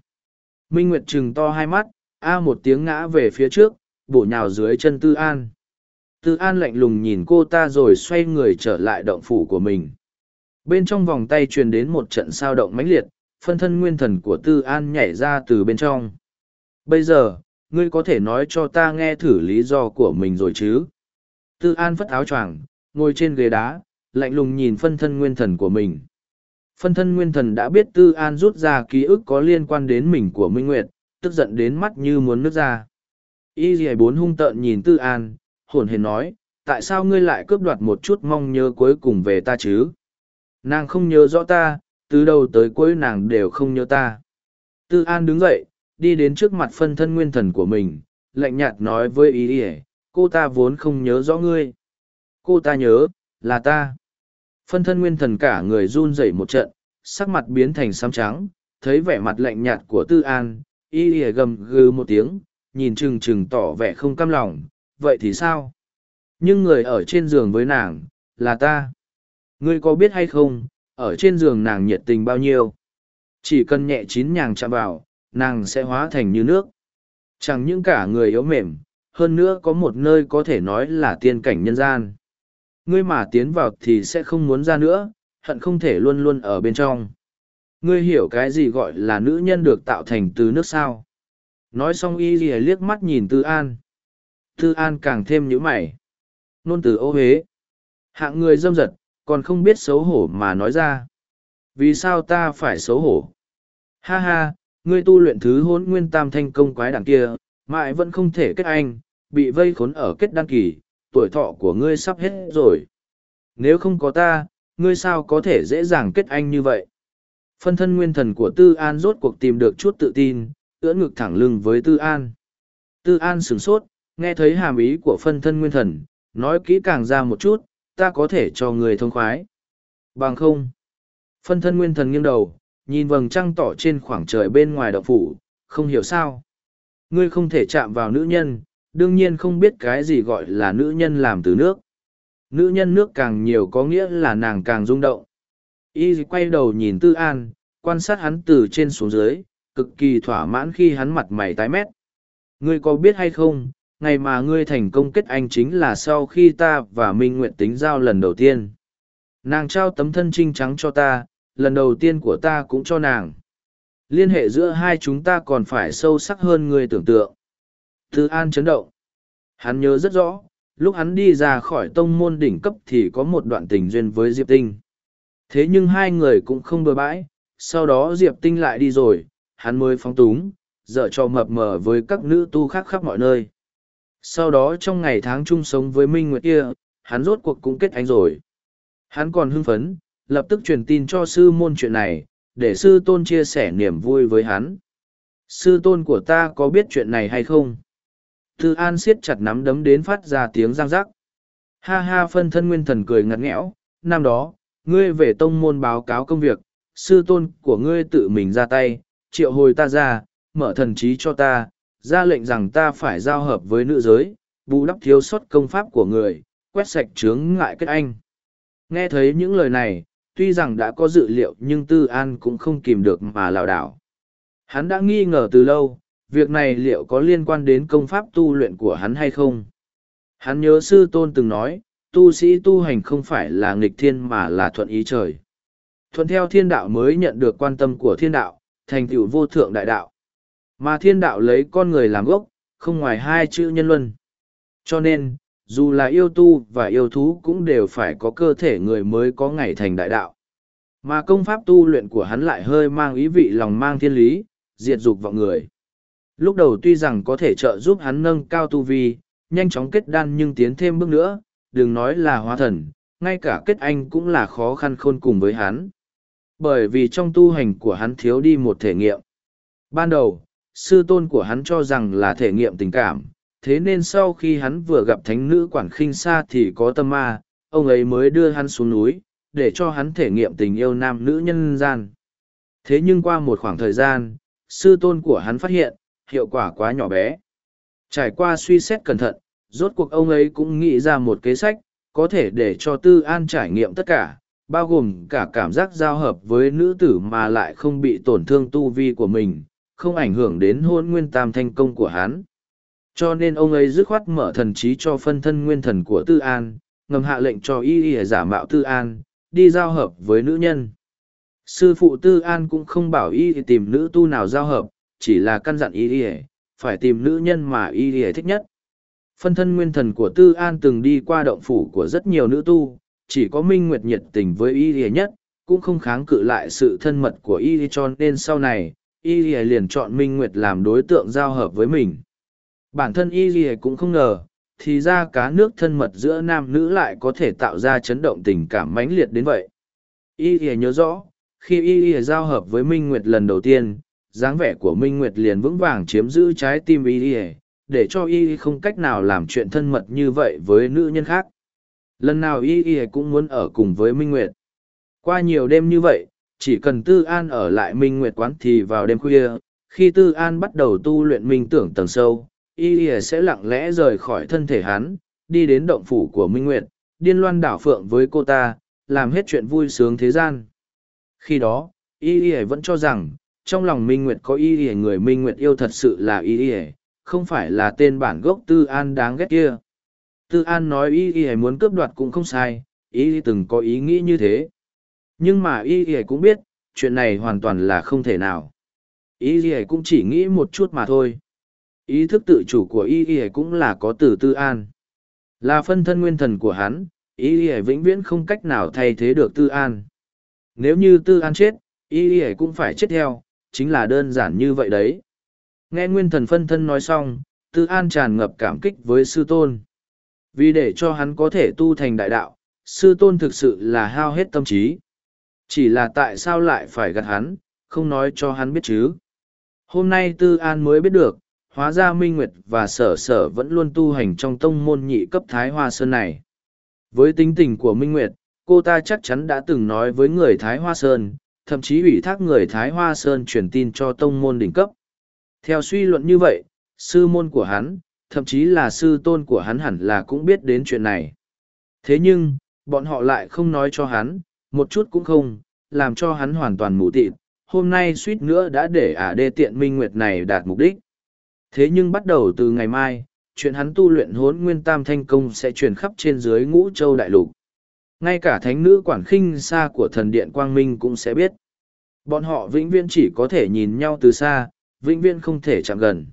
Minh Nguyệt trừng to hai mắt, a một tiếng ngã về phía trước, bổ nhào dưới chân Tư An. Tư An lạnh lùng nhìn cô ta rồi xoay người trở lại động phủ của mình. Bên trong vòng tay truyền đến một trận sao động mãnh liệt, phân thân nguyên thần của Tư An nhảy ra từ bên trong. Bây giờ, ngươi có thể nói cho ta nghe thử lý do của mình rồi chứ? Tư An phất áo choàng, ngồi trên ghế đá, lạnh lùng nhìn phân thân nguyên thần của mình. Phân thân nguyên thần đã biết Tư An rút ra ký ức có liên quan đến mình của Minh Nguyệt, tức giận đến mắt như muốn nước ra. Y dì bốn hung tợn nhìn Tư An, hồn hề nói, tại sao ngươi lại cướp đoạt một chút mong nhớ cuối cùng về ta chứ? Nàng không nhớ rõ ta, từ đầu tới cuối nàng đều không nhớ ta. Tư An đứng dậy, đi đến trước mặt phân thân nguyên thần của mình, lạnh nhạt nói với ý ỉa cô ta vốn không nhớ rõ ngươi. Cô ta nhớ, là ta. Phân thân nguyên thần cả người run rẩy một trận, sắc mặt biến thành xám trắng, thấy vẻ mặt lạnh nhạt của Tư An, y ỉa gầm gừ một tiếng, nhìn chừng chừng tỏ vẻ không cam lòng, vậy thì sao? Nhưng người ở trên giường với nàng, là ta. Ngươi có biết hay không, ở trên giường nàng nhiệt tình bao nhiêu? Chỉ cần nhẹ chín nhàng chạm vào, nàng sẽ hóa thành như nước. Chẳng những cả người yếu mềm, hơn nữa có một nơi có thể nói là tiên cảnh nhân gian. Ngươi mà tiến vào thì sẽ không muốn ra nữa, hận không thể luôn luôn ở bên trong. Ngươi hiểu cái gì gọi là nữ nhân được tạo thành từ nước sao? Nói xong y lìa liếc mắt nhìn Tư An. Tư An càng thêm nhíu mày. Nôn từ ô hế. Hạng người dâm dật, còn không biết xấu hổ mà nói ra. Vì sao ta phải xấu hổ? Ha ha, ngươi tu luyện thứ hôn nguyên tam thanh công quái đảng kia, mãi vẫn không thể kết anh, bị vây khốn ở kết đăng kỳ, tuổi thọ của ngươi sắp hết rồi. Nếu không có ta, ngươi sao có thể dễ dàng kết anh như vậy? Phân thân nguyên thần của Tư An rốt cuộc tìm được chút tự tin, ưỡn ngực thẳng lưng với Tư An. Tư An sửng sốt, nghe thấy hàm ý của phân thân nguyên thần, nói kỹ càng ra một chút, ta có thể cho người thông khoái. Bằng không. Phân thân nguyên thần nghiêng đầu, nhìn vầng trăng tỏ trên khoảng trời bên ngoài đậu phủ, không hiểu sao. Ngươi không thể chạm vào nữ nhân, đương nhiên không biết cái gì gọi là nữ nhân làm từ nước. Nữ nhân nước càng nhiều có nghĩa là nàng càng rung động. Y quay đầu nhìn Tư An, quan sát hắn từ trên xuống dưới, cực kỳ thỏa mãn khi hắn mặt mày tái mét. Ngươi có biết hay không, ngày mà ngươi thành công kết anh chính là sau khi ta và Minh Nguyệt tính giao lần đầu tiên. Nàng trao tấm thân trinh trắng cho ta, lần đầu tiên của ta cũng cho nàng. Liên hệ giữa hai chúng ta còn phải sâu sắc hơn người tưởng tượng. Thư An chấn động. Hắn nhớ rất rõ, lúc hắn đi ra khỏi tông môn đỉnh cấp thì có một đoạn tình duyên với Diệp Tinh. Thế nhưng hai người cũng không bừa bãi, sau đó Diệp Tinh lại đi rồi, hắn mới phóng túng, dở cho mập mờ với các nữ tu khác khắp mọi nơi. Sau đó trong ngày tháng chung sống với Minh Nguyệt kia, hắn rốt cuộc cũng kết anh rồi. Hắn còn hưng phấn, lập tức truyền tin cho sư môn chuyện này, để sư tôn chia sẻ niềm vui với hắn. Sư tôn của ta có biết chuyện này hay không? Tư An siết chặt nắm đấm đến phát ra tiếng răng rắc. Ha ha phân thân nguyên thần cười ngặt nghẽo, năm đó, ngươi về tông môn báo cáo công việc, sư tôn của ngươi tự mình ra tay, triệu hồi ta ra, mở thần trí cho ta, ra lệnh rằng ta phải giao hợp với nữ giới, bù đắp thiếu sót công pháp của người, quét sạch chướng ngại kết anh. Nghe thấy những lời này, tuy rằng đã có dự liệu nhưng Tư An cũng không kìm được mà lảo đảo. Hắn đã nghi ngờ từ lâu, việc này liệu có liên quan đến công pháp tu luyện của hắn hay không? Hắn nhớ sư tôn từng nói, tu sĩ tu hành không phải là nghịch thiên mà là thuận ý trời. Thuận theo thiên đạo mới nhận được quan tâm của thiên đạo, thành tựu vô thượng đại đạo. Mà thiên đạo lấy con người làm gốc, không ngoài hai chữ nhân luân. Cho nên, dù là yêu tu và yêu thú cũng đều phải có cơ thể người mới có ngày thành đại đạo. Mà công pháp tu luyện của hắn lại hơi mang ý vị lòng mang thiên lý, diệt dục vào người. Lúc đầu tuy rằng có thể trợ giúp hắn nâng cao tu vi, nhanh chóng kết đan nhưng tiến thêm bước nữa, đừng nói là hóa thần, ngay cả kết anh cũng là khó khăn khôn cùng với hắn. Bởi vì trong tu hành của hắn thiếu đi một thể nghiệm. Ban đầu, sư tôn của hắn cho rằng là thể nghiệm tình cảm, thế nên sau khi hắn vừa gặp thánh nữ quản khinh xa thì có tâm ma, ông ấy mới đưa hắn xuống núi, để cho hắn thể nghiệm tình yêu nam nữ nhân gian. Thế nhưng qua một khoảng thời gian, sư tôn của hắn phát hiện, hiệu quả quá nhỏ bé. Trải qua suy xét cẩn thận, rốt cuộc ông ấy cũng nghĩ ra một kế sách, có thể để cho Tư An trải nghiệm tất cả, bao gồm cả cảm giác giao hợp với nữ tử mà lại không bị tổn thương tu vi của mình, không ảnh hưởng đến hôn nguyên tam thành công của hắn. Cho nên ông ấy dứt khoát mở thần trí cho phân thân nguyên thần của Tư An, ngầm hạ lệnh cho y y giả mạo Tư An, đi giao hợp với nữ nhân. Sư phụ Tư An cũng không bảo y tìm nữ tu nào giao hợp, chỉ là căn dặn y ỉa phải tìm nữ nhân mà y ỉa thích nhất. Phân thân nguyên thần của Tư An từng đi qua động phủ của rất nhiều nữ tu, chỉ có Minh Nguyệt nhiệt tình với y ỉa nhất, cũng không kháng cự lại sự thân mật của y y cho nên sau này, y ỉa liền chọn Minh Nguyệt làm đối tượng giao hợp với mình. Bản thân y ỉa cũng không ngờ, thì ra cá nước thân mật giữa nam nữ lại có thể tạo ra chấn động tình cảm mãnh liệt đến vậy. Y ỉa nhớ rõ, khi y ỉa giao hợp với Minh Nguyệt lần đầu tiên, dáng vẻ của Minh Nguyệt liền vững vàng chiếm giữ trái tim y y, để cho y không cách nào làm chuyện thân mật như vậy với nữ nhân khác. Lần nào y y cũng muốn ở cùng với Minh Nguyệt. Qua nhiều đêm như vậy, chỉ cần Tư An ở lại Minh Nguyệt quán thì vào đêm khuya, khi Tư An bắt đầu tu luyện minh tưởng tầng sâu, y y sẽ lặng lẽ rời khỏi thân thể hắn, đi đến động phủ của Minh Nguyệt, điên loan đảo phượng với cô ta, làm hết chuyện vui sướng thế gian. Khi đó, y y vẫn cho rằng, trong lòng Minh Nguyệt có y y người Minh Nguyệt yêu thật sự là y y, không phải là tên bản gốc Tư An đáng ghét kia. Tư An nói y y muốn cướp đoạt cũng không sai, y từng có ý nghĩ như thế. Nhưng mà y y cũng biết, chuyện này hoàn toàn là không thể nào. Y y cũng chỉ nghĩ một chút mà thôi ý thức tự chủ của y y cũng là có từ tư an là phân thân nguyên thần của hắn y y vĩnh viễn không cách nào thay thế được tư an nếu như tư an chết y y cũng phải chết theo chính là đơn giản như vậy đấy. Nghe nguyên thần phân thân nói xong tư an tràn ngập cảm kích với sư tôn. Vì để cho hắn có thể tu thành đại đạo sư tôn thực sự là hao hết tâm trí. Chỉ là tại sao lại phải gặt hắn không nói cho hắn biết chứ? Hôm nay tư an mới biết được hóa ra Minh Nguyệt và Sở Sở vẫn luôn tu hành trong tông môn nhị cấp Thái Hoa Sơn này. Với tính tình của Minh Nguyệt, cô ta chắc chắn đã từng nói với người Thái Hoa Sơn, thậm chí ủy thác người Thái Hoa Sơn truyền tin cho tông môn đỉnh cấp. Theo suy luận như vậy, sư môn của hắn, thậm chí là sư tôn của hắn hẳn là cũng biết đến chuyện này. Thế nhưng, bọn họ lại không nói cho hắn, một chút cũng không, làm cho hắn hoàn toàn mù tịt. Hôm nay suýt nữa đã để ả đê tiện minh nguyệt này đạt mục đích. Thế nhưng bắt đầu từ ngày mai, chuyện hắn tu luyện hốn nguyên tam thanh công sẽ truyền khắp trên dưới ngũ châu đại lục. Ngay cả thánh nữ quản khinh xa của thần điện Quang Minh cũng sẽ biết. Bọn họ vĩnh viễn chỉ có thể nhìn nhau từ xa, vĩnh viễn không thể chạm gần.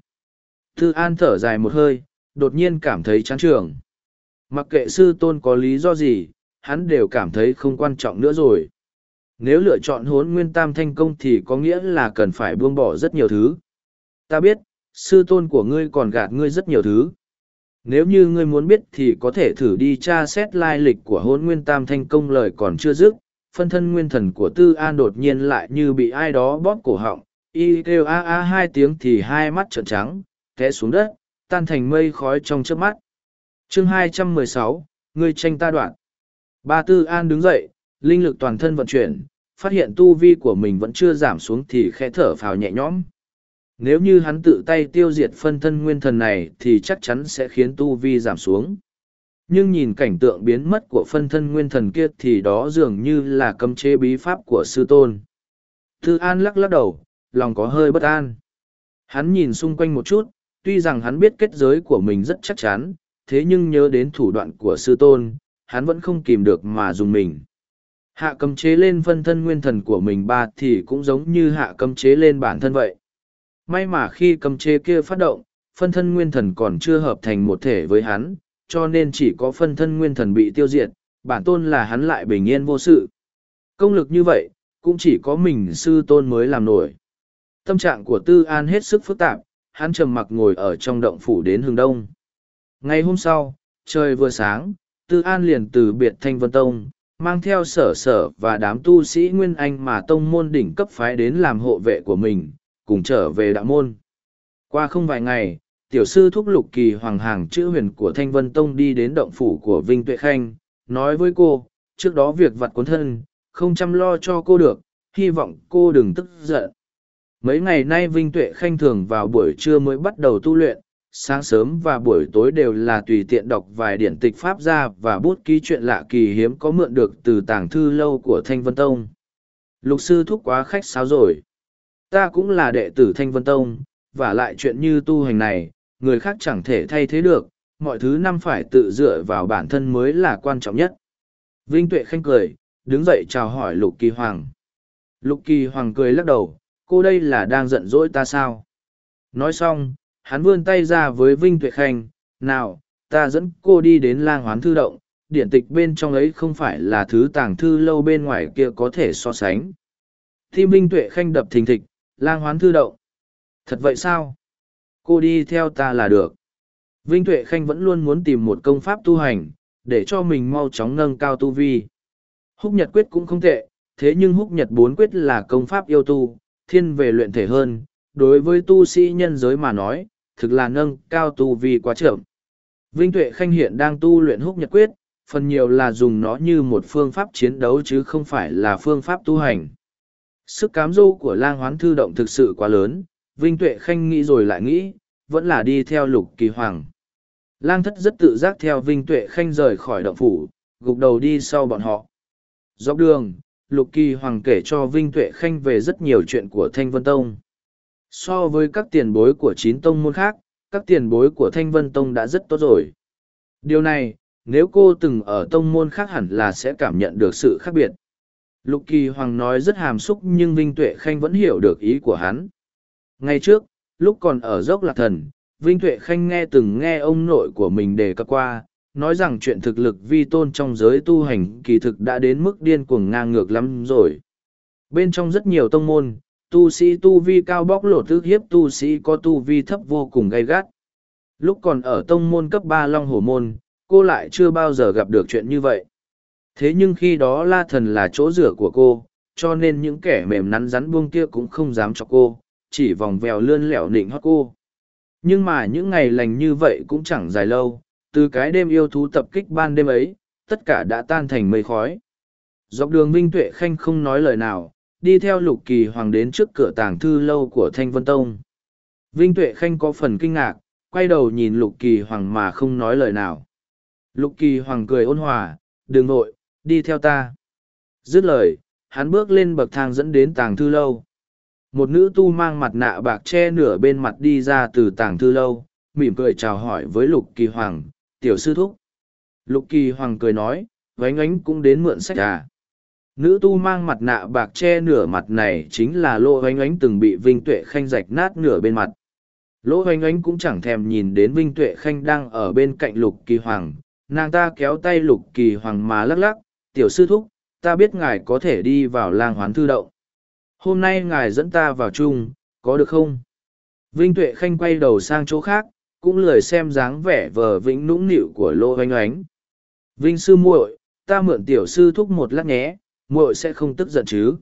Thư An thở dài một hơi, đột nhiên cảm thấy chán trường. Mặc kệ sư tôn có lý do gì, hắn đều cảm thấy không quan trọng nữa rồi. Nếu lựa chọn hốn nguyên tam thanh công thì có nghĩa là cần phải buông bỏ rất nhiều thứ. Ta biết, sư tôn của ngươi còn gạt ngươi rất nhiều thứ. Nếu như ngươi muốn biết thì có thể thử đi tra xét lai lịch của Hôn nguyên tam thanh công lời còn chưa dứt. Phân thân nguyên thần của tư an đột nhiên lại như bị ai đó bóp cổ họng, y kêu a a hai tiếng thì hai mắt trợn trắng, té xuống đất, tan thành mây khói trong trước mắt. chương 216, ngươi tranh ta đoạn. Ba tư an đứng dậy, linh lực toàn thân vận chuyển, phát hiện tu vi của mình vẫn chưa giảm xuống thì khẽ thở phào nhẹ nhõm. Nếu như hắn tự tay tiêu diệt phân thân nguyên thần này thì chắc chắn sẽ khiến tu vi giảm xuống. Nhưng nhìn cảnh tượng biến mất của phân thân nguyên thần kia thì đó dường như là cấm chế bí pháp của sư tôn. Thư An lắc lắc đầu, lòng có hơi bất an. Hắn nhìn xung quanh một chút, tuy rằng hắn biết kết giới của mình rất chắc chắn, thế nhưng nhớ đến thủ đoạn của sư tôn, hắn vẫn không kìm được mà dùng mình. Hạ cấm chế lên phân thân nguyên thần của mình ba thì cũng giống như hạ cấm chế lên bản thân vậy. May mà khi cấm chế kia phát động, phân thân nguyên thần còn chưa hợp thành một thể với hắn, cho nên chỉ có phân thân nguyên thần bị tiêu diệt, bản tôn là hắn lại bình yên vô sự. Công lực như vậy, cũng chỉ có mình sư tôn mới làm nổi. Tâm trạng của Tư An hết sức phức tạp, hắn trầm mặc ngồi ở trong động phủ đến hướng đông. Ngày hôm sau, trời vừa sáng, Tư An liền từ biệt Thanh Vân Tông, mang theo sở sở và đám tu sĩ Nguyên Anh mà tông môn đỉnh cấp phái đến làm hộ vệ của mình, cùng trở về đạo môn. Qua không vài ngày, tiểu sư thúc lục kỳ hoàng hàng chữ huyền của Thanh Vân Tông đi đến động phủ của Vinh Tuệ Khanh, nói với cô, trước đó việc vặt cuốn thân, không chăm lo cho cô được, hy vọng cô đừng tức giận. Mấy ngày nay Vinh Tuệ Khanh thường vào buổi trưa mới bắt đầu tu luyện, sáng sớm và buổi tối đều là tùy tiện đọc vài điển tịch pháp ra và bút ký chuyện lạ kỳ hiếm có mượn được từ tàng thư lâu của Thanh Vân Tông. Lục sư thúc quá khách sáo rồi. Ta cũng là đệ tử Thanh Vân Tông, và lại chuyện như tu hành này, người khác chẳng thể thay thế được, mọi thứ năm phải tự dựa vào bản thân mới là quan trọng nhất. Vinh Tuệ Khanh cười, đứng dậy chào hỏi Lục Kỳ Hoàng. Lục Kỳ Hoàng cười lắc đầu, cô đây là đang giận dỗi ta sao? Nói xong, hắn vươn tay ra với Vinh Tuệ Khanh, nào, ta dẫn cô đi đến lang hoán thư động, điển tịch bên trong ấy không phải là thứ tàng thư lâu bên ngoài kia có thể so sánh. Thi Vinh Tuệ Khanh đập thình thịch, lang hoán thư động. Thật vậy sao? Cô đi theo ta là được. Vinh Tuệ Khanh vẫn luôn muốn tìm một công pháp tu hành, để cho mình mau chóng nâng cao tu vi. Húc Nhật Quyết cũng không tệ, thế nhưng Húc Nhật Bốn Quyết là công pháp yêu tu, thiên về luyện thể hơn, đối với tu sĩ nhân giới mà nói, thực là nâng cao tu vi quá chậm. Vinh Tuệ Khanh hiện đang tu luyện húc nhật quyết, phần nhiều là dùng nó như một phương pháp chiến đấu chứ không phải là phương pháp tu hành. Sức cám dỗ của lang hoán thư động thực sự quá lớn, Vinh Tuệ Khanh nghĩ rồi lại nghĩ, vẫn là đi theo lục kỳ hoàng. Lang thất rất tự giác theo Vinh Tuệ Khanh rời khỏi động phủ, gục đầu đi sau bọn họ. Dọc đường, lục kỳ hoàng kể cho Vinh Tuệ Khanh về rất nhiều chuyện của Thanh Vân Tông. So với các tiền bối của chín tông môn khác, các tiền bối của Thanh Vân Tông đã rất tốt rồi. Điều này, nếu cô từng ở tông môn khác hẳn là sẽ cảm nhận được sự khác biệt. Lục Kỳ Hoàng nói rất hàm xúc nhưng Vinh Tuệ Khanh vẫn hiểu được ý của hắn. Ngay trước, lúc còn ở dốc lạc thần, Vinh Tuệ Khanh nghe từng nghe ông nội của mình đề cập qua, nói rằng chuyện thực lực vi tôn trong giới tu hành kỳ thực đã đến mức điên cuồng ngang ngược lắm rồi. Bên trong rất nhiều tông môn, tu sĩ tu vi cao bóc lột thức hiếp tu sĩ có tu vi thấp vô cùng gay gắt. Lúc còn ở tông môn cấp ba Long Hổ Môn, cô lại chưa bao giờ gặp được chuyện như vậy. Thế nhưng khi đó La Thần là chỗ rửa của cô, cho nên những kẻ mềm nắn rắn buông kia cũng không dám cho cô, chỉ vòng vèo lươn lẻo nịnh hót cô. Nhưng mà những ngày lành như vậy cũng chẳng dài lâu, từ cái đêm yêu thú tập kích ban đêm ấy, tất cả đã tan thành mây khói. Dọc đường Vinh Tuệ Khanh không nói lời nào, đi theo lục kỳ hoàng đến trước cửa tàng thư lâu của thanh vân tông vinh tuệ khanh có phần kinh ngạc quay đầu nhìn lục kỳ hoàng mà không nói lời nào lục kỳ hoàng cười ôn hòa đừng nội đi theo ta. Dứt lời, hắn bước lên bậc thang dẫn đến tàng thư lâu. Một nữ tu mang mặt nạ bạc che nửa bên mặt đi ra từ tàng thư lâu, mỉm cười chào hỏi với lục kỳ hoàng, tiểu sư thúc. Lục kỳ hoàng cười nói, vánh ánh cũng đến mượn sách à? Nữ tu mang mặt nạ bạc che nửa mặt này chính là lỗ vánh ánh từng bị vinh tuệ khanh rạch nát nửa bên mặt. Lỗ vánh ánh cũng chẳng thèm nhìn đến vinh tuệ khanh đang ở bên cạnh lục kỳ hoàng, nàng ta kéo tay lục kỳ hoàng mà lắc lắc tiểu sư thúc, ta biết ngài có thể đi vào lang hoán thư động. Hôm nay ngài dẫn ta vào chung, có được không? Vinh tuệ khanh quay đầu sang chỗ khác, cũng lười xem dáng vẻ vờ vĩnh nũng nịu của lô oanh oánh vinh sư muội, ta mượn tiểu sư thúc một lát nhé, muội sẽ không tức giận chứ?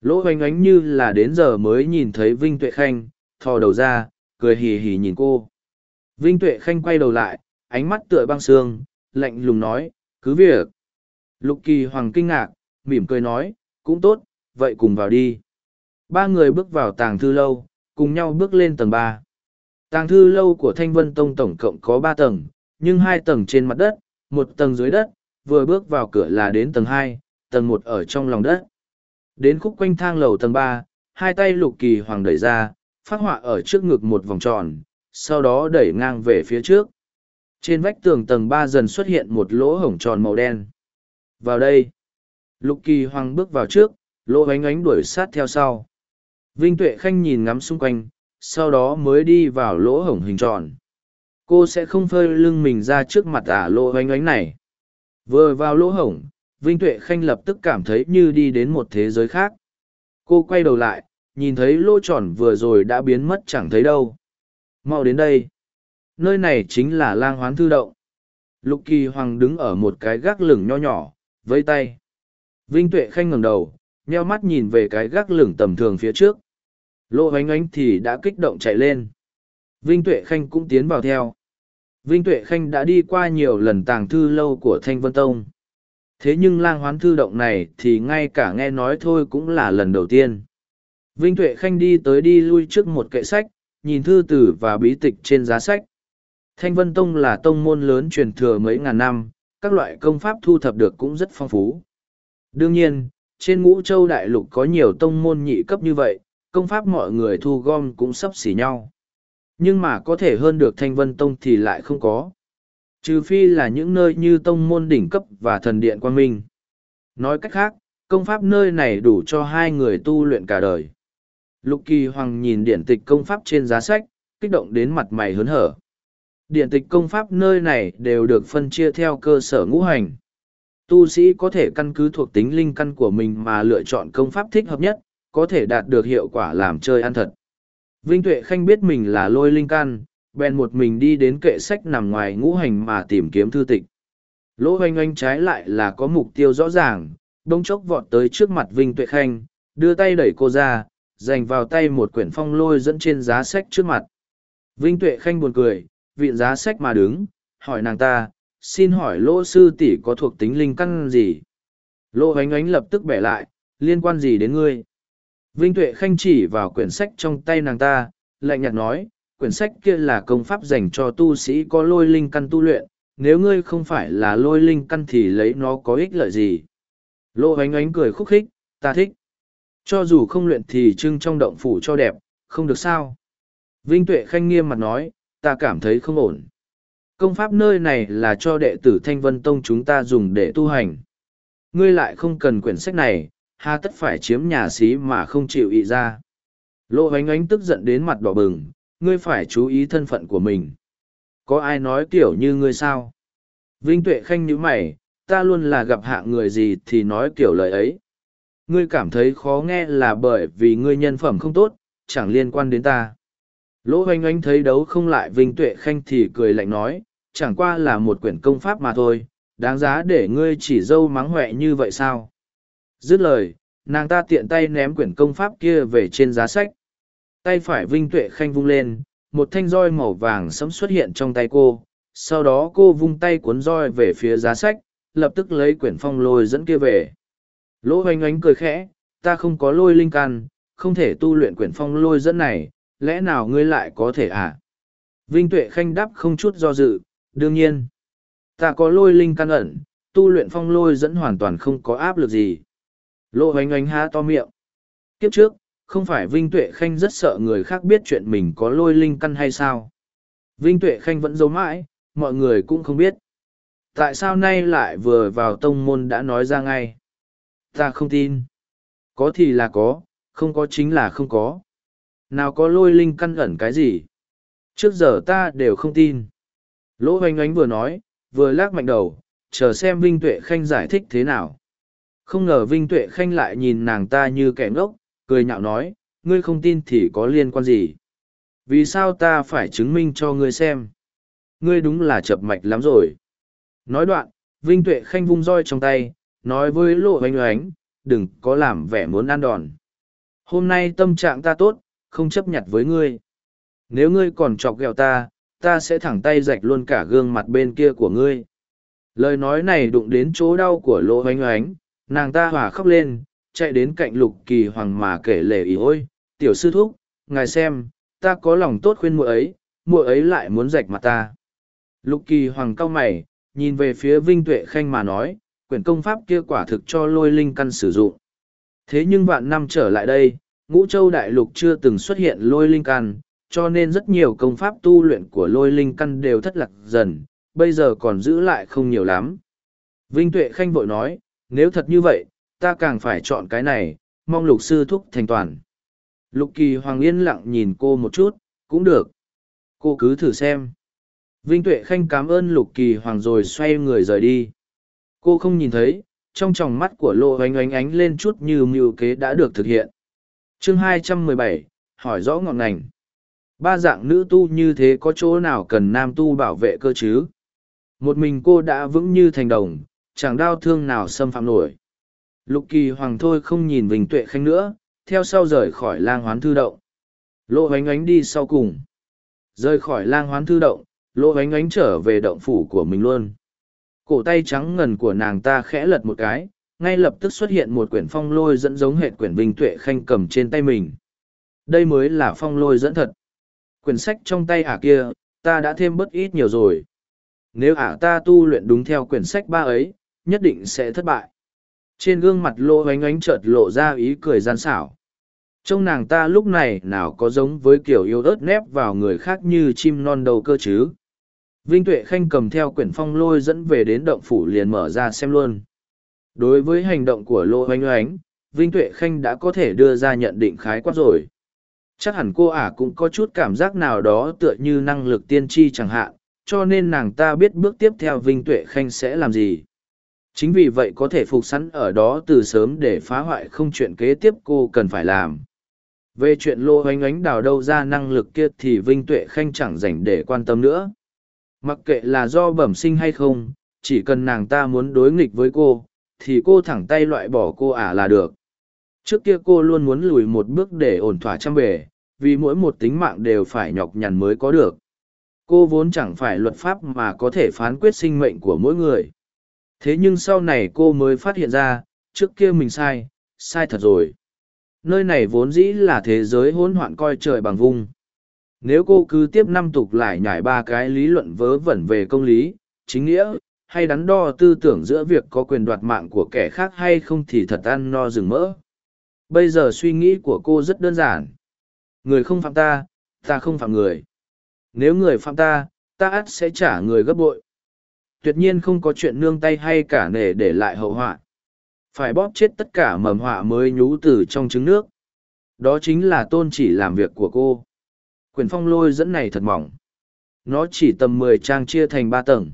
Lỗ oanh oánh như là đến giờ mới nhìn thấy vinh tuệ khanh, thò đầu ra, cười hì hì nhìn cô. Vinh tuệ khanh quay đầu lại, ánh mắt tựa băng xương lạnh lùng nói, cứ việc lục kỳ hoàng kinh ngạc, mỉm cười nói, cũng tốt, vậy cùng vào đi. Ba người bước vào tàng thư lâu, cùng nhau bước lên tầng ba. Tàng thư lâu của thanh vân tông tổng cộng có ba tầng, nhưng hai tầng trên mặt đất, một tầng dưới đất, vừa bước vào cửa là đến tầng hai, tầng một ở trong lòng đất. Đến khúc quanh thang lầu tầng ba, hai tay lục kỳ hoàng đẩy ra, phát họa ở trước ngực một vòng tròn, sau đó đẩy ngang về phía trước. Trên vách tường tầng ba dần xuất hiện một lỗ hổng tròn màu đen vào đây. Lục kỳ hoàng bước vào trước, lỗ ánh ánh đuổi sát theo sau. Vinh tuệ khanh nhìn ngắm xung quanh, sau đó mới đi vào lỗ hổng hình tròn. Cô sẽ không phơi lưng mình ra trước mặt ả lỗ ánh ánh này. Vừa vào lỗ hổng, vinh tuệ khanh lập tức cảm thấy như đi đến một thế giới khác. Cô quay đầu lại, nhìn thấy lỗ tròn vừa rồi đã biến mất chẳng thấy đâu. Mau đến đây. Nơi này chính là lang hoán thư động. Lục kỳ hoàng đứng ở một cái gác lửng nho nhỏ vây tay. Vinh tuệ khanh ngẩng đầu, nheo mắt nhìn về cái gác lửng tầm thường phía trước. Lỗ oánh oánh thì đã kích động chạy lên. Vinh tuệ khanh cũng tiến vào theo. Vinh tuệ khanh đã đi qua nhiều lần tàng thư lâu của thanh vân tông. Thế nhưng lang hoán thư động này thì ngay cả nghe nói thôi cũng là lần đầu tiên. Vinh tuệ khanh đi tới đi lui trước một kệ sách, nhìn thư tử và bí tịch trên giá sách. Thanh vân tông là tông môn lớn truyền thừa mấy ngàn năm các loại công pháp thu thập được cũng rất phong phú. Đương nhiên, trên ngũ châu đại lục có nhiều tông môn nhị cấp như vậy, công pháp mọi người thu gom cũng sắp xỉ nhau. Nhưng mà có thể hơn được thanh vân tông thì lại không có. Trừ phi là những nơi như tông môn đỉnh cấp và thần điện quang minh. Nói cách khác, công pháp nơi này đủ cho hai người tu luyện cả đời. Lục kỳ hoàng nhìn điển tịch công pháp trên giá sách, kích động đến mặt mày hớn hở điện tịch công pháp nơi này đều được phân chia theo cơ sở ngũ hành. Tu sĩ có thể căn cứ thuộc tính linh căn của mình mà lựa chọn công pháp thích hợp nhất, có thể đạt được hiệu quả làm chơi ăn thật. Vinh tuệ khanh biết mình là lôi linh căn, bèn một mình đi đến kệ sách nằm ngoài ngũ hành mà tìm kiếm thư tịch. Lỗ oanh oanh trái lại là có mục tiêu rõ ràng bông chốc vọt tới trước mặt vinh tuệ khanh, đưa tay đẩy cô ra dành vào tay một quyển phong lôi dẫn trên giá sách trước mặt. Vinh tuệ khanh buồn cười viện giá sách mà đứng, hỏi nàng ta, xin hỏi lỗ sư tỷ có thuộc tính linh căn gì? Lỗ ánh ánh lập tức bẻ lại, liên quan gì đến ngươi? Vinh tuệ khanh chỉ vào quyển sách trong tay nàng ta, lạnh nhạt nói, quyển sách kia là công pháp dành cho tu sĩ có lôi linh căn tu luyện, nếu ngươi không phải là lôi linh căn thì lấy nó có ích lợi gì? Lỗ ánh ánh cười khúc khích, ta thích. Cho dù không luyện thì trưng trong động phủ cho đẹp, không được sao? Vinh tuệ khanh nghiêm mặt nói ta cảm thấy không ổn. Công pháp nơi này là cho đệ tử thanh vân tông chúng ta dùng để tu hành. Ngươi lại không cần quyển sách này, hà tất phải chiếm nhà xí mà không chịu ý ra. Lộ ánh ánh tức giận đến mặt đỏ bừng, ngươi phải chú ý thân phận của mình. Có ai nói kiểu như ngươi sao? Vinh tuệ khanh nhíu mày, ta luôn là gặp hạ người gì thì nói kiểu lời ấy. Ngươi cảm thấy khó nghe là bởi vì ngươi nhân phẩm không tốt, chẳng liên quan đến ta lỗ Hoanh Anh thấy đấu không lại vinh tuệ khanh thì cười lạnh nói, chẳng qua là một quyển công pháp mà thôi, đáng giá để ngươi chỉ dâu mắng huệ như vậy sao? Dứt lời, nàng ta tiện tay ném quyển công pháp kia về trên giá sách. Tay phải vinh tuệ khanh vung lên, một thanh roi màu vàng sẫm xuất hiện trong tay cô, sau đó cô vung tay cuốn roi về phía giá sách, lập tức lấy quyển phong lôi dẫn kia về. Lỗ hoanh ánh cười khẽ, ta không có lôi linh căn, không thể tu luyện quyển phong lôi dẫn này lẽ nào ngươi lại có thể à vinh tuệ khanh đáp không chút do dự đương nhiên ta có lôi linh căn ẩn tu luyện phong lôi dẫn hoàn toàn không có áp lực gì Lộ hoánh oánh há to miệng kiếp trước không phải vinh tuệ khanh rất sợ người khác biết chuyện mình có lôi linh căn hay sao Vinh Tuệ Khanh vẫn giấu mãi, mọi người cũng không biết. Tại sao nay lại vừa vào tông môn đã nói ra ngay? Ta không tin. Có thì là có, không có chính là không có. Nào có lôi linh căn ẩn cái gì? Trước giờ ta đều không tin. Lỗ oanh oánh vừa nói, vừa lắc mạnh đầu, chờ xem Vinh Tuệ Khanh giải thích thế nào. Không ngờ Vinh Tuệ Khanh lại nhìn nàng ta như kẻ ngốc, cười nhạo nói, ngươi không tin thì có liên quan gì? Vì sao ta phải chứng minh cho ngươi xem? Ngươi đúng là chập mạch lắm rồi. Nói đoạn, Vinh Tuệ Khanh vung roi trong tay, nói với lộ oanh oánh, đừng có làm vẻ muốn ăn đòn. Hôm nay tâm trạng ta tốt, không chấp nhận với ngươi. Nếu ngươi còn chọc ghẹo ta, ta sẽ thẳng tay rạch luôn cả gương mặt bên kia của ngươi. Lời nói này đụng đến chỗ đau của lỗ oanh oánh, nàng ta hỏa khóc lên, chạy đến cạnh lục kỳ hoàng mà kể lể ý ôi, tiểu sư thúc, ngài xem, ta có lòng tốt khuyên muội ấy, muội ấy lại muốn rạch mặt ta. Lục kỳ hoàng cao mày, nhìn về phía Vinh Tuệ Khanh mà nói, quyển công pháp kia quả thực cho lôi linh căn sử dụng. Thế nhưng vạn năm trở lại đây, ngũ châu đại lục chưa từng xuất hiện lôi linh căn, cho nên rất nhiều công pháp tu luyện của lôi linh căn đều thất lạc dần, bây giờ còn giữ lại không nhiều lắm. Vinh Tuệ Khanh vội nói, nếu thật như vậy, ta càng phải chọn cái này, mong lục sư thúc thành toàn. Lục kỳ hoàng yên lặng nhìn cô một chút, cũng được. Cô cứ thử xem. Vinh Tuệ Khanh cảm ơn Lục Kỳ Hoàng rồi xoay người rời đi. Cô không nhìn thấy, trong tròng mắt của Lô oanh oanh ánh lên chút như mưu kế đã được thực hiện chương 217, hỏi rõ ngọn ngành. Ba dạng nữ tu như thế có chỗ nào cần nam tu bảo vệ cơ chứ? Một mình cô đã vững như thành đồng, chẳng đau thương nào xâm phạm nổi. Lục Kỳ Hoàng thôi không nhìn Vinh Tuệ Khanh nữa, theo sau rời khỏi lang hoán thư động. Lộ ánh ánh đi sau cùng. Rời khỏi lang hoán thư động, Lộ ánh ánh trở về động phủ của mình luôn cổ tay trắng ngần của nàng ta khẽ lật một cái ngay lập tức xuất hiện một quyển phong lôi dẫn giống hệ quyển vinh tuệ khanh cầm trên tay mình. Đây mới là phong lôi dẫn thật. Quyển sách trong tay ả kia, ta đã thêm bất ít nhiều rồi. Nếu ả ta tu luyện đúng theo quyển sách ba ấy, nhất định sẽ thất bại. Trên gương mặt lỗ ánh ánh chợt lộ ra ý cười gian xảo. Trông nàng ta lúc này nào có giống với kiểu yêu ớt nép vào người khác như chim non đầu cơ chứ? Vinh Tuệ Khanh cầm theo quyển phong lôi dẫn về đến động phủ liền mở ra xem luôn. Đối với hành động của Lô oanh Oánh, Vinh Tuệ Khanh đã có thể đưa ra nhận định khái quát rồi. Chắc hẳn cô ả cũng có chút cảm giác nào đó tựa như năng lực tiên tri chẳng hạn, cho nên nàng ta biết bước tiếp theo Vinh Tuệ Khanh sẽ làm gì. Chính vì vậy có thể phục sẵn ở đó từ sớm để phá hoại không chuyện kế tiếp cô cần phải làm. Về chuyện Lô oanh Oánh đào đâu ra năng lực kia thì Vinh Tuệ Khanh chẳng dành để quan tâm nữa mặc kệ là do bẩm sinh hay không chỉ cần nàng ta muốn đối nghịch với cô thì cô thẳng tay loại bỏ cô ả là được. Trước kia cô luôn muốn lùi một bước để ổn thỏa trăm bề vì mỗi một tính mạng đều phải nhọc nhằn mới có được. Cô vốn chẳng phải luật pháp mà có thể phán quyết sinh mệnh của mỗi người. Thế nhưng sau này cô mới phát hiện ra trước kia mình sai sai thật rồi. Nơi này vốn dĩ là thế giới hỗn hoạn coi trời bằng vung. Nếu cô cứ tiếp năm tục lại nhải ba cái lý luận vớ vẩn về công lý, chính nghĩa, hay đắn đo tư tưởng giữa việc có quyền đoạt mạng của kẻ khác hay không thì thật ăn no rừng mỡ. Bây giờ suy nghĩ của cô rất đơn giản. Người không phạm ta, ta không phạm người. Nếu người phạm ta, ta ắt sẽ trả người gấp bội. Tuyệt nhiên không có chuyện nương tay hay cả nể để lại hậu họa. Phải bóp chết tất cả mầm họa mới nhú từ trong trứng nước. Đó chính là tôn chỉ làm việc của cô quyển phong lôi dẫn này thật mỏng. Nó chỉ tầm mười trang chia thành ba tầng.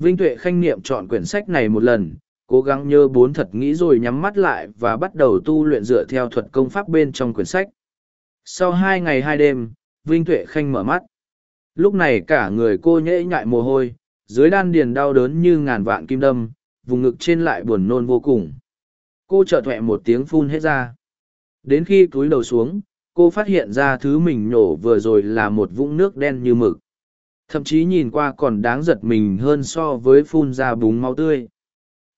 Vinh Tuệ khanh niệm chọn quyển sách này một lần, cố gắng nhớ bốn thật nghĩ rồi nhắm mắt lại và bắt đầu tu luyện dựa theo thuật công pháp bên trong quyển sách. Sau hai ngày hai đêm, Vinh Tuệ khanh mở mắt. Lúc này cả người cô nhễ nhại mồ hôi, dưới đan điền đau đớn như ngàn vạn kim đâm, vùng ngực trên lại buồn nôn vô cùng. Cô chợt thuẹ một tiếng phun hết ra. Đến khi túi đầu xuống, cô phát hiện ra thứ mình nhổ vừa rồi là một vũng nước đen như mực thậm chí nhìn qua còn đáng giật mình hơn so với phun ra búng máu tươi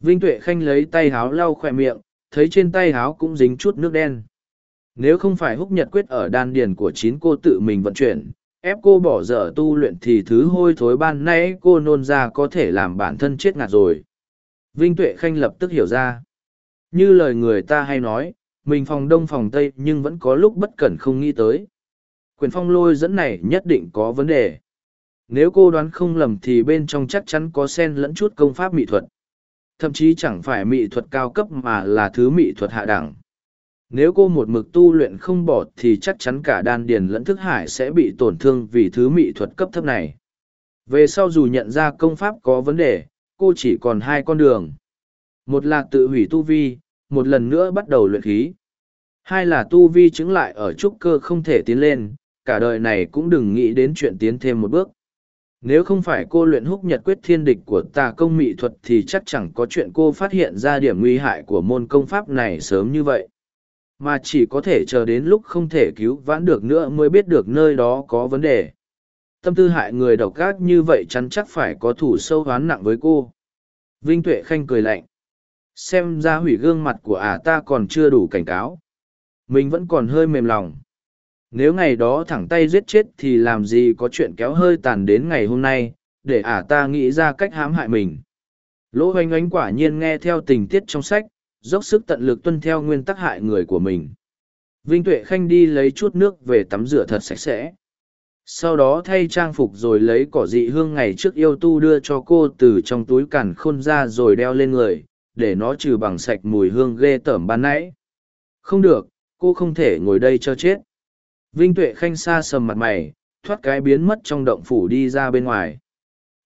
vinh tuệ khanh lấy tay háo lau khỏe miệng, thấy trên tay háo cũng dính chút nước đen nếu không phải húc nhật quyết ở đan điền của chín cô tự mình vận chuyển, ép cô bỏ dở tu luyện thì thứ hôi thối ban nay cô nôn ra có thể làm bản thân chết ngạt rồi vinh tuệ khanh lập tức hiểu ra như lời người ta hay nói, mình phòng đông phòng tây nhưng vẫn có lúc bất cẩn không nghĩ tới. Quyền phong lôi dẫn này nhất định có vấn đề nếu cô đoán không lầm thì bên trong chắc chắn có sen lẫn chút công pháp mỹ thuật. Thậm chí chẳng phải mỹ thuật cao cấp mà là thứ mỹ thuật hạ đẳng. Nếu cô một mực tu luyện không bỏ thì chắc chắn cả đan điền lẫn thức hải sẽ bị tổn thương vì thứ mỹ thuật cấp thấp này. Về sau dù nhận ra công pháp có vấn đề, cô chỉ còn hai con đường. Một là tự hủy tu vi, một lần nữa bắt đầu luyện khí. Hai là tu vi chứng lại ở trúc cơ không thể tiến lên, cả đời này cũng đừng nghĩ đến chuyện tiến thêm một bước nếu không phải cô luyện húc nhật quyết thiên địch của tà công mỹ thuật thì chắc chẳng có chuyện cô phát hiện ra điểm nguy hại của môn công pháp này sớm như vậy. Mà chỉ có thể chờ đến lúc không thể cứu vãn được nữa mới biết được nơi đó có vấn đề. Tâm tư hại người độc ác như vậy chắn chắc phải có thủ sâu hoán nặng với cô. Vinh tuệ khanh cười lạnh. Xem ra hủy gương mặt của ả ta còn chưa đủ cảnh cáo. Mình vẫn còn hơi mềm lòng nếu ngày đó thẳng tay giết chết thì làm gì có chuyện kéo hơi tàn đến ngày hôm nay, để ả ta nghĩ ra cách hãm hại mình. Lỗ oanh oánh quả nhiên nghe theo tình tiết trong sách, dốc sức tận lực tuân theo nguyên tắc hại người của mình. Vinh tuệ khanh đi lấy chút nước về tắm rửa thật sạch sẽ. Sau đó thay trang phục rồi lấy cỏ dị hương ngày trước yêu tu đưa cho cô từ trong túi cằn khôn ra rồi đeo lên người, để nó trừ bằng sạch mùi hương ghê tởm ban nãy. Không được, cô không thể ngồi đây cho chết vinh tuệ khanh xa sầm mặt mày thoát cái biến mất trong động phủ đi ra bên ngoài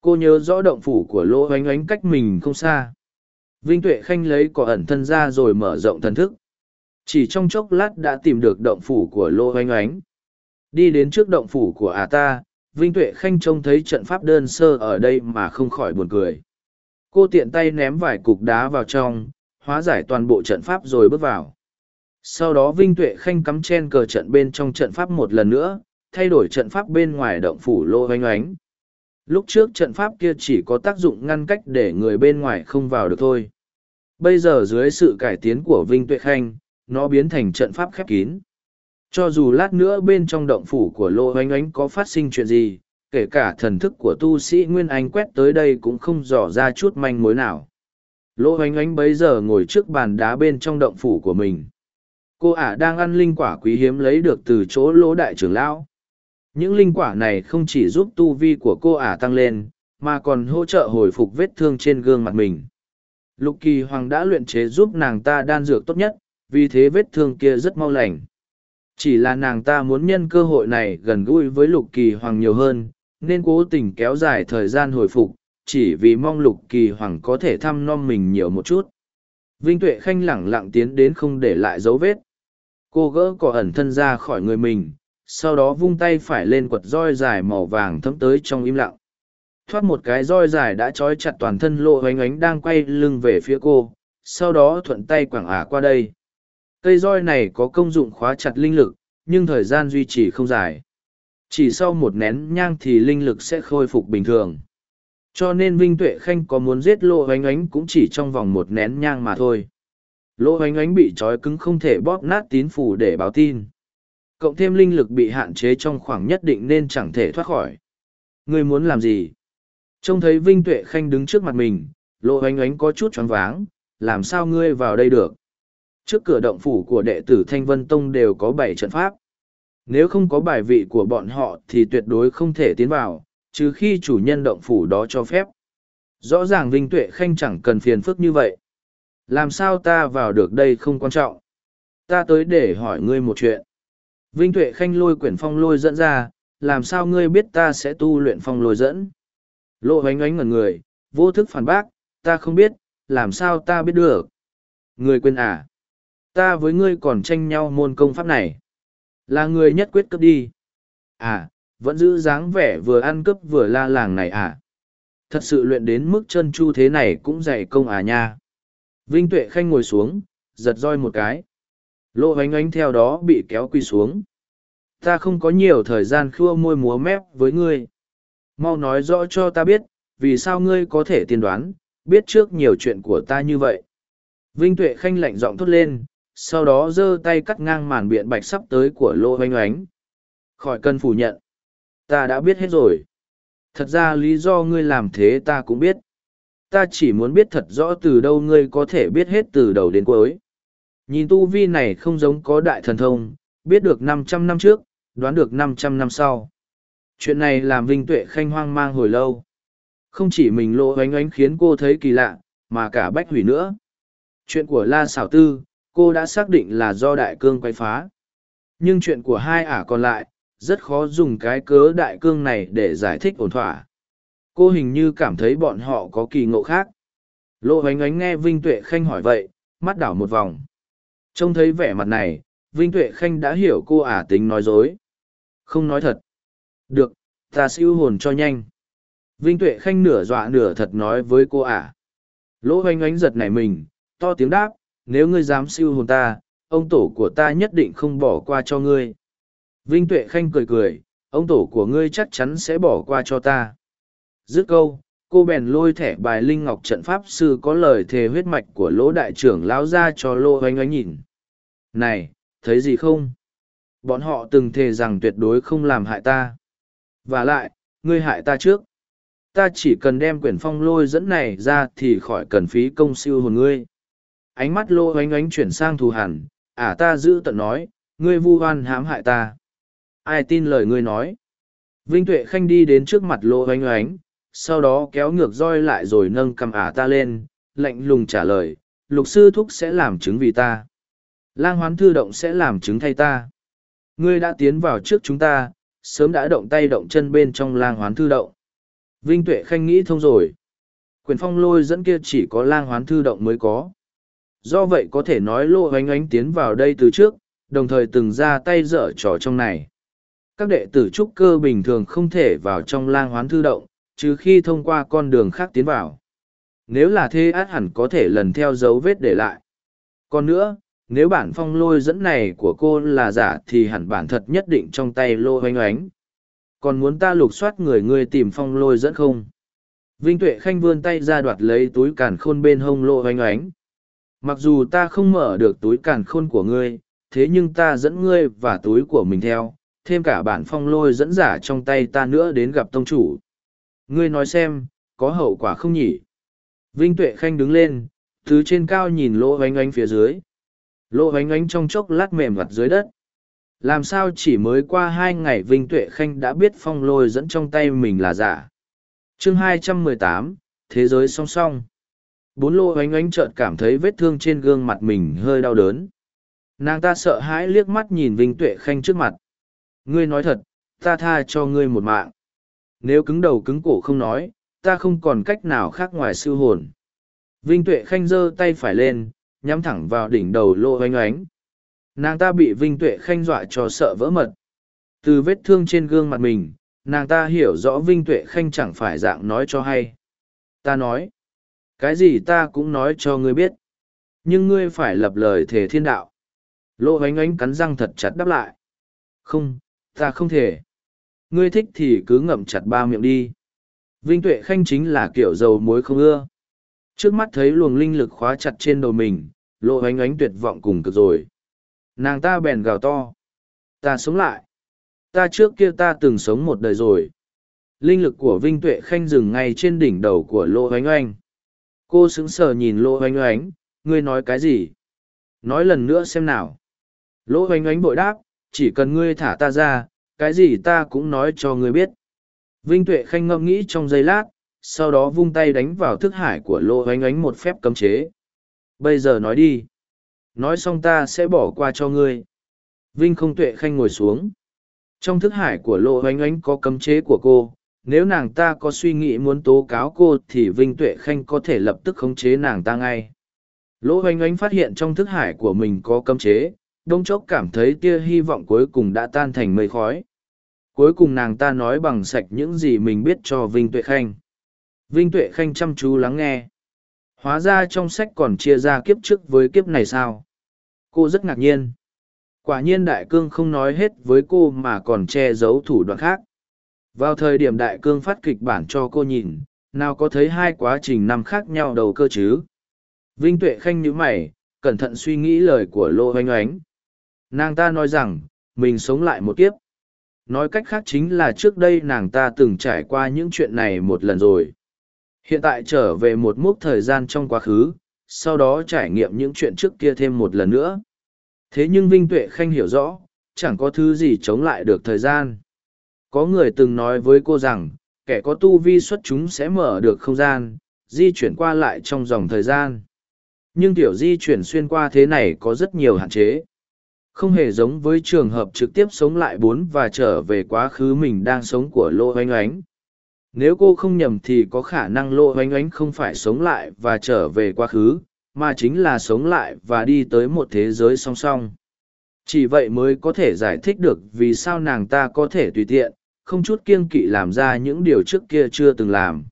cô nhớ rõ động phủ của lỗ oánh oánh cách mình không xa vinh tuệ khanh lấy cỏ ẩn thân ra rồi mở rộng thần thức chỉ trong chốc lát đã tìm được động phủ của lỗ oánh oánh Đi đến trước động phủ của ả ta, Vinh Tuệ Khanh trông thấy trận pháp đơn sơ ở đây mà không khỏi buồn cười. Cô tiện tay ném vài cục đá vào trong, hóa giải toàn bộ trận pháp rồi bước vào. Sau đó Vinh Tuệ Khanh cắm chen cờ trận bên trong trận pháp một lần nữa, thay đổi trận pháp bên ngoài động phủ lô oanh oánh. Lúc trước trận pháp kia chỉ có tác dụng ngăn cách để người bên ngoài không vào được thôi. Bây giờ dưới sự cải tiến của Vinh Tuệ Khanh, nó biến thành trận pháp khép kín. Cho dù lát nữa bên trong động phủ của Lô oanh Oánh có phát sinh chuyện gì, kể cả thần thức của tu sĩ Nguyên Anh quét tới đây cũng không dò ra chút manh mối nào. Lô oanh Oánh bấy giờ ngồi trước bàn đá bên trong động phủ của mình. Cô ả đang ăn linh quả quý hiếm lấy được từ chỗ lỗ đại trưởng lão. Những linh quả này không chỉ giúp tu vi của cô ả tăng lên, mà còn hỗ trợ hồi phục vết thương trên gương mặt mình. Lục kỳ hoàng đã luyện chế giúp nàng ta đan dược tốt nhất, vì thế vết thương kia rất mau lành. Chỉ là nàng ta muốn nhân cơ hội này gần gũi với lục kỳ hoàng nhiều hơn, nên cố tình kéo dài thời gian hồi phục, chỉ vì mong lục kỳ hoàng có thể thăm nom mình nhiều một chút. Vinh Tuệ Khanh lẳng lặng tiến đến không để lại dấu vết. Cô gỡ cỏ ẩn thân ra khỏi người mình, sau đó vung tay phải lên quật roi dài màu vàng thấm tới trong im lặng. Thoát một cái roi dài đã trói chặt toàn thân lộ oánh oánh đang quay lưng về phía cô, sau đó thuận tay quảng ả qua đây. Cây roi này có công dụng khóa chặt linh lực, nhưng thời gian duy trì không dài. Chỉ sau một nén nhang thì linh lực sẽ khôi phục bình thường. Cho nên Vinh Tuệ Khanh có muốn giết Lô oánh oánh cũng chỉ trong vòng một nén nhang mà thôi. Lỗ Hoánh Ánh bị trói cứng không thể bóp nát tín phủ để báo tin. Cộng thêm linh lực bị hạn chế trong khoảng nhất định nên chẳng thể thoát khỏi. Ngươi muốn làm gì? Trông thấy Vinh Tuệ Khanh đứng trước mặt mình, Lỗ Hoánh Ánh có chút choáng váng, làm sao ngươi vào đây được? Trước cửa động phủ của đệ tử Thanh Vân Tông đều có bảy trận pháp. Nếu không có bài vị của bọn họ thì tuyệt đối không thể tiến vào, trừ khi chủ nhân động phủ đó cho phép. Rõ ràng Vinh Tuệ Khanh chẳng cần phiền phức như vậy. Làm sao ta vào được đây không quan trọng. Ta tới để hỏi ngươi một chuyện. Vinh Tuệ Khanh lôi quyển phong lôi dẫn ra, làm sao ngươi biết ta sẽ tu luyện phong lôi dẫn? Lộ hoánh ánh ngẩn người, vô thức phản bác, ta không biết, làm sao ta biết được? Ngươi quên à? ta với ngươi còn tranh nhau môn công pháp này là người nhất quyết cấp đi à vẫn giữ dáng vẻ vừa ăn cướp vừa la làng này à thật sự luyện đến mức chân chu thế này cũng dạy công à nha vinh tuệ khanh ngồi xuống, giật roi một cái. Lộ ánh ánh theo đó bị kéo quy xuống. Ta không có nhiều thời gian khua môi múa mép với ngươi. Mau nói rõ cho ta biết, vì sao ngươi có thể tiên đoán, biết trước nhiều chuyện của ta như vậy. Vinh tuệ khanh lạnh giọng thốt lên, sau đó giơ tay cắt ngang màn biện bạch sắp tới của lô oanh oánh khỏi cần phủ nhận. Ta đã biết hết rồi. Thật ra lý do ngươi làm thế ta cũng biết ta chỉ muốn biết thật rõ từ đâu ngươi có thể biết hết từ đầu đến cuối. Nhìn tu vi này không giống có đại thần thông, biết được năm trăm năm trước, đoán được năm trăm năm sau. Chuyện này làm vinh tuệ khanh hoang mang hồi lâu. Không chỉ mình lộ oánh oánh khiến cô thấy kỳ lạ, mà cả bách hủy nữa. Chuyện của la Sảo tư, cô đã xác định là do đại cương quay phá. Nhưng chuyện của hai ả còn lại, rất khó dùng cái cớ đại cương này để giải thích ổn thỏa cô hình như cảm thấy bọn họ có kỳ ngộ khác. Lộ oánh Ánh nghe vinh tuệ khanh hỏi vậy, mắt đảo một vòng. Trông thấy vẻ mặt này, vinh tuệ khanh đã hiểu cô ả tính nói dối. Không nói thật. Được, ta siêu hồn cho nhanh. Vinh tuệ khanh nửa dọa nửa thật nói với cô ả. Lỗ oanh Ánh giật nảy mình, to tiếng đáp, nếu ngươi dám siêu hồn ta, ông tổ của ta nhất định không bỏ qua cho ngươi. Vinh tuệ khanh cười cười, ông tổ của ngươi chắc chắn sẽ bỏ qua cho ta dứt câu, cô bèn lôi thẻ bài linh ngọc trận pháp sư có lời thề huyết mạch của lỗ đại trưởng lão ra cho lỗ oanh oanh nhìn. Này, thấy gì không? Bọn họ từng thề rằng tuyệt đối không làm hại ta. Và lại, ngươi hại ta trước. Ta chỉ cần đem quyển phong lôi dẫn này ra thì khỏi cần phí công siêu hồn ngươi. Ánh mắt lô oanh oanh chuyển sang thù hẳn. Ả à ta giữ tận nói, ngươi vu oan hãm hại ta. Ai tin lời ngươi nói? Vinh tuệ khanh đi đến trước mặt lô oanh oánh sau đó kéo ngược roi lại rồi nâng cầm ả ta lên, lạnh lùng trả lời, lục sư thúc sẽ làm chứng vì ta. Lang hoán thư động sẽ làm chứng thay ta. Ngươi đã tiến vào trước chúng ta, sớm đã động tay động chân bên trong lang hoán thư động. Vinh tuệ khanh nghĩ thông rồi. Quyền phong lôi dẫn kia chỉ có lang hoán thư động mới có. Do vậy có thể nói lô ánh ánh tiến vào đây từ trước, đồng thời từng ra tay dở trò trong này. Các đệ tử trúc cơ bình thường không thể vào trong lang hoán thư động trừ khi thông qua con đường khác tiến vào. Nếu là thế át hẳn có thể lần theo dấu vết để lại. Còn nữa, nếu bản phong lôi dẫn này của cô là giả thì hẳn bản thật nhất định trong tay lô oanh oánh còn muốn ta lục soát người ngươi tìm phong lôi dẫn không? Vinh tuệ khanh vươn tay ra đoạt lấy túi càn khôn bên hông lô oanh oánh mặc dù ta không mở được túi càn khôn của ngươi, thế nhưng ta dẫn ngươi và túi của mình theo. Thêm cả bản phong lôi dẫn giả trong tay ta nữa đến gặp tông chủ ngươi nói xem, có hậu quả không nhỉ? Vinh tuệ khanh đứng lên thứ trên cao nhìn lỗ oanh ánh phía dưới. Lỗ oánh ánh trong chốc lát mềm mặt dưới đất. Làm sao chỉ mới qua hai ngày vinh tuệ khanh đã biết phong lôi dẫn trong tay mình là giả? Chương hai trăm mười tám, thế giới song song. Bốn lô oánh ánh trợt cảm thấy vết thương trên gương mặt mình hơi đau đớn. Nàng ta sợ hãi liếc mắt nhìn vinh tuệ khanh trước mặt. Ngươi nói thật, ta tha cho ngươi một mạng nếu cứng đầu cứng cổ không nói, ta không còn cách nào khác ngoài sư hồn. Vinh tuệ khanh giơ tay phải lên, nhắm thẳng vào đỉnh đầu lô oanh oánh nàng ta bị vinh tuệ khanh dọa cho sợ vỡ mật. Từ vết thương trên gương mặt mình, nàng ta hiểu rõ vinh tuệ khanh chẳng phải dạng nói cho hay. Ta nói, cái gì ta cũng nói cho ngươi biết. Nhưng ngươi phải lập lời thề thiên đạo. Lô oanh oánh cắn răng thật chặt đáp lại. Không, ta không thể ngươi thích thì cứ ngậm chặt ba miệng đi. Vinh tuệ khanh chính là kiểu dầu muối không ưa. Trước mắt thấy luồng linh lực khóa chặt trên đầu mình, lộ ánh ánh tuyệt vọng cùng cực rồi. Nàng ta bèn gào to. Ta sống lại. Ta trước kia ta từng sống một đời rồi. Linh lực của vinh tuệ khanh dừng ngay trên đỉnh đầu của lô oánh Ánh. cô sững sờ nhìn lô oánh Ánh. ngươi nói cái gì? Nói lần nữa xem nào. Lô oánh Ánh bội đáp, chỉ cần ngươi thả ta ra cái gì ta cũng nói cho ngươi biết. Vinh tuệ khanh ngẫm nghĩ trong giây lát, sau đó vung tay đánh vào thức hải của lô oánh oánh một phép cấm chế. Bây giờ nói đi. Nói xong ta sẽ bỏ qua cho ngươi. Vinh không tuệ khanh ngồi xuống. Trong thức hải của lộ oánh oánh có cấm chế của cô. Nếu nàng ta có suy nghĩ muốn tố cáo cô thì vinh tuệ khanh có thể lập tức khống chế nàng ta ngay. Lỗ Hoành oánh phát hiện trong thức hải của mình có cấm chế đông chốc cảm thấy tia hy vọng cuối cùng đã tan thành mây khói. Cuối cùng nàng ta nói bằng sạch những gì mình biết cho vinh tuệ khanh. Vinh tuệ khanh chăm chú lắng nghe. Hóa ra trong sách còn chia ra kiếp trước với kiếp này sao? Cô rất ngạc nhiên. Quả nhiên đại cương không nói hết với cô mà còn che giấu thủ đoạn khác. Vào thời điểm đại cương phát kịch bản cho cô nhìn, nào có thấy hai quá trình năm khác nhau đầu cơ chứ? Vinh tuệ khanh nhíu mày, cẩn thận suy nghĩ lời của lô oanh oánh nàng ta nói rằng mình sống lại một kiếp nói cách khác chính là trước đây nàng ta từng trải qua những chuyện này một lần rồi Hiện tại trở về một mốc thời gian trong quá khứ, sau đó trải nghiệm những chuyện trước kia thêm một lần nữa. Thế nhưng Vinh Tuệ Khanh hiểu rõ, chẳng có thứ gì chống lại được thời gian. Có người từng nói với cô rằng, kẻ có tu vi xuất chúng sẽ mở được không gian, di chuyển qua lại trong dòng thời gian. Nhưng tiểu di chuyển xuyên qua thế này có rất nhiều hạn chế. Không hề giống với trường hợp trực tiếp sống lại bốn và trở về quá khứ mình đang sống của Lô Oanh Oánh. Nếu cô không nhầm thì có khả năng Lô Oanh Oánh không phải sống lại và trở về quá khứ, mà chính là sống lại và đi tới một thế giới song song. Chỉ vậy mới có thể giải thích được vì sao nàng ta có thể tùy tiện, không chút kiêng kỵ làm ra những điều trước kia chưa từng làm.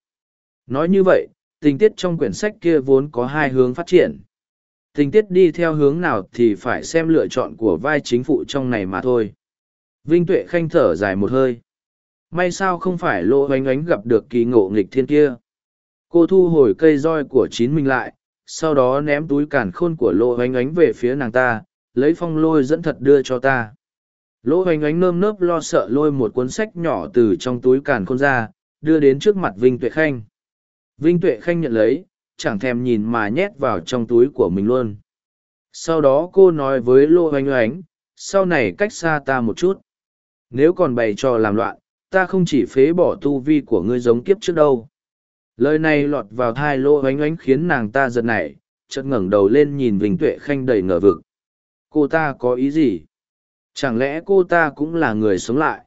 Nói như vậy, tình tiết trong quyển sách kia vốn có hai hướng phát triển. Tình tiết đi theo hướng nào thì phải xem lựa chọn của vai chính phụ trong này mà thôi. Vinh Tuệ Khanh thở dài một hơi. May sao không phải Lô oánh oánh gặp được kỳ ngộ nghịch thiên kia. Cô thu hồi cây roi của chín mình lại, sau đó ném túi cản khôn của Lô oánh oánh về phía nàng ta, lấy phong lôi dẫn thật đưa cho ta. Lỗ hoành ánh nơm nớp lo sợ lôi một cuốn sách nhỏ từ trong túi càn khôn ra, đưa đến trước mặt Vinh Tuệ Khanh. Vinh Tuệ Khanh nhận lấy, chẳng thèm nhìn mà nhét vào trong túi của mình luôn. Sau đó cô nói với Lô Oanh Oánh, sau này cách xa ta một chút. Nếu còn bày trò làm loạn, ta không chỉ phế bỏ tu vi của ngươi giống kiếp trước đâu. Lời này lọt vào thai Lô Oanh Oánh khiến nàng ta giật nảy, chợt ngẩng đầu lên nhìn Vinh Tuệ Khanh đầy ngờ vực. Cô ta có ý gì? Chẳng lẽ cô ta cũng là người sống lại?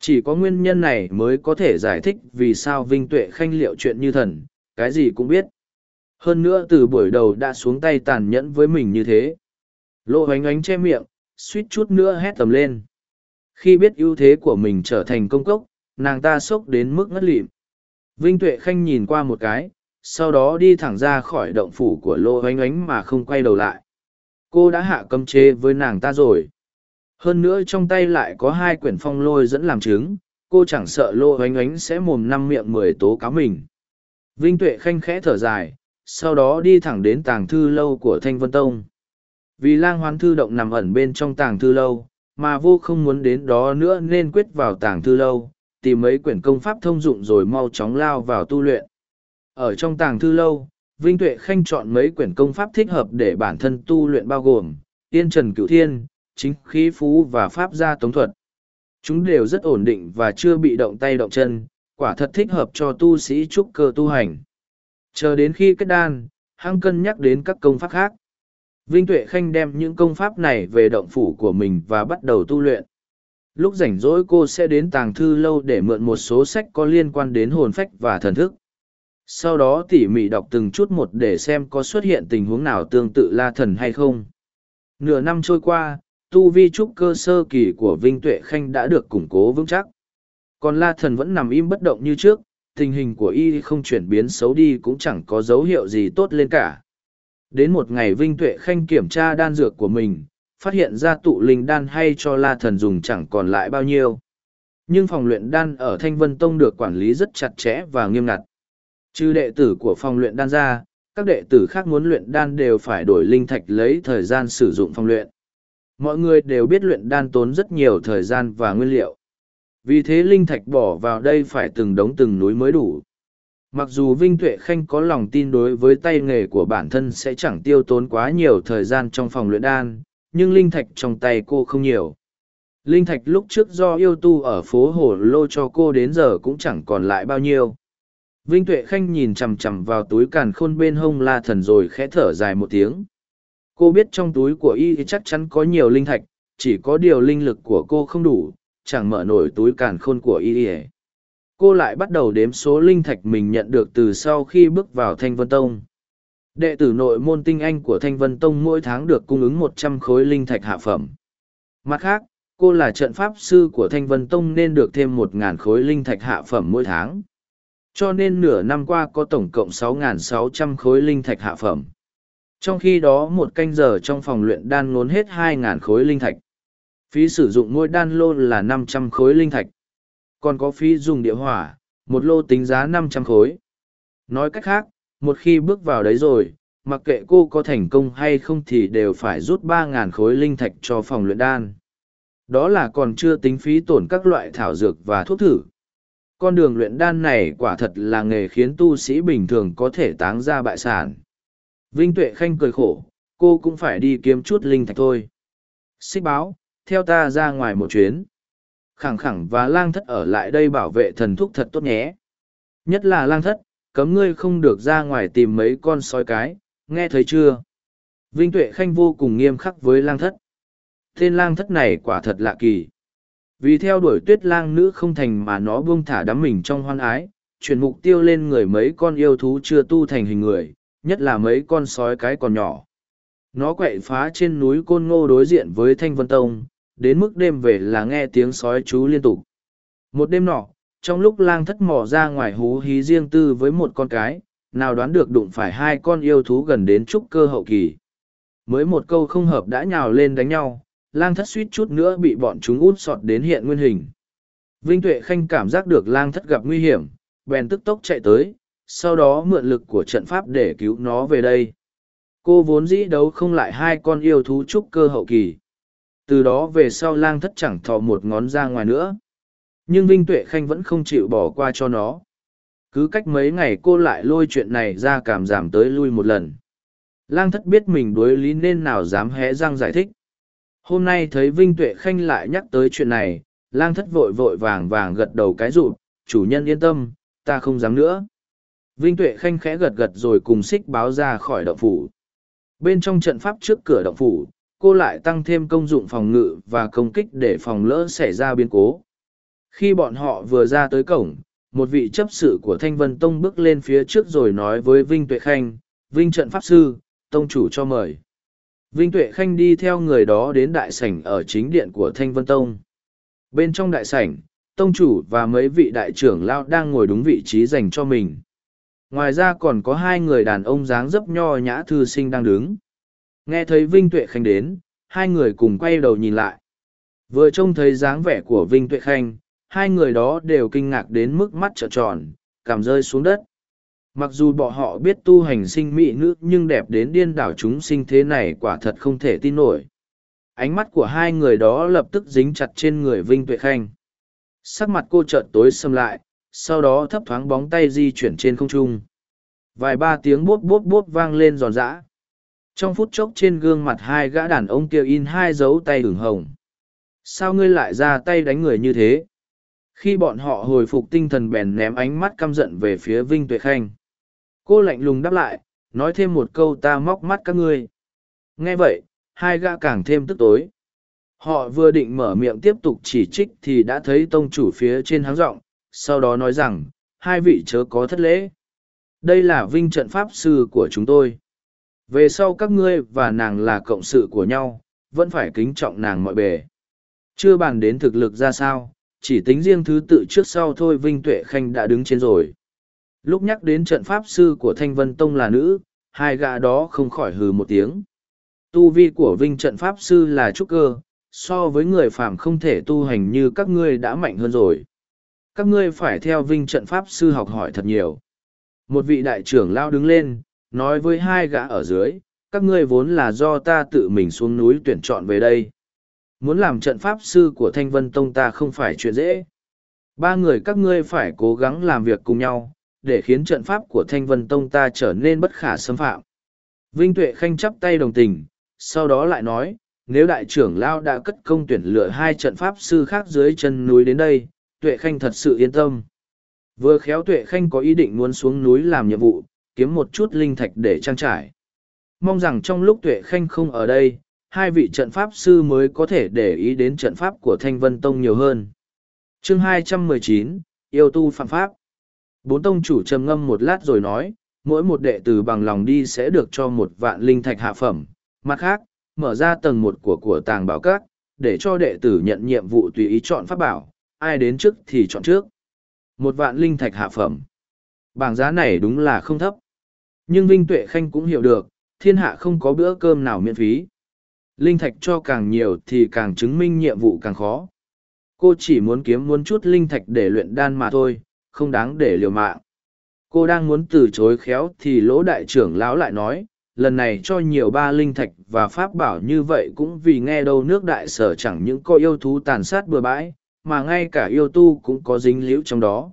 Chỉ có nguyên nhân này mới có thể giải thích vì sao Vinh Tuệ Khanh liệu chuyện như thần, cái gì cũng biết. Hơn nữa từ buổi đầu đã xuống tay tàn nhẫn với mình như thế. Lộ hoánh ánh che miệng, suýt chút nữa hét tầm lên. Khi biết ưu thế của mình trở thành công cốc, nàng ta sốc đến mức ngất lịm. Vinh Tuệ Khanh nhìn qua một cái, sau đó đi thẳng ra khỏi động phủ của Lô Hoánh Ánh mà không quay đầu lại. Cô đã hạ cấm chế với nàng ta rồi. Hơn nữa trong tay lại có hai quyển phong lôi dẫn làm chứng, cô chẳng sợ Lô Hoánh Ánh sẽ mồm năm miệng mười tố cáo mình. Vinh Tuệ Khanh khẽ thở dài, sau đó đi thẳng đến tàng thư lâu của Thanh Vân Tông. Vì lang hoán thư động nằm ẩn bên trong tàng thư lâu, mà vô không muốn đến đó nữa nên quyết vào tàng thư lâu, tìm mấy quyển công pháp thông dụng rồi mau chóng lao vào tu luyện. Ở trong tàng thư lâu, Vinh Tuệ Khanh chọn mấy quyển công pháp thích hợp để bản thân tu luyện bao gồm, Tiên Trần Cửu Thiên, Chính Khí Phú và Pháp Gia Tống Thuật. Chúng đều rất ổn định và chưa bị động tay động chân, quả thật thích hợp cho tu sĩ trúc cơ tu hành. Chờ đến khi kết đan, hăng cân nhắc đến các công pháp khác. Vinh Tuệ Khanh đem những công pháp này về động phủ của mình và bắt đầu tu luyện. Lúc rảnh rỗi cô sẽ đến tàng thư lâu để mượn một số sách có liên quan đến hồn phách và thần thức. Sau đó tỉ mỉ đọc từng chút một để xem có xuất hiện tình huống nào tương tự la thần hay không. Nửa năm trôi qua, tu vi trúc cơ sơ kỳ của Vinh Tuệ Khanh đã được củng cố vững chắc. Còn la thần vẫn nằm im bất động như trước, tình hình của y không chuyển biến xấu đi cũng chẳng có dấu hiệu gì tốt lên cả. Đến một ngày Vinh Tuệ Khanh kiểm tra đan dược của mình, phát hiện ra tụ linh đan hay cho la thần dùng chẳng còn lại bao nhiêu. Nhưng phòng luyện đan ở Thanh Vân Tông được quản lý rất chặt chẽ và nghiêm ngặt. Trừ đệ tử của phòng luyện đan ra, các đệ tử khác muốn luyện đan đều phải đổi linh thạch lấy thời gian sử dụng phòng luyện. Mọi người đều biết luyện đan tốn rất nhiều thời gian và nguyên liệu. Vì thế linh thạch bỏ vào đây phải từng đống từng núi mới đủ. Mặc dù Vinh Tuệ Khanh có lòng tin đối với tay nghề của bản thân sẽ chẳng tiêu tốn quá nhiều thời gian trong phòng luyện đan, nhưng linh thạch trong tay cô không nhiều. Linh thạch lúc trước do yêu tu ở phố Hồ Lô cho cô đến giờ cũng chẳng còn lại bao nhiêu. Vinh Tuệ Khanh nhìn chằm chằm vào túi càn khôn bên hông la thần rồi khẽ thở dài một tiếng. Cô biết trong túi của y chắc chắn có nhiều linh thạch, chỉ có điều linh lực của cô không đủ, chẳng mở nổi túi càn khôn của y ỉa cô lại bắt đầu đếm số linh thạch mình nhận được từ sau khi bước vào thanh vân tông. Đệ tử nội môn tinh anh của thanh vân tông mỗi tháng được cung ứng một trăm khối linh thạch hạ phẩm. Mặt khác, cô là trận pháp sư của thanh vân tông nên được thêm một ngàn khối linh thạch hạ phẩm mỗi tháng. Cho nên nửa năm qua có tổng cộng sáu ngàn sáu trăm khối linh thạch hạ phẩm. Trong khi đó một canh giờ trong phòng luyện đan ngốn hết hai ngàn khối linh thạch. Phí sử dụng ngôi đan lô là năm trăm khối linh thạch. Còn có phí dùng địa hỏa, một lô tính giá năm trăm khối. Nói cách khác, một khi bước vào đấy rồi, mặc kệ cô có thành công hay không thì đều phải rút ba ngàn khối linh thạch cho phòng luyện đan. Đó là còn chưa tính phí tổn các loại thảo dược và thuốc thử. Con đường luyện đan này quả thật là nghề khiến tu sĩ bình thường có thể táng ra bại sản. Vinh Tuệ Khanh cười khổ, cô cũng phải đi kiếm chút linh thạch thôi. Xích báo, theo ta ra ngoài một chuyến. Khẳng khẳng và lang thất ở lại đây bảo vệ thần thúc thật tốt nhé. Nhất là lang thất, cấm ngươi không được ra ngoài tìm mấy con sói cái, nghe thấy chưa? Vinh Tuệ Khanh vô cùng nghiêm khắc với lang thất. Tên lang thất này quả thật lạ kỳ. Vì theo đuổi tuyết lang nữ không thành mà nó buông thả đắm mình trong hoan ái, chuyển mục tiêu lên người mấy con yêu thú chưa tu thành hình người, nhất là mấy con sói cái còn nhỏ. Nó quậy phá trên núi Côn Ngô đối diện với Thanh Vân Tông, đến mức đêm về là nghe tiếng sói chú liên tục. Một đêm nọ, trong lúc lang thất mò ra ngoài hú hí riêng tư với một con cái, nào đoán được đụng phải hai con yêu thú gần đến trúc cơ hậu kỳ. Mới một câu không hợp đã nhào lên đánh nhau, lang thất suýt chút nữa bị bọn chúng út sọt đến hiện nguyên hình. Vinh Tuệ Khanh cảm giác được lang thất gặp nguy hiểm, bèn tức tốc chạy tới, sau đó mượn lực của trận pháp để cứu nó về đây. Cô vốn dĩ đấu không lại hai con yêu thú trúc cơ hậu kỳ. Từ đó về sau lang thất chẳng thò một ngón ra ngoài nữa. Nhưng Vinh Tuệ Khanh vẫn không chịu bỏ qua cho nó. Cứ cách mấy ngày cô lại lôi chuyện này ra cảm giảm tới lui một lần. Lang thất biết mình đối lý nên nào dám hé răng giải thích. Hôm nay thấy Vinh Tuệ Khanh lại nhắc tới chuyện này, lang thất vội vội vàng vàng gật đầu cái rụt, chủ nhân yên tâm, ta không dám nữa. Vinh Tuệ Khanh khẽ gật gật rồi cùng xích báo ra khỏi động phủ. Bên trong trận pháp trước cửa động phủ, cô lại tăng thêm công dụng phòng ngự và công kích để phòng lỡ xảy ra biến cố. Khi bọn họ vừa ra tới cổng, một vị chấp sự của Thanh Vân Tông bước lên phía trước rồi nói với Vinh Tuệ Khanh, Vinh trận pháp sư, Tông chủ cho mời. Vinh Tuệ Khanh đi theo người đó đến đại sảnh ở chính điện của Thanh Vân Tông. Bên trong đại sảnh, Tông chủ và mấy vị đại trưởng lao đang ngồi đúng vị trí dành cho mình. Ngoài ra còn có hai người đàn ông dáng dấp nho nhã thư sinh đang đứng. Nghe thấy Vinh Tuệ Khanh đến, hai người cùng quay đầu nhìn lại. Vừa trông thấy dáng vẻ của Vinh Tuệ Khanh, hai người đó đều kinh ngạc đến mức mắt trợn tròn, cảm rơi xuống đất. Mặc dù bọn họ biết tu hành sinh mỹ nữ nhưng đẹp đến điên đảo chúng sinh thế này quả thật không thể tin nổi. Ánh mắt của hai người đó lập tức dính chặt trên người Vinh Tuệ Khanh. Sắc mặt cô chợt tối xâm lại, sau đó thấp thoáng bóng tay di chuyển trên không trung. Vài ba tiếng bốp bốp bốp vang lên giòn giã. Trong phút chốc trên gương mặt hai gã đàn ông kia in hai dấu tay ửng hồng. Sao ngươi lại ra tay đánh người như thế? Khi bọn họ hồi phục tinh thần bèn ném ánh mắt căm giận về phía Vinh Tuệ Khanh. Cô lạnh lùng đáp lại, nói thêm một câu ta móc mắt các ngươi. Nghe vậy, hai gã càng thêm tức tối. Họ vừa định mở miệng tiếp tục chỉ trích thì đã thấy tông chủ phía trên háng rộng, sau đó nói rằng, hai vị chớ có thất lễ. Đây là vinh trận pháp sư của chúng tôi. Về sau các ngươi và nàng là cộng sự của nhau, vẫn phải kính trọng nàng mọi bề. Chưa bàn đến thực lực ra sao, chỉ tính riêng thứ tự trước sau thôi Vinh Tuệ Khanh đã đứng trên rồi. Lúc nhắc đến trận pháp sư của Thanh Vân Tông là nữ, hai gã đó không khỏi hừ một tiếng. Tu vi của Vinh trận pháp sư là trúc cơ, so với người phàm không thể tu hành như các ngươi đã mạnh hơn rồi. Các ngươi phải theo Vinh trận pháp sư học hỏi thật nhiều. Một vị đại trưởng lao đứng lên, nói với hai gã ở dưới, các ngươi vốn là do ta tự mình xuống núi tuyển chọn về đây. Muốn làm trận pháp sư của Thanh Vân Tông ta không phải chuyện dễ. Ba người các ngươi phải cố gắng làm việc cùng nhau, để khiến trận pháp của Thanh Vân Tông ta trở nên bất khả xâm phạm. Vinh Tuệ Khanh chắp tay đồng tình, sau đó lại nói, nếu đại trưởng Lao đã cất công tuyển lựa hai trận pháp sư khác dưới chân núi đến đây, Tuệ Khanh thật sự yên tâm. Vừa khéo Tuệ Khanh có ý định muốn xuống núi làm nhiệm vụ, kiếm một chút linh thạch để trang trải. Mong rằng trong lúc Tuệ Khanh không ở đây, hai vị trận pháp sư mới có thể để ý đến trận pháp của Thanh Vân Tông nhiều hơn. chương 219, Yêu tu phạm pháp. Bốn tông chủ trầm ngâm một lát rồi nói, mỗi một đệ tử bằng lòng đi sẽ được cho một vạn linh thạch hạ phẩm. Mặt khác, mở ra tầng một của của tàng bảo các, để cho đệ tử nhận nhiệm vụ tùy ý chọn pháp bảo, ai đến trước thì chọn trước. Một vạn linh thạch hạ phẩm. Bảng giá này đúng là không thấp. Nhưng Vinh Tuệ Khanh cũng hiểu được, thiên hạ không có bữa cơm nào miễn phí. Linh thạch cho càng nhiều thì càng chứng minh nhiệm vụ càng khó. Cô chỉ muốn kiếm muốn chút linh thạch để luyện đan mà thôi, không đáng để liều mạng. Cô đang muốn từ chối khéo thì lỗ đại trưởng lão lại nói, lần này cho nhiều ba linh thạch và pháp bảo như vậy cũng vì nghe đâu nước đại sở chẳng những có yêu thú tàn sát bừa bãi, mà ngay cả yêu tu cũng có dính liễu trong đó.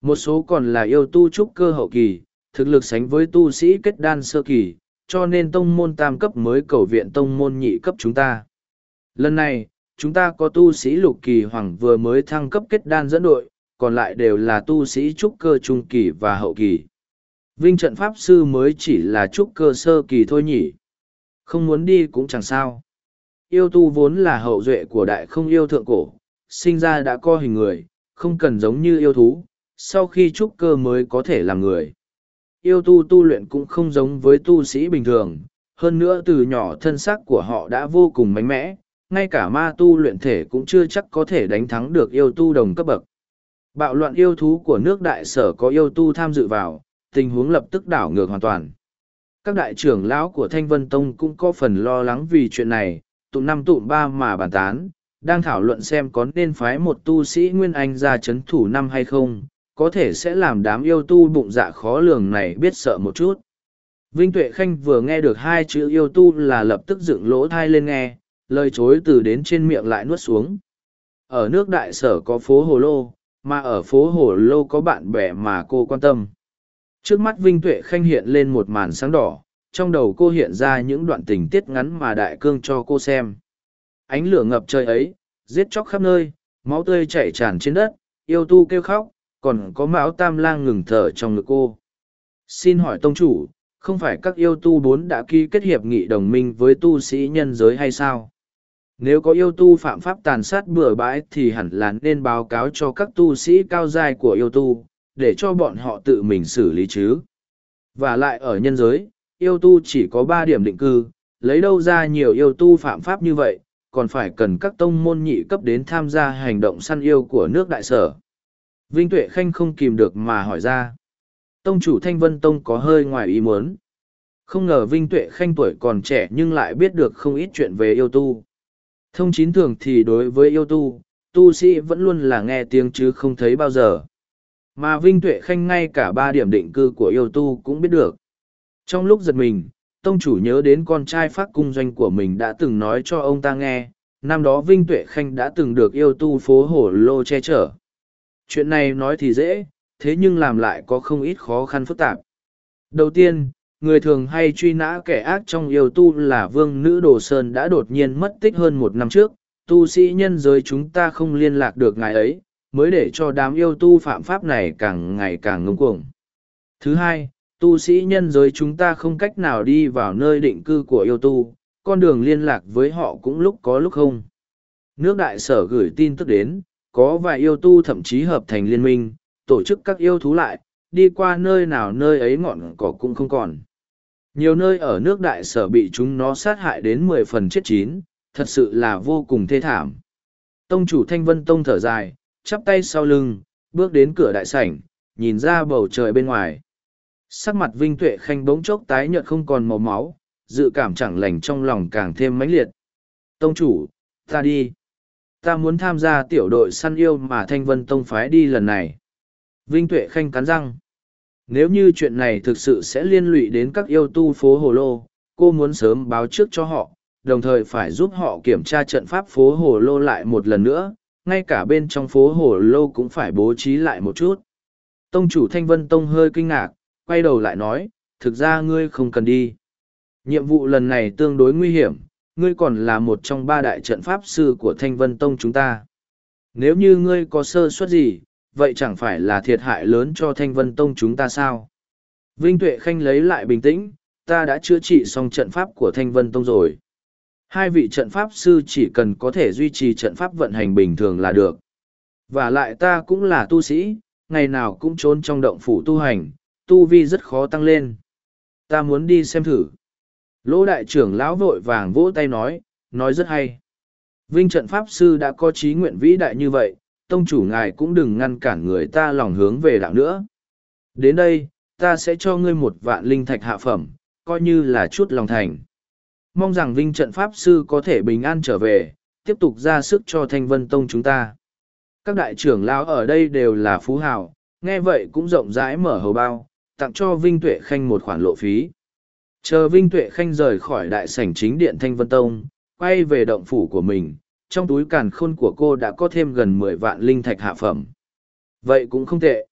Một số còn là yêu tu trúc cơ hậu kỳ, thực lực sánh với tu sĩ kết đan sơ kỳ, cho nên tông môn tam cấp mới cầu viện tông môn nhị cấp chúng ta. Lần này, chúng ta có tu sĩ lục kỳ hoàng vừa mới thăng cấp kết đan dẫn đội, còn lại đều là tu sĩ trúc cơ trung kỳ và hậu kỳ. Vinh trận pháp sư mới chỉ là trúc cơ sơ kỳ thôi nhỉ. Không muốn đi cũng chẳng sao. Yêu tu vốn là hậu duệ của đại không yêu thượng cổ, sinh ra đã co hình người, không cần giống như yêu thú, sau khi trúc cơ mới có thể làm người. Yêu tu tu luyện cũng không giống với tu sĩ bình thường, hơn nữa từ nhỏ thân xác của họ đã vô cùng mạnh mẽ, ngay cả ma tu luyện thể cũng chưa chắc có thể đánh thắng được yêu tu đồng cấp bậc. Bạo loạn yêu thú của nước đại sở có yêu tu tham dự vào, tình huống lập tức đảo ngược hoàn toàn. Các đại trưởng lão của Thanh Vân Tông cũng có phần lo lắng vì chuyện này, tụm năm tụm ba mà bàn tán, đang thảo luận xem có nên phái một tu sĩ Nguyên Anh ra chấn thủ năm hay không, có thể sẽ làm đám yêu tu bụng dạ khó lường này biết sợ một chút. Vinh Tuệ Khanh vừa nghe được hai chữ yêu tu là lập tức dựng lỗ thai lên nghe, lời chối từ đến trên miệng lại nuốt xuống. Ở nước đại sở có phố Hồ Lô, mà ở phố Hồ Lô có bạn bè mà cô quan tâm. Trước mắt Vinh Tuệ Khanh hiện lên một màn sáng đỏ, trong đầu cô hiện ra những đoạn tình tiết ngắn mà đại cương cho cô xem. Ánh lửa ngập trời ấy, giết chóc khắp nơi, máu tươi chảy tràn trên đất, yêu tu kêu khóc, còn có mão tam lang ngừng thở trong ngực cô. Xin hỏi tông chủ, không phải các yêu tu bốn đã ký kết hiệp nghị đồng minh với tu sĩ nhân giới hay sao? Nếu có yêu tu phạm pháp tàn sát bừa bãi thì hẳn là nên báo cáo cho các tu sĩ cao giai của yêu tu, để cho bọn họ tự mình xử lý chứ. Và lại ở nhân giới, yêu tu chỉ có ba điểm định cư, lấy đâu ra nhiều yêu tu phạm pháp như vậy, còn phải cần các tông môn nhị cấp đến tham gia hành động săn yêu của nước đại sở. Vinh Tuệ Khanh không kìm được mà hỏi ra. Tông chủ Thanh Vân Tông có hơi ngoài ý muốn. Không ngờ Vinh Tuệ Khanh tuổi còn trẻ nhưng lại biết được không ít chuyện về yêu tu. Thông chín thường thì đối với yêu tu, tu sĩ vẫn luôn là nghe tiếng chứ không thấy bao giờ. Mà Vinh Tuệ Khanh ngay cả ba điểm định cư của yêu tu cũng biết được. Trong lúc giật mình, tông chủ nhớ đến con trai phát cung doanh của mình đã từng nói cho ông ta nghe, năm đó Vinh Tuệ Khanh đã từng được yêu tu phố hổ lô che chở. Chuyện này nói thì dễ, thế nhưng làm lại có không ít khó khăn phức tạp. Đầu tiên, người thường hay truy nã kẻ ác trong yêu tu là vương nữ đồ sơn đã đột nhiên mất tích hơn một năm trước, tu sĩ nhân giới chúng ta không liên lạc được ngài ấy, mới để cho đám yêu tu phạm pháp này càng ngày càng ngông cuồng. Thứ hai, tu sĩ nhân giới chúng ta không cách nào đi vào nơi định cư của yêu tu, con đường liên lạc với họ cũng lúc có lúc không. Nước đại sở gửi tin tức đến, có vài yêu tu thậm chí hợp thành liên minh, tổ chức các yêu thú lại, đi qua nơi nào nơi ấy ngọn cỏ cũng không còn. Nhiều nơi ở nước đại sở bị chúng nó sát hại đến mười phần chết chín, thật sự là vô cùng thê thảm. Tông chủ Thanh Vân Tông thở dài, chắp tay sau lưng, bước đến cửa đại sảnh, nhìn ra bầu trời bên ngoài. Sắc mặt Vinh Tuệ Khanh bỗng chốc tái nhợt không còn màu máu, dự cảm chẳng lành trong lòng càng thêm mãnh liệt. Tông chủ, ta đi. Ta muốn tham gia tiểu đội săn yêu mà Thanh Vân Tông phái đi lần này. Vinh Tuệ Khanh cắn răng. Nếu như chuyện này thực sự sẽ liên lụy đến các yêu tu phố Hồ Lô, cô muốn sớm báo trước cho họ, đồng thời phải giúp họ kiểm tra trận pháp phố Hồ Lô lại một lần nữa, ngay cả bên trong phố Hồ Lô cũng phải bố trí lại một chút. Tông chủ Thanh Vân Tông hơi kinh ngạc, quay đầu lại nói, thực ra ngươi không cần đi. Nhiệm vụ lần này tương đối nguy hiểm, ngươi còn là một trong ba đại trận pháp sư của Thanh Vân Tông chúng ta. Nếu như ngươi có sơ suất gì, vậy chẳng phải là thiệt hại lớn cho Thanh Vân Tông chúng ta sao? Vinh Tuệ Khanh lấy lại bình tĩnh, ta đã chữa trị xong trận pháp của Thanh Vân Tông rồi. Hai vị trận pháp sư chỉ cần có thể duy trì trận pháp vận hành bình thường là được. Và lại ta cũng là tu sĩ, ngày nào cũng trốn trong động phủ tu hành, tu vi rất khó tăng lên. Ta muốn đi xem thử. Lỗ đại trưởng lão vội vàng vỗ tay nói, nói rất hay. Vinh trận pháp sư đã có trí nguyện vĩ đại như vậy, tông chủ ngài cũng đừng ngăn cản người ta lòng hướng về đạo nữa. Đến đây, ta sẽ cho ngươi một vạn linh thạch hạ phẩm, coi như là chút lòng thành. Mong rằng Vinh trận pháp sư có thể bình an trở về, tiếp tục ra sức cho Thanh Vân Tông chúng ta. Các đại trưởng lão ở đây đều là phú hào, nghe vậy cũng rộng rãi mở hầu bao, tặng cho Vinh Tuệ Khanh một khoản lộ phí. Chờ Vinh Tuệ Khanh rời khỏi đại sảnh chính điện Thanh Vân Tông, quay về động phủ của mình, trong túi càn khôn của cô đã có thêm gần mười vạn linh thạch hạ phẩm. Vậy cũng không tệ.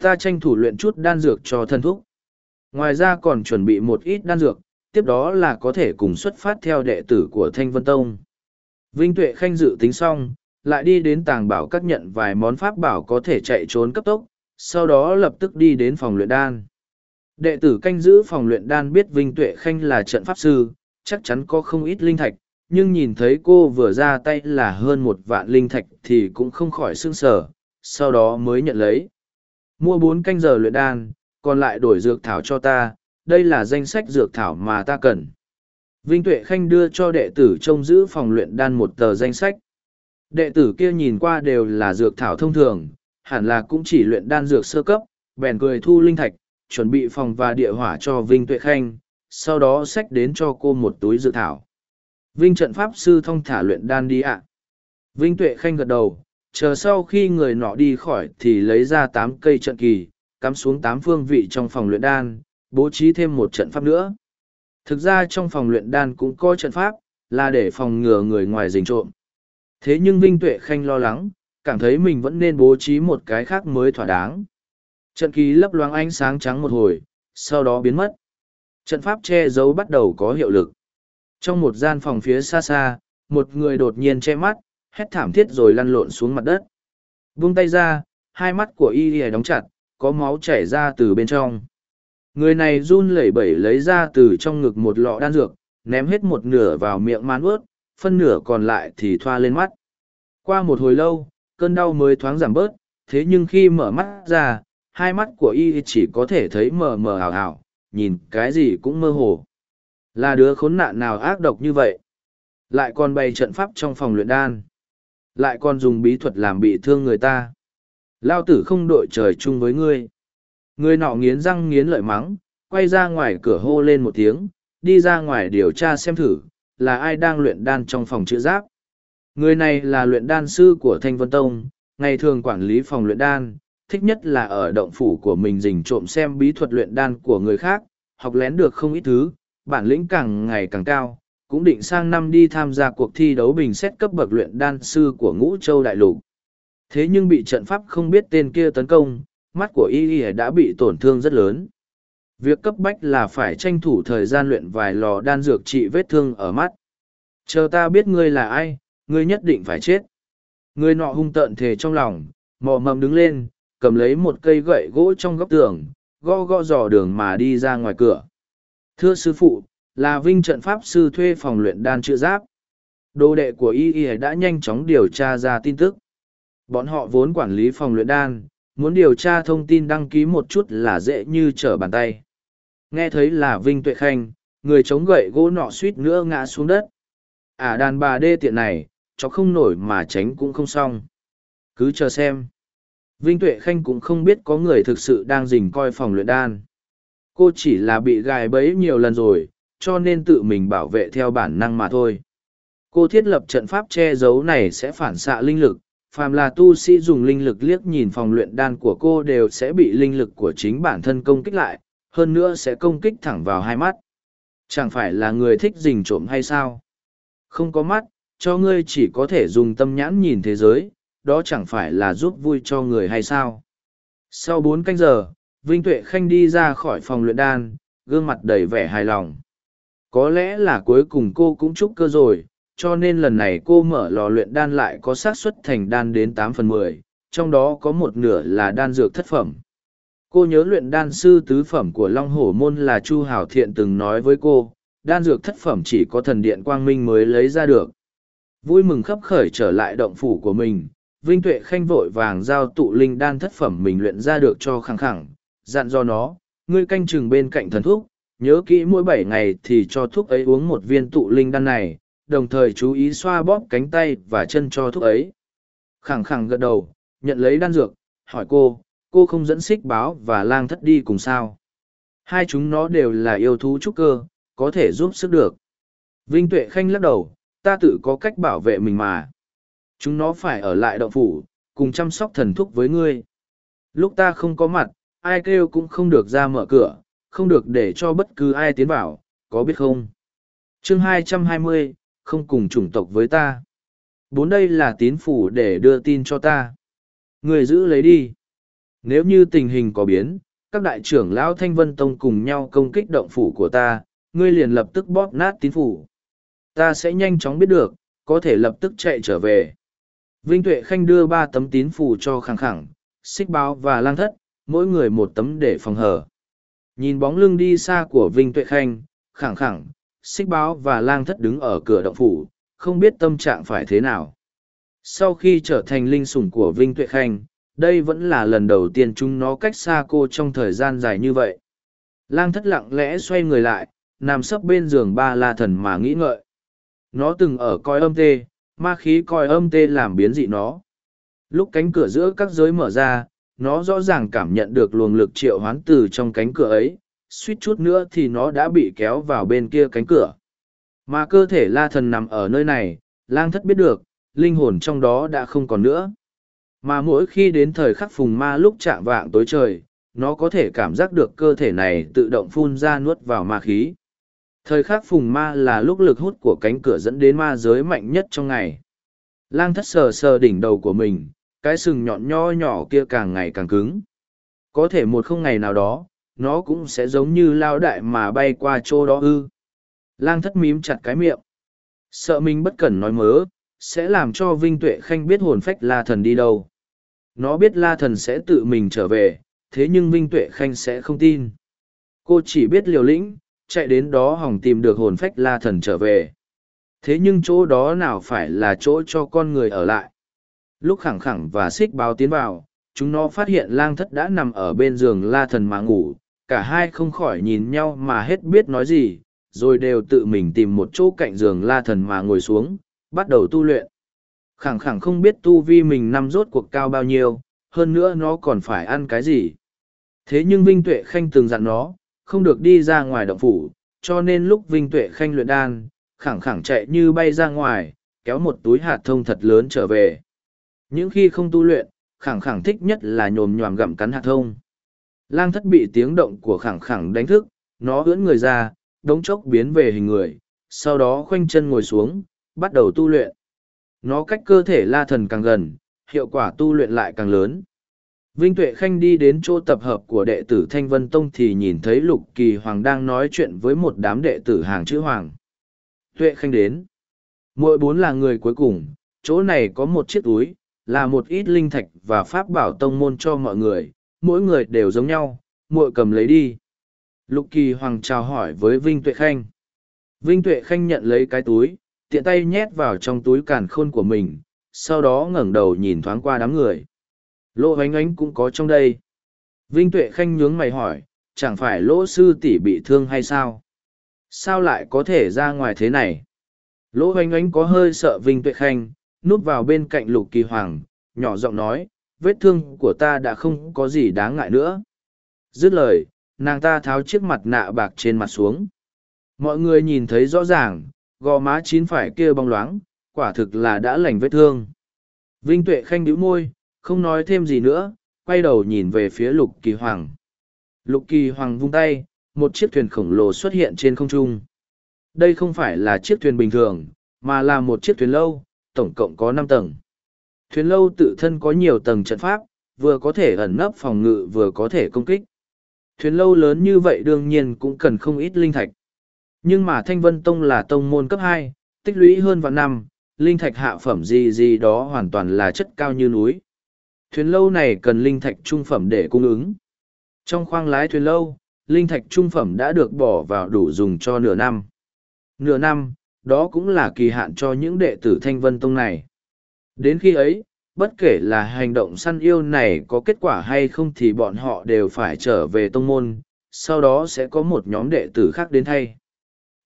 Ta tranh thủ luyện chút đan dược cho thân thúc. Ngoài ra còn chuẩn bị một ít đan dược, tiếp đó là có thể cùng xuất phát theo đệ tử của Thanh Vân Tông. Vinh Tuệ Khanh dự tính xong, lại đi đến tàng bảo các nhận vài món pháp bảo có thể chạy trốn cấp tốc, sau đó lập tức đi đến phòng luyện đan. Đệ tử canh giữ phòng luyện đan biết Vinh Tuệ Khanh là trận pháp sư, chắc chắn có không ít linh thạch, nhưng nhìn thấy cô vừa ra tay là hơn một vạn linh thạch thì cũng không khỏi sương sở, sau đó mới nhận lấy. Mua bốn canh giờ luyện đan, còn lại đổi dược thảo cho ta, đây là danh sách dược thảo mà ta cần. Vinh Tuệ Khanh đưa cho đệ tử trông giữ phòng luyện đan một tờ danh sách. Đệ tử kia nhìn qua đều là dược thảo thông thường, hẳn là cũng chỉ luyện đan dược sơ cấp, bèn cười thu linh thạch, chuẩn bị phòng và địa hỏa cho Vinh Tuệ Khanh, sau đó xách đến cho cô một túi dự thảo. Vinh trận pháp sư thông thả luyện đan đi ạ. Vinh Tuệ Khanh gật đầu, chờ sau khi người nọ đi khỏi thì lấy ra tám cây trận kỳ, cắm xuống tám phương vị trong phòng luyện đan, bố trí thêm một trận pháp nữa. Thực ra trong phòng luyện đan cũng có trận pháp, là để phòng ngừa người ngoài rình trộm. Thế nhưng Vinh Tuệ Khanh lo lắng, cảm thấy mình vẫn nên bố trí một cái khác mới thỏa đáng. Trận kỳ lấp loáng ánh sáng trắng một hồi, sau đó biến mất. Trận pháp che giấu bắt đầu có hiệu lực. Trong một gian phòng phía xa xa, một người đột nhiên che mắt, hét thảm thiết rồi lăn lộn xuống mặt đất. Vung tay ra, hai mắt của y y đóng chặt, có máu chảy ra từ bên trong. Người này run lẩy bẩy lấy ra từ trong ngực một lọ đan dược, ném hết một nửa vào miệng man ướt, phân nửa còn lại thì thoa lên mắt. Qua một hồi lâu, cơn đau mới thoáng giảm bớt, thế nhưng khi mở mắt ra, hai mắt của y chỉ có thể thấy mờ mờ ảo ảo, nhìn cái gì cũng mơ hồ. Là đứa khốn nạn nào ác độc như vậy? Lại còn bày trận pháp trong phòng luyện đan. Lại còn dùng bí thuật làm bị thương người ta. Lao tử không đội trời chung với ngươi. Người nọ nghiến răng nghiến lợi mắng, quay ra ngoài cửa hô lên một tiếng, đi ra ngoài điều tra xem thử, là ai đang luyện đan trong phòng chữ giáp. Người này là luyện đan sư của Thanh Vân Tông, ngày thường quản lý phòng luyện đan, thích nhất là ở động phủ của mình dình trộm xem bí thuật luyện đan của người khác, học lén được không ít thứ, bản lĩnh càng ngày càng cao, cũng định sang năm đi tham gia cuộc thi đấu bình xét cấp bậc luyện đan sư của Ngũ Châu Đại Lục. Thế nhưng bị trận pháp không biết tên kia tấn công, mắt của y y đã bị tổn thương rất lớn. Việc cấp bách là phải tranh thủ thời gian luyện vài lò đan dược trị vết thương ở mắt. Chờ ta biết ngươi là ai, ngươi nhất định phải chết. Ngươi nọ hung tợn thề trong lòng, mò mầm đứng lên, cầm lấy một cây gậy gỗ trong góc tường, gõ gõ dò đường mà đi ra ngoài cửa. Thưa sư phụ, là vinh trận pháp sư thuê phòng luyện đan chữa giáp. Đồ đệ của y y đã nhanh chóng điều tra ra tin tức. Bọn họ vốn quản lý phòng luyện đan, muốn điều tra thông tin đăng ký một chút là dễ như trở bàn tay. Nghe thấy là Vinh Tuệ Khanh, người chống gậy gỗ nọ suýt nữa ngã xuống đất. À đàn bà đê tiện này, cho không nổi mà tránh cũng không xong. Cứ chờ xem. Vinh Tuệ Khanh cũng không biết có người thực sự đang rình coi phòng luyện đan. Cô chỉ là bị gài bẫy nhiều lần rồi, cho nên tự mình bảo vệ theo bản năng mà thôi. Cô thiết lập trận pháp che giấu này sẽ phản xạ linh lực, phàm là tu sĩ dùng linh lực liếc nhìn phòng luyện đan của cô đều sẽ bị linh lực của chính bản thân công kích lại, hơn nữa sẽ công kích thẳng vào hai mắt. Chẳng phải là người thích rình trộm hay sao? Không có mắt, cho ngươi chỉ có thể dùng tâm nhãn nhìn thế giới, đó chẳng phải là giúp vui cho người hay sao? Sau bốn canh giờ, Vinh Tuệ Khanh đi ra khỏi phòng luyện đan, gương mặt đầy vẻ hài lòng. Có lẽ là cuối cùng cô cũng chúc cơ rồi, cho nên lần này cô mở lò luyện đan lại có xác suất thành đan đến tám phần mười, trong đó có một nửa là đan dược thất phẩm. Cô nhớ luyện đan sư tứ phẩm của Long Hổ Môn là Chu Hảo Thiện từng nói với cô, đan dược thất phẩm chỉ có thần điện quang minh mới lấy ra được. Vui mừng khắp khởi trở lại động phủ của mình, Vinh Tuệ Khanh vội vàng giao tụ linh đan thất phẩm mình luyện ra được cho khẳng khẳng, dặn do nó, ngươi canh chừng bên cạnh thần thuốc, nhớ kỹ mỗi bảy ngày thì cho thuốc ấy uống một viên tụ linh đan này, đồng thời chú ý xoa bóp cánh tay và chân cho thuốc ấy. Khẳng khẳng gật đầu, nhận lấy đan dược, hỏi cô, cô không dẫn xích báo và lang thất đi cùng sao. Hai chúng nó đều là yêu thú trúc cơ, có thể giúp sức được. Vinh Tuệ Khanh lắc đầu, ta tự có cách bảo vệ mình mà. Chúng nó phải ở lại động phủ, cùng chăm sóc thần thúc với ngươi. Lúc ta không có mặt, ai kêu cũng không được ra mở cửa, không được để cho bất cứ ai tiến vào, có biết không? chương 220, không cùng chủng tộc với ta. Bốn đây là tín phủ để đưa tin cho ta. Người giữ lấy đi. Nếu như tình hình có biến, các đại trưởng lão Thanh Vân Tông cùng nhau công kích động phủ của ta, ngươi liền lập tức bóp nát tín phủ. Ta sẽ nhanh chóng biết được, có thể lập tức chạy trở về. Vinh Tuệ Khanh đưa ba tấm tín phù cho khẳng khẳng, xích báo và lang thất, mỗi người một tấm để phòng hở. Nhìn bóng lưng đi xa của Vinh Tuệ Khanh, khẳng khẳng, xích báo và lang thất đứng ở cửa động phủ, không biết tâm trạng phải thế nào. Sau khi trở thành linh sủng của Vinh Tuệ Khanh, đây vẫn là lần đầu tiên chúng nó cách xa cô trong thời gian dài như vậy. Lang thất lặng lẽ xoay người lại, nằm sấp bên giường ba la thần mà nghĩ ngợi. Nó từng ở coi âm tê, ma khí coi âm tê làm biến dị nó. Lúc cánh cửa giữa các giới mở ra, nó rõ ràng cảm nhận được luồng lực triệu hoán từ trong cánh cửa ấy, suýt chút nữa thì nó đã bị kéo vào bên kia cánh cửa. Mà cơ thể la thần nằm ở nơi này, lang thất biết được, linh hồn trong đó đã không còn nữa. Mà mỗi khi đến thời khắc phùng ma lúc chạm vạng tối trời, nó có thể cảm giác được cơ thể này tự động phun ra nuốt vào ma khí. Thời khắc phùng ma là lúc lực hút của cánh cửa dẫn đến ma giới mạnh nhất trong ngày. Lang thất sờ sờ đỉnh đầu của mình, cái sừng nhọn nho nhỏ kia càng ngày càng cứng. Có thể một không ngày nào đó, nó cũng sẽ giống như lao đại mà bay qua chỗ đó ư. Lang thất mím chặt cái miệng. Sợ mình bất cẩn nói mớ, sẽ làm cho Vinh Tuệ Khanh biết hồn phách La Thần đi đâu. Nó biết La Thần sẽ tự mình trở về, thế nhưng Vinh Tuệ Khanh sẽ không tin. Cô chỉ biết liều lĩnh, chạy đến đó hòng tìm được hồn phách La Thần trở về. Thế nhưng chỗ đó nào phải là chỗ cho con người ở lại. Lúc khẳng khẳng và xích báo tiến vào, chúng nó phát hiện lang thất đã nằm ở bên giường La Thần mà ngủ, cả hai không khỏi nhìn nhau mà hết biết nói gì, rồi đều tự mình tìm một chỗ cạnh giường La Thần mà ngồi xuống, bắt đầu tu luyện. Khẳng khẳng không biết tu vi mình năm rốt cuộc cao bao nhiêu, hơn nữa nó còn phải ăn cái gì. Thế nhưng Vinh Tuệ Khanh từng dặn nó, không được đi ra ngoài động phủ, cho nên lúc Vinh Tuệ Khanh luyện đan, khẳng khẳng chạy như bay ra ngoài, kéo một túi hạt thông thật lớn trở về. Những khi không tu luyện, khẳng khẳng thích nhất là nhồm nhòm gặm cắn hạt thông. Lang thất bị tiếng động của khẳng khẳng đánh thức, nó ưỡn người ra, đống chốc biến về hình người, sau đó khoanh chân ngồi xuống, bắt đầu tu luyện. Nó cách cơ thể la thần càng gần, hiệu quả tu luyện lại càng lớn. Vinh Tuệ Khanh đi đến chỗ tập hợp của đệ tử Thanh Vân Tông thì nhìn thấy Lục Kỳ Hoàng đang nói chuyện với một đám đệ tử hàng chữ Hoàng. Tuệ Khanh đến. Mỗi bốn là người cuối cùng, chỗ này có một chiếc túi, là một ít linh thạch và pháp bảo tông môn cho mọi người, mỗi người đều giống nhau, muội cầm lấy đi. Lục Kỳ Hoàng chào hỏi với Vinh Tuệ Khanh. Vinh Tuệ Khanh nhận lấy cái túi, tiện tay nhét vào trong túi càn khôn của mình, sau đó ngẩng đầu nhìn thoáng qua đám người. Lỗ ánh ánh cũng có trong đây. Vinh Tuệ Khanh nhướng mày hỏi, chẳng phải lỗ sư tỷ bị thương hay sao? Sao lại có thể ra ngoài thế này? Lỗ ánh ánh có hơi sợ Vinh Tuệ Khanh, núp vào bên cạnh lục kỳ hoàng, nhỏ giọng nói, vết thương của ta đã không có gì đáng ngại nữa. Dứt lời, nàng ta tháo chiếc mặt nạ bạc trên mặt xuống. Mọi người nhìn thấy rõ ràng, gò má chín phải kia bong loáng, quả thực là đã lành vết thương. Vinh Tuệ Khanh đĩu môi, không nói thêm gì nữa, quay đầu nhìn về phía Lục Kỳ Hoàng. Lục Kỳ Hoàng vung tay, một chiếc thuyền khổng lồ xuất hiện trên không trung. Đây không phải là chiếc thuyền bình thường, mà là một chiếc thuyền lâu, tổng cộng có năm tầng. Thuyền lâu tự thân có nhiều tầng trận pháp, vừa có thể ẩn nấp phòng ngự vừa có thể công kích. Thuyền lâu lớn như vậy đương nhiên cũng cần không ít linh thạch. Nhưng mà Thanh Vân Tông là tông môn cấp hai, tích lũy hơn vạn năm, linh thạch hạ phẩm gì gì đó hoàn toàn là chất cao như núi. Thuyền lâu này cần linh thạch trung phẩm để cung ứng. Trong khoang lái thuyền lâu, linh thạch trung phẩm đã được bỏ vào đủ dùng cho nửa năm. Nửa năm, đó cũng là kỳ hạn cho những đệ tử Thanh Vân Tông này. Đến khi ấy, bất kể là hành động săn yêu này có kết quả hay không thì bọn họ đều phải trở về tông môn, sau đó sẽ có một nhóm đệ tử khác đến thay.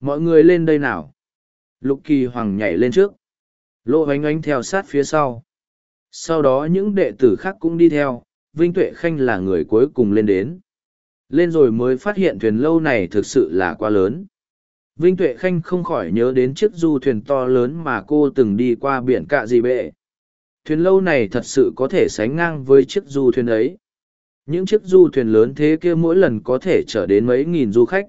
Mọi người lên đây nào. Lục kỳ hoàng nhảy lên trước. Lộ ánh ánh theo sát phía sau. Sau đó những đệ tử khác cũng đi theo, Vinh Tuệ Khanh là người cuối cùng lên đến. Lên rồi mới phát hiện thuyền lâu này thực sự là quá lớn. Vinh Tuệ Khanh không khỏi nhớ đến chiếc du thuyền to lớn mà cô từng đi qua biển cạ dị bệ. Thuyền lâu này thật sự có thể sánh ngang với chiếc du thuyền ấy. Những chiếc du thuyền lớn thế kia mỗi lần có thể chở đến mấy nghìn du khách.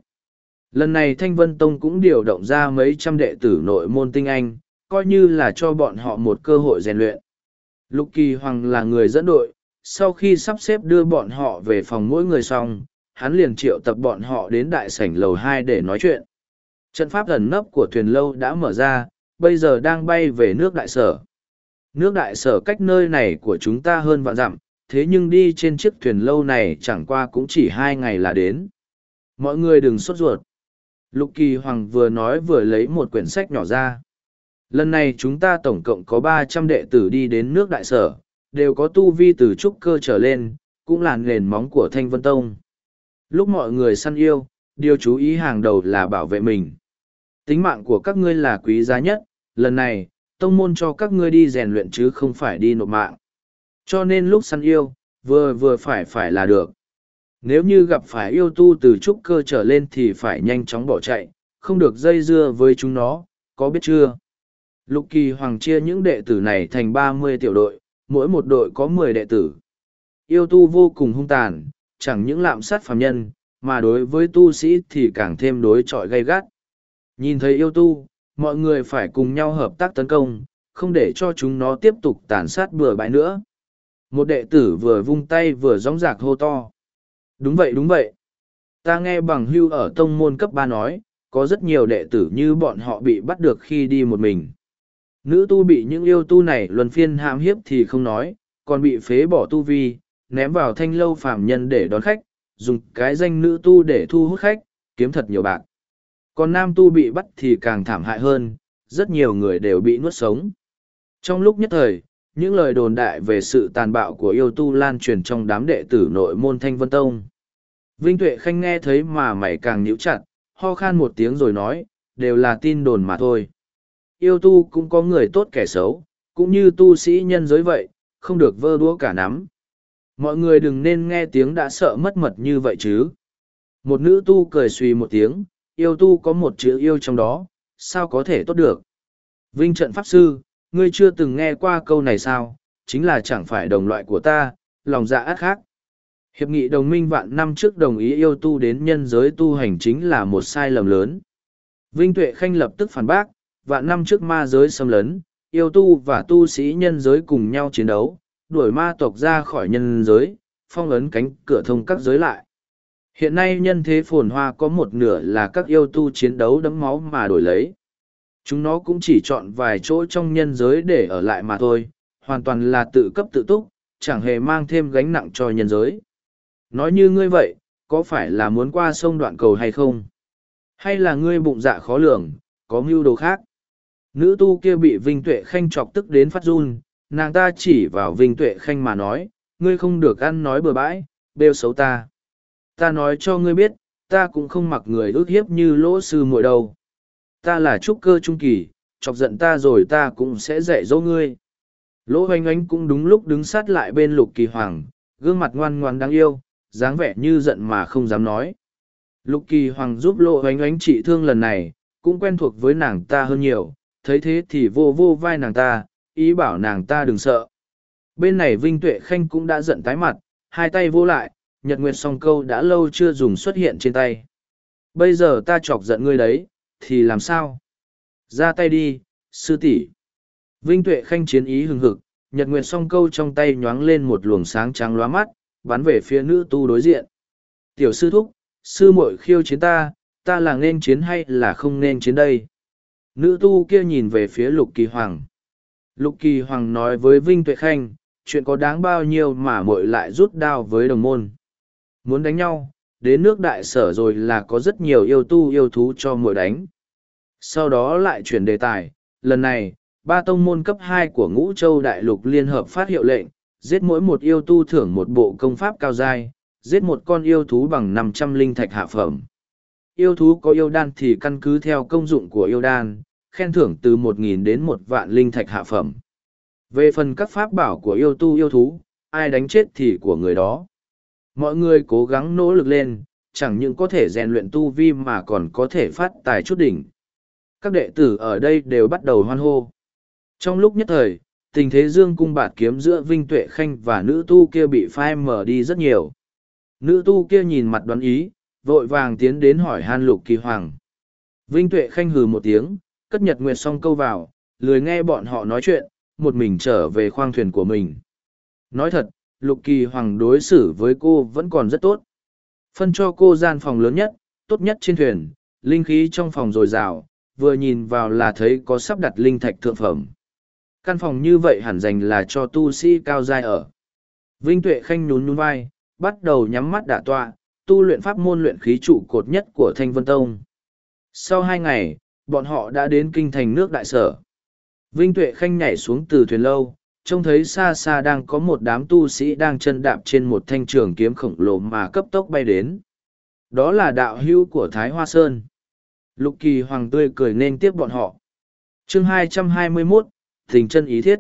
Lần này Thanh Vân Tông cũng điều động ra mấy trăm đệ tử nội môn tinh anh, coi như là cho bọn họ một cơ hội rèn luyện. Lục Kỳ Hoàng là người dẫn đội, sau khi sắp xếp đưa bọn họ về phòng mỗi người xong, hắn liền triệu tập bọn họ đến đại sảnh lầu hai để nói chuyện. Trận pháp ẩn nấp của thuyền lâu đã mở ra, bây giờ đang bay về nước đại sở. Nước đại sở cách nơi này của chúng ta hơn vạn dặm, thế nhưng đi trên chiếc thuyền lâu này chẳng qua cũng chỉ hai ngày là đến. Mọi người đừng sốt ruột. Lục Kỳ Hoàng vừa nói vừa lấy một quyển sách nhỏ ra. Lần này chúng ta tổng cộng có ba trăm đệ tử đi đến nước đại sở, đều có tu vi từ trúc cơ trở lên, cũng là nền móng của Thanh Vân Tông. Lúc mọi người săn yêu, điều chú ý hàng đầu là bảo vệ mình. Tính mạng của các ngươi là quý giá nhất, lần này, tông môn cho các ngươi đi rèn luyện chứ không phải đi nộp mạng. Cho nên lúc săn yêu, vừa vừa phải phải là được. Nếu như gặp phải yêu tu từ trúc cơ trở lên thì phải nhanh chóng bỏ chạy, không được dây dưa với chúng nó, có biết chưa? Lục kỳ hoàng chia những đệ tử này thành ba mươi tiểu đội, mỗi một đội có mười đệ tử. Yêu tu vô cùng hung tàn, chẳng những lạm sát phàm nhân, mà đối với tu sĩ thì càng thêm đối chọi gay gắt. Nhìn thấy yêu tu, mọi người phải cùng nhau hợp tác tấn công, không để cho chúng nó tiếp tục tàn sát bừa bãi nữa. Một đệ tử vừa vung tay vừa gióng giạc hô to. Đúng vậy đúng vậy. Ta nghe bằng hưu ở tông môn cấp ba nói, có rất nhiều đệ tử như bọn họ bị bắt được khi đi một mình. Nữ tu bị những yêu tu này luân phiên hãm hiếp thì không nói, còn bị phế bỏ tu vi, ném vào thanh lâu phạm nhân để đón khách, dùng cái danh nữ tu để thu hút khách, kiếm thật nhiều bạc. Còn nam tu bị bắt thì càng thảm hại hơn, rất nhiều người đều bị nuốt sống. Trong lúc nhất thời, những lời đồn đại về sự tàn bạo của yêu tu lan truyền trong đám đệ tử nội môn Thanh Vân Tông. Vinh Tuệ Khanh nghe thấy mà mày càng nhíu chặt, ho khan một tiếng rồi nói, đều là tin đồn mà thôi. Yêu tu cũng có người tốt kẻ xấu, cũng như tu sĩ nhân giới vậy, không được vơ đũa cả nắm. Mọi người đừng nên nghe tiếng đã sợ mất mật như vậy chứ. Một nữ tu cười suy một tiếng, yêu tu có một chữ yêu trong đó, sao có thể tốt được. Vinh trận pháp sư, ngươi chưa từng nghe qua câu này sao, chính là chẳng phải đồng loại của ta, lòng dạ ác khác. Hiệp nghị đồng minh vạn năm trước đồng ý yêu tu đến nhân giới tu hành chính là một sai lầm lớn. Vinh Tuệ Khanh lập tức phản bác, vạn năm trước ma giới xâm lấn, yêu tu và tu sĩ nhân giới cùng nhau chiến đấu, đuổi ma tộc ra khỏi nhân giới, phong ấn cánh cửa thông các giới lại. Hiện nay nhân thế phồn hoa có một nửa là các yêu tu chiến đấu đấm máu mà đổi lấy. Chúng nó cũng chỉ chọn vài chỗ trong nhân giới để ở lại mà thôi, hoàn toàn là tự cấp tự túc, chẳng hề mang thêm gánh nặng cho nhân giới. Nói như ngươi vậy, có phải là muốn qua sông đoạn cầu hay không? Hay là ngươi bụng dạ khó lường, có mưu đồ khác? Nữ tu kia bị Vinh Tuệ Khanh chọc tức đến phát run, nàng ta chỉ vào Vinh Tuệ Khanh mà nói, ngươi không được ăn nói bừa bãi, bêu xấu ta. Ta nói cho ngươi biết, ta cũng không mặc người ước hiếp như lỗ sư muội đâu. Ta là trúc cơ trung kỳ, chọc giận ta rồi ta cũng sẽ dạy dỗ ngươi. Lỗ Hoành ánh cũng đúng lúc đứng sát lại bên lục kỳ hoàng, gương mặt ngoan ngoan đáng yêu, dáng vẻ như giận mà không dám nói. Lục kỳ hoàng giúp Lỗ Hoành ánh trị thương lần này, cũng quen thuộc với nàng ta hơn nhiều, thấy thế thì vô vô vai nàng ta, ý bảo nàng ta đừng sợ. Bên này Vinh Tuệ Khanh cũng đã giận tái mặt, hai tay vô lại, Nhật Nguyệt song câu đã lâu chưa dùng xuất hiện trên tay. Bây giờ ta chọc giận ngươi đấy, thì làm sao? Ra tay đi, sư tỷ. Vinh Tuệ Khanh chiến ý hừng hực, Nhật Nguyệt song câu trong tay nhoáng lên một luồng sáng trắng lóa mắt, bắn về phía nữ tu đối diện. Tiểu sư thúc, sư muội khiêu chiến ta, ta là nên chiến hay là không nên chiến đây? Nữ tu kia nhìn về phía Lục Kỳ Hoàng. Lục Kỳ Hoàng nói với Vinh Tuệ Khanh, chuyện có đáng bao nhiêu mà muội lại rút đao với đồng môn. Muốn đánh nhau, đến nước đại sở rồi là có rất nhiều yêu tu yêu thú cho muội đánh. Sau đó lại chuyển đề tài, lần này, ba tông môn cấp hai của ngũ châu đại lục liên hợp phát hiệu lệnh, giết mỗi một yêu tu thưởng một bộ công pháp cao dai, giết một con yêu thú bằng năm trăm linh thạch hạ phẩm. Yêu thú có yêu đan thì căn cứ theo công dụng của yêu đan, khen thưởng từ một nghìn đến một vạn linh thạch hạ phẩm. Về phần các pháp bảo của yêu tu yêu thú, ai đánh chết thì của người đó. Mọi người cố gắng nỗ lực lên, chẳng những có thể rèn luyện tu vi mà còn có thể phát tài chút đỉnh. Các đệ tử ở đây đều bắt đầu hoan hô. Trong lúc nhất thời, tình thế dương cung bạt kiếm giữa Vinh Tuệ Khanh và nữ tu kia bị phai mở đi rất nhiều. Nữ tu kia nhìn mặt đoán ý, vội vàng tiến đến hỏi han lục kỳ hoàng. Vinh Tuệ Khanh hừ một tiếng, cất nhật nguyệt xong câu vào, lười nghe bọn họ nói chuyện, một mình trở về khoang thuyền của mình. Nói thật, lục kỳ hoàng đối xử với cô vẫn còn rất tốt. Phân cho cô gian phòng lớn nhất, tốt nhất trên thuyền, linh khí trong phòng dồi dào, vừa nhìn vào là thấy có sắp đặt linh thạch thượng phẩm. Căn phòng như vậy hẳn dành là cho tu sĩ cao giai ở. Vinh Tuệ Khanh nhún nhún vai, bắt đầu nhắm mắt đả tọa, tu luyện pháp môn luyện khí trụ cột nhất của Thanh Vân Tông. Sau hai ngày, bọn họ đã đến kinh thành nước đại sở. Vinh Tuệ Khanh nhảy xuống từ thuyền lâu, trông thấy xa xa đang có một đám tu sĩ đang chân đạp trên một thanh trường kiếm khổng lồ mà cấp tốc bay đến. Đó là đạo hữu của Thái Hoa Sơn. Lục Kỳ Hoàng tươi cười nên tiếp bọn họ. chương 221, Thình chân ý thiết.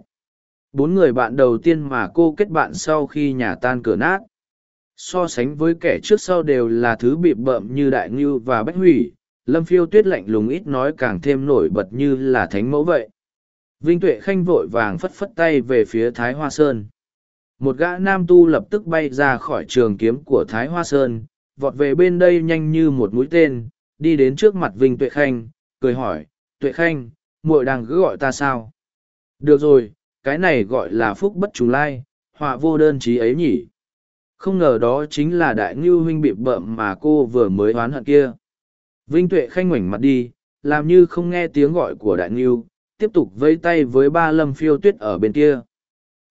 Bốn người bạn đầu tiên mà cô kết bạn sau khi nhà tan cửa nát. So sánh với kẻ trước sau đều là thứ bị bợm như Đại Ngưu và Bách Hủy, Lâm Phiêu Tuyết lạnh lùng ít nói càng thêm nổi bật như là thánh mẫu vậy. Vinh Tuệ Khanh vội vàng phất phất tay về phía Thái Hoa Sơn. Một gã nam tu lập tức bay ra khỏi trường kiếm của Thái Hoa Sơn, vọt về bên đây nhanh như một mũi tên, đi đến trước mặt Vinh Tuệ Khanh, cười hỏi, Tuệ Khanh, muội đang cứ gọi ta sao? Được rồi, cái này gọi là phúc bất trùng lai, họa vô đơn trí ấy nhỉ. Không ngờ đó chính là đại ngưu huynh bị bợm mà cô vừa mới oán hận kia. Vinh Tuệ Khanh ngoảnh mặt đi, làm như không nghe tiếng gọi của đại ngưu, tiếp tục vẫy tay với ba lâm phiêu tuyết ở bên kia.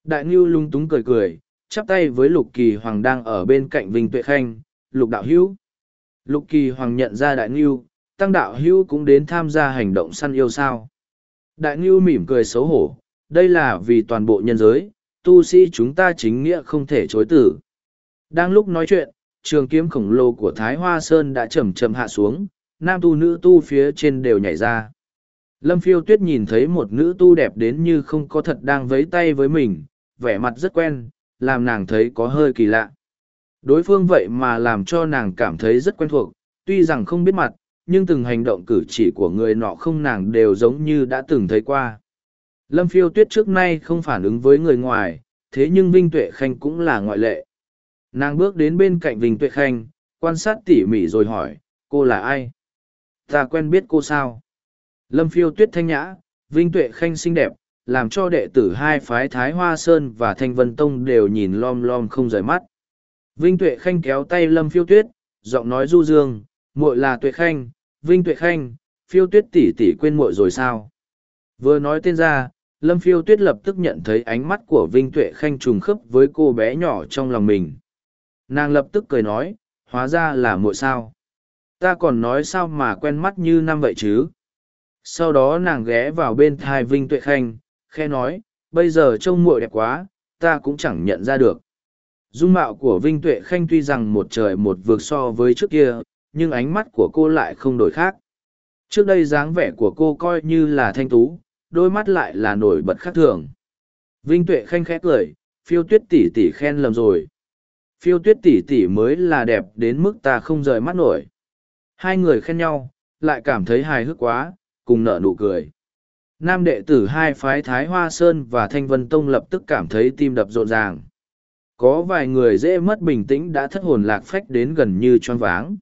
Đại ngưu lung túng cười cười, chắp tay với lục kỳ hoàng đang ở bên cạnh Vinh Tuệ Khanh, lục đạo hữu. Lục kỳ hoàng nhận ra đại ngưu, tăng đạo hữu cũng đến tham gia hành động săn yêu sao. Đại ngưu mỉm cười xấu hổ, đây là vì toàn bộ nhân giới, tu sĩ chúng ta chính nghĩa không thể chối tử. Đang lúc nói chuyện, trường kiếm khổng lồ của Thái Hoa Sơn đã chậm chậm hạ xuống, nam tu nữ tu phía trên đều nhảy ra. Lâm phiêu tuyết nhìn thấy một nữ tu đẹp đến như không có thật đang vấy tay với mình, vẻ mặt rất quen, làm nàng thấy có hơi kỳ lạ. Đối phương vậy mà làm cho nàng cảm thấy rất quen thuộc, tuy rằng không biết mặt, nhưng từng hành động cử chỉ của người nọ không nàng đều giống như đã từng thấy qua. Lâm phiêu tuyết trước nay không phản ứng với người ngoài, thế nhưng Vinh Tuệ Khanh cũng là ngoại lệ. Nàng bước đến bên cạnh Vinh Tuệ Khanh, quan sát tỉ mỉ rồi hỏi, cô là ai? Ta quen biết cô sao? Lâm phiêu tuyết thanh nhã, Vinh Tuệ Khanh xinh đẹp, làm cho đệ tử hai phái Thái Hoa Sơn và Thanh Vân Tông đều nhìn lom lom không rời mắt. Vinh Tuệ Khanh kéo tay Lâm phiêu tuyết, giọng nói du dương, muội là Tuệ Khanh, Vinh Tuệ Khanh, phiêu tuyết tỷ tỷ quên muội rồi sao? Vừa nói tên ra, Lâm phiêu tuyết lập tức nhận thấy ánh mắt của Vinh Tuệ Khanh trùng khớp với cô bé nhỏ trong lòng mình. Nàng lập tức cười nói, hóa ra là muội sao? Ta còn nói sao mà quen mắt như năm vậy chứ? Sau đó nàng ghé vào bên thai Vinh Tuệ Khanh, khe nói, bây giờ trông muội đẹp quá, ta cũng chẳng nhận ra được. Dung mạo của Vinh Tuệ Khanh tuy rằng một trời một vượt so với trước kia, nhưng ánh mắt của cô lại không đổi khác. Trước đây dáng vẻ của cô coi như là thanh tú, đôi mắt lại là nổi bật khác thường. Vinh Tuệ Khanh khẽ cười, phiêu tuyết tỷ tỷ khen lầm rồi. Phiêu tuyết tỷ tỷ mới là đẹp đến mức ta không rời mắt nổi. Hai người khen nhau, lại cảm thấy hài hước quá, cùng nở nụ cười. Nam đệ tử hai phái Thái Hoa Sơn và Thanh Vân Tông lập tức cảm thấy tim đập rộn ràng. Có vài người dễ mất bình tĩnh đã thất hồn lạc phách đến gần như choáng váng.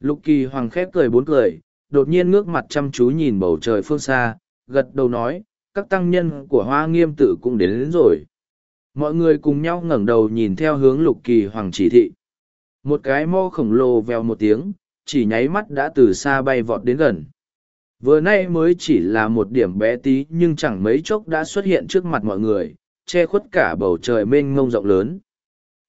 Lục kỳ hoàng khép cười bốn cười, đột nhiên ngước mặt chăm chú nhìn bầu trời phương xa, gật đầu nói, các tăng nhân của hoa nghiêm tự cũng đến, đến rồi. Mọi người cùng nhau ngẩng đầu nhìn theo hướng lục kỳ hoàng chỉ thị. Một cái mô khổng lồ vèo một tiếng, chỉ nháy mắt đã từ xa bay vọt đến gần. Vừa nay mới chỉ là một điểm bé tí nhưng chẳng mấy chốc đã xuất hiện trước mặt mọi người, che khuất cả bầu trời mênh ngông rộng lớn.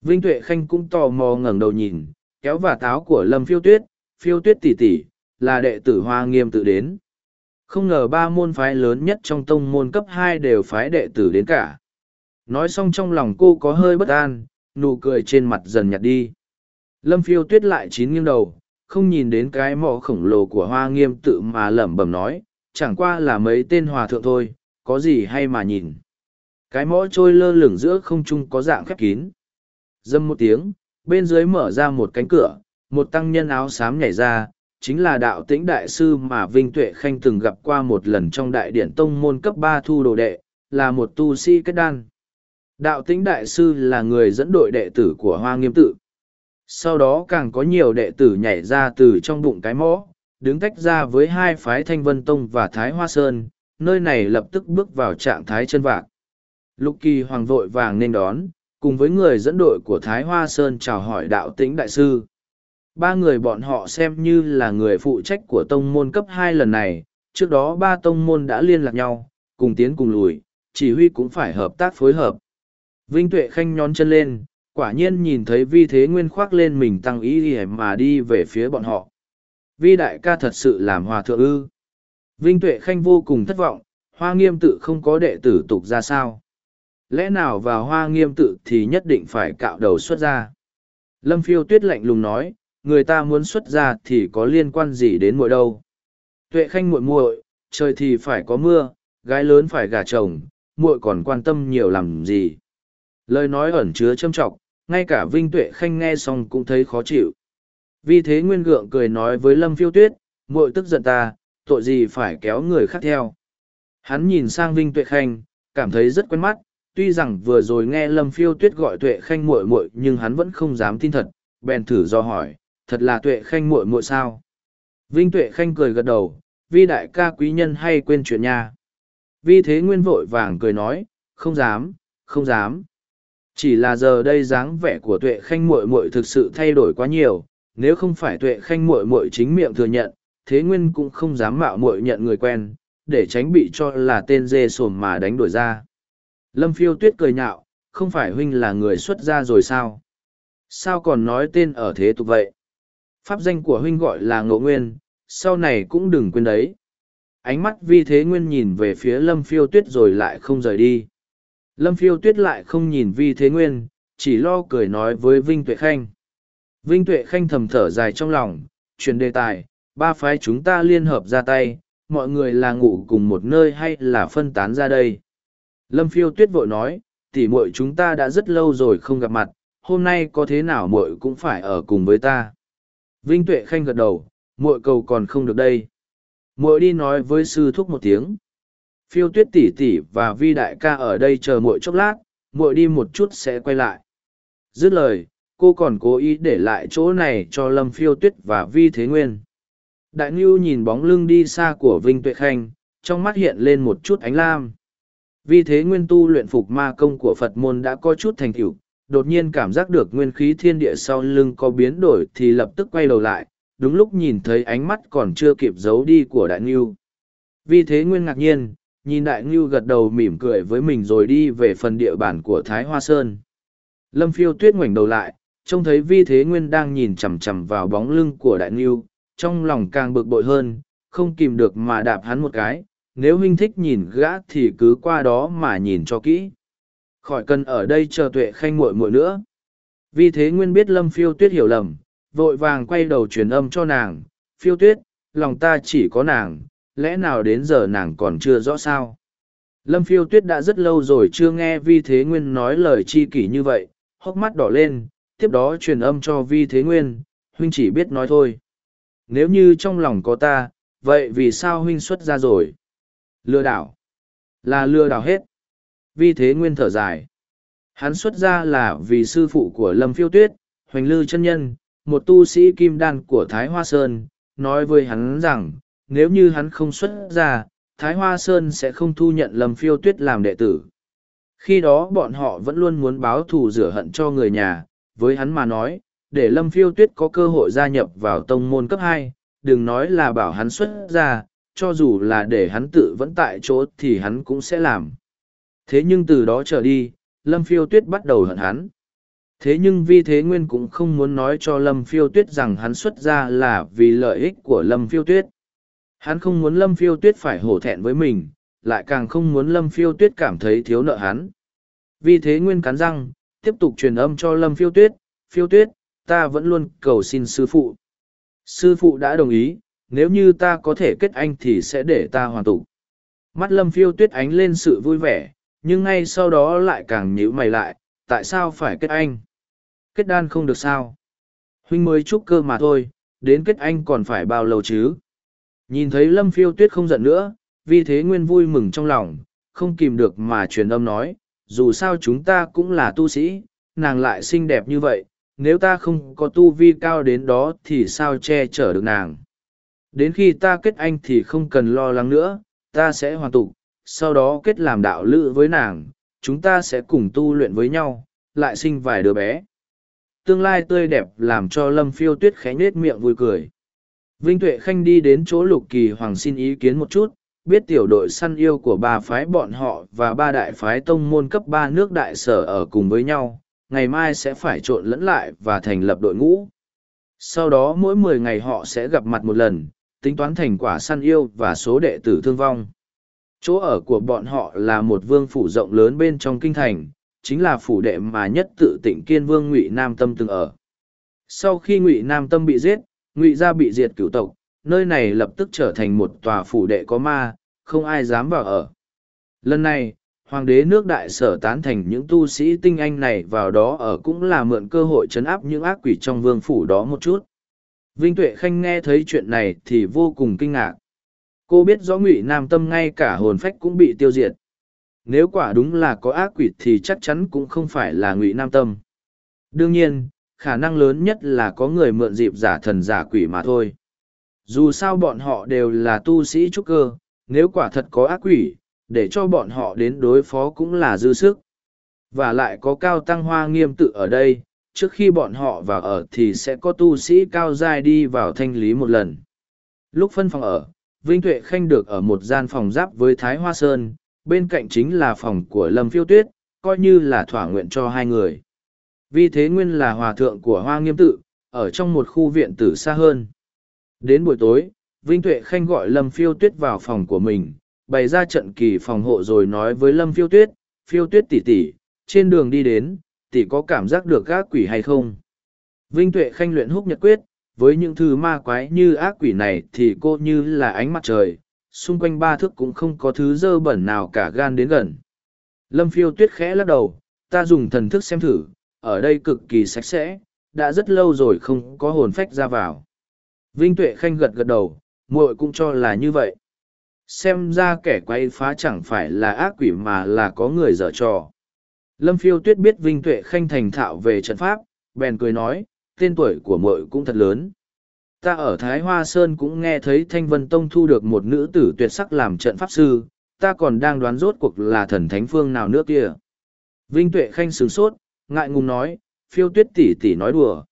Vinh Tuệ Khanh cũng tò mò ngẩng đầu nhìn, kéo và táo của Lâm Phiêu Tuyết, Phiêu Tuyết tỷ tỷ, là đệ tử Hoa Nghiêm tự đến. Không ngờ ba môn phái lớn nhất trong tông môn cấp hai đều phái đệ tử đến cả. Nói xong trong lòng cô có hơi bất an, nụ cười trên mặt dần nhạt đi. Lâm Phiêu Tuyết lại chín nghiêng đầu, không nhìn đến cái mỏ khổng lồ của hoa nghiêm tự mà lẩm bẩm nói, chẳng qua là mấy tên hòa thượng thôi, có gì hay mà nhìn. Cái mõ trôi lơ lửng giữa không trung có dạng khép kín. Dâm một tiếng, bên dưới mở ra một cánh cửa, một tăng nhân áo xám nhảy ra, chính là đạo tĩnh đại sư mà Vinh Tuệ Khanh từng gặp qua một lần trong đại điển tông môn cấp ba thu đồ đệ, là một tu sĩ kết đan. Đạo tĩnh đại sư là người dẫn đội đệ tử của Hoa Nghiêm Tự, sau đó càng có nhiều đệ tử nhảy ra từ trong bụng cái mõ đứng tách ra với hai phái thanh vân tông và thái hoa sơn nơi này lập tức bước vào trạng thái chân vạc lục kỳ hoàng vội vàng nên đón cùng với người dẫn đội của thái hoa sơn chào hỏi đạo tĩnh đại sư ba người bọn họ xem như là người phụ trách của tông môn cấp hai lần này trước đó ba tông môn đã liên lạc nhau, cùng tiến cùng lùi, chỉ huy cũng phải hợp tác phối hợp. Vinh Tuệ Khanh nhón chân lên, quả nhiên nhìn thấy vi thế nguyên khoác lên mình tăng ý gì mà đi về phía bọn họ. Vi đại ca thật sự làm hòa thượng ư. Vinh Tuệ Khanh vô cùng thất vọng, hoa nghiêm tự không có đệ tử tục ra sao. Lẽ nào vào hoa nghiêm tự thì nhất định phải cạo đầu xuất ra. Lâm phiêu tuyết lạnh lùng nói, người ta muốn xuất ra thì có liên quan gì đến muội đâu. Tuệ Khanh muội muội, trời thì phải có mưa, gái lớn phải gả chồng, muội còn quan tâm nhiều làm gì. Lời nói ẩn chứa châm trọng, ngay cả Vinh Tuệ Khanh nghe xong cũng thấy khó chịu. Vì thế Nguyên Gượng cười nói với Lâm Phiêu Tuyết, muội tức giận ta, tội gì phải kéo người khác theo. Hắn nhìn sang Vinh Tuệ Khanh, cảm thấy rất quen mắt, tuy rằng vừa rồi nghe Lâm Phiêu Tuyết gọi Tuệ Khanh muội muội nhưng hắn vẫn không dám tin thật, bèn thử do hỏi, thật là Tuệ Khanh muội muội sao? Vinh Tuệ Khanh cười gật đầu, vi đại ca quý nhân hay quên chuyện nha. Vi thế nguyên vội vàng cười nói, không dám, không dám. Chỉ là giờ đây dáng vẻ của tuệ khanh muội muội thực sự thay đổi quá nhiều, nếu không phải tuệ khanh muội muội chính miệng thừa nhận, thế nguyên cũng không dám mạo muội nhận người quen, để tránh bị cho là tên dê sồn mà đánh đổi ra. Lâm phiêu tuyết cười nhạo, không phải huynh là người xuất gia rồi sao? Sao còn nói tên ở thế tục vậy? Pháp danh của huynh gọi là ngộ nguyên, sau này cũng đừng quên đấy. Ánh mắt vi thế nguyên nhìn về phía lâm phiêu tuyết rồi lại không rời đi. Lâm phiêu tuyết lại không nhìn vi thế nguyên, chỉ lo cười nói với Vinh Tuệ Khanh. Vinh Tuệ Khanh thầm thở dài trong lòng, chuyển đề tài, ba phái chúng ta liên hợp ra tay, mọi người là ngủ cùng một nơi hay là phân tán ra đây. Lâm phiêu tuyết vội nói, tỉ muội chúng ta đã rất lâu rồi không gặp mặt, hôm nay có thế nào muội cũng phải ở cùng với ta. Vinh Tuệ Khanh gật đầu, muội cầu còn không được đây. Muội đi nói với sư thúc một tiếng. Phiêu tuyết tỷ tỷ và vi đại ca ở đây chờ muội chốc lát, muội đi một chút sẽ quay lại. Dứt lời, cô còn cố ý để lại chỗ này cho lâm phiêu tuyết và vi thế nguyên. Đại Ngưu nhìn bóng lưng đi xa của Vinh Tuệ Khanh, trong mắt hiện lên một chút ánh lam. Vi thế nguyên tu luyện phục ma công của Phật môn đã có chút thành tựu, đột nhiên cảm giác được nguyên khí thiên địa sau lưng có biến đổi thì lập tức quay đầu lại, đúng lúc nhìn thấy ánh mắt còn chưa kịp giấu đi của Đại Ngưu. Vi thế nguyên ngạc nhiên, nhìn Đại Ngưu gật đầu mỉm cười với mình rồi đi về phần địa bàn của Thái Hoa Sơn. Lâm phiêu tuyết ngoảnh đầu lại, trông thấy Vi thế nguyên đang nhìn chằm chằm vào bóng lưng của Đại Ngưu, trong lòng càng bực bội hơn, không kìm được mà đạp hắn một cái, nếu huynh thích nhìn gã thì cứ qua đó mà nhìn cho kỹ. Khỏi cần ở đây chờ tuệ khanh muội muội nữa. Vì thế Nguyên biết Lâm Phiêu Tuyết hiểu lầm, vội vàng quay đầu truyền âm cho nàng, Phiêu Tuyết, lòng ta chỉ có nàng, lẽ nào đến giờ nàng còn chưa rõ sao. Lâm Phiêu Tuyết đã rất lâu rồi chưa nghe Vi Thế Nguyên nói lời chi kỷ như vậy, hốc mắt đỏ lên, tiếp đó truyền âm cho Vi Thế Nguyên, huynh chỉ biết nói thôi nếu như trong lòng có ta, vậy vì sao huynh xuất ra rồi? Lừa đảo. Là lừa đảo hết. Vi thế nguyên thở dài. Hắn xuất ra là vì sư phụ của Lâm Phiêu Tuyết, Hoành Lư chân Nhân, một tu sĩ kim đan của Thái Hoa Sơn, nói với hắn rằng, nếu như hắn không xuất ra, Thái Hoa Sơn sẽ không thu nhận Lâm Phiêu Tuyết làm đệ tử. Khi đó bọn họ vẫn luôn muốn báo thù rửa hận cho người nhà, với hắn mà nói, để lâm phiêu tuyết có cơ hội gia nhập vào tông môn cấp hai đừng nói là bảo hắn xuất ra cho dù là để hắn tự vẫn tại chỗ thì hắn cũng sẽ làm. Thế nhưng từ đó trở đi lâm phiêu tuyết bắt đầu hận hắn. Thế nhưng vi thế nguyên cũng không muốn nói cho lâm phiêu tuyết rằng hắn xuất ra là vì lợi ích của lâm phiêu tuyết hắn không muốn lâm phiêu tuyết phải hổ thẹn với mình lại càng không muốn lâm phiêu tuyết cảm thấy thiếu nợ hắn vì thế nguyên cắn răng tiếp tục truyền âm cho lâm phiêu tuyết phiêu tuyết ta vẫn luôn cầu xin sư phụ. Sư phụ đã đồng ý, nếu như ta có thể kết anh thì sẽ để ta hoàn tụ. Mắt lâm phiêu tuyết ánh lên sự vui vẻ, nhưng ngay sau đó lại càng nhíu mày lại, tại sao phải kết anh? Kết đan không được sao? Huynh mới chúc cơ mà thôi, đến kết anh còn phải bao lâu chứ? Nhìn thấy lâm phiêu tuyết không giận nữa, vì thế nguyên vui mừng trong lòng, không kìm được mà truyền âm nói, dù sao chúng ta cũng là tu sĩ, nàng lại xinh đẹp như vậy, nếu ta không có tu vi cao đến đó thì sao che chở được nàng? Đến khi ta kết anh thì không cần lo lắng nữa ta sẽ hoàn tục sau đó kết làm đạo lữ với nàng chúng ta sẽ cùng tu luyện với nhau lại sinh vài đứa bé. Tương lai tươi đẹp làm cho lâm phiêu tuyết khẽ nết miệng vui cười. Vinh Tuệ Khanh đi đến chỗ Lục Kỳ Hoàng xin ý kiến một chút, biết tiểu đội săn yêu của ba phái bọn họ và ba đại phái tông môn cấp ba nước đại sở ở cùng với nhau, ngày mai sẽ phải trộn lẫn lại và thành lập đội ngũ. Sau đó mỗi mười ngày họ sẽ gặp mặt một lần, tính toán thành quả săn yêu và số đệ tử thương vong. Chỗ ở của bọn họ là một vương phủ rộng lớn bên trong kinh thành, chính là phủ đệ mà nhất tự tỉnh kiên vương ngụy Nam Tâm từng ở. Sau khi ngụy Nam Tâm bị giết, ngụy gia bị diệt cửu tộc, nơi này lập tức trở thành một tòa phủ đệ có ma, không ai dám vào ở. Lần này, hoàng đế nước đại sở tán thành những tu sĩ tinh anh này vào đó ở cũng là mượn cơ hội chấn áp những ác quỷ trong vương phủ đó một chút. Vinh Tuệ Khanh nghe thấy chuyện này thì vô cùng kinh ngạc. Cô biết rõ ngụy Nam Tâm ngay cả hồn phách cũng bị tiêu diệt. Nếu quả đúng là có ác quỷ thì chắc chắn cũng không phải là ngụy Nam Tâm. Đương nhiên, khả năng lớn nhất là có người mượn dịp giả thần giả quỷ mà thôi. Dù sao bọn họ đều là tu sĩ trúc cơ, nếu quả thật có ác quỷ, để cho bọn họ đến đối phó cũng là dư sức. Và lại có cao tăng hoa nghiêm tự ở đây, trước khi bọn họ vào ở thì sẽ có tu sĩ cao giai đi vào thanh lý một lần. Lúc phân phòng ở, Vinh Tuệ Khanh được ở một gian phòng giáp với Thái Hoa Sơn, bên cạnh chính là phòng của Lâm Phiêu Tuyết, coi như là thỏa nguyện cho hai người. Vì thế nguyên là hòa thượng của Hoa Nghiêm Tự, ở trong một khu viện tử xa hơn. Đến buổi tối, Vinh Tuệ Khanh gọi Lâm Phiêu Tuyết vào phòng của mình, bày ra trận kỳ phòng hộ rồi nói với Lâm Phiêu Tuyết, Phiêu Tuyết tỷ tỷ, trên đường đi đến, tỷ có cảm giác được gác quỷ hay không? Vinh Tuệ Khanh luyện húc nhật quyết, với những thứ ma quái như ác quỷ này thì cô như là ánh mặt trời, xung quanh ba thước cũng không có thứ dơ bẩn nào cả gan đến gần. Lâm Phiêu Tuyết khẽ lắc đầu, ta dùng thần thức xem thử, ở đây cực kỳ sạch sẽ, đã rất lâu rồi không có hồn phách ra vào. Vinh Tuệ Khanh gật gật đầu, muội cũng cho là như vậy. Xem ra kẻ quay phá chẳng phải là ác quỷ mà là có người dở trò. Lâm phiêu tuyết biết vinh tuệ khanh thành thạo về trận pháp bèn cười nói tên tuổi của muội cũng thật lớn. Ta ở thái hoa sơn cũng nghe thấy thanh vân tông thu được một nữ tử tuyệt sắc làm trận pháp sư ta còn đang đoán rốt cuộc là thần thánh phương nào nữa kia. Vinh tuệ khanh sửng sốt ngại ngùng nói phiêu tuyết tỉ tỉ nói đùa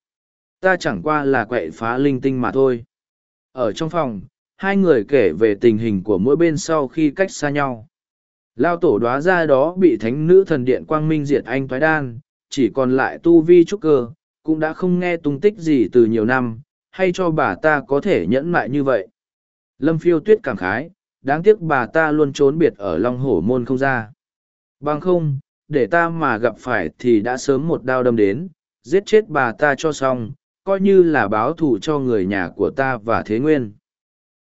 ta chẳng qua là quậy phá linh tinh mà thôi ở trong phòng hai người kể về tình hình của mỗi bên sau khi cách xa nhau. Lao tổ đoá ra đó bị thánh nữ thần điện quang minh diệt anh thoái đan, chỉ còn lại tu vi trúc cơ, cũng đã không nghe tung tích gì từ nhiều năm, hay cho bà ta có thể nhẫn mại như vậy. Lâm phiêu tuyết cảm khái, đáng tiếc bà ta luôn trốn biệt ở Long Hổ Môn không ra. Bằng không, để ta mà gặp phải thì đã sớm một đao đâm đến, giết chết bà ta cho xong, coi như là báo thù cho người nhà của ta và thế nguyên.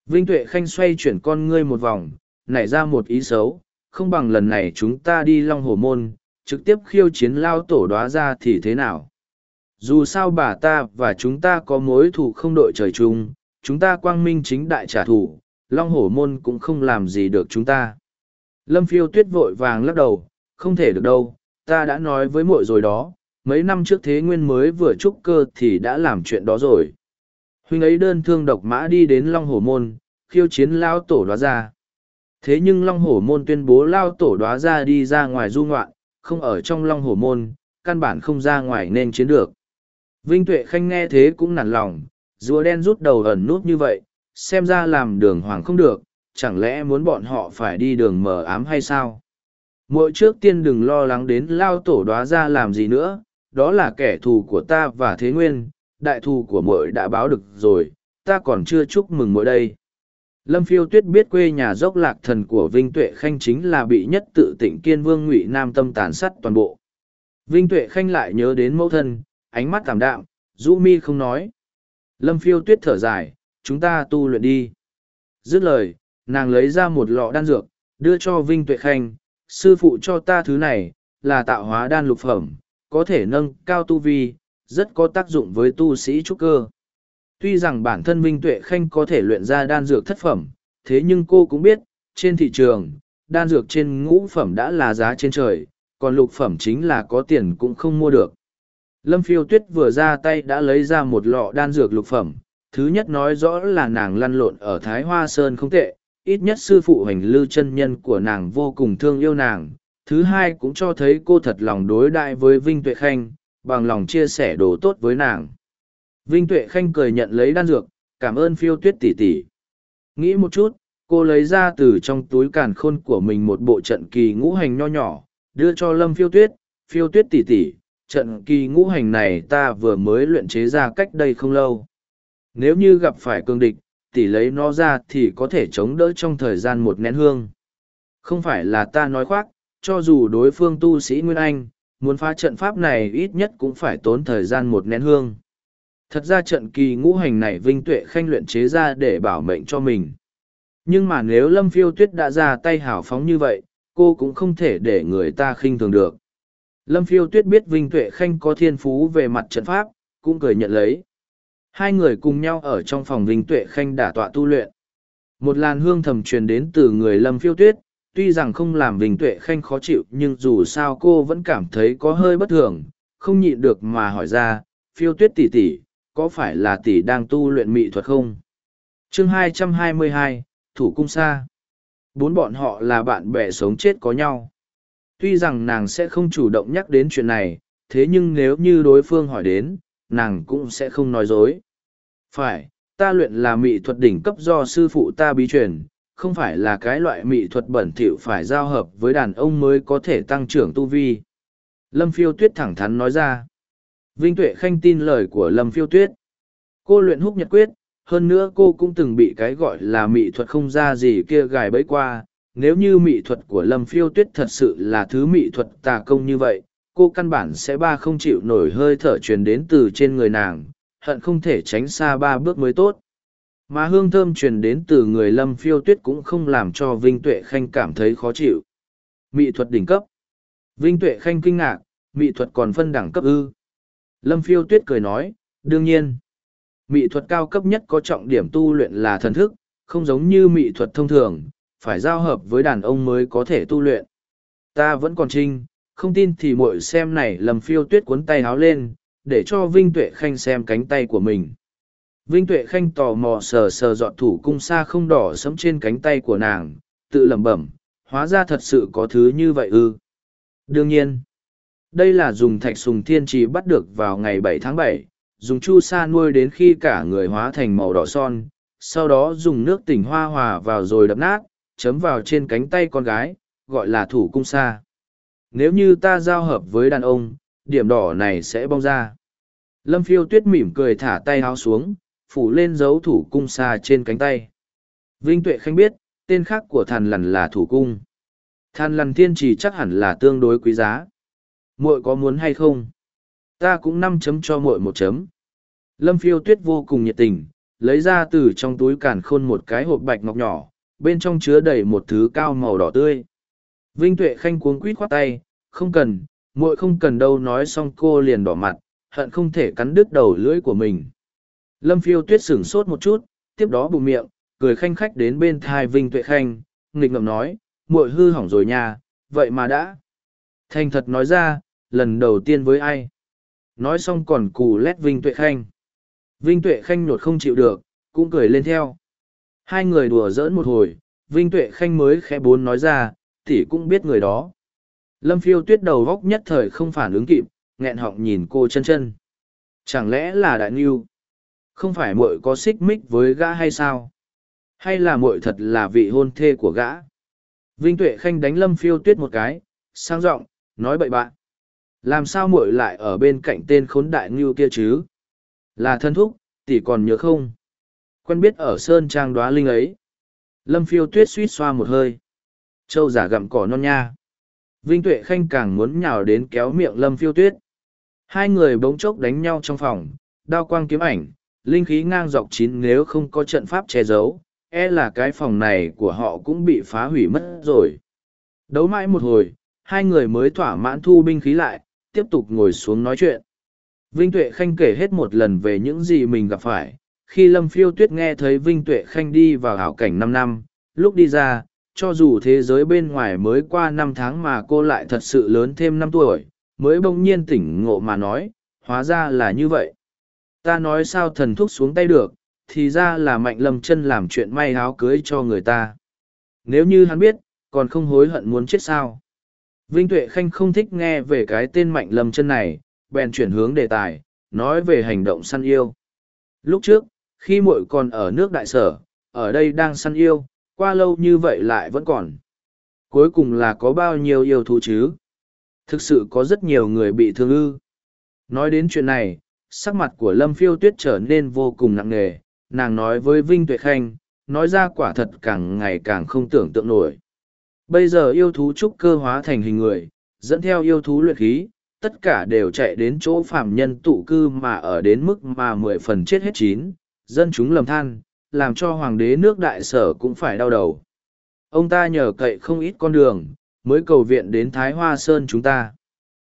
Vinh Tuệ Khanh xoay chuyển con ngươi một vòng, nảy ra một ý xấu, không bằng lần này chúng ta đi Long Hồ Môn, trực tiếp khiêu chiến lao tổ đoá ra thì thế nào? Dù sao bà ta và chúng ta có mối thù không đội trời chung, chúng ta quang minh chính đại trả thù, Long Hổ Môn cũng không làm gì được chúng ta. Lâm phiêu tuyết vội vàng lắc đầu, không thể được đâu, ta đã nói với muội rồi đó, mấy năm trước thế nguyên mới vừa trúc cơ thì đã làm chuyện đó rồi. Huynh ấy đơn thương độc mã đi đến long hổ môn khiêu chiến lao tổ đoá ra thế nhưng long hổ môn tuyên bố lao tổ đoá ra đi ra ngoài du ngoạn không ở trong long hổ môn căn bản không ra ngoài nên chiến được. Vinh tuệ khanh nghe thế cũng nản lòng rùa đen rút đầu ẩn nút như vậy xem ra làm đường hoàng không được chẳng lẽ muốn bọn họ phải đi đường mờ ám hay sao? Mỗi trước tiên đừng lo lắng đến lao tổ đoá ra làm gì nữa đó là kẻ thù của ta và thế nguyên đại thù của mỗi đã báo được rồi, ta còn chưa chúc mừng mỗi đây. Lâm phiêu tuyết biết quê nhà dốc lạc thần của Vinh Tuệ Khanh chính là bị nhất tự tỉnh kiên vương ngụy nam tâm tàn sát toàn bộ. Vinh Tuệ Khanh lại nhớ đến mẫu thân, ánh mắt tảm đạm, rũ mi không nói. Lâm phiêu tuyết thở dài, chúng ta tu luyện đi. Dứt lời, nàng lấy ra một lọ đan dược, đưa cho Vinh Tuệ Khanh, sư phụ cho ta thứ này, là tạo hóa đan lục phẩm, có thể nâng cao tu vi, rất có tác dụng với tu sĩ trúc cơ. Tuy rằng bản thân Minh Tuệ Khanh có thể luyện ra đan dược thất phẩm, thế nhưng cô cũng biết, trên thị trường, đan dược trên ngũ phẩm đã là giá trên trời, còn lục phẩm chính là có tiền cũng không mua được. Lâm phiêu tuyết vừa ra tay đã lấy ra một lọ đan dược lục phẩm, thứ nhất nói rõ là nàng lăn lộn ở Thái Hoa Sơn không tệ, ít nhất sư phụ hành lư chân nhân của nàng vô cùng thương yêu nàng, thứ hai cũng cho thấy cô thật lòng đối đại với Vinh Tuệ Khanh, bằng lòng chia sẻ đồ tốt với nàng. Vinh Tuệ Khanh cười nhận lấy đan dược, cảm ơn phiêu tuyết tỷ tỷ. Nghĩ một chút, cô lấy ra từ trong túi càn khôn của mình một bộ trận kỳ ngũ hành nho nhỏ, đưa cho Lâm phiêu tuyết, phiêu tuyết tỷ tỷ, trận kỳ ngũ hành này ta vừa mới luyện chế ra cách đây không lâu. Nếu như gặp phải cương địch, tỉ lấy nó ra thì có thể chống đỡ trong thời gian một nén hương. Không phải là ta nói khoác, cho dù đối phương tu sĩ Nguyên Anh, muốn phá trận pháp này ít nhất cũng phải tốn thời gian một nén hương. Thật ra trận kỳ ngũ hành này Vinh Tuệ Khanh luyện chế ra để bảo mệnh cho mình. Nhưng mà nếu Lâm Phiêu Tuyết đã ra tay hào phóng như vậy, cô cũng không thể để người ta khinh thường được. Lâm Phiêu Tuyết biết Vinh Tuệ Khanh có thiên phú về mặt trận pháp, cũng cười nhận lấy. Hai người cùng nhau ở trong phòng Vinh Tuệ Khanh đả tọa tu luyện. Một làn hương thầm truyền đến từ người Lâm Phiêu Tuyết, tuy rằng không làm Vinh Tuệ Khanh khó chịu nhưng dù sao cô vẫn cảm thấy có hơi bất thường, không nhịn được mà hỏi ra, Phiêu Tuyết tỷ tỷ, có phải là tỷ đang tu luyện mỹ thuật không? chương 222, Thủ Cung Sa Bốn bọn họ là bạn bè sống chết có nhau. Tuy rằng nàng sẽ không chủ động nhắc đến chuyện này, thế nhưng nếu như đối phương hỏi đến, nàng cũng sẽ không nói dối. Phải, ta luyện là mỹ thuật đỉnh cấp do sư phụ ta bí truyền, không phải là cái loại mỹ thuật bẩn thỉu phải giao hợp với đàn ông mới có thể tăng trưởng tu vi. Lâm phiêu tuyết thẳng thắn nói ra. Vinh Tuệ Khanh tin lời của Lâm phiêu tuyết. Cô luyện húc nhật quyết, hơn nữa cô cũng từng bị cái gọi là mỹ thuật không ra gì kia gài bẫy qua. Nếu như mỹ thuật của Lâm phiêu tuyết thật sự là thứ mỹ thuật tà công như vậy, cô căn bản sẽ ba không chịu nổi hơi thở truyền đến từ trên người nàng, hận không thể tránh xa ba bước mới tốt. Mà hương thơm truyền đến từ người lâm phiêu tuyết cũng không làm cho Vinh Tuệ Khanh cảm thấy khó chịu. Mỹ thuật đỉnh cấp. Vinh Tuệ Khanh kinh ngạc, mỹ thuật còn phân đẳng cấp ư. Lâm phiêu tuyết cười nói, đương nhiên. Mỹ thuật cao cấp nhất có trọng điểm tu luyện là thần thức, không giống như mỹ thuật thông thường, phải giao hợp với đàn ông mới có thể tu luyện. Ta vẫn còn trinh, không tin thì muội xem này Lâm phiêu tuyết cuốn tay háo lên, để cho Vinh Tuệ Khanh xem cánh tay của mình. Vinh Tuệ Khanh tò mò sờ sờ dọn thủ cung xa không đỏ sẫm trên cánh tay của nàng, tự lẩm bẩm, hóa ra thật sự có thứ như vậy ư. Đương nhiên, đây là dùng thạch sùng thiên trì bắt được vào ngày 7 tháng 7, dùng chu sa nuôi đến khi cả người hóa thành màu đỏ son, sau đó dùng nước tỉnh hoa hòa vào rồi đập nát, chấm vào trên cánh tay con gái, gọi là thủ cung sa. Nếu như ta giao hợp với đàn ông, điểm đỏ này sẽ bong ra. Lâm phiêu tuyết mỉm cười thả tay áo xuống, phủ lên dấu thủ cung xa trên cánh tay. Vinh Tuệ Khanh biết, tên khác của thàn lằn là thủ cung. Thàn lằn thiên trì chắc hẳn là tương đối quý giá. muội có muốn hay không? Ta cũng năm chấm cho muội một chấm. Lâm phiêu tuyết vô cùng nhiệt tình, lấy ra từ trong túi càn khôn một cái hộp bạch ngọc nhỏ, bên trong chứa đầy một thứ cao màu đỏ tươi. Vinh Tuệ Khanh cuống quýt khoát tay, không cần, muội không cần đâu nói xong cô liền đỏ mặt, hận không thể cắn đứt đầu lưỡi của mình. Lâm phiêu tuyết sửng sốt một chút, tiếp đó bụng miệng, cười khanh khách đến bên thai Vinh Tuệ Khanh, nghịch ngậm nói, muội hư hỏng rồi nha, vậy mà đã. Thành thật nói ra, lần đầu tiên với ai. Nói xong còn cù lét Vinh Tuệ Khanh. Vinh Tuệ Khanh nhột không chịu được, cũng cười lên theo. Hai người đùa giỡn một hồi, Vinh Tuệ Khanh mới khẽ bốn nói ra, thì cũng biết người đó. Lâm phiêu tuyết đầu góc nhất thời không phản ứng kịp, nghẹn họng nhìn cô chân chân. Chẳng lẽ là đại nghiêu? Không phải muội có xích mích với gã hay sao? Hay là muội thật là vị hôn thê của gã? Vinh Tuệ Khanh đánh Lâm Phiêu Tuyết một cái, sang giọng nói bậy bạn. Làm sao muội lại ở bên cạnh tên khốn đại ngưu kia chứ? Là thân thúc, tỷ còn nhớ không? Quen biết ở Sơn Trang đoá linh ấy. Lâm Phiêu Tuyết suýt xoa một hơi. Châu giả gặm cỏ non nha. Vinh Tuệ Khanh càng muốn nhào đến kéo miệng Lâm Phiêu Tuyết. Hai người bỗng chốc đánh nhau trong phòng, đao quang kiếm ảnh, linh khí ngang dọc chín nếu không có trận pháp che giấu, e là cái phòng này của họ cũng bị phá hủy mất rồi. Đấu mãi một hồi, hai người mới thỏa mãn thu binh khí lại, tiếp tục ngồi xuống nói chuyện. Vinh Tuệ Khanh kể hết một lần về những gì mình gặp phải. Khi Lâm Phiêu Tuyết nghe thấy Vinh Tuệ Khanh đi vào hảo cảnh năm năm, lúc đi ra, cho dù thế giới bên ngoài mới qua năm tháng mà cô lại thật sự lớn thêm năm tuổi, mới bỗng nhiên tỉnh ngộ mà nói, hóa ra là như vậy ta nói sao thần thúc xuống tay được thì ra là mạnh lâm chân làm chuyện may áo cưới cho người ta nếu như hắn biết còn không hối hận muốn chết sao vinh tuệ khanh không thích nghe về cái tên mạnh lâm chân này bèn chuyển hướng đề tài nói về hành động săn yêu lúc trước Khi muội còn ở nước đại sở, ở đây đang săn yêu, qua lâu như vậy lại vẫn còn. Cuối cùng là có bao nhiêu yêu thú chứ? Thực sự có rất nhiều người bị thương ư. Nói đến chuyện này, sắc mặt của Lâm Phiêu Tuyết trở nên vô cùng nặng nề, nàng nói với Vinh Tuệ Khanh, nói ra quả thật càng ngày càng không tưởng tượng nổi. Bây giờ yêu thú trúc cơ hóa thành hình người, dẫn theo yêu thú luyện khí, tất cả đều chạy đến chỗ phạm nhân tụ cư mà ở đến mức mà mười phần chết hết chín, dân chúng lầm than, làm cho hoàng đế nước đại sở cũng phải đau đầu. Ông ta nhờ cậy không ít con đường, mới cầu viện đến Thái Hoa Sơn chúng ta.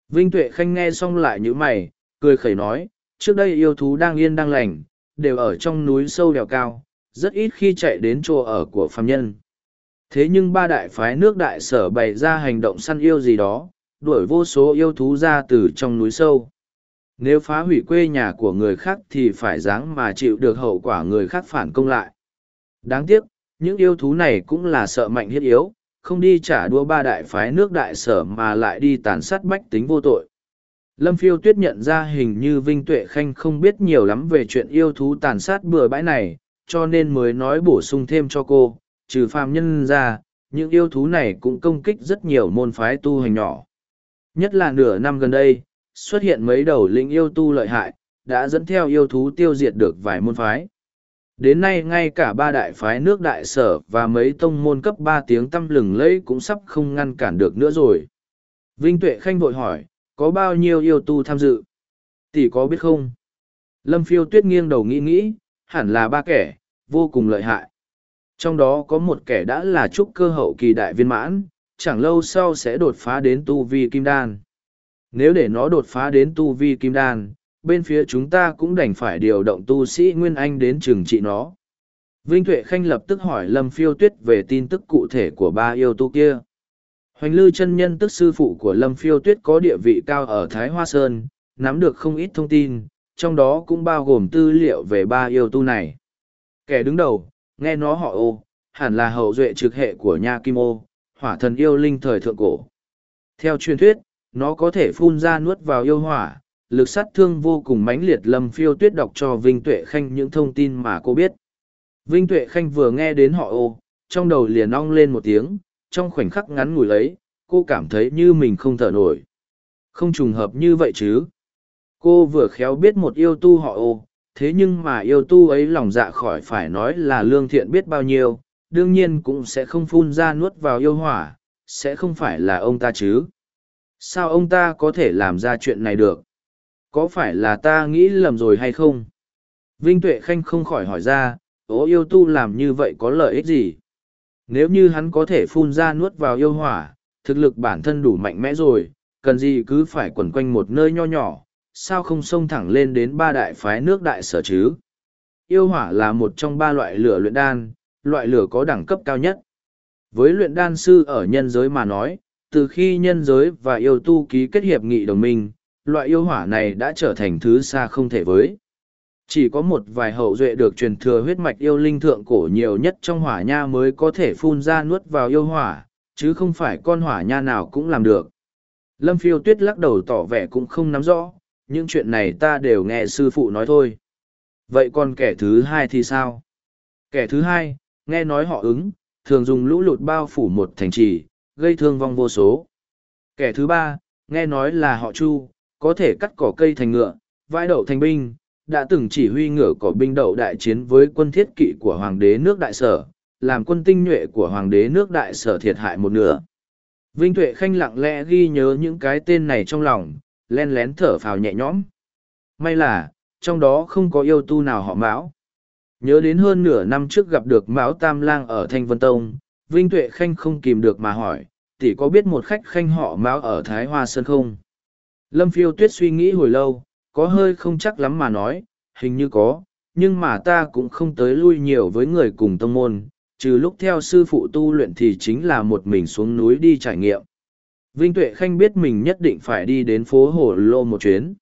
Vinh Tuệ Khanh nghe xong lại như mày, cười khẩy nói, trước đây yêu thú đang yên đang lành, đều ở trong núi sâu đèo cao, rất ít khi chạy đến chỗ ở của phàm nhân. Thế nhưng ba đại phái nước đại sở bày ra hành động săn yêu gì đó, đuổi vô số yêu thú ra từ trong núi sâu. Nếu phá hủy quê nhà của người khác thì phải dáng mà chịu được hậu quả người khác phản công lại. Đáng tiếc, những yêu thú này cũng là sợ mạnh hiết yếu, không đi trả đua ba đại phái nước đại sở mà lại đi tàn sát bách tính vô tội. Lâm phiêu tuyết nhận ra hình như Vinh Tuệ Khanh không biết nhiều lắm về chuyện yêu thú tàn sát bừa bãi này, cho nên mới nói bổ sung thêm cho cô, trừ phàm nhân ra, những yêu thú này cũng công kích rất nhiều môn phái tu hành nhỏ. Nhất là nửa năm gần đây, xuất hiện mấy đầu lĩnh yêu tu lợi hại, đã dẫn theo yêu thú tiêu diệt được vài môn phái. Đến nay ngay cả ba đại phái nước đại sở và mấy tông môn cấp ba tiếng tăm lừng lẫy cũng sắp không ngăn cản được nữa rồi. Vinh Tuệ Khanh vội hỏi, có bao nhiêu yêu tu tham dự? Tỷ có biết không? Lâm phiêu tuyết nghiêng đầu nghĩ nghĩ, hẳn là ba kẻ, vô cùng lợi hại. Trong đó có một kẻ đã là trúc cơ hậu kỳ đại viên mãn, chẳng lâu sau sẽ đột phá đến tu vi kim đan. Nếu để nó đột phá đến tu vi kim đan, bên phía chúng ta cũng đành phải điều động tu sĩ Nguyên Anh đến trừng trị nó. Vinh Tuệ Khanh lập tức hỏi Lâm Phiêu Tuyết về tin tức cụ thể của ba yêu tu kia. Hoành Lư chân nhân tức sư phụ của Lâm Phiêu Tuyết có địa vị cao ở Thái Hoa Sơn, nắm được không ít thông tin, trong đó cũng bao gồm tư liệu về ba yêu tu này. Kẻ đứng đầu, nghe nó họ ô, hẳn là hậu duệ trực hệ của Nha Kim Ô, hỏa thần yêu linh thời thượng cổ. Theo truyền thuyết, nó có thể phun ra nuốt vào yêu hỏa, lực sát thương vô cùng mãnh liệt lâm phiêu tuyết đọc cho Vinh Tuệ Khanh những thông tin mà cô biết. Vinh Tuệ Khanh vừa nghe đến họ ô, trong đầu liền ong lên một tiếng, trong khoảnh khắc ngắn ngủi lấy, cô cảm thấy như mình không thở nổi. Không trùng hợp như vậy chứ. Cô vừa khéo biết một yêu tu họ ô, thế nhưng mà yêu tu ấy lòng dạ khỏi phải nói là lương thiện biết bao nhiêu, đương nhiên cũng sẽ không phun ra nuốt vào yêu hỏa, sẽ không phải là ông ta chứ. Sao ông ta có thể làm ra chuyện này được? Có phải là ta nghĩ lầm rồi hay không? Vinh Tuệ Khanh không khỏi hỏi ra, ố yêu tu làm như vậy có lợi ích gì? Nếu như hắn có thể phun ra nuốt vào yêu hỏa, thực lực bản thân đủ mạnh mẽ rồi, cần gì cứ phải quẩn quanh một nơi nho nhỏ, sao không xông thẳng lên đến ba đại phái nước đại sở chứ? Yêu hỏa là một trong ba loại lửa luyện đan, loại lửa có đẳng cấp cao nhất. Với luyện đan sư ở nhân giới mà nói, từ khi nhân giới và yêu tu ký kết hiệp nghị đồng minh, loại yêu hỏa này đã trở thành thứ xa không thể với. Chỉ có một vài hậu duệ được truyền thừa huyết mạch yêu linh thượng cổ nhiều nhất trong hỏa nha mới có thể phun ra nuốt vào yêu hỏa, chứ không phải con hỏa nha nào cũng làm được. Lâm phiêu tuyết lắc đầu tỏ vẻ cũng không nắm rõ, những chuyện này ta đều nghe sư phụ nói thôi. Vậy còn kẻ thứ hai thì sao? Kẻ thứ hai, nghe nói họ ứng, thường dùng lũ lụt bao phủ một thành trì, gây thương vong vô số. Kẻ thứ ba, nghe nói là họ Chu, có thể cắt cỏ cây thành ngựa, vai đậu thành binh, đã từng chỉ huy ngựa cỏ binh đậu đại chiến với quân thiết kỵ của Hoàng đế nước Đại Sở, làm quân tinh nhuệ của Hoàng đế nước Đại Sở thiệt hại một nửa. Vinh Tuệ Khanh lặng lẽ ghi nhớ những cái tên này trong lòng, len lén thở phào nhẹ nhõm. May là, trong đó không có yêu tu nào họ Mão. Nhớ đến hơn nửa năm trước gặp được Mão Tam Lang ở Thanh Vân Tông, Vinh Tuệ Khanh không kìm được mà hỏi, tỷ có biết một khách khanh họ Mão ở Thái Hoa Sơn không? Lâm phiêu tuyết suy nghĩ hồi lâu, có hơi không chắc lắm mà nói, hình như có, nhưng mà ta cũng không tới lui nhiều với người cùng tông môn, trừ lúc theo sư phụ tu luyện thì chính là một mình xuống núi đi trải nghiệm. Vinh Tuệ Khanh biết mình nhất định phải đi đến phố Hồ Lô một chuyến.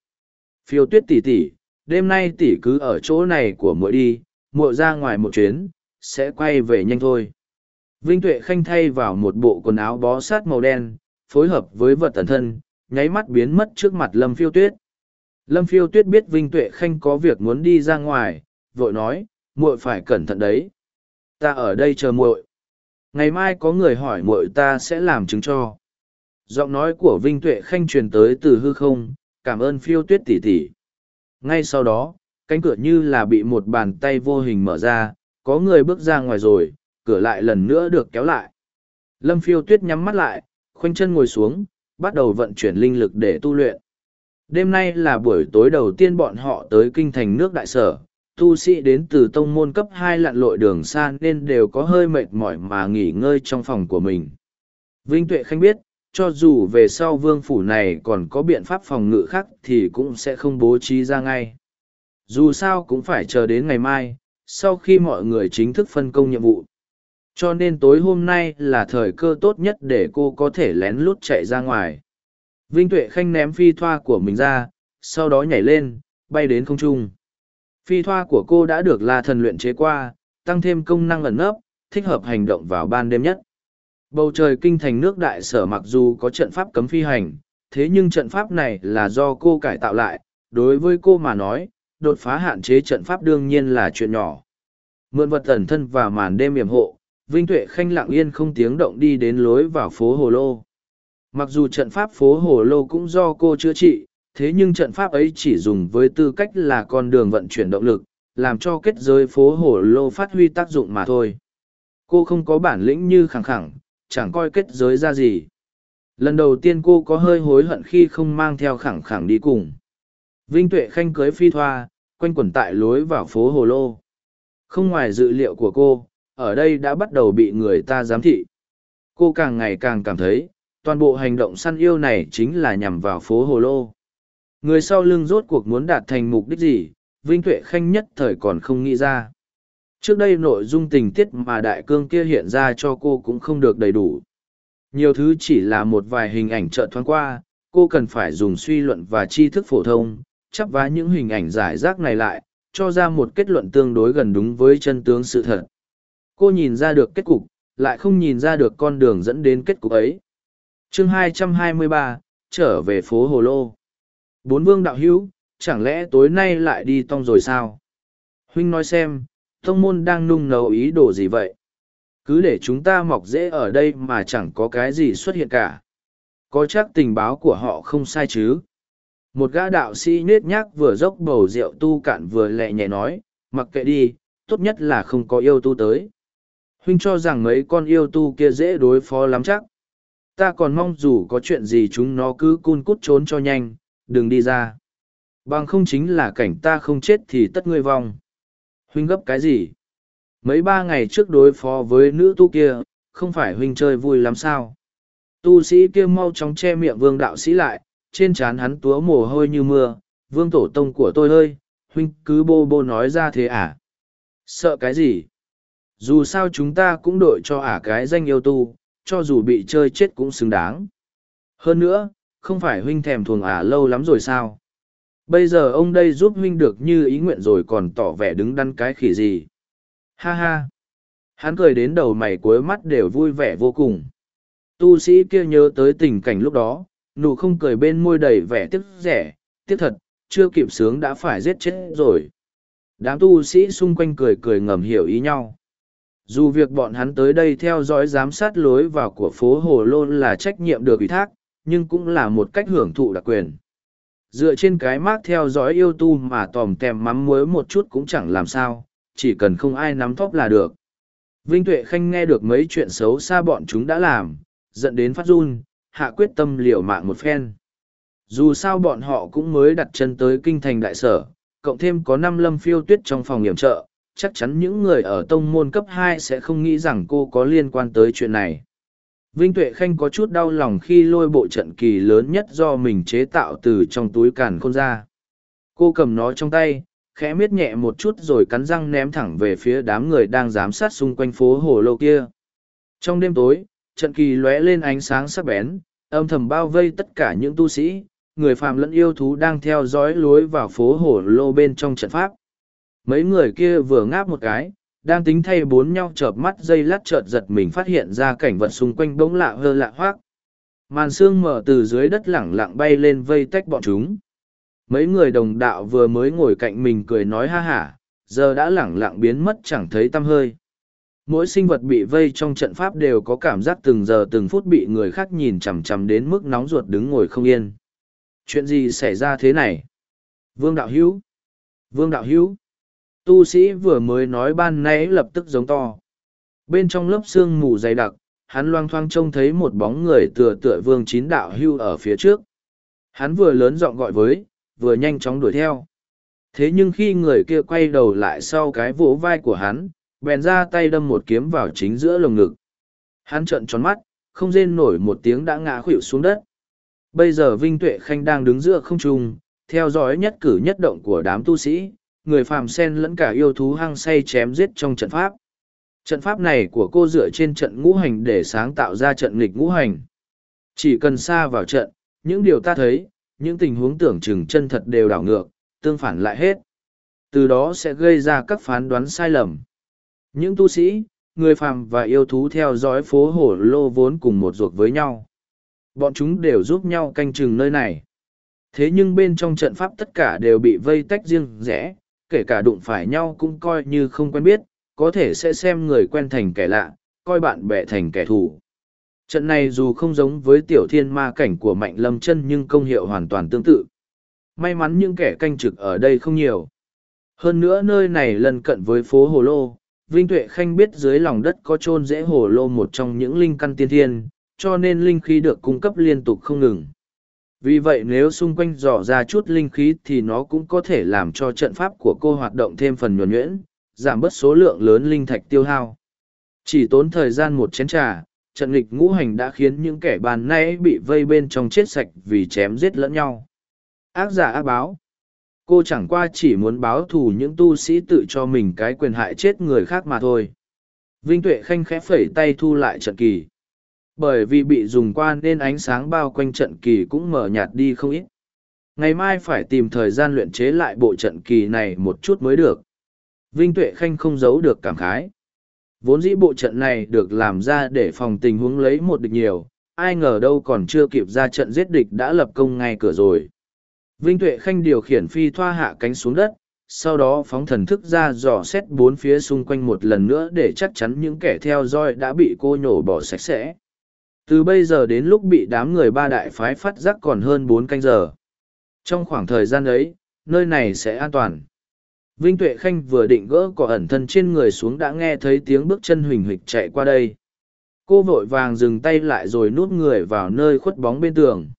Phiêu tuyết tỷ tỷ, đêm nay tỷ cứ ở chỗ này của muội đi, muội ra ngoài một chuyến, sẽ quay về nhanh thôi. Vinh Tuệ Khanh thay vào một bộ quần áo bó sát màu đen, phối hợp với vật tần thân, nháy mắt biến mất trước mặt Lâm Phiêu Tuyết. Lâm Phiêu Tuyết biết Vinh Tuệ Khanh có việc muốn đi ra ngoài, vội nói, muội phải cẩn thận đấy. Ta ở đây chờ muội. Ngày mai có người hỏi muội ta sẽ làm chứng cho. Giọng nói của vinh tuệ khanh truyền tới từ hư không cảm ơn phiêu tuyết tỉ tỉ ngay sau đó cánh cửa như là bị một bàn tay vô hình mở ra có người bước ra ngoài rồi cửa lại lần nữa được kéo lại. Lâm phiêu tuyết nhắm mắt lại khoanh chân ngồi xuống bắt đầu vận chuyển linh lực để tu luyện. Đêm nay là buổi tối đầu tiên bọn họ tới kinh thành nước đại sở. Tu sĩ đến từ tông môn cấp hai lặn lội đường xa nên đều có hơi mệt mỏi mà nghỉ ngơi trong phòng của mình. Vinh tuệ khanh biết, cho dù về sau vương phủ này còn có biện pháp phòng ngự khác thì cũng sẽ không bố trí ra ngay. Dù sao cũng phải chờ đến ngày mai, sau khi mọi người chính thức phân công nhiệm vụ cho nên tối hôm nay là thời cơ tốt nhất để cô có thể lén lút chạy ra ngoài. Vinh tuệ khanh ném phi thoa của mình ra, sau đó nhảy lên, bay đến không trung. Phi thoa của cô đã được la thần luyện chế qua, tăng thêm công năng ẩn nấp, thích hợp hành động vào ban đêm nhất. Bầu trời kinh thành nước đại sở mặc dù có trận pháp cấm phi hành, thế nhưng trận pháp này là do cô cải tạo lại, đối với cô mà nói, đột phá hạn chế trận pháp đương nhiên là chuyện nhỏ. Mượn vật tẩn thân và màn đêm yểm hộ vinh tuệ khanh lặng yên không tiếng động đi đến lối vào phố hồ lô. Mặc dù trận pháp phố hồ lô cũng do cô chữa trị, thế nhưng trận pháp ấy chỉ dùng với tư cách là con đường vận chuyển động lực, làm cho kết giới phố hồ lô phát huy tác dụng mà thôi. Cô không có bản lĩnh như khẳng khẳng, chẳng coi kết giới ra gì. Lần đầu tiên cô có hơi hối hận khi không mang theo khẳng khẳng đi cùng. Vinh tuệ khanh cưới phi thoa, quanh quẩn tại lối vào phố hồ lô. Không ngoài dự liệu của cô ở đây đã bắt đầu bị người ta giám thị. Cô càng ngày càng cảm thấy, toàn bộ hành động săn yêu này chính là nhằm vào phố hồ lô. Người sau lưng rốt cuộc muốn đạt thành mục đích gì, vinh tuệ khanh nhất thời còn không nghĩ ra. Trước đây nội dung tình tiết mà đại cương kia hiện ra cho cô cũng không được đầy đủ. Nhiều thứ chỉ là một vài hình ảnh trợ thoáng qua, cô cần phải dùng suy luận và tri thức phổ thông, chắp vá những hình ảnh giải rác này lại, cho ra một kết luận tương đối gần đúng với chân tướng sự thật cô nhìn ra được kết cục lại không nhìn ra được con đường dẫn đến kết cục ấy. Chương 223, trở về phố hồ lô. Bốn vương đạo hữu chẳng lẽ tối nay lại đi tong rồi sao? Huynh nói xem thông môn đang nung nấu ý đồ gì vậy? Cứ để chúng ta mọc dễ ở đây mà chẳng có cái gì xuất hiện cả. Có chắc tình báo của họ không sai chứ? Một gã đạo sĩ nết nhác vừa dốc bầu rượu tu cạn vừa lẹ nhẹ nói mặc kệ đi tốt nhất là không có yêu tu tới huynh cho rằng mấy con yêu tu kia dễ đối phó lắm chắc. Ta còn mong dù có chuyện gì chúng nó cứ cun cút trốn cho nhanh, đừng đi ra. Bằng không chính là cảnh ta không chết thì tất ngươi vong. Huynh gấp cái gì? Mấy ba ngày trước đối phó với nữ tu kia, không phải huynh chơi vui lắm sao? Tu sĩ kia mau chóng che miệng vương đạo sĩ lại, trên trán hắn túa mồ hôi như mưa. Vương tổ tông của tôi ơi, huynh cứ bô bô nói ra thế à? Sợ cái gì? Dù sao chúng ta cũng đội cho ả cái danh yêu tu, cho dù bị chơi chết cũng xứng đáng. Hơn nữa, không phải huynh thèm thuồng ả lâu lắm rồi sao? Bây giờ ông đây giúp huynh được như ý nguyện rồi còn tỏ vẻ đứng đắn cái khỉ gì? Ha ha. Hắn cười đến đầu mày cuối mắt đều vui vẻ vô cùng. Tu sĩ kia nhớ tới tình cảnh lúc đó, nụ không cười bên môi đầy vẻ tiếc rẻ, tiếc thật, chưa kịp sướng đã phải giết chết rồi. Đám tu sĩ xung quanh cười cười ngầm hiểu ý nhau dù việc bọn hắn tới đây theo dõi giám sát lối vào của phố hồ lô là trách nhiệm được ủy thác, nhưng cũng là một cách hưởng thụ đặc quyền. Dựa trên cái mác theo dõi yêu tu mà tòm tèm mắm muối một chút cũng chẳng làm sao, chỉ cần không ai nắm thóp là được. Vinh tuệ khanh nghe được mấy chuyện xấu xa bọn chúng đã làm dẫn đến phát run, hạ quyết tâm liều mạng một phen. Dù sao bọn họ cũng mới đặt chân tới kinh thành đại sở, cộng thêm có năm lâm phiêu tuyết trong phòng hiểm trợ chắc chắn những người ở tông môn cấp hai sẽ không nghĩ rằng cô có liên quan tới chuyện này. Vinh tuệ khanh có chút đau lòng khi lôi bộ trận kỳ lớn nhất do mình chế tạo từ trong túi càn khôn ra. Cô cầm nó trong tay, khẽ miết nhẹ một chút rồi cắn răng ném thẳng về phía đám người đang giám sát xung quanh phố hồ lâu kia. Trong đêm tối, trận kỳ lóe lên ánh sáng sắc bén, âm thầm bao vây tất cả những tu sĩ, người phàm lẫn yêu thú đang theo dõi lối vào phố hồ lô bên trong trận pháp mấy người kia vừa ngáp một cái, đang tính thay bốn nhau chợp mắt dây lát chợt giật mình phát hiện ra cảnh vật xung quanh bỗng lạ hơ lạ hoác. Màn xương mở từ dưới đất lẳng lặng bay lên vây tách bọn chúng. Mấy người đồng đạo vừa mới ngồi cạnh mình cười nói ha hả, giờ đã lẳng lặng biến mất chẳng thấy tăm hơi. Mỗi sinh vật bị vây trong trận pháp đều có cảm giác từng giờ từng phút bị người khác nhìn chằm chằm đến mức nóng ruột đứng ngồi không yên. Chuyện gì xảy ra thế này? Vương đạo hữu. Vương đạo hữu tu sĩ vừa mới nói ban nãy lập tức giống to. Bên trong lớp sương mù dày đặc, hắn loang thoang trông thấy một bóng người tựa tựa vương chín đạo hưu ở phía trước. Hắn vừa lớn giọng gọi với, vừa nhanh chóng đuổi theo. Thế nhưng khi người kia quay đầu lại sau cái vỗ vai của hắn, bèn ra tay đâm một kiếm vào chính giữa lồng ngực. Hắn trợn tròn mắt, không rên nổi một tiếng đã ngã khuỵu xuống đất. Bây giờ vinh tuệ khanh đang đứng giữa không trung, theo dõi nhất cử nhất động của đám tu sĩ người phàm sen lẫn cả yêu thú hăng say chém giết trong trận pháp. Trận pháp này của cô dựa trên trận ngũ hành để sáng tạo ra trận nghịch ngũ hành. Chỉ cần xa vào trận, những điều ta thấy, những tình huống tưởng chừng chân thật đều đảo ngược, tương phản lại hết. Từ đó sẽ gây ra các phán đoán sai lầm. Những tu sĩ, người phàm và yêu thú theo dõi phố hổ lô vốn cùng một ruột với nhau. Bọn chúng đều giúp nhau canh chừng nơi này. Thế nhưng bên trong trận pháp tất cả đều bị vây tách riêng rẽ kể cả đụng phải nhau cũng coi như không quen biết, có thể sẽ xem người quen thành kẻ lạ, coi bạn bè thành kẻ thù. Trận này dù không giống với tiểu thiên ma cảnh của mạnh lâm chân nhưng công hiệu hoàn toàn tương tự. May mắn những kẻ canh trực ở đây không nhiều. Hơn nữa nơi này lân cận với phố hồ lô, vinh tuệ khanh biết dưới lòng đất có chôn rễ hồ lô một trong những linh căn tiên thiên, cho nên linh khí được cung cấp liên tục không ngừng vì vậy nếu xung quanh dò ra chút linh khí thì nó cũng có thể làm cho trận pháp của cô hoạt động thêm phần nhuần nhuyễn, giảm bớt số lượng lớn linh thạch tiêu hao. Chỉ tốn thời gian một chén t r à trận nghịch ngũ hành đã khiến những kẻ bàn nay bị vây bên trong chết sạch vì chém giết lẫn nhau. Ác giả ác báo. Cô chẳng qua chỉ muốn báo thù những tu sĩ tự cho mình cái quyền hại chết người khác mà thôi. Vinh tuệ khanh khẽ phẩy tay thu lại trận kỳ bởi vì bị dùng qua nên ánh sáng bao quanh trận kỳ cũng mở nhạt đi không ít. Ngày mai phải tìm thời gian luyện chế lại bộ trận kỳ này một chút mới được. Vinh tuệ khanh không giấu được cảm khái. Vốn dĩ bộ trận này được làm ra để phòng tình huống lấy một địch nhiều, ai ngờ đâu còn chưa kịp ra trận giết địch đã lập công ngay cửa rồi. Vinh tuệ khanh điều khiển phi thoa hạ cánh xuống đất, sau đó phóng thần thức ra dò xét bốn phía xung quanh một lần nữa để chắc chắn những kẻ theo dõi đã bị cô nhổ bỏ sạch sẽ từ bây giờ đến lúc bị đám người ba đại phái phát giác còn hơn bốn canh giờ. Trong khoảng thời gian ấy, nơi này sẽ an toàn. Vinh tuệ khanh vừa định gỡ cỏ ẩn thân trên người xuống đã nghe thấy tiếng bước chân huỳnh huỳnh chạy qua đây. Cô vội vàng dừng tay lại rồi nuốt người vào nơi khuất bóng bên tường.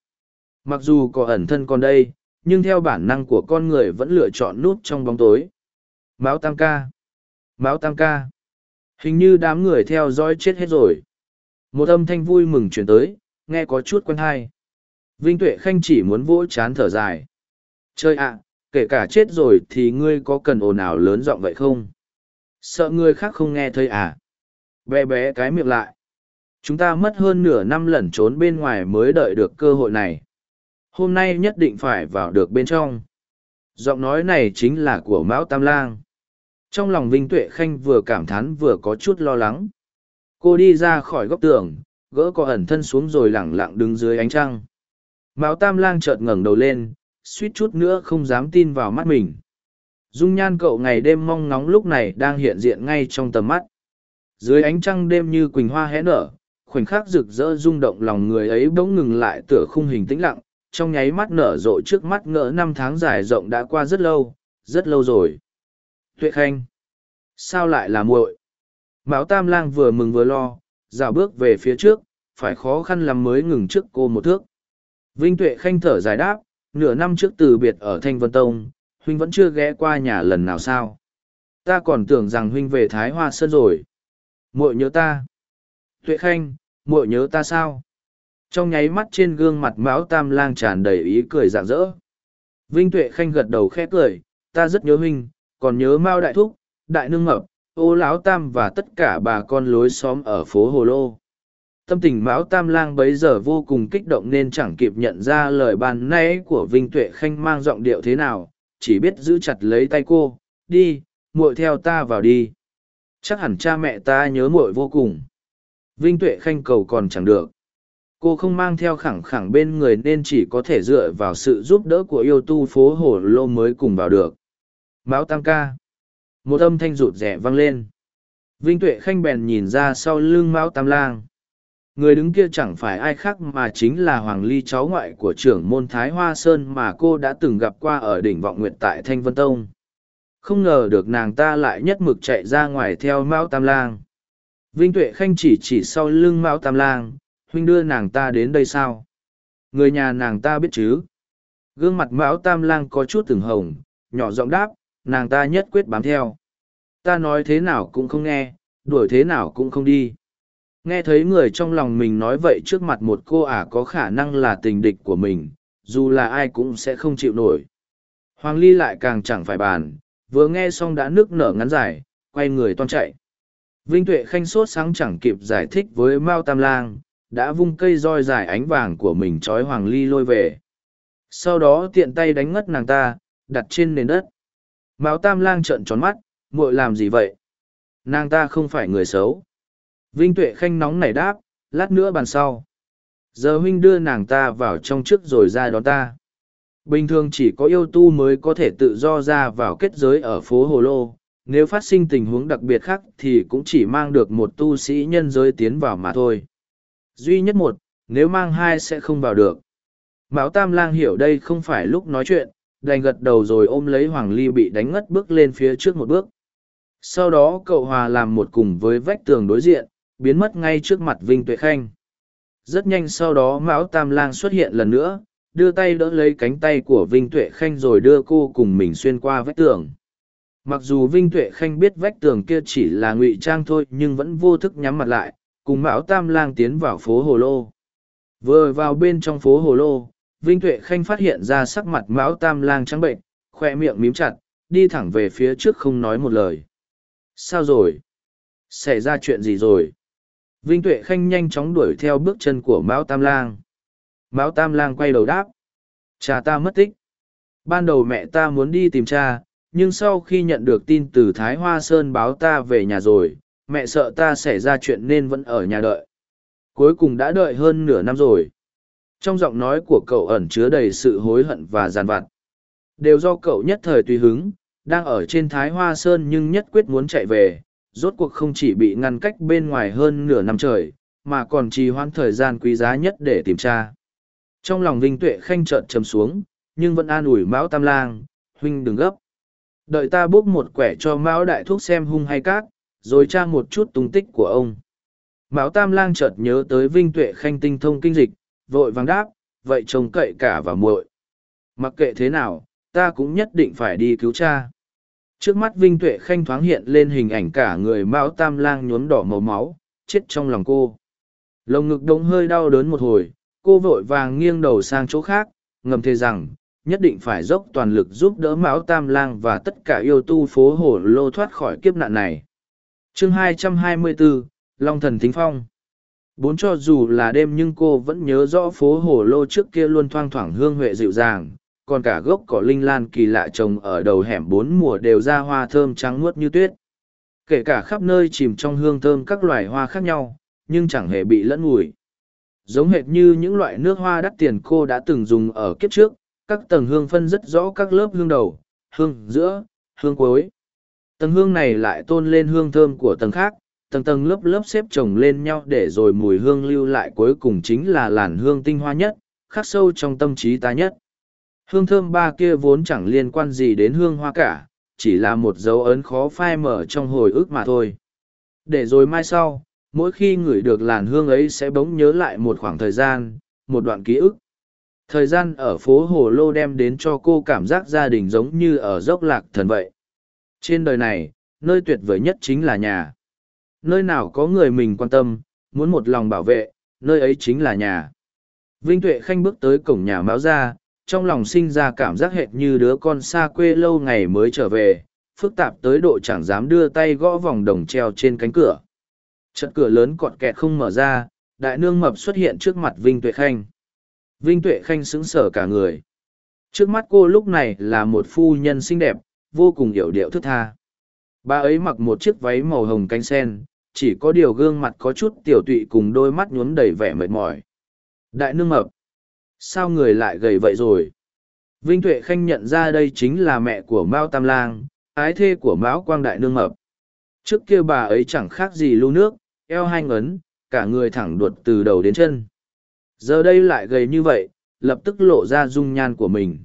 Mặc dù cỏ ẩn thân còn đây, nhưng theo bản năng của con người vẫn lựa chọn núp trong bóng tối. Máu tam ca! Máu tam ca! Hình như đám người theo dõi chết hết rồi một âm thanh vui mừng chuyển tới, nghe có chút quen hay. Vinh tuệ khanh chỉ muốn vỗ chán thở dài. Chơi ạ, kể cả chết rồi thì ngươi có cần ồn ào lớn giọng vậy không? Sợ người khác không nghe thấy à? Bé bé cái miệng lại. Chúng ta mất hơn nửa năm lẩn trốn bên ngoài mới đợi được cơ hội này. Hôm nay nhất định phải vào được bên trong. Giọng nói này chính là của mão tam lang. Trong lòng vinh tuệ khanh vừa cảm thán vừa có chút lo lắng cô đi ra khỏi góc tường, gỡ cò ẩn thân xuống rồi lẳng lặng đứng dưới ánh trăng. Mão tam lang chợt ngẩng đầu lên, suýt chút nữa không dám tin vào mắt mình. Dung nhan cậu ngày đêm mong ngóng lúc này đang hiện diện ngay trong tầm mắt. Dưới ánh trăng đêm như quỳnh hoa hé nở, khoảnh khắc rực rỡ rung động lòng người ấy bỗng ngừng lại tựa khung hình tĩnh lặng, trong nháy mắt nở rộ trước mắt ngỡ năm tháng dài rộng đã qua rất lâu rất lâu rồi. Tuệ khanh, sao lại là muội? Mão tam lang vừa mừng vừa lo, dạo bước về phía trước, phải khó khăn lắm mới ngừng trước cô một thước. Vinh tuệ khanh thở dài đáp, nửa năm trước từ biệt ở thanh vân tông, huynh vẫn chưa ghé qua nhà lần nào sao? Ta còn tưởng rằng huynh về thái hoa sơn rồi. Muội nhớ ta. Tuệ khanh, muội nhớ ta sao? Trong nháy mắt trên gương mặt mão tam lang tràn đầy ý cười rạng rỡ. Vinh tuệ khanh gật đầu khẽ cười, ta rất nhớ huynh, còn nhớ mao đại thúc, đại nương mập ô lão tam và tất cả bà con lối xóm ở phố hồ lô. Tâm tình mão tam lang bấy giờ vô cùng kích động nên chẳng kịp nhận ra lời bàn nãy của vinh tuệ khanh mang giọng điệu thế nào, chỉ biết giữ chặt lấy tay cô, đi, muội theo ta vào đi. Chắc hẳn cha mẹ ta nhớ muội vô cùng. Vinh tuệ khanh cầu còn chẳng được. Cô không mang theo khẳng khẳng bên người nên chỉ có thể dựa vào sự giúp đỡ của yêu tu phố hồ lô mới cùng vào được. Mão tam ca một âm thanh rụt rẻ vang lên. Vinh tuệ khanh bèn nhìn ra sau lưng mão tam lang. Người đứng kia chẳng phải ai khác mà chính là hoàng ly cháu ngoại của trưởng môn thái hoa sơn mà cô đã từng gặp qua ở đỉnh vọng nguyện tại thanh vân tông. Không ngờ được nàng ta lại nhất mực chạy ra ngoài theo mão tam lang. Vinh tuệ khanh chỉ chỉ sau lưng mão tam lang, huynh đưa nàng ta đến đây sao? Người nhà nàng ta biết chứ. Gương mặt mão tam lang có chút từng hồng, nhỏ giọng đáp nàng ta nhất quyết bám theo. Ta nói thế nào cũng không nghe, đuổi thế nào cũng không đi. Nghe thấy người trong lòng mình nói vậy trước mặt một cô ả có khả năng là tình địch của mình, dù là ai cũng sẽ không chịu nổi. Hoàng ly lại càng chẳng phải bàn, vừa nghe xong đã nước nở ngắn dài, quay người toan chạy. Vinh tuệ khanh sốt sáng chẳng kịp giải thích với mao tam lang, đã vung cây roi dài ánh vàng của mình trói hoàng ly lôi về. Sau đó tiện tay đánh ngất nàng ta, đặt trên nền đất mao tam lang trợn tròn mắt, muội làm gì vậy? Nàng ta không phải người xấu. Vinh tuệ khanh nóng nảy đáp, lát nữa bàn sau. Giờ huynh đưa nàng ta vào trong trước rồi ra đón ta. Bình thường chỉ có yêu tu mới có thể tự do ra vào kết giới ở phố hồ lô. Nếu phát sinh tình huống đặc biệt khác thì cũng chỉ mang được một tu sĩ nhân giới tiến vào mà thôi. Duy nhất một, nếu mang hai sẽ không vào được. Mão tam lang hiểu đây không phải lúc nói chuyện đành gật đầu rồi ôm lấy hoàng ly bị đánh ngất bước lên phía trước một bước. Sau đó cậu hòa làm một cùng với vách tường đối diện, biến mất ngay trước mặt vinh tuệ khanh. Rất nhanh sau đó mão tam lang xuất hiện lần nữa, đưa tay đỡ lấy cánh tay của vinh tuệ khanh rồi đưa cô cùng mình xuyên qua vách tường. Mặc dù vinh tuệ khanh biết vách tường kia chỉ là ngụy trang thôi nhưng vẫn vô thức nhắm mặt lại, cùng mão tam lang tiến vào phố hồ lô. Vừa vào bên trong phố hồ lô vinh tuệ khanh phát hiện ra sắc mặt mão tam lang trắng bệnh, khoe miệng mím chặt, đi thẳng về phía trước không nói một lời. Sao rồi? Xảy ra chuyện gì rồi? Vinh tuệ khanh nhanh chóng đuổi theo bước chân của mão tam lang. Mão tam lang quay đầu đáp. Cha ta mất tích. Ban đầu mẹ ta muốn đi tìm cha, nhưng sau khi nhận được tin từ thái hoa sơn báo ta về nhà rồi, mẹ sợ ta xảy ra chuyện nên vẫn ở nhà đợi. Cuối cùng đã đợi hơn nửa năm rồi trong giọng nói của cậu ẩn chứa đầy sự hối hận và giàn vặt. Đều do cậu nhất thời tùy hứng, đang ở trên thái hoa sơn nhưng nhất quyết muốn chạy về, rốt cuộc không chỉ bị ngăn cách bên ngoài hơn nửa năm trời, mà còn trì hoãn thời gian quý giá nhất để tìm tra. Trong lòng vinh tuệ khanh trợn trầm xuống, nhưng vẫn an ủi mão tam lang, huynh đừng gấp. Đợi ta bốc một quẻ cho mão đại thuốc xem hung hay cát rồi tra một chút tung tích của ông. Mão tam lang chợt nhớ tới vinh tuệ khanh tinh thông kinh dịch vội vàng đáp vậy trông cậy cả và muội. Mặc kệ thế nào ta cũng nhất định phải đi cứu cha. Trước mắt vinh tuệ khanh thoáng hiện lên hình ảnh cả người Mao tam lang nhuốm đỏ màu máu chết trong lòng cô. Lồng ngực đống hơi đau đớn một hồi cô vội vàng nghiêng đầu sang chỗ khác ngầm thề rằng nhất định phải dốc toàn lực giúp đỡ mão tam lang và tất cả yêu tu phố hồ lô thoát khỏi kiếp nạn này. Chương 224, long thần thính phong bốn cho dù là đêm nhưng cô vẫn nhớ rõ phố hồ lô trước kia luôn thoang thoảng hương huệ dịu dàng, còn cả gốc cỏ linh lan kỳ lạ trồng ở đầu hẻm bốn mùa đều ra hoa thơm trắng muốt như tuyết. Kể cả khắp nơi chìm trong hương thơm các loài hoa khác nhau, nhưng chẳng hề bị lẫn mùi giống hệt như những loại nước hoa đắt tiền cô đã từng dùng ở kiếp trước, các tầng hương phân rất rõ các lớp hương đầu, hương giữa, hương cuối. Tầng hương này lại tôn lên hương thơm của tầng khác tầng tầng lớp lớp xếp chồng lên nhau để rồi mùi hương lưu lại cuối cùng chính là làn hương tinh hoa nhất, khắc sâu trong tâm trí ta nhất. Hương thơm ba kia vốn chẳng liên quan gì đến hương hoa cả, chỉ là một dấu ấn khó phai mở trong hồi ức mà thôi. Để rồi mai sau, mỗi khi ngửi được làn hương ấy sẽ bỗng nhớ lại một khoảng thời gian, một đoạn ký ức. Thời gian ở phố hồ lô đem đến cho cô cảm giác gia đình giống như ở dốc lạc thần vậy. Trên đời này, nơi tuyệt vời nhất chính là nhà nơi nào có người mình quan tâm, muốn một lòng bảo vệ, nơi ấy chính là nhà. Vinh tuệ khanh bước tới cổng nhà mão ra trong lòng sinh ra cảm giác hệt như đứa con xa quê lâu ngày mới trở về, phức tạp tới độ chẳng dám đưa tay gõ vòng đồng treo trên cánh cửa. Trận cửa lớn cọt kẹt không mở ra, đại nương mập xuất hiện trước mặt vinh tuệ khanh. Vinh tuệ khanh sững sờ cả người. Trước mắt cô lúc này là một phu nhân xinh đẹp, vô cùng hiểu điệu thức tha. Bà ấy mặc một chiếc váy màu hồng cánh sen chỉ có điều gương mặt có chút tiểu tụy cùng đôi mắt nhuốm đầy vẻ mệt mỏi. Đại nương mập, sao người lại gầy vậy rồi? Vinh tuệ khanh nhận ra đây chính là mẹ của mao tam lang, ái thê của mão quang đại nương mập. Trước kia bà ấy chẳng khác gì lưu nước, eo hai ngấn, cả người thẳng đuột từ đầu đến chân. Giờ đây lại gầy như vậy, lập tức lộ ra dung nhan của mình.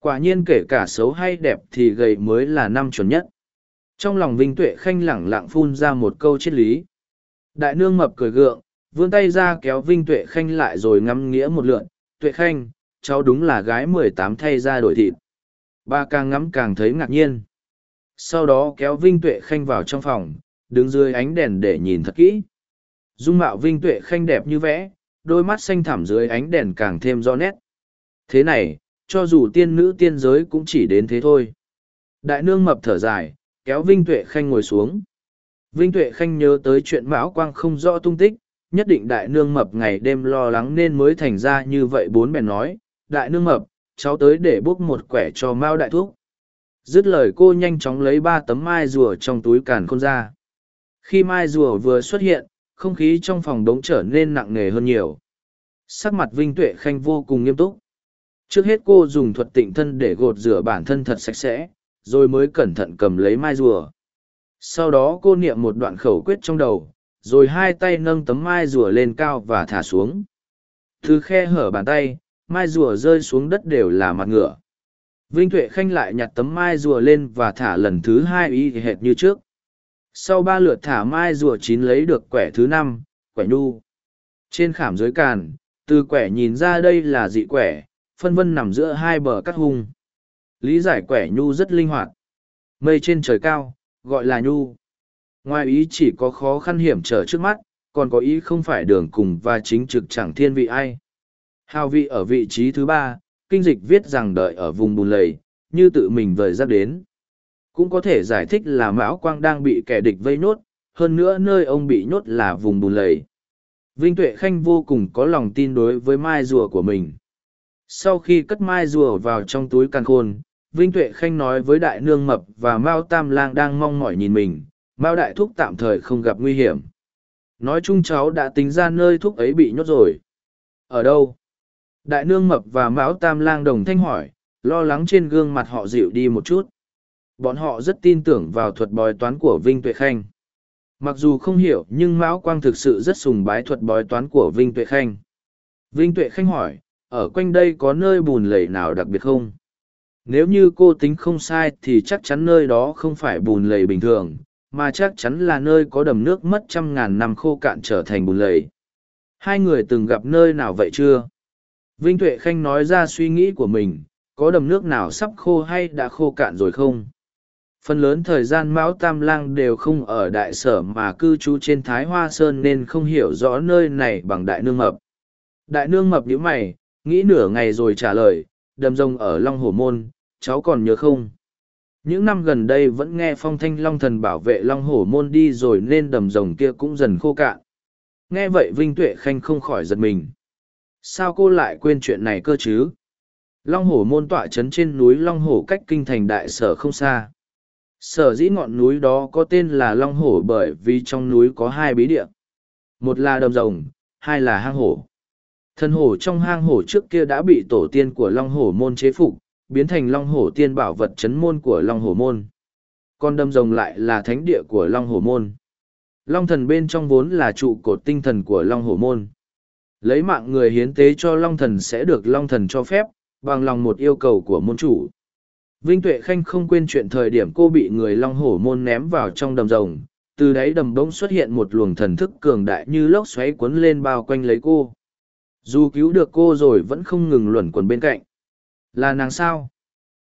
Quả nhiên kể cả xấu hay đẹp thì gầy mới là năm chuẩn nhất trong lòng vinh tuệ khanh lẳng lặng phun ra một câu triết lý. Đại nương mập cười gượng, vươn tay ra kéo vinh tuệ khanh lại rồi ngắm nghĩa một lượn. Tuệ khanh, cháu đúng là gái mười tám thay ra đổi thịt. Ba càng ngắm càng thấy ngạc nhiên. Sau đó kéo vinh tuệ khanh vào trong phòng, đứng dưới ánh đèn để nhìn thật kỹ. Dung mạo vinh tuệ khanh đẹp như vẽ, đôi mắt xanh thẳm dưới ánh đèn càng thêm rõ nét. Thế này, cho dù tiên nữ tiên giới cũng chỉ đến thế thôi. Đại nương mập thở dài kéo vinh tuệ khanh ngồi xuống. Vinh tuệ khanh nhớ tới chuyện mão quang không rõ tung tích, nhất định đại nương mập ngày đêm lo lắng nên mới thành ra như vậy bốn bèn nói, đại nương mập, cháu tới để bốc một quẻ cho mao đại thuốc dứt lời cô nhanh chóng lấy ba tấm mai rùa trong túi càn khôn ra. Khi mai rùa vừa xuất hiện, không khí trong phòng đống trở nên nặng nề hơn nhiều. Sắc mặt vinh tuệ khanh vô cùng nghiêm túc. Trước hết cô dùng thuật tịnh thân để gột rửa bản thân thật sạch sẽ rồi mới cẩn thận cầm lấy mai rùa. Sau đó cô niệm một đoạn khẩu quyết trong đầu, rồi hai tay nâng tấm mai rùa lên cao và thả xuống. Từ khe hở bàn tay, mai rùa rơi xuống đất đều là mặt ngựa. Vinh tuệ khanh lại nhặt tấm mai rùa lên và thả lần thứ hai y hệt như trước. Sau ba lượt thả mai rùa chín lấy được quẻ thứ năm, quẻ nhu. Trên khảm dưới càn, từ quẻ nhìn ra đây là dị quẻ, phân vân nằm giữa hai bờ cắt hung lý giải quẻ nhu rất linh hoạt. Mây trên trời cao, gọi là nhu. Ngoài ý chỉ có khó khăn hiểm trở trước mắt, còn có ý không phải đường cùng và chính trực chẳng thiên vị ai. Hào vị ở vị trí thứ ba, kinh dịch viết rằng đợi ở vùng bùn lầy, như tự mình vời giáp đến. Cũng có thể giải thích là mão quang đang bị kẻ địch vây nhốt, hơn nữa nơi ông bị nhốt là vùng bùn lầy. Vinh tuệ khanh vô cùng có lòng tin đối với mai rùa của mình. Sau khi cất mai rùa vào trong túi căn khôn vinh tuệ khanh nói với đại nương mập và mao tam lang đang mong mỏi nhìn mình, mao đại thúc tạm thời không gặp nguy hiểm. Nói chung cháu đã tính ra nơi thuốc ấy bị nhốt rồi. Ở đâu? Đại nương mập và mão tam lang đồng thanh hỏi, lo lắng trên gương mặt họ dịu đi một chút. Bọn họ rất tin tưởng vào thuật bói toán của vinh tuệ khanh. Mặc dù không hiểu, nhưng mão quang thực sự rất sùng bái thuật bói toán của vinh tuệ khanh. Vinh tuệ khanh hỏi, ở quanh đây có nơi bùn lầy nào đặc biệt không? Nếu như cô tính không sai thì chắc chắn nơi đó không phải bùn lầy bình thường, mà chắc chắn là nơi có đầm nước mất trăm ngàn năm khô cạn trở thành bùn lầy. Hai người từng gặp nơi nào vậy chưa? Vinh tuệ khanh nói ra suy nghĩ của mình, có đầm nước nào sắp khô hay đã khô cạn rồi không? Phần lớn thời gian mão tam lang đều không ở đại sở mà cư trú trên thái hoa sơn nên không hiểu rõ nơi này bằng đại nương mập. Đại nương mập nhữ mày, nghĩ nửa ngày rồi trả lời, đầm rồng ở long hồ môn cháu còn nhớ không? Những năm gần đây vẫn nghe phong thanh long thần bảo vệ long hổ môn đi rồi nên đầm rồng kia cũng dần khô cạn. Nghe vậy vinh tuệ khanh không khỏi giật mình. Sao cô lại quên chuyện này cơ chứ? Long hổ môn tọa trấn trên núi long hổ cách kinh thành đại sở không xa. Sở dĩ ngọn núi đó có tên là long hổ bởi vì trong núi có hai bí địa. Một là đầm rồng, hai là hang hổ. Thần hổ trong hang hổ trước kia đã bị tổ tiên của long hổ môn chế phục biến thành long hổ tiên bảo vật chấn môn của long hổ môn. Con đâm rồng lại là thánh địa của long hổ môn. Long thần bên trong vốn là trụ cột tinh thần của long hổ môn. Lấy mạng người hiến tế cho long thần sẽ được long thần cho phép, bằng lòng một yêu cầu của môn chủ. Vinh tuệ khanh không quên chuyện thời điểm cô bị người long hổ môn ném vào trong đầm rồng. Từ đáy đầm bỗng xuất hiện một luồng thần thức cường đại như lốc xoáy quấn lên bao quanh lấy cô. Dù cứu được cô rồi vẫn không ngừng luẩn quẩn bên cạnh là nàng sao?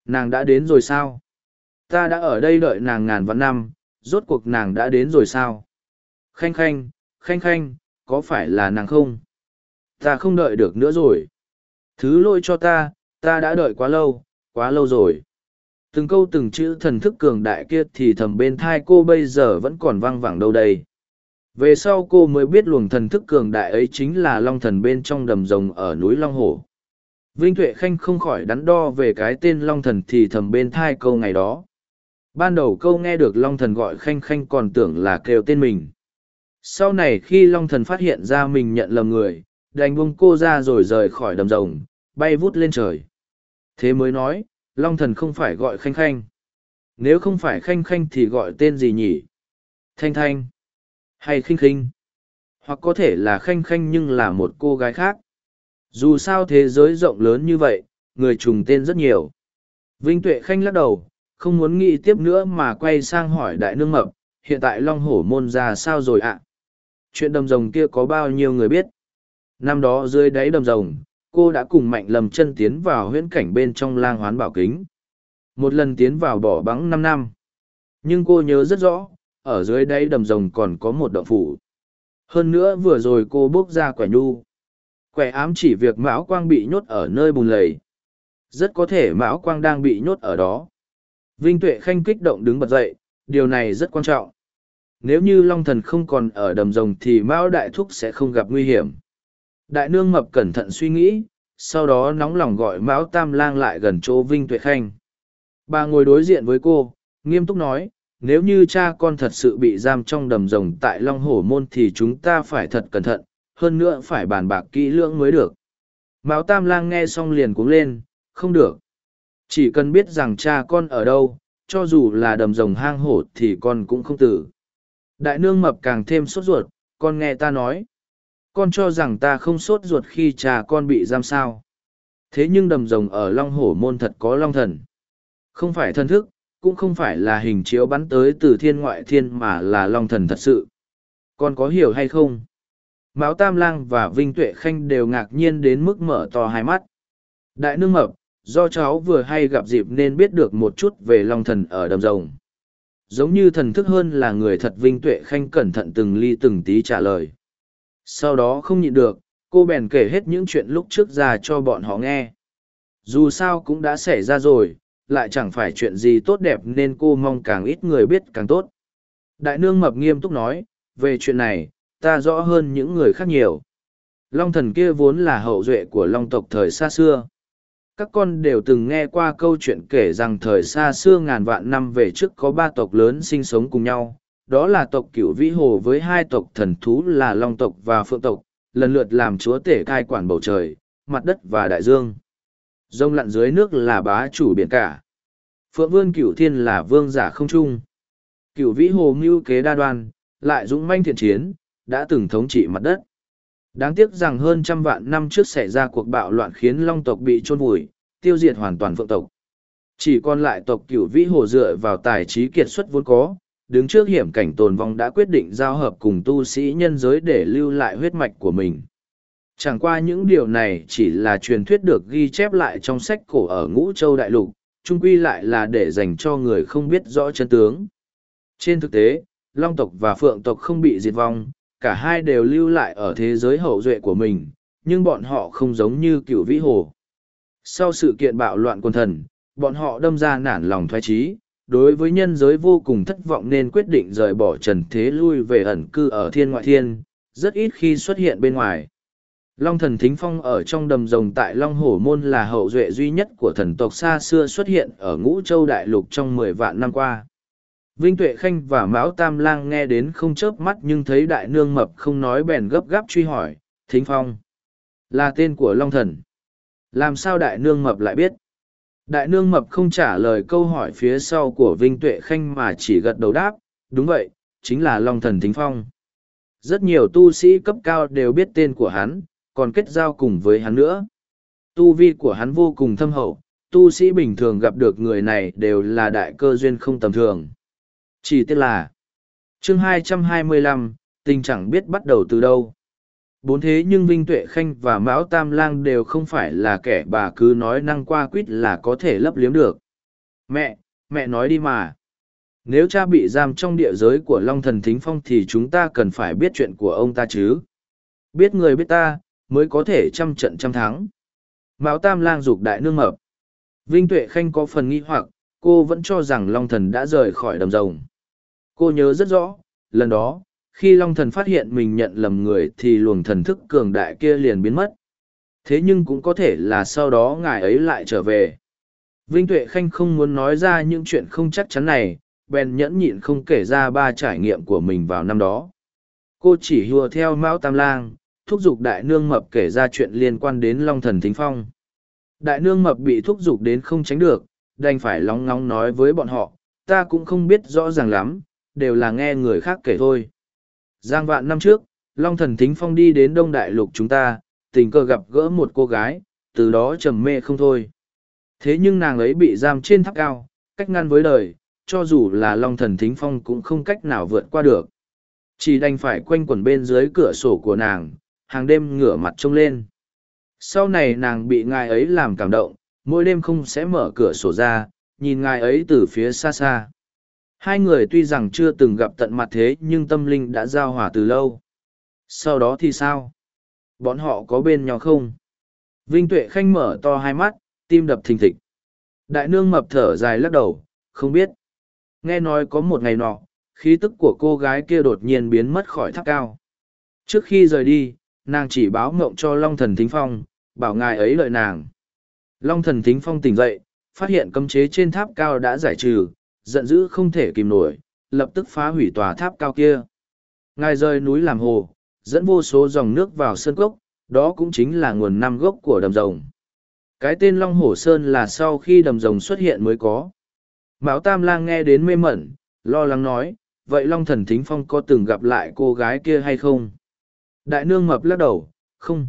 Nàng đã đến rồi sao? Ta đã ở đây đợi nàng ngàn vạn năm, rốt cuộc nàng đã đến rồi sao? Khanh khanh khanh khanh, có phải là nàng không? Ta không đợi được nữa rồi. Thứ lỗi cho ta ta đã đợi quá lâu quá lâu rồi. Từng câu từng chữ thần thức cường đại kia thì thầm bên thai cô bây giờ vẫn còn văng vẳng đâu đây. Về sau cô mới biết luồng thần thức cường đại ấy chính là long thần bên trong đầm rồng ở núi long hồ vinh tuệ khanh không khỏi đắn đo về cái tên long thần thì thầm bên thai câu ngày đó ban đầu câu nghe được long thần gọi khanh khanh còn tưởng là kêu tên mình sau này khi long thần phát hiện ra mình nhận lầm người, đành buông cô ra rồi rời khỏi đầm rồng, bay vút lên trời thế mới nói, long thần không phải gọi khanh khanh Nếu không phải khanh khanh thì gọi tên gì nhỉ? Thanh thanh. Hay khinh khinh. Hoặc có thể là khanh khanh nhưng là một cô gái khác. Dù sao thế giới rộng lớn như vậy, người trùng tên rất nhiều. Vinh Tuệ Khanh lắc đầu, không muốn nghĩ tiếp nữa mà quay sang hỏi đại nương mập, hiện tại Long Hổ Môn ra sao rồi ạ? Chuyện đầm rồng kia có bao nhiêu người biết? Năm đó dưới đáy đầm rồng, cô đã cùng mạnh lầm chân tiến vào huyễn cảnh bên trong lang hoán bảo kính. Một lần tiến vào bỏ bắn năm năm. Nhưng cô nhớ rất rõ, ở dưới đáy đầm rồng còn có một đậu phủ. Hơn nữa vừa rồi cô bước ra quẻ nhu. Quẻ ám chỉ việc Mão Quang bị nhốt ở nơi bùn lầy. Rất có thể Mão Quang đang bị nhốt ở đó. Vinh Tuệ Khanh kích động đứng bật dậy, điều này rất quan trọng. Nếu như Long Thần không còn ở đầm rồng thì Mão Đại Thúc sẽ không gặp nguy hiểm. Đại nương mập cẩn thận suy nghĩ, sau đó nóng lòng gọi Mão Tam Lang lại gần chỗ Vinh Tuệ Khanh. Bà ngồi đối diện với cô, nghiêm túc nói, nếu như cha con thật sự bị giam trong đầm rồng tại Long Hổ Môn thì chúng ta phải thật cẩn thận, hơn nữa phải bàn bạc kỹ lưỡng mới được. Mão Tam Lang nghe xong liền cuống lên, không được. Chỉ cần biết rằng cha con ở đâu, cho dù là đầm rồng hang hổ thì con cũng không tử. Đại nương mập càng thêm sốt ruột, con nghe ta nói. Con cho rằng ta không sốt ruột khi cha con bị giam sao. Thế nhưng đầm rồng ở Long Hổ Môn thật có Long Thần. Không phải thân thức, cũng không phải là hình chiếu bắn tới từ thiên ngoại thiên mà là Long Thần thật sự. Con có hiểu hay không? Mão Tam Lang và Vinh Tuệ Khanh đều ngạc nhiên đến mức mở to hai mắt. Đại nương mập, do cháu vừa hay gặp dịp nên biết được một chút về Long Thần ở đầm rồng. Giống như thần thức hơn là người thật Vinh Tuệ Khanh cẩn thận từng ly từng tí trả lời. Sau đó không nhịn được, cô bèn kể hết những chuyện lúc trước ra cho bọn họ nghe. Dù sao cũng đã xảy ra rồi, lại chẳng phải chuyện gì tốt đẹp nên cô mong càng ít người biết càng tốt. Đại nương mập nghiêm túc nói, về chuyện này, ta rõ hơn những người khác nhiều. Long thần kia vốn là hậu duệ của long tộc thời xa xưa. Các con đều từng nghe qua câu chuyện kể rằng thời xa xưa ngàn vạn năm về trước có ba tộc lớn sinh sống cùng nhau. Đó là tộc cửu vĩ hồ với hai tộc thần thú là long tộc và phượng tộc, lần lượt làm chúa tể cai quản bầu trời, mặt đất và đại dương. Rông lặn dưới nước là bá chủ biển cả. Phượng Vương Cửu Thiên là vương giả không trung. Cửu Vĩ Hồ mưu kế đa đoan, lại dũng manh thiện chiến, đã từng thống trị mặt đất. Đáng tiếc rằng hơn trăm vạn năm trước xảy ra cuộc bạo loạn khiến Long tộc bị chôn vùi, tiêu diệt hoàn toàn Phượng tộc. Chỉ còn lại tộc Cửu Vĩ Hồ dựa vào tài trí kiệt xuất vốn có, đứng trước hiểm cảnh tồn vong đã quyết định giao hợp cùng tu sĩ nhân giới để lưu lại huyết mạch của mình. Chẳng qua những điều này chỉ là truyền thuyết được ghi chép lại trong sách cổ ở Ngũ Châu Đại Lục, chung quy lại là để dành cho người không biết rõ chân tướng. Trên thực tế, Long tộc và Phượng tộc không bị diệt vong, cả hai đều lưu lại ở thế giới hậu duệ của mình, nhưng bọn họ không giống như cựu vĩ hồ. Sau sự kiện bạo loạn quân thần, bọn họ đâm ra nản lòng thoái trí, đối với nhân giới vô cùng thất vọng nên quyết định rời bỏ trần thế lui về ẩn cư ở thiên ngoại thiên, rất ít khi xuất hiện bên ngoài. Long thần thính phong ở trong đầm rồng tại Long Hổ Môn là hậu duệ duy nhất của thần tộc xa xưa xuất hiện ở ngũ châu đại lục trong mười vạn năm qua. Vinh Tuệ Khanh và Mão Tam Lang nghe đến không chớp mắt nhưng thấy đại nương mập không nói bèn gấp gáp truy hỏi, thính phong. Là tên của Long thần. Làm sao đại nương mập lại biết? Đại nương mập không trả lời câu hỏi phía sau của Vinh Tuệ Khanh mà chỉ gật đầu đáp, đúng vậy, chính là Long thần thính phong. Rất nhiều tu sĩ cấp cao đều biết tên của hắn, còn kết giao cùng với hắn nữa. Tu vi của hắn vô cùng thâm hậu, tu sĩ bình thường gặp được người này đều là đại cơ duyên không tầm thường. Chỉ tiếc là, chương 225, tình chẳng biết bắt đầu từ đâu. Bốn thế nhưng Vinh Tuệ Khanh và Mão Tam Lang đều không phải là kẻ bà cứ nói năng qua quýt là có thể lấp liếm được. Mẹ, mẹ nói đi mà. Nếu cha bị giam trong địa giới của Long Thần Thính Phong thì chúng ta cần phải biết chuyện của ông ta chứ. Biết người biết ta, mới có thể trăm trận trăm thắng. Mão Tam lang dục đại nương mập. Vinh Tuệ Khanh có phần nghi hoặc, cô vẫn cho rằng Long Thần đã rời khỏi đầm rồng. Cô nhớ rất rõ, lần đó, khi Long Thần phát hiện mình nhận lầm người thì luồng thần thức cường đại kia liền biến mất. Thế nhưng cũng có thể là sau đó ngài ấy lại trở về. Vinh Tuệ Khanh không muốn nói ra những chuyện không chắc chắn này, bèn nhẫn nhịn không kể ra ba trải nghiệm của mình vào năm đó. Cô chỉ hùa theo Mão Tam Lang, thúc giục đại nương mập kể ra chuyện liên quan đến long thần thính phong. Đại nương mập bị thúc giục đến không tránh được, đành phải lóng ngóng nói với bọn họ, ta cũng không biết rõ ràng lắm, đều là nghe người khác kể thôi. Giang vạn năm trước, Long thần Thính Phong đi đến Đông Đại Lục chúng ta, tình cờ gặp gỡ một cô gái, từ đó trầm mê không thôi. Thế nhưng nàng ấy bị giam trên tháp cao, cách ngăn với đời, cho dù là Long thần Thính Phong cũng không cách nào vượt qua được. Chỉ đành phải quanh quẩn bên dưới cửa sổ của nàng, hàng đêm ngửa mặt trông lên. Sau này nàng bị ngài ấy làm cảm động, mỗi đêm không sẽ mở cửa sổ ra, nhìn ngài ấy từ phía xa xa. Hai người tuy rằng chưa từng gặp tận mặt thế nhưng tâm linh đã giao hòa từ lâu. Sau đó thì sao? Bọn họ có bên nhau không? Vinh Tuệ Khanh mở to hai mắt, tim đập thình thịch. Đại nương mập thở dài lắc đầu, không biết. Nghe nói có một ngày nọ, khí tức của cô gái kia đột nhiên biến mất khỏi tháp cao. Trước khi rời đi, nàng chỉ báo mộng cho Long Thần Thính Phong, bảo ngài ấy lợi nàng. Long Thần Thính Phong tỉnh dậy, phát hiện cấm chế trên tháp cao đã giải trừ, giận dữ không thể kìm nổi, lập tức phá hủy tòa tháp cao kia. Ngài rời núi làm hồ, dẫn vô số dòng nước vào sơn cốc, đó cũng chính là nguồn năm gốc của đầm rồng. Cái tên Long Hổ Sơn là sau khi đầm rồng xuất hiện mới có. Mão Tam Lang nghe đến mê mẩn, lo lắng nói, vậy Long Thần Thính Phong có từng gặp lại cô gái kia hay không? Đại nương mập lắc đầu, không.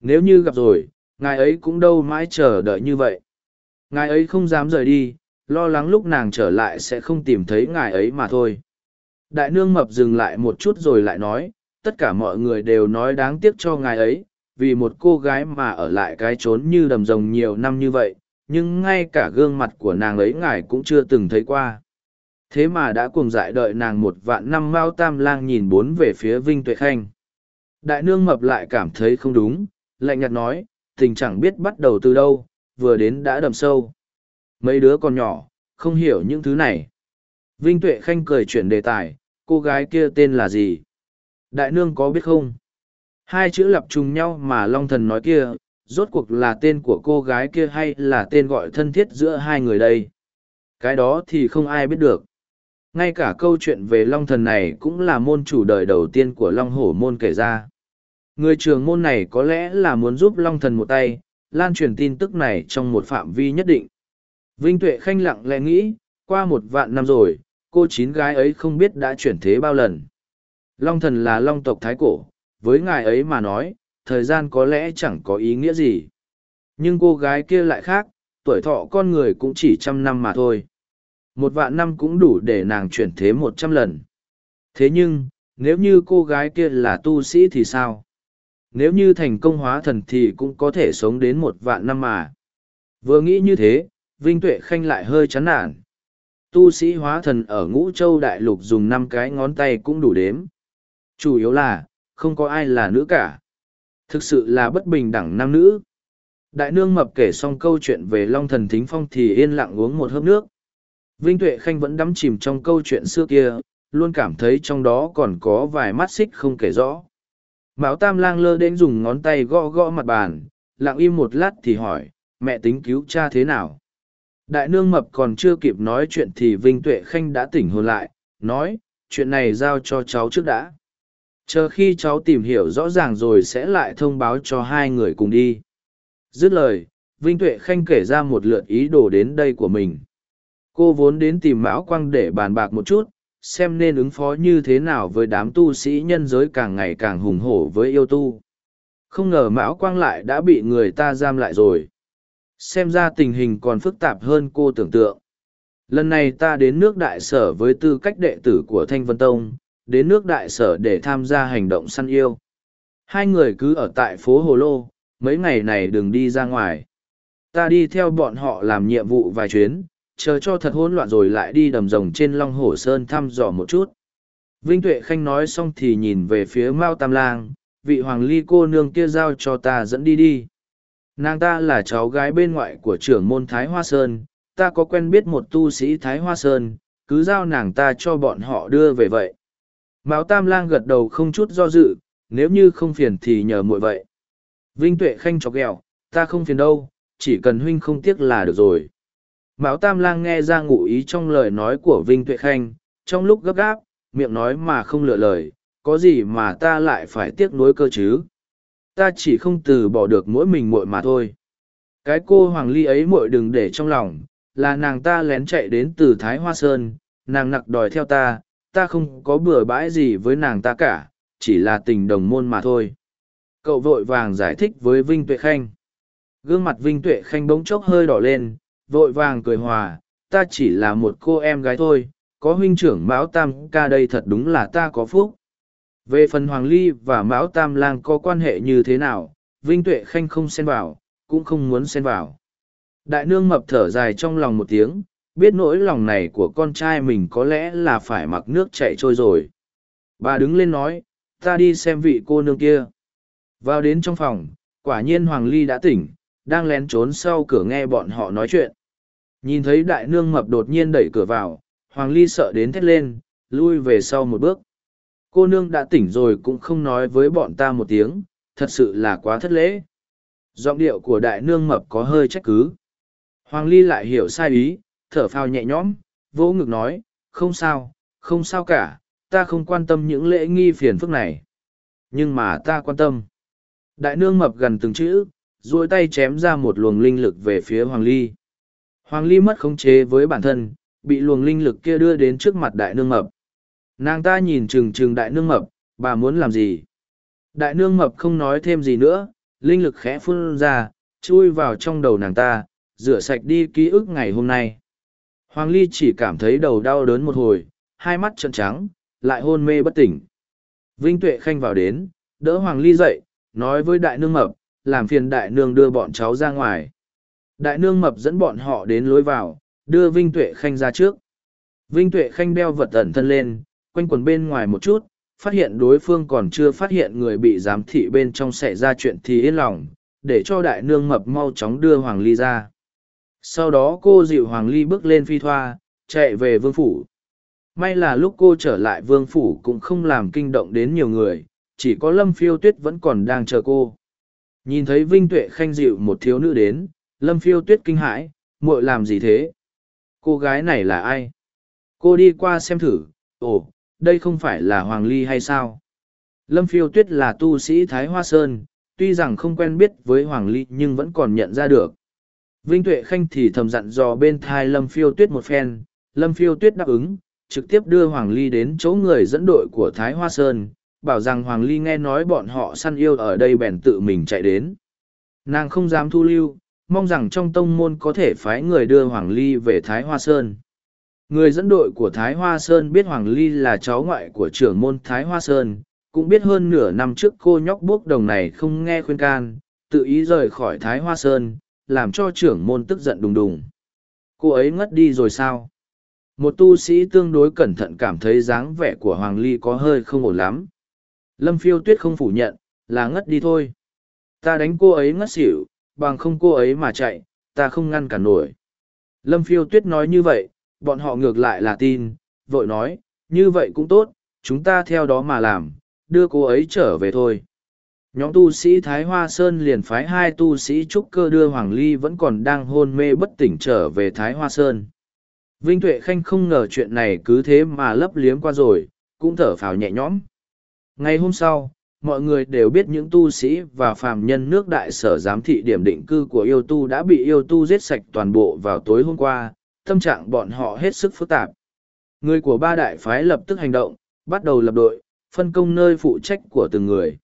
Nếu như gặp rồi, ngài ấy cũng đâu mãi chờ đợi như vậy. Ngài ấy không dám rời đi, lo lắng lúc nàng trở lại sẽ không tìm thấy ngài ấy mà thôi. Đại nương mập dừng lại một chút rồi lại nói, tất cả mọi người đều nói đáng tiếc cho ngài ấy, vì một cô gái mà ở lại cái trốn như đầm rồng nhiều năm như vậy, nhưng ngay cả gương mặt của nàng ấy ngài cũng chưa từng thấy qua. Thế mà đã cùng dại đợi nàng một vạn năm Mao Tam Lang nhìn bốn về phía Vinh Tuệ Khanh. Đại nương mập lại cảm thấy không đúng, lạnh nhạt nói, tình chẳng biết bắt đầu từ đâu, vừa đến đã đầm sâu. Mấy đứa còn nhỏ, không hiểu những thứ này. Vinh Tuệ Khanh cười chuyển đề tài, cô gái kia tên là gì? Đại nương có biết không? Hai chữ lập trùng nhau mà Long Thần nói kia, rốt cuộc là tên của cô gái kia hay là tên gọi thân thiết giữa hai người đây? Cái đó thì không ai biết được. Ngay cả câu chuyện về Long Thần này cũng là môn chủ đời đầu tiên của Long Hổ môn kể ra. Người trường môn này có lẽ là muốn giúp Long Thần một tay, lan truyền tin tức này trong một phạm vi nhất định. Vinh Tuệ Khanh lặng lẽ nghĩ, qua một vạn năm rồi, cô chín gái ấy không biết đã chuyển thế bao lần. Long thần là long tộc thái cổ, với ngài ấy mà nói, thời gian có lẽ chẳng có ý nghĩa gì. Nhưng cô gái kia lại khác, tuổi thọ con người cũng chỉ trăm năm mà thôi. Một vạn năm cũng đủ để nàng chuyển thế một trăm lần. Thế nhưng, nếu như cô gái kia là tu sĩ thì sao? Nếu như thành công hóa thần thì cũng có thể sống đến một vạn năm mà. Vừa nghĩ như thế, Vinh Tuệ Khanh lại hơi chán nản. Tu sĩ hóa thần ở ngũ châu đại lục dùng năm cái ngón tay cũng đủ đếm. Chủ yếu là, không có ai là nữ cả. Thực sự là bất bình đẳng nam nữ. Đại nương mập kể xong câu chuyện về Long Thần Thính Phong thì yên lặng uống một hớp nước. Vinh Tuệ Khanh vẫn đắm chìm trong câu chuyện xưa kia, luôn cảm thấy trong đó còn có vài mắt xích không kể rõ. Mão Tam lang lơ đến dùng ngón tay gõ gõ mặt bàn, lặng im một lát thì hỏi, mẹ tính cứu cha thế nào? Đại nương mập còn chưa kịp nói chuyện thì Vinh Tuệ Khanh đã tỉnh hồn lại, nói, chuyện này giao cho cháu trước đã. Chờ khi cháu tìm hiểu rõ ràng rồi sẽ lại thông báo cho hai người cùng đi. Dứt lời, Vinh Tuệ Khanh kể ra một lượt ý đồ đến đây của mình. Cô vốn đến tìm Mão Quang để bàn bạc một chút, xem nên ứng phó như thế nào với đám tu sĩ nhân giới càng ngày càng hùng hổ với yêu tu. Không ngờ Mão Quang lại đã bị người ta giam lại rồi xem ra tình hình còn phức tạp hơn cô tưởng tượng. Lần này ta đến nước đại sở với tư cách đệ tử của thanh vân tông, đến nước đại sở để tham gia hành động săn yêu. Hai người cứ ở tại phố hồ lô, mấy ngày này đừng đi ra ngoài. Ta đi theo bọn họ làm nhiệm vụ vài chuyến, chờ cho thật hỗn loạn rồi lại đi đầm rồng trên long hồ sơn thăm dò một chút. Vinh tuệ khanh nói xong thì nhìn về phía mao tam lang, vị hoàng ly cô nương kia giao cho ta dẫn đi đi. Nàng ta là cháu gái bên ngoại của trưởng môn Thái Hoa Sơn, ta có quen biết một tu sĩ Thái Hoa Sơn, cứ giao nàng ta cho bọn họ đưa về vậy. Mão Tam Lang gật đầu không chút do dự, nếu như không phiền thì nhờ muội vậy. Vinh Tuệ Khanh chọc ghẹo, ta không phiền đâu, chỉ cần huynh không tiếc là được rồi. Mão Tam Lang nghe ra ngụ ý trong lời nói của Vinh Tuệ Khanh, trong lúc gấp gáp, miệng nói mà không lựa lời, có gì mà ta lại phải tiếc nuối cơ chứ ta chỉ không từ bỏ được mỗi mình muội mà thôi cái cô hoàng ly ấy muội đừng để trong lòng là nàng ta lén chạy đến từ Thái Hoa Sơn, nàng nặc đòi theo ta, ta không có bừa bãi gì với nàng ta cả, chỉ là tình đồng môn mà thôi. Cậu vội vàng giải thích với Vinh Tuệ Khanh. Gương mặt Vinh Tuệ Khanh bỗng chốc hơi đỏ lên, vội vàng cười hòa, ta chỉ là một cô em gái thôi, có huynh trưởng Mão Tam ca đây thật đúng là ta có phúc. Về phần Hoàng Ly và Mão Tam Lang có quan hệ như thế nào, Vinh Tuệ Khanh không xen vào, cũng không muốn xen vào. Đại nương mập thở dài trong lòng một tiếng, biết nỗi lòng này của con trai mình có lẽ là phải mặc nước chạy trôi rồi. Bà đứng lên nói, ta đi xem vị cô nương kia. Vào đến trong phòng, quả nhiên Hoàng Ly đã tỉnh, đang lén trốn sau cửa nghe bọn họ nói chuyện. Nhìn thấy đại nương mập đột nhiên đẩy cửa vào, Hoàng Ly sợ đến thét lên, lui về sau một bước. Cô nương đã tỉnh rồi cũng không nói với bọn ta một tiếng, thật sự là quá thất lễ. Giọng điệu của đại nương mập có hơi trách cứ. Hoàng Ly lại hiểu sai ý, thở phào nhẹ nhõm, vỗ ngực nói, không sao, không sao cả, ta không quan tâm những lễ nghi phiền phức này. Nhưng mà ta quan tâm. Đại nương mập gần từng chữ, duỗi tay chém ra một luồng linh lực về phía Hoàng Ly. Hoàng Ly mất khống chế với bản thân, bị luồng linh lực kia đưa đến trước mặt đại nương mập. Nàng ta nhìn trừng trừng đại nương mập, bà muốn làm gì? Đại nương mập không nói thêm gì nữa, linh lực khẽ phun ra, chui vào trong đầu nàng ta, rửa sạch đi ký ức ngày hôm nay. Hoàng Ly chỉ cảm thấy đầu đau đớn một hồi, hai mắt trợn trắng, lại hôn mê bất tỉnh. Vinh Tuệ Khanh vào đến, đỡ Hoàng Ly dậy, nói với đại nương mập, làm phiền đại nương đưa bọn cháu ra ngoài. Đại nương mập dẫn bọn họ đến lối vào, đưa Vinh Tuệ Khanh ra trước. Vinh Tuệ Khanh đeo vật ẩn thân lên, quanh quần bên ngoài một chút, phát hiện đối phương còn chưa phát hiện người bị giám thị bên trong xảy ra chuyện thì yên lòng, để cho đại nương mập mau chóng đưa Hoàng Ly ra. Sau đó cô dịu Hoàng Ly bước lên phi thoa, chạy về vương phủ. May là lúc cô trở lại vương phủ cũng không làm kinh động đến nhiều người, chỉ có Lâm Phiêu Tuyết vẫn còn đang chờ cô. Nhìn thấy Vinh Tuệ Khanh dịu một thiếu nữ đến, Lâm Phiêu Tuyết kinh hãi, muội làm gì thế? Cô gái này là ai? Cô đi qua xem thử, ồ, đây không phải là Hoàng Ly hay sao? Lâm Phiêu Tuyết là tu sĩ Thái Hoa Sơn, tuy rằng không quen biết với Hoàng Ly nhưng vẫn còn nhận ra được. Vinh Tuệ Khanh thì thầm dặn dò bên thai Lâm Phiêu Tuyết một phen, Lâm Phiêu Tuyết đáp ứng, trực tiếp đưa Hoàng Ly đến chỗ người dẫn đội của Thái Hoa Sơn, bảo rằng Hoàng Ly nghe nói bọn họ săn yêu ở đây bèn tự mình chạy đến. Nàng không dám thu lưu, mong rằng trong tông môn có thể phái người đưa Hoàng Ly về Thái Hoa Sơn. Người dẫn đội của Thái Hoa Sơn biết Hoàng Ly là cháu ngoại của trưởng môn Thái Hoa Sơn, cũng biết hơn nửa năm trước cô nhóc bốc đồng này không nghe khuyên can, tự ý rời khỏi Thái Hoa Sơn, làm cho trưởng môn tức giận đùng đùng. Cô ấy ngất đi rồi sao? Một tu sĩ tương đối cẩn thận cảm thấy dáng vẻ của Hoàng Ly có hơi không ổn lắm. Lâm phiêu tuyết không phủ nhận, là ngất đi thôi. Ta đánh cô ấy ngất xỉu, bằng không cô ấy mà chạy, ta không ngăn cản nổi. Lâm phiêu tuyết nói như vậy, bọn họ ngược lại là tin, vội nói, như vậy cũng tốt, chúng ta theo đó mà làm, đưa cô ấy trở về thôi. Nhóm tu sĩ Thái Hoa Sơn liền phái hai tu sĩ trúc cơ đưa Hoàng Ly vẫn còn đang hôn mê bất tỉnh trở về Thái Hoa Sơn. Vinh Tuệ Khanh không ngờ chuyện này cứ thế mà lấp liếm qua rồi, cũng thở phào nhẹ nhõm. Ngày hôm sau, mọi người đều biết những tu sĩ và phàm nhân nước đại sở giám thị điểm định cư của yêu tu đã bị yêu tu giết sạch toàn bộ vào tối hôm qua, tâm trạng bọn họ hết sức phức tạp. Người của ba đại phái lập tức hành động, bắt đầu lập đội, phân công nơi phụ trách của từng người.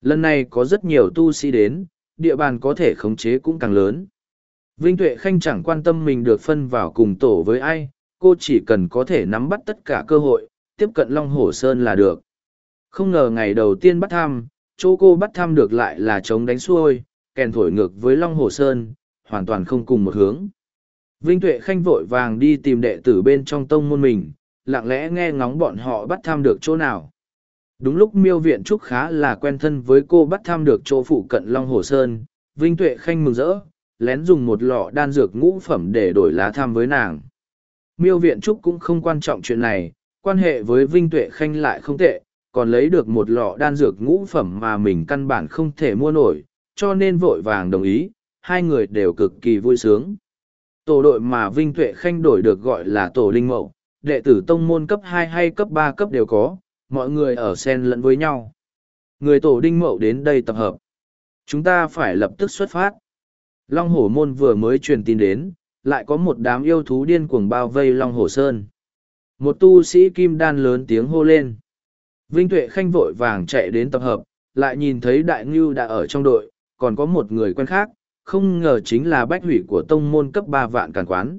Lần này có rất nhiều tu sĩ đến, địa bàn có thể khống chế cũng càng lớn. Vinh Tuệ Khanh chẳng quan tâm mình được phân vào cùng tổ với ai, cô chỉ cần có thể nắm bắt tất cả cơ hội, tiếp cận Long Hổ Sơn là được. Không ngờ ngày đầu tiên bắt thăm, chỗ cô bắt thăm được lại là chống đánh xuôi, kèn thổi ngược với Long Hồ Sơn, hoàn toàn không cùng một hướng. Vinh Tuệ Khanh vội vàng đi tìm đệ tử bên trong tông môn mình, lặng lẽ nghe ngóng bọn họ bắt tham được chỗ nào. Đúng lúc miêu viện trúc khá là quen thân với cô bắt tham được chỗ phụ cận Long Hồ Sơn, Vinh Tuệ Khanh mừng rỡ, lén dùng một lọ đan dược ngũ phẩm để đổi lá tham với nàng. Miêu viện trúc cũng không quan trọng chuyện này, quan hệ với Vinh Tuệ Khanh lại không tệ, còn lấy được một lọ đan dược ngũ phẩm mà mình căn bản không thể mua nổi, cho nên vội vàng đồng ý, hai người đều cực kỳ vui sướng tổ đội mà Vinh Tuệ Khanh đổi được gọi là tổ linh mậu, đệ tử tông môn cấp hai hay cấp ba cấp đều có, mọi người ở sen lẫn với nhau. Người tổ đinh mậu đến đây tập hợp. Chúng ta phải lập tức xuất phát. Long hổ môn vừa mới truyền tin đến, lại có một đám yêu thú điên cuồng bao vây Long hổ sơn. Một tu sĩ kim đan lớn tiếng hô lên. Vinh Tuệ Khanh vội vàng chạy đến tập hợp, lại nhìn thấy Đại Ngưu đã ở trong đội, còn có một người quen khác, không ngờ chính là bách hủy của tông môn cấp ba vạn càn quán.